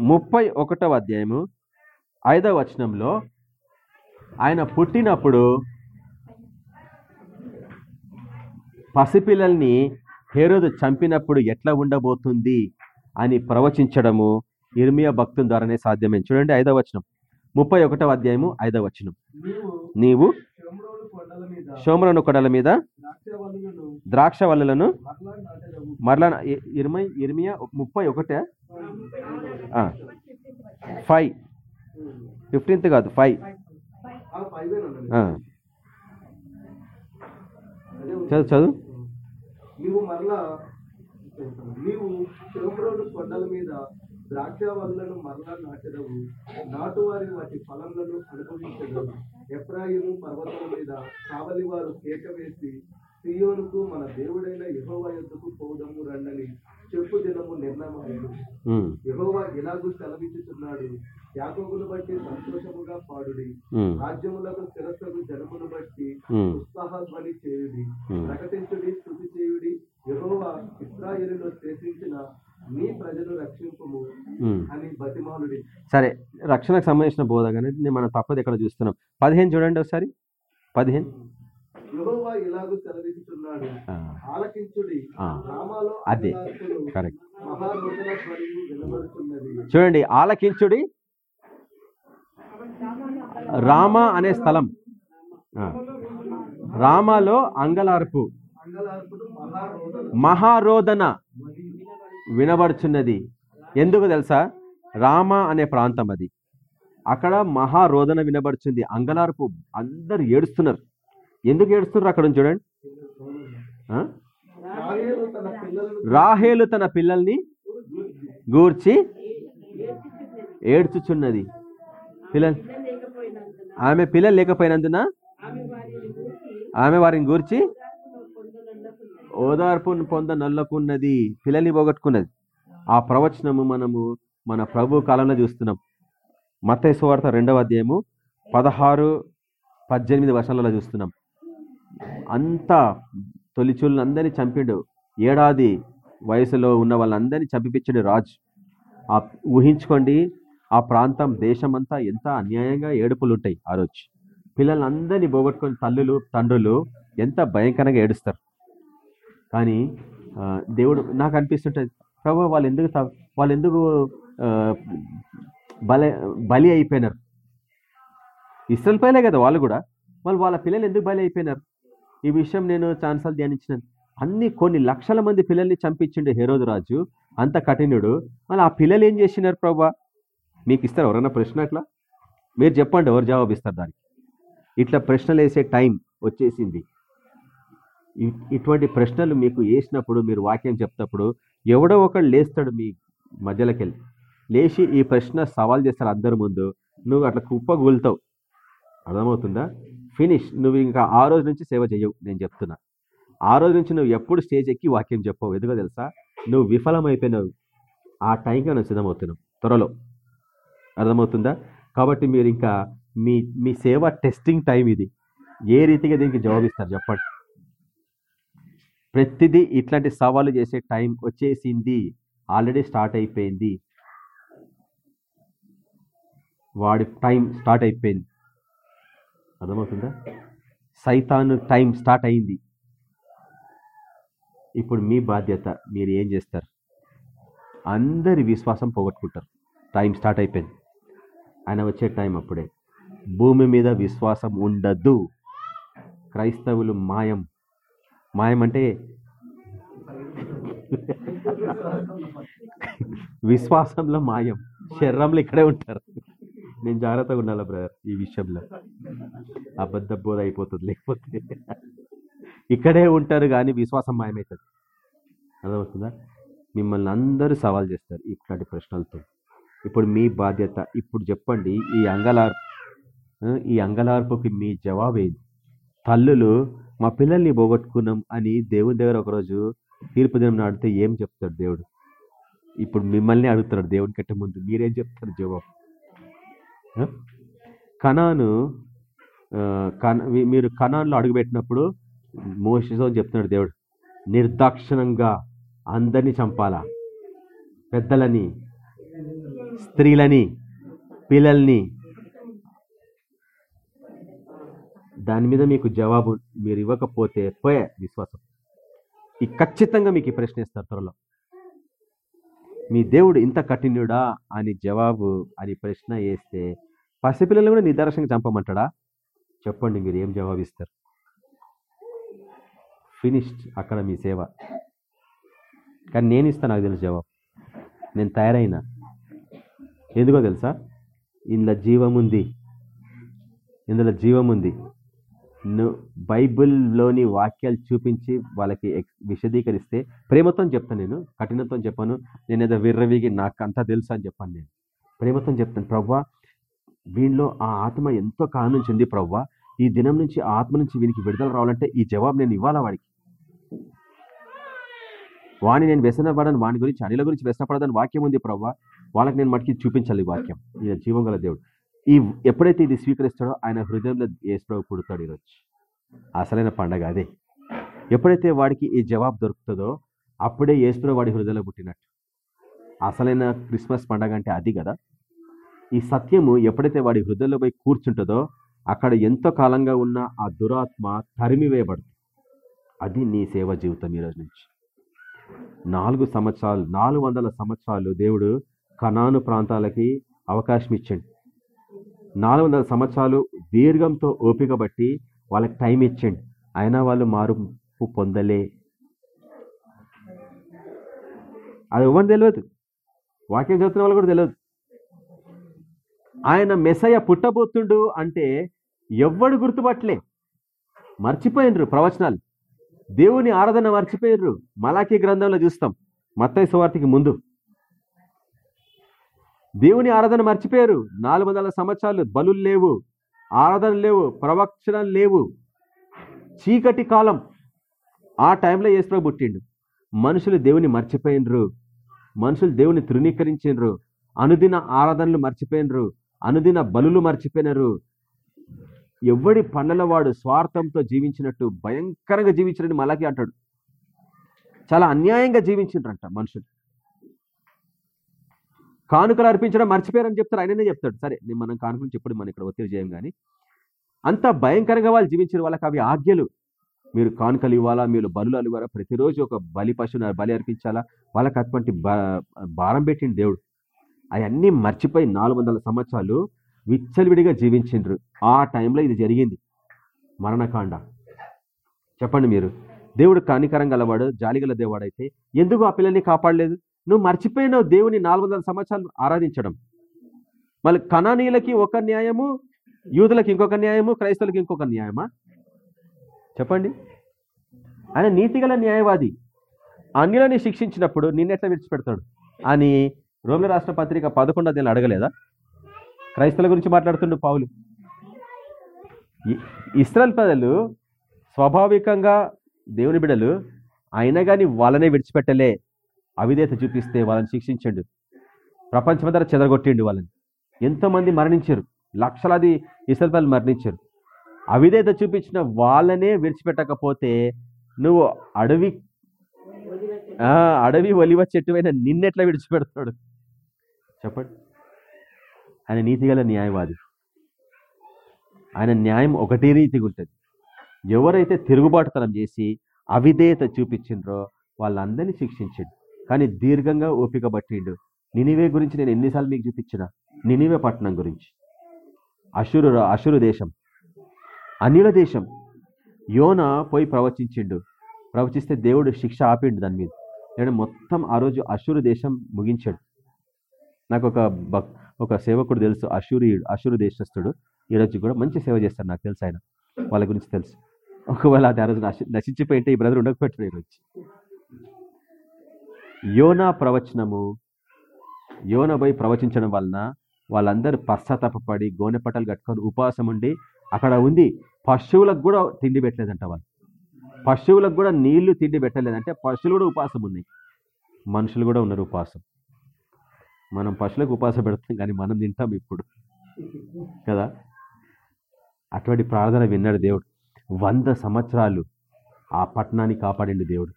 ముప్పై ఒకటవ అధ్యాయము ఐదవ వచనంలో ఆయన పుట్టినప్పుడు పసిపిల్లల్ని హేరోదు చంపినప్పుడు ఎట్లా ఉండబోతుంది? అని ప్రవచించడము ఇర్మియా భక్తుల ద్వారానే సాధ్యమే. చూడండి ఐదవ వచనం. ముప్పై ఒకటవ అధ్యాయము ఐదవ వచనం. నీవు సోమరను కొడల మీద ద్రాక్ష వల్లులను మరలా ఇరవై ముప్పై ఒకటే? ఫైవ్. ఫిఫ్టీన్త్ కాదు ఫైవ్. చదువు చదువు. నీవు శివపురోడు కొండల మీద ద్రాక్ష వల్లను మరలా నాటెదవు నాటువారి వాటి ఫలములను అనుభవించదవు ఎఫ్రాయిము పర్వతాల మీద కావలి వారు కేక వేసి సియోనుకు మన దేవుడైన యెహోవా యొద్దకు పోదము రండని చెప్పు దినము నిర్ణయమాయను యెహోవా ఇలాగూ సెలవిచ్చుచున్నాడు. యాకోబును బట్టి సంతోషముగా పాడుడి. రాజ్యములకు శిరస్సుకు జనమును బట్టి ఉమ్, ఉత్సాహధ్వని చేయుడి. ప్రకటించుడి స్థుతి చేయుడి. యెహోవా ఇస్రాయేలులో శేషించిన మీ ప్రజలు రక్షింపుము. అని బతిమాలుడి సరే రక్షణకు సంబంధించిన బోధ నేను మనం తప్పదు ఇక్కడ చూస్తున్నాం. పదిహేను చూడండి ఒకసారి. పదిహేను. యెహోవా ఇలాగూ సెలవిస్తున్నాడు ఆలకించుడి. రామాలో అదే. కరెక్ట్. చూడండి ఆలకించుడి రామ అనే స్థలం. రామాలో అంగలార్పు. మహారోదన వినబడుచున్నది. ఎందుకు తెలుసా? రామ అనే ప్రాంతం అది. అక్కడ మహారోదన వినబడుచుంది. అంగలార్పు అందరు ఏడుస్తున్నారు. ఎందుకు ఏడుస్తున్నారు అక్కడ చూడండి. రాహేలు తన రాహేలు తన పిల్లల్ని గూర్చి ఏడ్చుచున్నది. పిల్లలు ఆమె పిల్లలు లేకపోయినందున ఆమె వారిని గూర్చి ఓదార్పును పొంద నల్లకున్నది పిల్లల్ని పోగొట్టుకున్నది. ఆ ప్రవచనము మనము మన ప్రభు కాలంలో చూస్తున్నాం. మత్తయి సువార్త రెండవ అధ్యాయము పదహారు పద్దెనిమిది వర్షాలలో చూస్తున్నాం. అంతా తొలిచూళ్ళని అందరినీ చంపిండు. ఏడాది వయసులో ఉన్న వాళ్ళందరినీ చంపిపించాడు రాజు. ఆ ఊహించుకోండి ఆ ప్రాంతం దేశమంతా ఎంత అన్యాయంగా ఏడుపులు ఉంటాయి ఆ రోజు. పిల్లలందరినీ పోగొట్టుకొని తల్లులు తండ్రులు ఎంత భయంకరంగా ఏడుస్తారు. కానీ దేవుడు నాకు అనిపిస్తుంటుంది ప్రభు వాళ్ళు ఎందుకు త- వాళ్ళు ఎందుకు ఆ, బలి బలి అయిపోయినారు? ఇస్రాయల్ పైలే కదా వాళ్ళు కూడా. వాళ్ళు వాళ్ళ పిల్లలు ఎందుకు బలి అయిపోయినారు? ఈ విషయం నేను చాలాసార్లు ధ్యానించినాను. అన్ని కొన్ని లక్షల మంది పిల్లల్ని చంపించిండు హేరోదు రాజు అంత కఠినుడు. మళ్ళీ ఆ పిల్లలు ఏం చేసినారు ప్రభా? మీకు ఇస్తారు ఎవరైనా ప్రశ్న అట్లా? మీరు చెప్పండి ఎవరు జవాబు ఇస్తారు దానికి? ఇట్లా ప్రశ్నలు వేసే టైం వచ్చేసింది. ఇటువంటి ప్రశ్నలు మీకు వేసినప్పుడు మీరు వాక్యం చెప్తప్పుడు ఎవడో ఒకడు లేస్తాడు మీ మధ్యలోకి వెళ్ళి లేచి ఈ ప్రశ్న సవాల్ చేస్తారు అందరి ముందు. నువ్వు అట్లా కుప్ప కూలుతావు అర్థమవుతుందా? ఫినిష్. నువ్వు ఇంకా ఆ రోజు నుంచి సేవ చేయవు నేను చెప్తున్నా. ఆ రోజు నుంచి నువ్వు ఎప్పుడు స్టేజ్ ఎక్కి వాక్యం చెప్పవు. ఎందుకో తెలుసా? నువ్వు విఫలమైపోయినావు. ఆ టైంకి నువ్వు సిద్ధమవుతున్నావు. త్వరలో. అర్థమవుతుందా? కాబట్టి మీరు ఇంకా మీ మీ సేవ టెస్టింగ్ టైం ఇది. ఏ రీతిగా దీనికి జవాబిస్తారు చెప్పండి. ప్రతిదీ ఇట్లాంటి సవాలు చేసే టైం వచ్చేసింది. ఆల్రెడీ స్టార్ట్ అయిపోయింది. వాడి టైం స్టార్ట్ అయిపోయింది. అర్థమవుతుందా? సైతాను టైం స్టార్ట్ అయింది. ఇప్పుడు మీ బాధ్యత మీరు ఏం చేస్తారు? అందరి విశ్వాసం పోగొట్టుకుంటారు. టైం స్టార్ట్ అయిపోయింది. ఆయన వచ్చే టైం అప్పుడే. భూమి మీద విశ్వాసం ఉండద్దు క్రైస్తవులు మాయం. మాయం అంటే విశ్వాసంలో మాయం. శరీరంలో ఇక్కడే ఉంటారు. నేను జాగ్రత్తగా ఉండాలి బ్రదర్? ఈ విషయంలో. అబద్ధ బోధ అయిపోతుంది లేకపోతే ఇక్కడే ఉంటారు కానీ విశ్వాసం మాయమవుతుంది అర్థమవుతుందా? మిమ్మల్ని అందరూ సవాల్ చేస్తారు ఇట్లాంటి ప్రశ్నలతో. ఇప్పుడు మీ బాధ్యత ఇప్పుడు చెప్పండి ఈ అంగలార్పు ఈ అంగలార్పుకి మీ జవాబు ఏంది తల్లులు మా పిల్లల్ని పోగొట్టుకున్నాం అని దేవుని దగ్గర ఒకరోజు తీర్పు దినం నాడితే ఏం చెప్తాడు దేవుడు? ఇప్పుడు మిమ్మల్ని అడుగుతున్నాడు దేవుని కంటే ముందు. మీరేం చెప్తారు జవాబు? కణాను కణ మీరు కణాన్లో అడుగుపెట్టినప్పుడు మోసతో చెప్తున్నాడు దేవుడు నిర్దాక్షిణంగా అందరినీ చంపాలా? పెద్దలని స్త్రీలని పిల్లల్ని దాని మీద మీకు జవాబు మీరు ఇవ్వకపోతే పోయే విశ్వాసం. ఈ ఖచ్చితంగా మీకు ఈ ప్రశ్న ఇస్తారు త్వరలో. మీ దేవుడు ఇంత కఠినుడా అని జవాబు అని ప్రశ్న వేస్తే పసిపిల్లలు కూడా నిదర్శనంగా చంపమంటాడా? చెప్పండి మీరు ఏం జవాబిస్తారు? ఫినిష్డ్ అక్కడ మీ సేవ. కానీ నేను ఇస్తాను నాకు తెలుసు జవాబు. నేను తయారైనా? ఎందుకో తెలుసా? ఇందులో జీవం ఉంది. ఇందులో జీవం ఉంది. బైబిల్లోని వాక్యాలు చూపించి వాళ్ళకి ఎక్స్ విశదీకరిస్తే ప్రేమతో చెప్తాను నేను కఠినతో చెప్పాను నేను ఏదో విర్రవిగి నాకు అంతా తెలుసు అని చెప్పాను నేను. ప్రేమతో చెప్తాను ప్రవ్వా వీళ్ళలో ఆ ఆత్మ ఎంతో కాలం నుంచి ఉంది ప్రవ్వా. ఈ దినం నుంచి ఆ ఆత్మ నుంచి వీనికి విడుదల రావాలంటే ఈ జవాబు నేను ఇవ్వాలా వాడికి? వాణి నేను వ్యసనపడను వాని గురించి అనిల గురించి వ్యసనపడదని వాక్యం ఉంది ప్రవ్వా. వాళ్ళకి నేను మటుకి చూపించాలి ఈ వాక్యం. ఇది జీవం గల దేవుడు. ఈ ఎప్పుడైతే ఇది స్వీకరిస్తాడో ఆయన హృదయంలో ఏసుప్రభు పుడతాడు ఈరోజు. అసలైన పండగ అదే. ఎప్పుడైతే వాడికి ఈ జవాబు దొరుకుతుందో అప్పుడే ఏసుప్రభు వాడి హృదయంలో పుట్టినట్టు. అసలైన క్రిస్మస్ పండగ అంటే అది కదా. ఈ సత్యము ఎప్పుడైతే వాడి హృదయంలో పోయి కూర్చుంటుందో అక్కడ ఎంతో కాలంగా ఉన్న ఆ దురాత్మ తరిమివేయబడుతుంది. అది నీ సేవ జీవితం ఈరోజు నుంచి. నాలుగు సంవత్సరాలు నాలుగు వందల సంవత్సరాలు దేవుడు కనాను ప్రాంతాలకి అవకాశం ఇచ్చాడు. నాలుగు వందల సంవత్సరాలు దీర్ఘంతో ఓపిక బట్టి వాళ్ళకి టైం ఇచ్చిండు. అయినా వాళ్ళు మార్పు పొందలే. అది ఇవ్వండి తెలియదు వాక్యం చదువుతున్న వాళ్ళు కూడా తెలియదు ఆయన మెసయ పుట్టబోతుండు అంటే ఎవ్వడు గుర్తుపట్టలే. మర్చిపోయినరు ప్రవచనాలు. దేవుని ఆరాధన మర్చిపోయినరు. మలాఖీ గ్రంథంలో చూస్తాం. మత్తయ్య సువార్తికి ముందు. దేవుని ఆరాధన మర్చిపోయారు. నాలుగు వందల సంవత్సరాలు బలు లేవు. ఆరాధన లేవు ప్రవక్షణ లేవు. చీకటి కాలం. ఆ టైంలో యేసుప్రభు పుట్టిండు. మనుషులు దేవుని మర్చిపోయినరు. మనుషులు దేవుని తృణీకరించినరు. అనుదిన ఆరాధనలు మర్చిపోయినరు. అనుదిన బలులు మర్చిపోయినరు. ఎవడి పనుల వాడు స్వార్థంతో జీవించినట్టు భయంకరంగా జీవించినని మలాకి అంటాడు. చాలా అన్యాయంగా జీవించిండ్రంట మనుషులు. కానుకలు అర్పించడం మర్చిపోయారని చెప్తారు. ఆయననే చెప్తాడు. సరే నేను మనం కానుకలు చెప్పుడు మనం ఇక్కడ ఒత్తిడి చేయం కానీ అంత భయంకరంగా వాళ్ళు జీవించిన వాళ్ళకి అవి ఆజ్ఞలు. మీరు కానుకలు ఇవ్వాలా? మీరు బలులు అలివారా ప్రతిరోజు ఒక బలి పశువుని బలి అర్పించాలా? వాళ్ళకి అటువంటి భారం పెట్టింది దేవుడు. అవన్నీ మర్చిపోయి నాలుగు వందల సంవత్సరాలు విచ్చలవిడిగా జీవించిండ్రు. ఆ టైంలో ఇది జరిగింది. మరణకాండ. చెప్పండి మీరు. దేవుడు కానికరం గలవాడు జాలిగల దేవుడైతే ఎందుకు ఆ పిల్లల్ని కాపాడలేదు? నువ్వు మర్చిపోయినావు దేవుని నాలుగు వందల సంవత్సరాలు ఆరాధించడం. మళ్ళీ కణానీయులకి ఒక న్యాయము యూదులకు ఇంకొక న్యాయము క్రైస్తవులకి ఇంకొక న్యాయమా? చెప్పండి. ఆయన నీతిగల న్యాయవాది. అన్యులని శిక్షించినప్పుడు నిన్నెట్లా విడిచిపెడతాడు? అని రోమిల రాష్ట్ర పత్రిక పదకొండు అధ్యాయులు అడగలేదా? క్రైస్తవుల గురించి మాట్లాడుతుండు పావులు. ఇ- ఇస్రాయల్ ప్రజలు స్వాభావికంగా దేవుని బిడలు అయినా కానీ వాళ్ళనే విడిచిపెట్టలే. అవిధేత చూపిస్తే వాళ్ళని శిక్షించండు. ప్రపంచమంతా చెదరగొట్టిండు వాళ్ళని. ఎంతోమంది మరణించారు. లక్షలాది ఇస్రాయల్ మరణించారు. అవిధేత చూపించిన వాళ్ళనే విడిచిపెట్టకపోతే నువ్వు అడవి అడవి ఒలివ చెట్టువైన నిన్నెట్లా విడిచిపెడతాడు? చెప్పండి. ఆయన నీతిగల న్యాయవాది. ఆయన న్యాయం ఒకటే రీతిగా ఉంటుంది. ఎవరైతే తిరుగుబాటుతనం చేసి అవిధేయత చూపించిండ్రో వాళ్ళందరినీ శిక్షించిండు. కానీ దీర్ఘంగా ఓపిక పట్టిండు. నినివే గురించి నేను ఎన్నిసార్లు మీకు చూపించిన? నినివే పట్టణం గురించి. అశురు అశురు దేశం. అనిల దేశం. యోన పోయి ప్రవచించిండు. ప్రవచిస్తే దేవుడు శిక్ష ఆపిండు దాని మీద. నేను మొత్తం ఆ రోజు అశురు దేశం ముగించాడు. నాకు ఒక భక్ ఒక సేవకుడు తెలుసు అశూరియుడు అశూరు దేశస్థుడు. ఈరోజు కూడా మంచి సేవ చేస్తాడు నాకు తెలుసు ఆయన. వాళ్ళ గురించి తెలుసు. ఒకవేళ అది ఆ రోజు నశించిపోయింటే ఈ బ్రదర్ ఉండకపోయాడు ఈరోజు యోనా ప్రవచనము యోన పోయి ప్రవచించడం వలన వాళ్ళందరూ పశ్చాత్తాపడి గోనె పట్టలు కట్టుకొని ఉపవాసం ఉండి అక్కడ ఉంది పశువులకు కూడా తిండి పెట్టలేదంట వాళ్ళు. పశువులకు కూడా నీళ్ళు తిండి పెట్టలేదంటే పశువులు కూడా ఉపవాసం ఉన్నాయి. మనుషులు కూడా ఉన్నారు ఉపవాసం. మనం పశువులకు ఉపాసం పెడతాం కానీ మనం తింటాం ఇప్పుడు. కదా? అటువంటి ప్రార్థన విన్నాడు దేవుడు. వంద సంవత్సరాలు ఆ పట్టణాన్ని కాపాడిండు దేవుడు.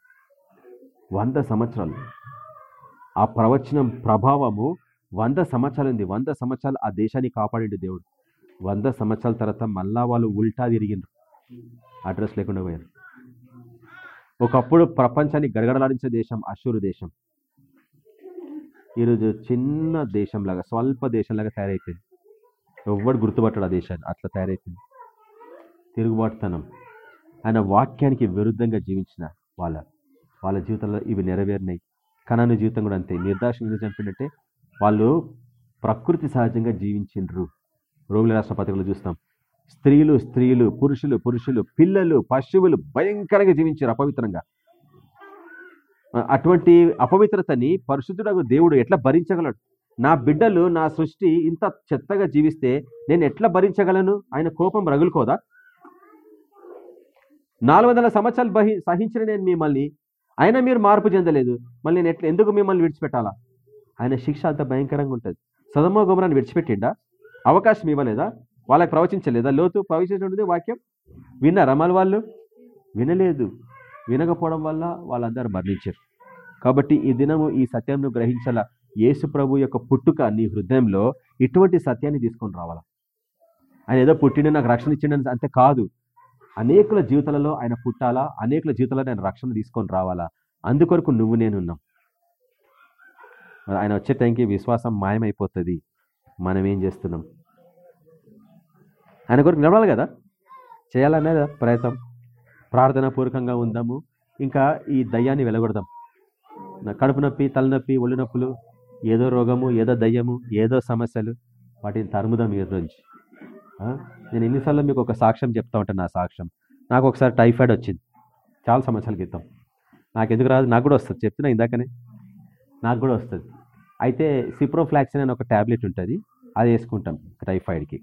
వంద సంవత్సరాలు. ఆ ప్రవచనం ప్రభావము వంద సంవత్సరాలు ఉంది వంద సంవత్సరాలు ఆ దేశాన్ని కాపాడిండు దేవుడు. వంద సంవత్సరాల తర్వాత మళ్ళా వాళ్ళు ఉల్టా తిరిగిండ్రు. అడ్రస్ లేకుండా పోయారు ఒకప్పుడు ప్రపంచాన్ని గడగడలాడించే దేశం అశూరు దేశం. ఈరోజు చిన్న దేశంలాగా స్వల్ప దేశంలాగా తయారైపోయింది. ఎవ్వడు గుర్తుపట్టాడు ఆ దేశాన్ని. అట్లా తయారైపోయింది. తిరుగుబాటుతనం. ఆయన వాక్యానికి విరుద్ధంగా జీవించిన వాళ్ళ వాళ్ళ జీవితంలో ఇవి నెరవేరినాయి కనాను జీవితం కూడా అంతే. నిర్దాక్షిణ్యంగా చంపినట్టే వాళ్ళు ప్రకృతి సహజంగా జీవించిండ్రు. రోగుల రాష్ట్ర పత్రికలు చూస్తాం. స్త్రీలు స్త్రీలు పురుషులు పురుషులు పిల్లలు పశువులు భయంకరంగా జీవించారు అపవిత్రంగా. అటువంటి అపవిత్రతని పరిశుద్ధుడు దేవుడు ఎట్లా భరించగలడు? నా బిడ్డలు నా సృష్టి ఇంత చెత్తగా జీవిస్తే నేను ఎట్లా భరించగలను? ఆయన కోపం రగులుకోదా? నాలుగు వందల సంవత్సరాలు బహి సహించిన నేను మిమ్మల్ని అయినా మీరు మార్పు చెందలేదు. మళ్ళీ నేను ఎట్లా ఎందుకు మిమ్మల్ని విడిచిపెట్టాలా? ఆయన శిక్ష అంత భయంకరంగా ఉంటుంది. సదమో గుమరాన్ని విడిచిపెట్టిండా? అవకాశం ఇవ్వలేదా? వాళ్ళకి ప్రవచించలేదా? లోతు ప్రవచించే వాక్యం? విన్నారా మళ్ళీ వాళ్ళు? వినలేదు. వినకపోవడం వల్ల వాళ్ళందరూ మరణించారు. కాబట్టి ఈ దినము ఈ సత్యంను గ్రహించాల. యేసు ప్రభు యొక్క పుట్టుక నీ హృదయంలో ఇటువంటి సత్యాన్ని తీసుకొని రావాలా. ఆయన ఏదో పుట్టిండు నాకు రక్షణ ఇచ్చిండని అంతే కాదు. అనేకుల జీవితాలలో ఆయన పుట్టాలా? అనేకుల జీవితాలలో ఆయన రక్షణ తీసుకొని రావాలా? అందుకొరకు నువ్వు నేనున్నాం ఉన్నాం. ఆయన వచ్చే టైంకి విశ్వాసం మాయమైపోతుంది. మనం ఏం చేస్తున్నాం? ఆయన కొరకు నిలబడాలి కదా? చేయాలనే కదా ప్రయత్నం. ప్రార్థన పూర్వకంగా ఉందాము. ఇంకా ఈ దయ్యాన్ని వెలగొడదాం. నా కడుపు నొప్పి తలనొప్పి ఒళ్ళు నొప్పులు ఏదో రోగము ఏదో దయ్యము ఏదో సమస్యలు వాటిని తరుముదాం ఈరోజు. నేను ఎన్నిసార్లు మీకు ఒక సాక్ష్యం చెప్తా ఉంటాను నా సాక్ష్యం. నాకు ఒకసారి టైఫాయిడ్ వచ్చింది. చాలా సంవత్సరాల క్రితం. నాకు ఎందుకు రాదు? నాకు కూడా వస్తుంది. చెప్తున్నా ఇందాకనే. నాకు కూడా వస్తుంది. అయితే సిప్రోఫ్లాక్సిన్ అని ఒక ట్యాబ్లెట్ ఉంటుంది. అది వేసుకుంటాం టైఫాయిడ్కి.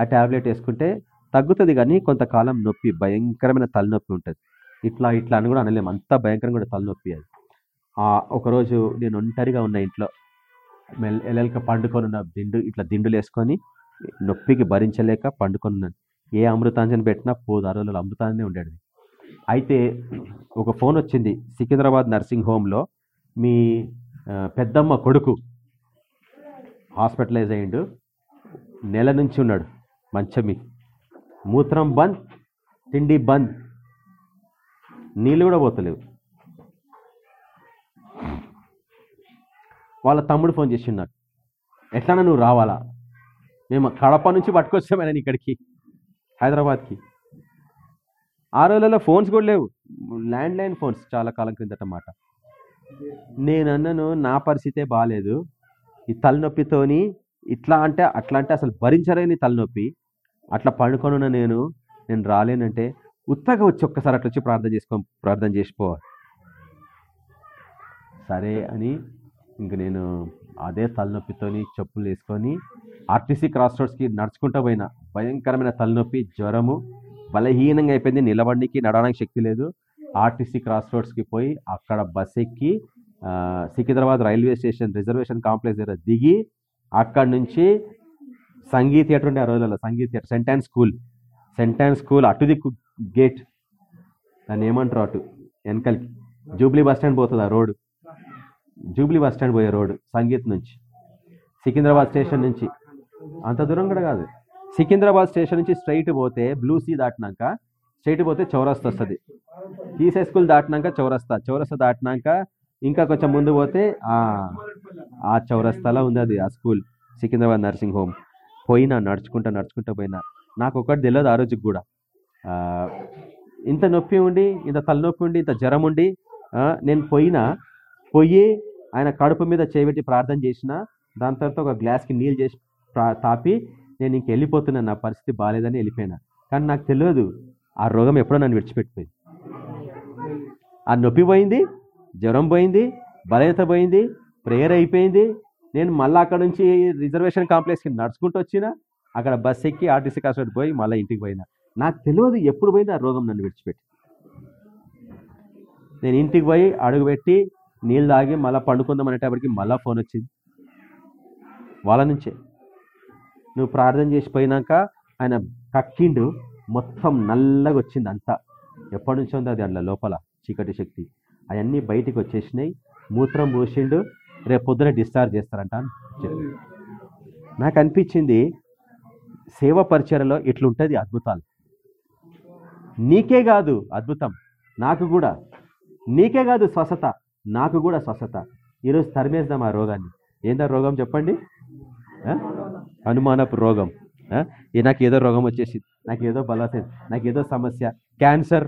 ఆ ట్యాబ్లెట్ వేసుకుంటే తగ్గుతుంది కానీ కొంతకాలం నొప్పి భయంకరమైన తలనొప్పి ఉంటుంది. ఇట్లా ఇట్లా అని కూడా అనలేము అంత భయంకరంగా కూడా తలనొప్పి అది. ఒకరోజు నేను ఒంటరిగా ఉన్న ఇంట్లో మెల్ ఎల్లెలక పండుకొని ఉన్న దిండు ఇట్లా దిండులు వేసుకొని నొప్పికి భరించలేక పండుకొని ఉన్నాను ఏ అమృతాంజన్ పెట్టినా పోదు ఆ రోజుల్లో అమృతాంజనే ఉండేది. అయితే ఒక ఫోన్ వచ్చింది సికింద్రాబాద్ నర్సింగ్ హోమ్లో. మీ పెద్దమ్మ కొడుకు హాస్పిటలైజ్ అయ్యిండు. నెల నుంచి ఉన్నాడు మంచమి మూత్రం బంద్ తిండి బంద్. నీళ్ళు కూడా పోతలేవు. వాళ్ళ తమ్ముడు ఫోన్ చేసిండు నాకు. ఎట్లానా నువ్వు రావాలా? మేము కడప నుంచి పట్టుకొచ్చామని ఇక్కడికి హైదరాబాద్కి. ఆ రోజులలో ఫోన్స్ కూడా లేవు. ల్యాండ్ లైన్ ఫోన్స్ చాలా కాలం క్రిందట మాట. నేను అన్నను నా పరిస్థితే బాగాలేదు ఈ తలనొప్పితోని ఇట్లా అంటే అట్లా అంటే అసలు భరించలేని తలనొప్పి. అట్లా పండుకొని నేను నేను రాలేనంటే ఉత్తగా వచ్చి ఒక్కసారి అట్లా వచ్చి ప్రార్థన చేసుకో ప్రార్థన చేసిపో సరే అని ఇంక నేను అదే తలనొప్పితోని చెప్పులు వేసుకొని ఆర్టీసీ క్రాస్ రోడ్స్కి నడుచుకుంటూ పోయినా భయంకరమైన తలనొప్పి జ్వరము బలహీనంగా అయిపోయింది. నిలబడికి నడవడానికి శక్తి లేదు. ఆర్టీసీ క్రాస్ రోడ్స్కి పోయి అక్కడ బస్ ఎక్కి Secunderabad railway station reservation complex దగ్గర దిగి అక్కడ నుంచి సంగీత్ థియేటర్ ఉండే ఆ రోజులలో Sangeet theatre St Ann's school. St Ann's school అటు దిక్కు గేట్. దాన్ని ఏమంటారు అటు వెనకలికి. జూబ్లీ బస్ స్టాండ్ పోతుంది ఆ రోడ్ జూబ్లీ బస్ స్టాండ్ పోయే రోడ్ సంగీత్ నుంచి. సికింద్రాబాద్ స్టేషన్ నుంచి. అంత దూరం కూడా కాదు. సికింద్రాబాద్ స్టేషన్ నుంచి స్ట్రైట్ పోతే బ్లూ సీ దాటినాక స్ట్రైట్ పోతే చౌరస్తా వస్తుంది. ఈసే స్కూల్ దాటినాక చౌరస్తా. చౌరస్తా దాటినాక ఇంకా కొంచెం ముందు పోతే ఆ చౌరస్తాలో ఉంది అది ఆ స్కూల్ సికింద్రాబాద్ నర్సింగ్ హోమ్. పోయినా నడుచుకుంటా నడుచుకుంటా పోయినా. నాకు ఒకటి తెలియదు ఆ రోజుకి కూడా. ఇంత నొప్పి ఉండి ఇంత తలనొప్పి ఉండి ఇంత జ్వరం ఉండి నేను పోయినా పోయి ఆయన కడుపు మీద చేపెట్టి ప్రార్థన చేసిన దాని తర్వాత ఒక గ్లాస్కి నీళ్ళు చేసి తాపి నేను ఇంక వెళ్ళిపోతున్నాను నా పరిస్థితి బాగాలేదని వెళ్ళిపోయినా. కానీ నాకు తెలియదు ఆ రోగం ఎప్పుడో నన్ను విడిచిపెట్టిపోయింది. ఆ నొప్పి పోయింది జ్వరం పోయింది బలహీనత పోయింది ప్రేయర్ అయిపోయింది. నేను మళ్ళీ అక్కడ నుంచి రిజర్వేషన్ కాంప్లెక్స్కి నడుచుకుంటూ వచ్చిన అక్కడ బస్ ఎక్కి ఆర్టీసీ కాస్ట్ పోయి మళ్ళీ ఇంటికి పోయినా. నాకు తెలియదు ఎప్పుడు పోయింది ఆ రోగం నన్ను విడిచిపెట్టి. నేను ఇంటికి పోయి అడుగుపెట్టి నీళ్ళు తాగి మళ్ళీ పండుకుందాం అనేటప్పటికి మళ్ళీ ఫోన్ వచ్చింది. వాళ్ళ నుంచే. నువ్వు ప్రార్థన చేసి పోయినాక ఆయన కక్కిండు. మొత్తం నల్లగా వచ్చింది అంతా. ఎప్పటి నుంచో ఉంది అది అందులో లోపల చీకటి శక్తి. అవన్నీ బయటికి వచ్చేసినాయి. మూత్రం పోసిండు. రేపు పొద్దున డిశ్చార్జ్ చేస్తారంట అని నాకు అనిపించింది సేవ పరిచయలో ఇట్లుంటుంది అద్భుతాలు. నీకే కాదు అద్భుతం. నాకు కూడా. నీకే కాదు స్వస్థత. నాకు కూడా స్వస్థత. ఈరోజు తరిమేద్దాం ఆ రోగాన్ని. ఏందా రోగం చెప్పండి? అనుమానపు రోగం. నాకు ఏదో రోగం వచ్చేసి నాకు ఏదో బలవత్ నాకు ఏదో సమస్య. క్యాన్సర్.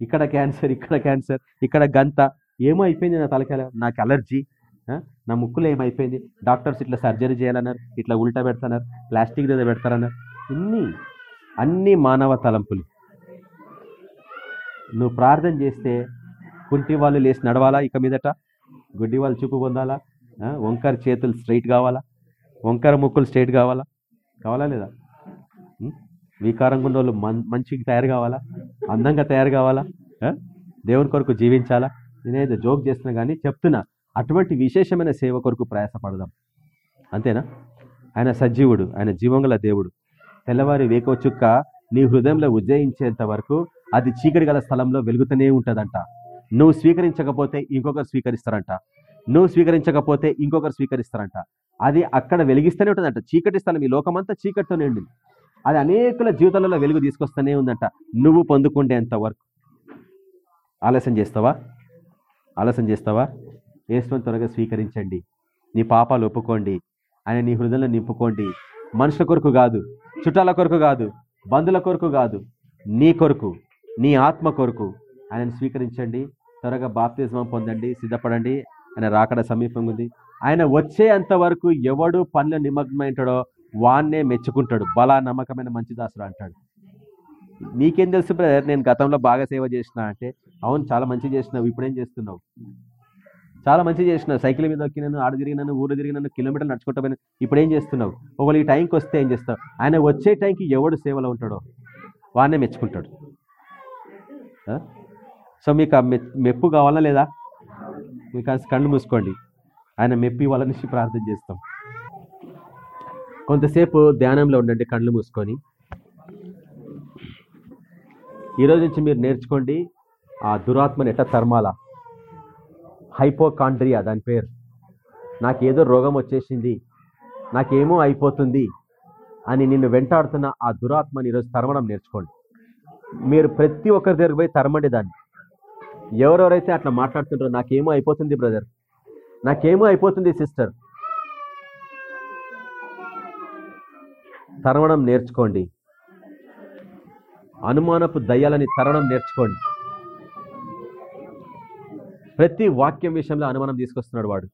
ఇక్కడ క్యాన్సర్ ఇక్కడ క్యాన్సర్ ఇక్కడ గంత. ఏమో అయిపోయింది నా తలకాయ నాకు అలర్జీ. నా ముక్కులో ఏమైపోయింది డాక్టర్స్ ఇట్లా సర్జరీ చేయాలన్నారు ఇట్లా ఉల్టా పెడతాన్నారు ప్లాస్టిక్ దగ్గర పెడతారన్నారు ఇన్ని అన్ని మానవ తలంపులు. నువ్వు ప్రార్థన చేస్తే కుంటి వాళ్ళు లేచి నడవాలా ఇక మీదట? గుడ్డి వాళ్ళు చూపు పొందాలా? వంకర చేతులు స్ట్రైట్ కావాలా? వంకర ముక్కులు స్ట్రైట్ కావాలా? కావాలా లేదా? వికారంగా ఉన్న వాళ్ళు మం మంచిగా తయారు కావాలా? అందంగా తయారు కావాలా? దేవుని కొరకు జీవించాలా? నేనేదో జోక్ చేస్తున్నా కానీ చెప్తున్నా. అటువంటి విశేషమైన సేవ కొరకు ప్రయాసపడదాం. అంతేనా? ఆయన సజీవుడు ఆయన జీవంగల దేవుడు. తెల్లవారి వేకవ చుక్క నీ హృదయంలో ఉజ్జయించేంత వరకు అది చీకటి గల స్థలంలో వెలుగుతూనే ఉంటుందంట. నువ్వు స్వీకరించకపోతే ఇంకొకరు స్వీకరిస్తారంట. నువ్వు స్వీకరించకపోతే ఇంకొకరు స్వీకరిస్తారంట. అది అక్కడ వెలిగిస్తూనే ఉంటుందంట. చీకటి స్థలం ఈ లోకమంతా చీకటితో నిండింది. అది అనేకుల జీవితాలలో వెలుగు తీసుకొస్తూనే ఉందంట. నువ్వు పొందుకుండేంత వరకు. ఆలస్యం చేస్తావా? ఆలస్యం చేస్తావా? యేసుని త్వరగా స్వీకరించండి. నీ పాపాలు ఒప్పుకోండి. ఆయన నీ హృదయంలో నింపుకోండి. మనుషుల కొరకు కాదు చుట్టాల కొరకు కాదు బంధుల కొరకు కాదు. నీ కొరకు నీ ఆత్మ కొరకు ఆయనను స్వీకరించండి. త్వరగా బాప్తిజమం పొందండి సిద్ధపడండి ఆయన రాకడ సమీపంగా ఉంది. ఆయన వచ్చేంత వరకు ఎవడు పనులు నిమగ్నమైంటాడో వాన్నే మెచ్చుకుంటాడు. బలా నమ్మకమైన మంచి దాసుడు అంటాడు. నీకేం తెలుసు బ్రదర్ నేను గతంలో బాగా సేవ చేసిన అంటే అవును చాలా మంచి చేసినావు ఇప్పుడేం చేస్తున్నావు? చాలా మంచి చేసినావు. సైకిల్ మీద ఎక్కినాను ఆడ తిరిగినాను ఊరు తిరిగినాను కిలోమీటర్లు నడుచుకుంటా ఇప్పుడు ఏం చేస్తున్నావు? ఒకవేళ ఈ టైంకి వస్తే ఏం చేస్తావు? ఆయన వచ్చే టైంకి ఎవడు సేవలో ఉంటాడో వాడినే మెచ్చుకుంటాడు. సో మీకు ఆ మెప్పు కావాలా లేదా? మీకు ఆ కళ్ళు మూసుకోండి. ఆయన మెప్పి వాళ్ళ ప్రార్థన చేస్తాం. కొంతసేపు ధ్యానంలో ఉండండి కళ్ళు మూసుకొని. ఈరోజు నుంచి మీరు నేర్చుకోండి ఆ దురాత్మని ఎట్ట తరమాల. హైపోకాండ్రియా దాని పేరు. నాకేదో రోగం వచ్చేసింది నాకేమో అయిపోతుంది అని నిన్ను వెంటాడుతున్న ఆ దురాత్మని ఈరోజు తరమడం నేర్చుకోండి. మీరు ప్రతి ఒక్కరి దగ్గర పోయి తరమండి దాన్ని. ఎవరెవరైతే అట్లా మాట్లాడుతుంటారో నాకేమో అయిపోతుంది బ్రదర్ నాకేమో అయిపోతుంది సిస్టర్ తరవడం నేర్చుకోండి. అనుమానపు దయ్యాలని తరవడం నేర్చుకోండి. ప్రతి వాక్యం విషయంలో అనుమానం తీసుకొస్తున్నాడు వాడు.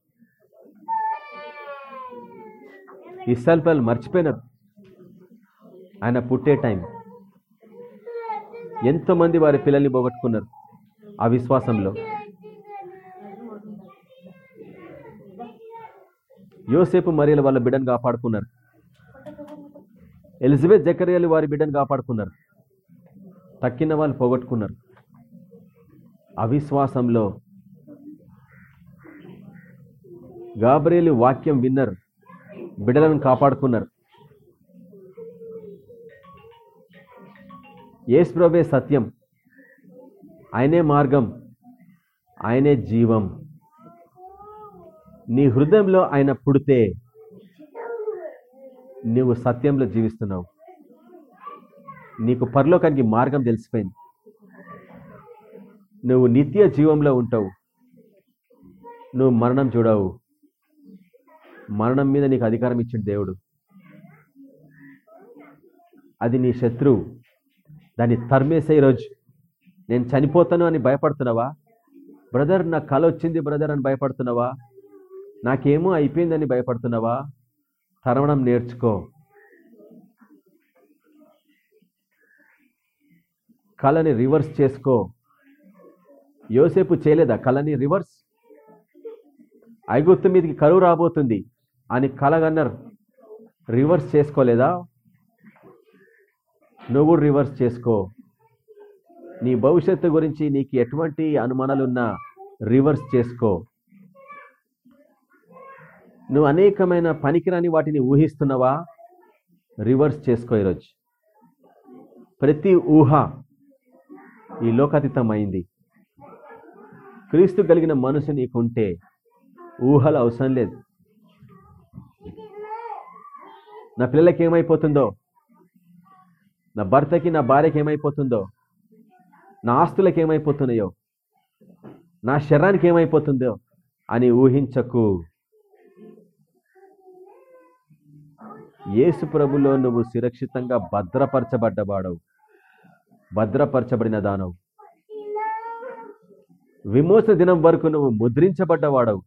ఇస్రాయల్ పిల్లలు మర్చిపోయినారు ఆయన పుట్టే టైం ఎంతోమంది వారి పిల్లల్ని పోగొట్టుకున్నారు. ఆ విశ్వాసంలో. యోసేపు మరియలు వాళ్ళ బిడ్డను కాపాడుకున్నారు. ఎలిజబెత్ జకరియలు వారి బిడ్డను కాపాడుకున్నారు. తక్కిన వాళ్ళు పోగొట్టుకున్నారు. అవిశ్వాసంలో గాబ్రేలు వాక్యం విన్నారు బిడ్డలను కాపాడుకున్నారు. ఏస్ప్రవే సత్యం. ఆయనే మార్గం ఆయనే జీవం. నీ హృదయంలో ఆయన పుడితే నువ్వు సత్యంలో జీవిస్తున్నావు. నీకు పరలోకానికి మార్గం తెలిసిపోయింది. నువ్వు నిత్య జీవంలో ఉంటావు. నువ్వు మరణం చూడవు. మరణం మీద నీకు అధికారం ఇచ్చిన దేవుడు. అది నీ శత్రువు. దాన్ని తరిమేసే ఈరోజు నేను చనిపోతాను అని భయపడుతున్నావా? బ్రదర్ నా కళ వచ్చింది బ్రదర్ అని భయపడుతున్నావా? నాకేమో అయిపోయిందని భయపడుతున్నావా? తరవడం నేర్చుకో. కళని రివర్స్ చేసుకో. యోసేపు చేయలేదా కళని రివర్స్? ఐగుప్తు మీదకి కరువు రాబోతుంది అని కలగన్నారు రివర్స్ చేసుకోలేదా? నువ్వు రివర్స్ చేసుకో. నీ భవిష్యత్తు గురించి నీకు ఎటువంటి అనుమానాలున్నా రివర్స్ చేసుకో. నువ్వు అనేకమైన పనికిరాని వాటిని ఊహిస్తున్నావా? రివర్స్ చేసుకో ఈరోజు. ప్రతి ఊహ ఈ లోకాతీతమైంది. క్రీస్తు కలిగిన మనసు నీకుంటే ఊహలు అవసరం లేదు. నా పిల్లలకి ఏమైపోతుందో? నా భర్తకి నా భార్యకి ఏమైపోతుందో? నా ఆస్తులకు ఏమైపోతున్నాయో నా శరీరానికి ఏమైపోతుందో అని ఊహించకు. యేసు ప్రభులో నువ్వు సురక్షితంగా భద్రపరచబడ్డవాడవు. భద్రపరచబడిన దానవు విమోచన దినం వరకు నువ్వు ముద్రించబడ్డవాడవు.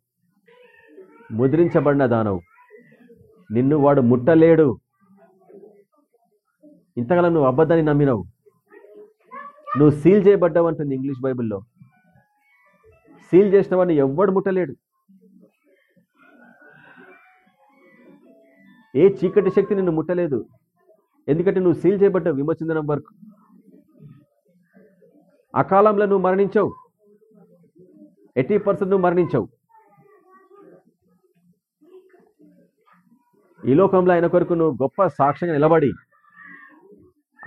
ముద్రించబడిన దానవు నిన్ను వాడు ముట్టలేడు. ఇంతకాలం నువ్వు అబద్ధాన్ని నమ్మినవు. నువ్వు సీల్ చేయబడ్డావు అంటుంది ఇంగ్లీష్ బైబిల్లో. సీల్ చేసిన వాడిని ఎవ్వడు ముట్టలేడు. ఏ చీకటి శక్తి నిన్ను ముట్టలేదు. ఎందుకంటే నువ్వు సీల్ చేయబడ్డావు విమోచిందనం వరకు. అకాలంలో నువ్వు మరణించావు. ఎయిటీ పర్సెంట్ నువ్వు మరణించావు. ఈ లోకంలో ఆయన కొరకు నువ్వు గొప్ప సాక్ష్యంగా నిలబడి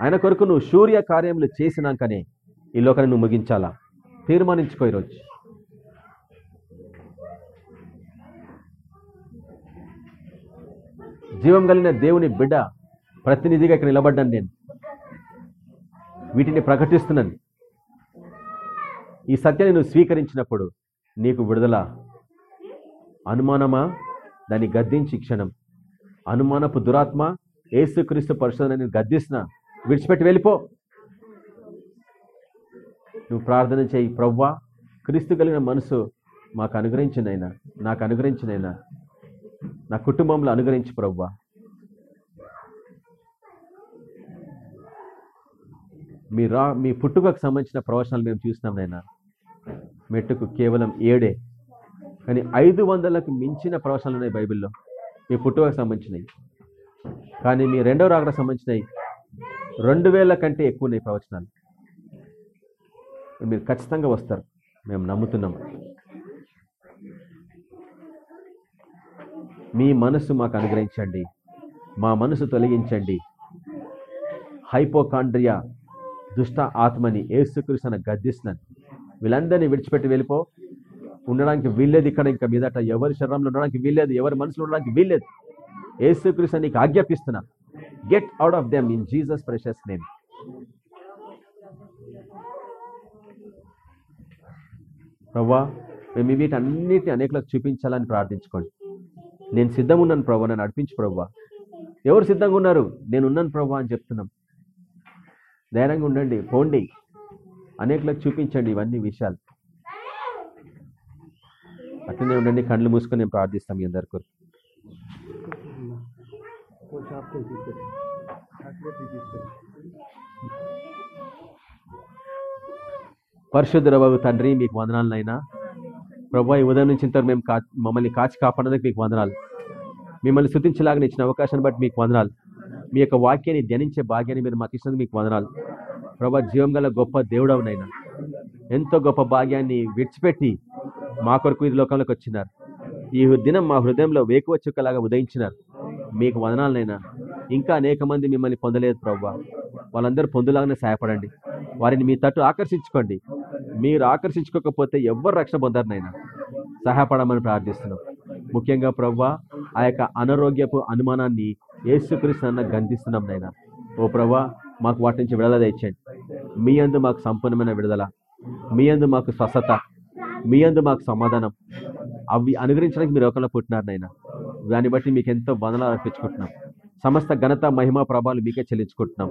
ఆయన కొరకు నువ్వు సూర్య కార్యములు చేసినాకనే ఈ లోకాన్ని నువ్వు ముగించాలా? తీర్మానించుకో ఈరోజు. జీవం కలిగిన దేవుని బిడ్డ ప్రతినిధిగా ఇక్కడ నిలబడ్డాను నేను. వీటిని ప్రకటిస్తున్నాను. ఈ సత్యాన్ని నువ్వు స్వీకరించినప్పుడు నీకు విడుదల అనుమానమా? దాన్ని గద్దించి క్షణం. అనుమానపు దురాత్మ ఏసుక్రీస్తు పరిశోధన నేను గద్దిస్తున్నా విడిచిపెట్టి వెళ్ళిపో. నువ్వు ప్రార్థన చేయి ప్రవ్వా క్రీస్తు కలిగిన మనసు మాకు అనుగ్రహించినైనా నాకు అనుగ్రహించినైనా నా కుటుంబంలో అనుగ్రహించి ప్రవ్వా. మీ రా మీ పుట్టుకకు సంబంధించిన ప్రవచనాలు మేము చూసినాం నైనా మెట్టుకు కేవలం ఏడే. కానీ ఐదు వందలకు మించిన ప్రవచనాలు ఉన్నాయి బైబిల్లో. మీ పుట్టుకకు సంబంధించినవి. కానీ మీ రెండవ రాకడకు సంబంధించినవి. రెండు వేల కంటే ఎక్కువ ఉన్నాయి ప్రవచనాలు. మీరు ఖచ్చితంగా వస్తారు. మేము నమ్ముతున్నాం. మీ మనసు మాకు అనుగ్రహించండి. మా మనసు తొలగించండి. హైపోకాండ్రియా దుష్ట ఆత్మని ఏసుకృష్ణ గద్దిస్తున్నాను. వీళ్ళందరినీ విడిచిపెట్టి వెళ్ళిపో. ఉండడానికి వీల్లేదు ఇక్కడ ఇంకా మీదట ఎవరి శరీరంలో ఉండడానికి వీల్లేదు ఎవరి మనసులో ఉండడానికి వీల్లేదు. ఏసుకృష్ణ నీకు ఆజ్ఞాపిస్తున్నా. Get out of them in Jesus precious name ప్రవ్వా మేము వీటన్నిటిని అనేకలకు చూపించాలని ప్రార్థించుకోండి. నేను సిద్ధంగా ఉన్నాను ప్రభా నన్ను నడిపించు ప్రవ్వా ఎవరు సిద్ధంగా ఉన్నారు? నేను ఉన్నాను ప్రభా అని చెప్తున్నాం. ధైర్యంగా ఉండండి పోండి. అనేకలకు చూపించండి ఇవన్నీ విషయాలు. అట్లనే ఉండండి కళ్ళు మూసుకొని నేను ప్రార్థిస్తాం మీ అందరి కొరకు. పరిశుద్ధ బాబు తండ్రి మీకు వందనాలనైనా ప్రభా ఈ ఉదయం నుంచి ఇంతవరకు మేము కా మమ్మల్ని కాచి కాపాడడానికి మీకు వందనాలు. మిమ్మల్ని స్థుతించలాగా ఇచ్చిన అవకాశాన్ని బట్టి మీకు వందనాలు. మీ యొక్క వాక్యాన్ని ధ్యానించే భాగ్యాన్ని మీరు మాకు ఇచ్చినందుకు మీకు వందనాలు. ప్రభా జీవం గల గొప్ప దేవుడవునైనా ఎంతో గొప్ప భాగ్యాన్ని విడిచిపెట్టి మా కొరకు ఈ లోకంలోకి వచ్చినారు. ఈ దినం మా హృదయంలో వేకువచ్చుకలాగా ఉదయించినారు. మీకు వదనాలనైనా ఇంకా అనేక మంది మిమ్మల్ని పొందలేదు ప్రవ్వా. వాళ్ళందరూ పొందులాగానే సహాయపడండి. వారిని మీ తట్టు ఆకర్షించుకోండి. మీరు ఆకర్షించుకోకపోతే ఎవ్వరు రక్షణ పొందరునైనా. సహాయపడమని ప్రార్థిస్తున్నాం. ముఖ్యంగా ప్రవ్వా ఆ యొక్క అనారోగ్యపు అనుమానాన్ని ఏసుకృష్ణ గంధిస్తున్నాం నైనా. ఓ ప్రవ్వా మాకు వాటి నుంచి విడుదల తెచ్చండి మీ అందు మాకు సంపూర్ణమైన విడుదల. మీ అందు మాకు స్వస్థత. మీ అందు మాకు సమాధానం. అవి అనుగ్రహించడానికి మీరు ఒకరిలో పుట్టినారు నైనా. దాన్ని బట్టి మీకు ఎంతో వందనాలు అర్పించుకుంటున్నాం సమస్త ఘనత మహిమ ప్రభావాలు మీకే చెల్లించుకుంటున్నాం.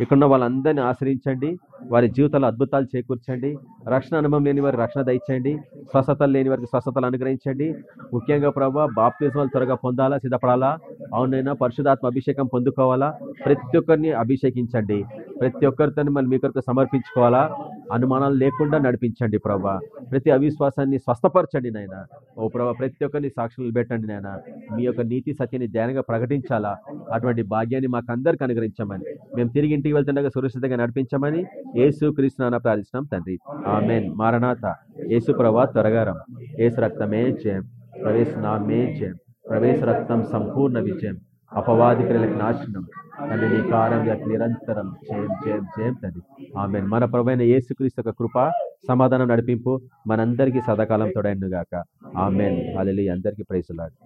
ఇక్కడున్న వాళ్ళందరినీ ఆశ్రయించండి. వారి జీవితాల్లో అద్భుతాలు చేకూర్చండి. రక్షణ అనుభవం లేని వారికి రక్షణ దయచేయండి. స్వస్థతలు లేని వారికి స్వస్థతలు అనుగ్రహించండి. ముఖ్యంగా ప్రభావ బాప్తిజమాలు త్వరగా పొందాలా సిద్ధపడాలా? అవునైనా పరిశుధాత్మ అభిషేకం పొందుకోవాలా? ప్రతి ఒక్కరిని అభిషేకించండి. ప్రతి ఒక్కరితో మళ్ళీ మీ కొరకు సమర్పించుకోవాలా? అనుమానాలు లేకుండా నడిపించండి ప్రభా. ప్రతి అవిశ్వాసాన్ని స్వస్థపరచండి నాయన. ఓ ప్రభా ప్రతి ఒక్కరిని సాక్షులు పెట్టండి నాయన. మీ యొక్క నీతి సత్యాన్ని ధ్యానంగా ప్రకటించాలా? అటువంటి భాగ్యాన్ని మాకందరికి అనుగ్రహించమని. మేము తిరిగి ఇంటికి వెళ్తుండగా సురక్షితంగా నడిపించమని యేసు క్రీస్తునాన ప్రార్థిస్తున్నాం తండ్రి. ఆమెన్. మారనాథ యేసు ప్రభా త్వరగారం యేసు రక్తమే జయం. ప్రవేశ నామే జయం. ప్రవేశ రక్తం సంపూర్ణ విజయం. అపవాది క్రియలకు నాశనం. తండ్రి నీ కారం నిరంతరం. జయం జయం జయం తండ్రి. ఆమె మన ప్రభైన యేసుక్రీస్తు యొక్క కృప సమాధానం నడిపింపు మనందరికీ సదాకాలం తోడైను గాక ఆమెన్. అలెలి అందరికీ ప్రైసులాడు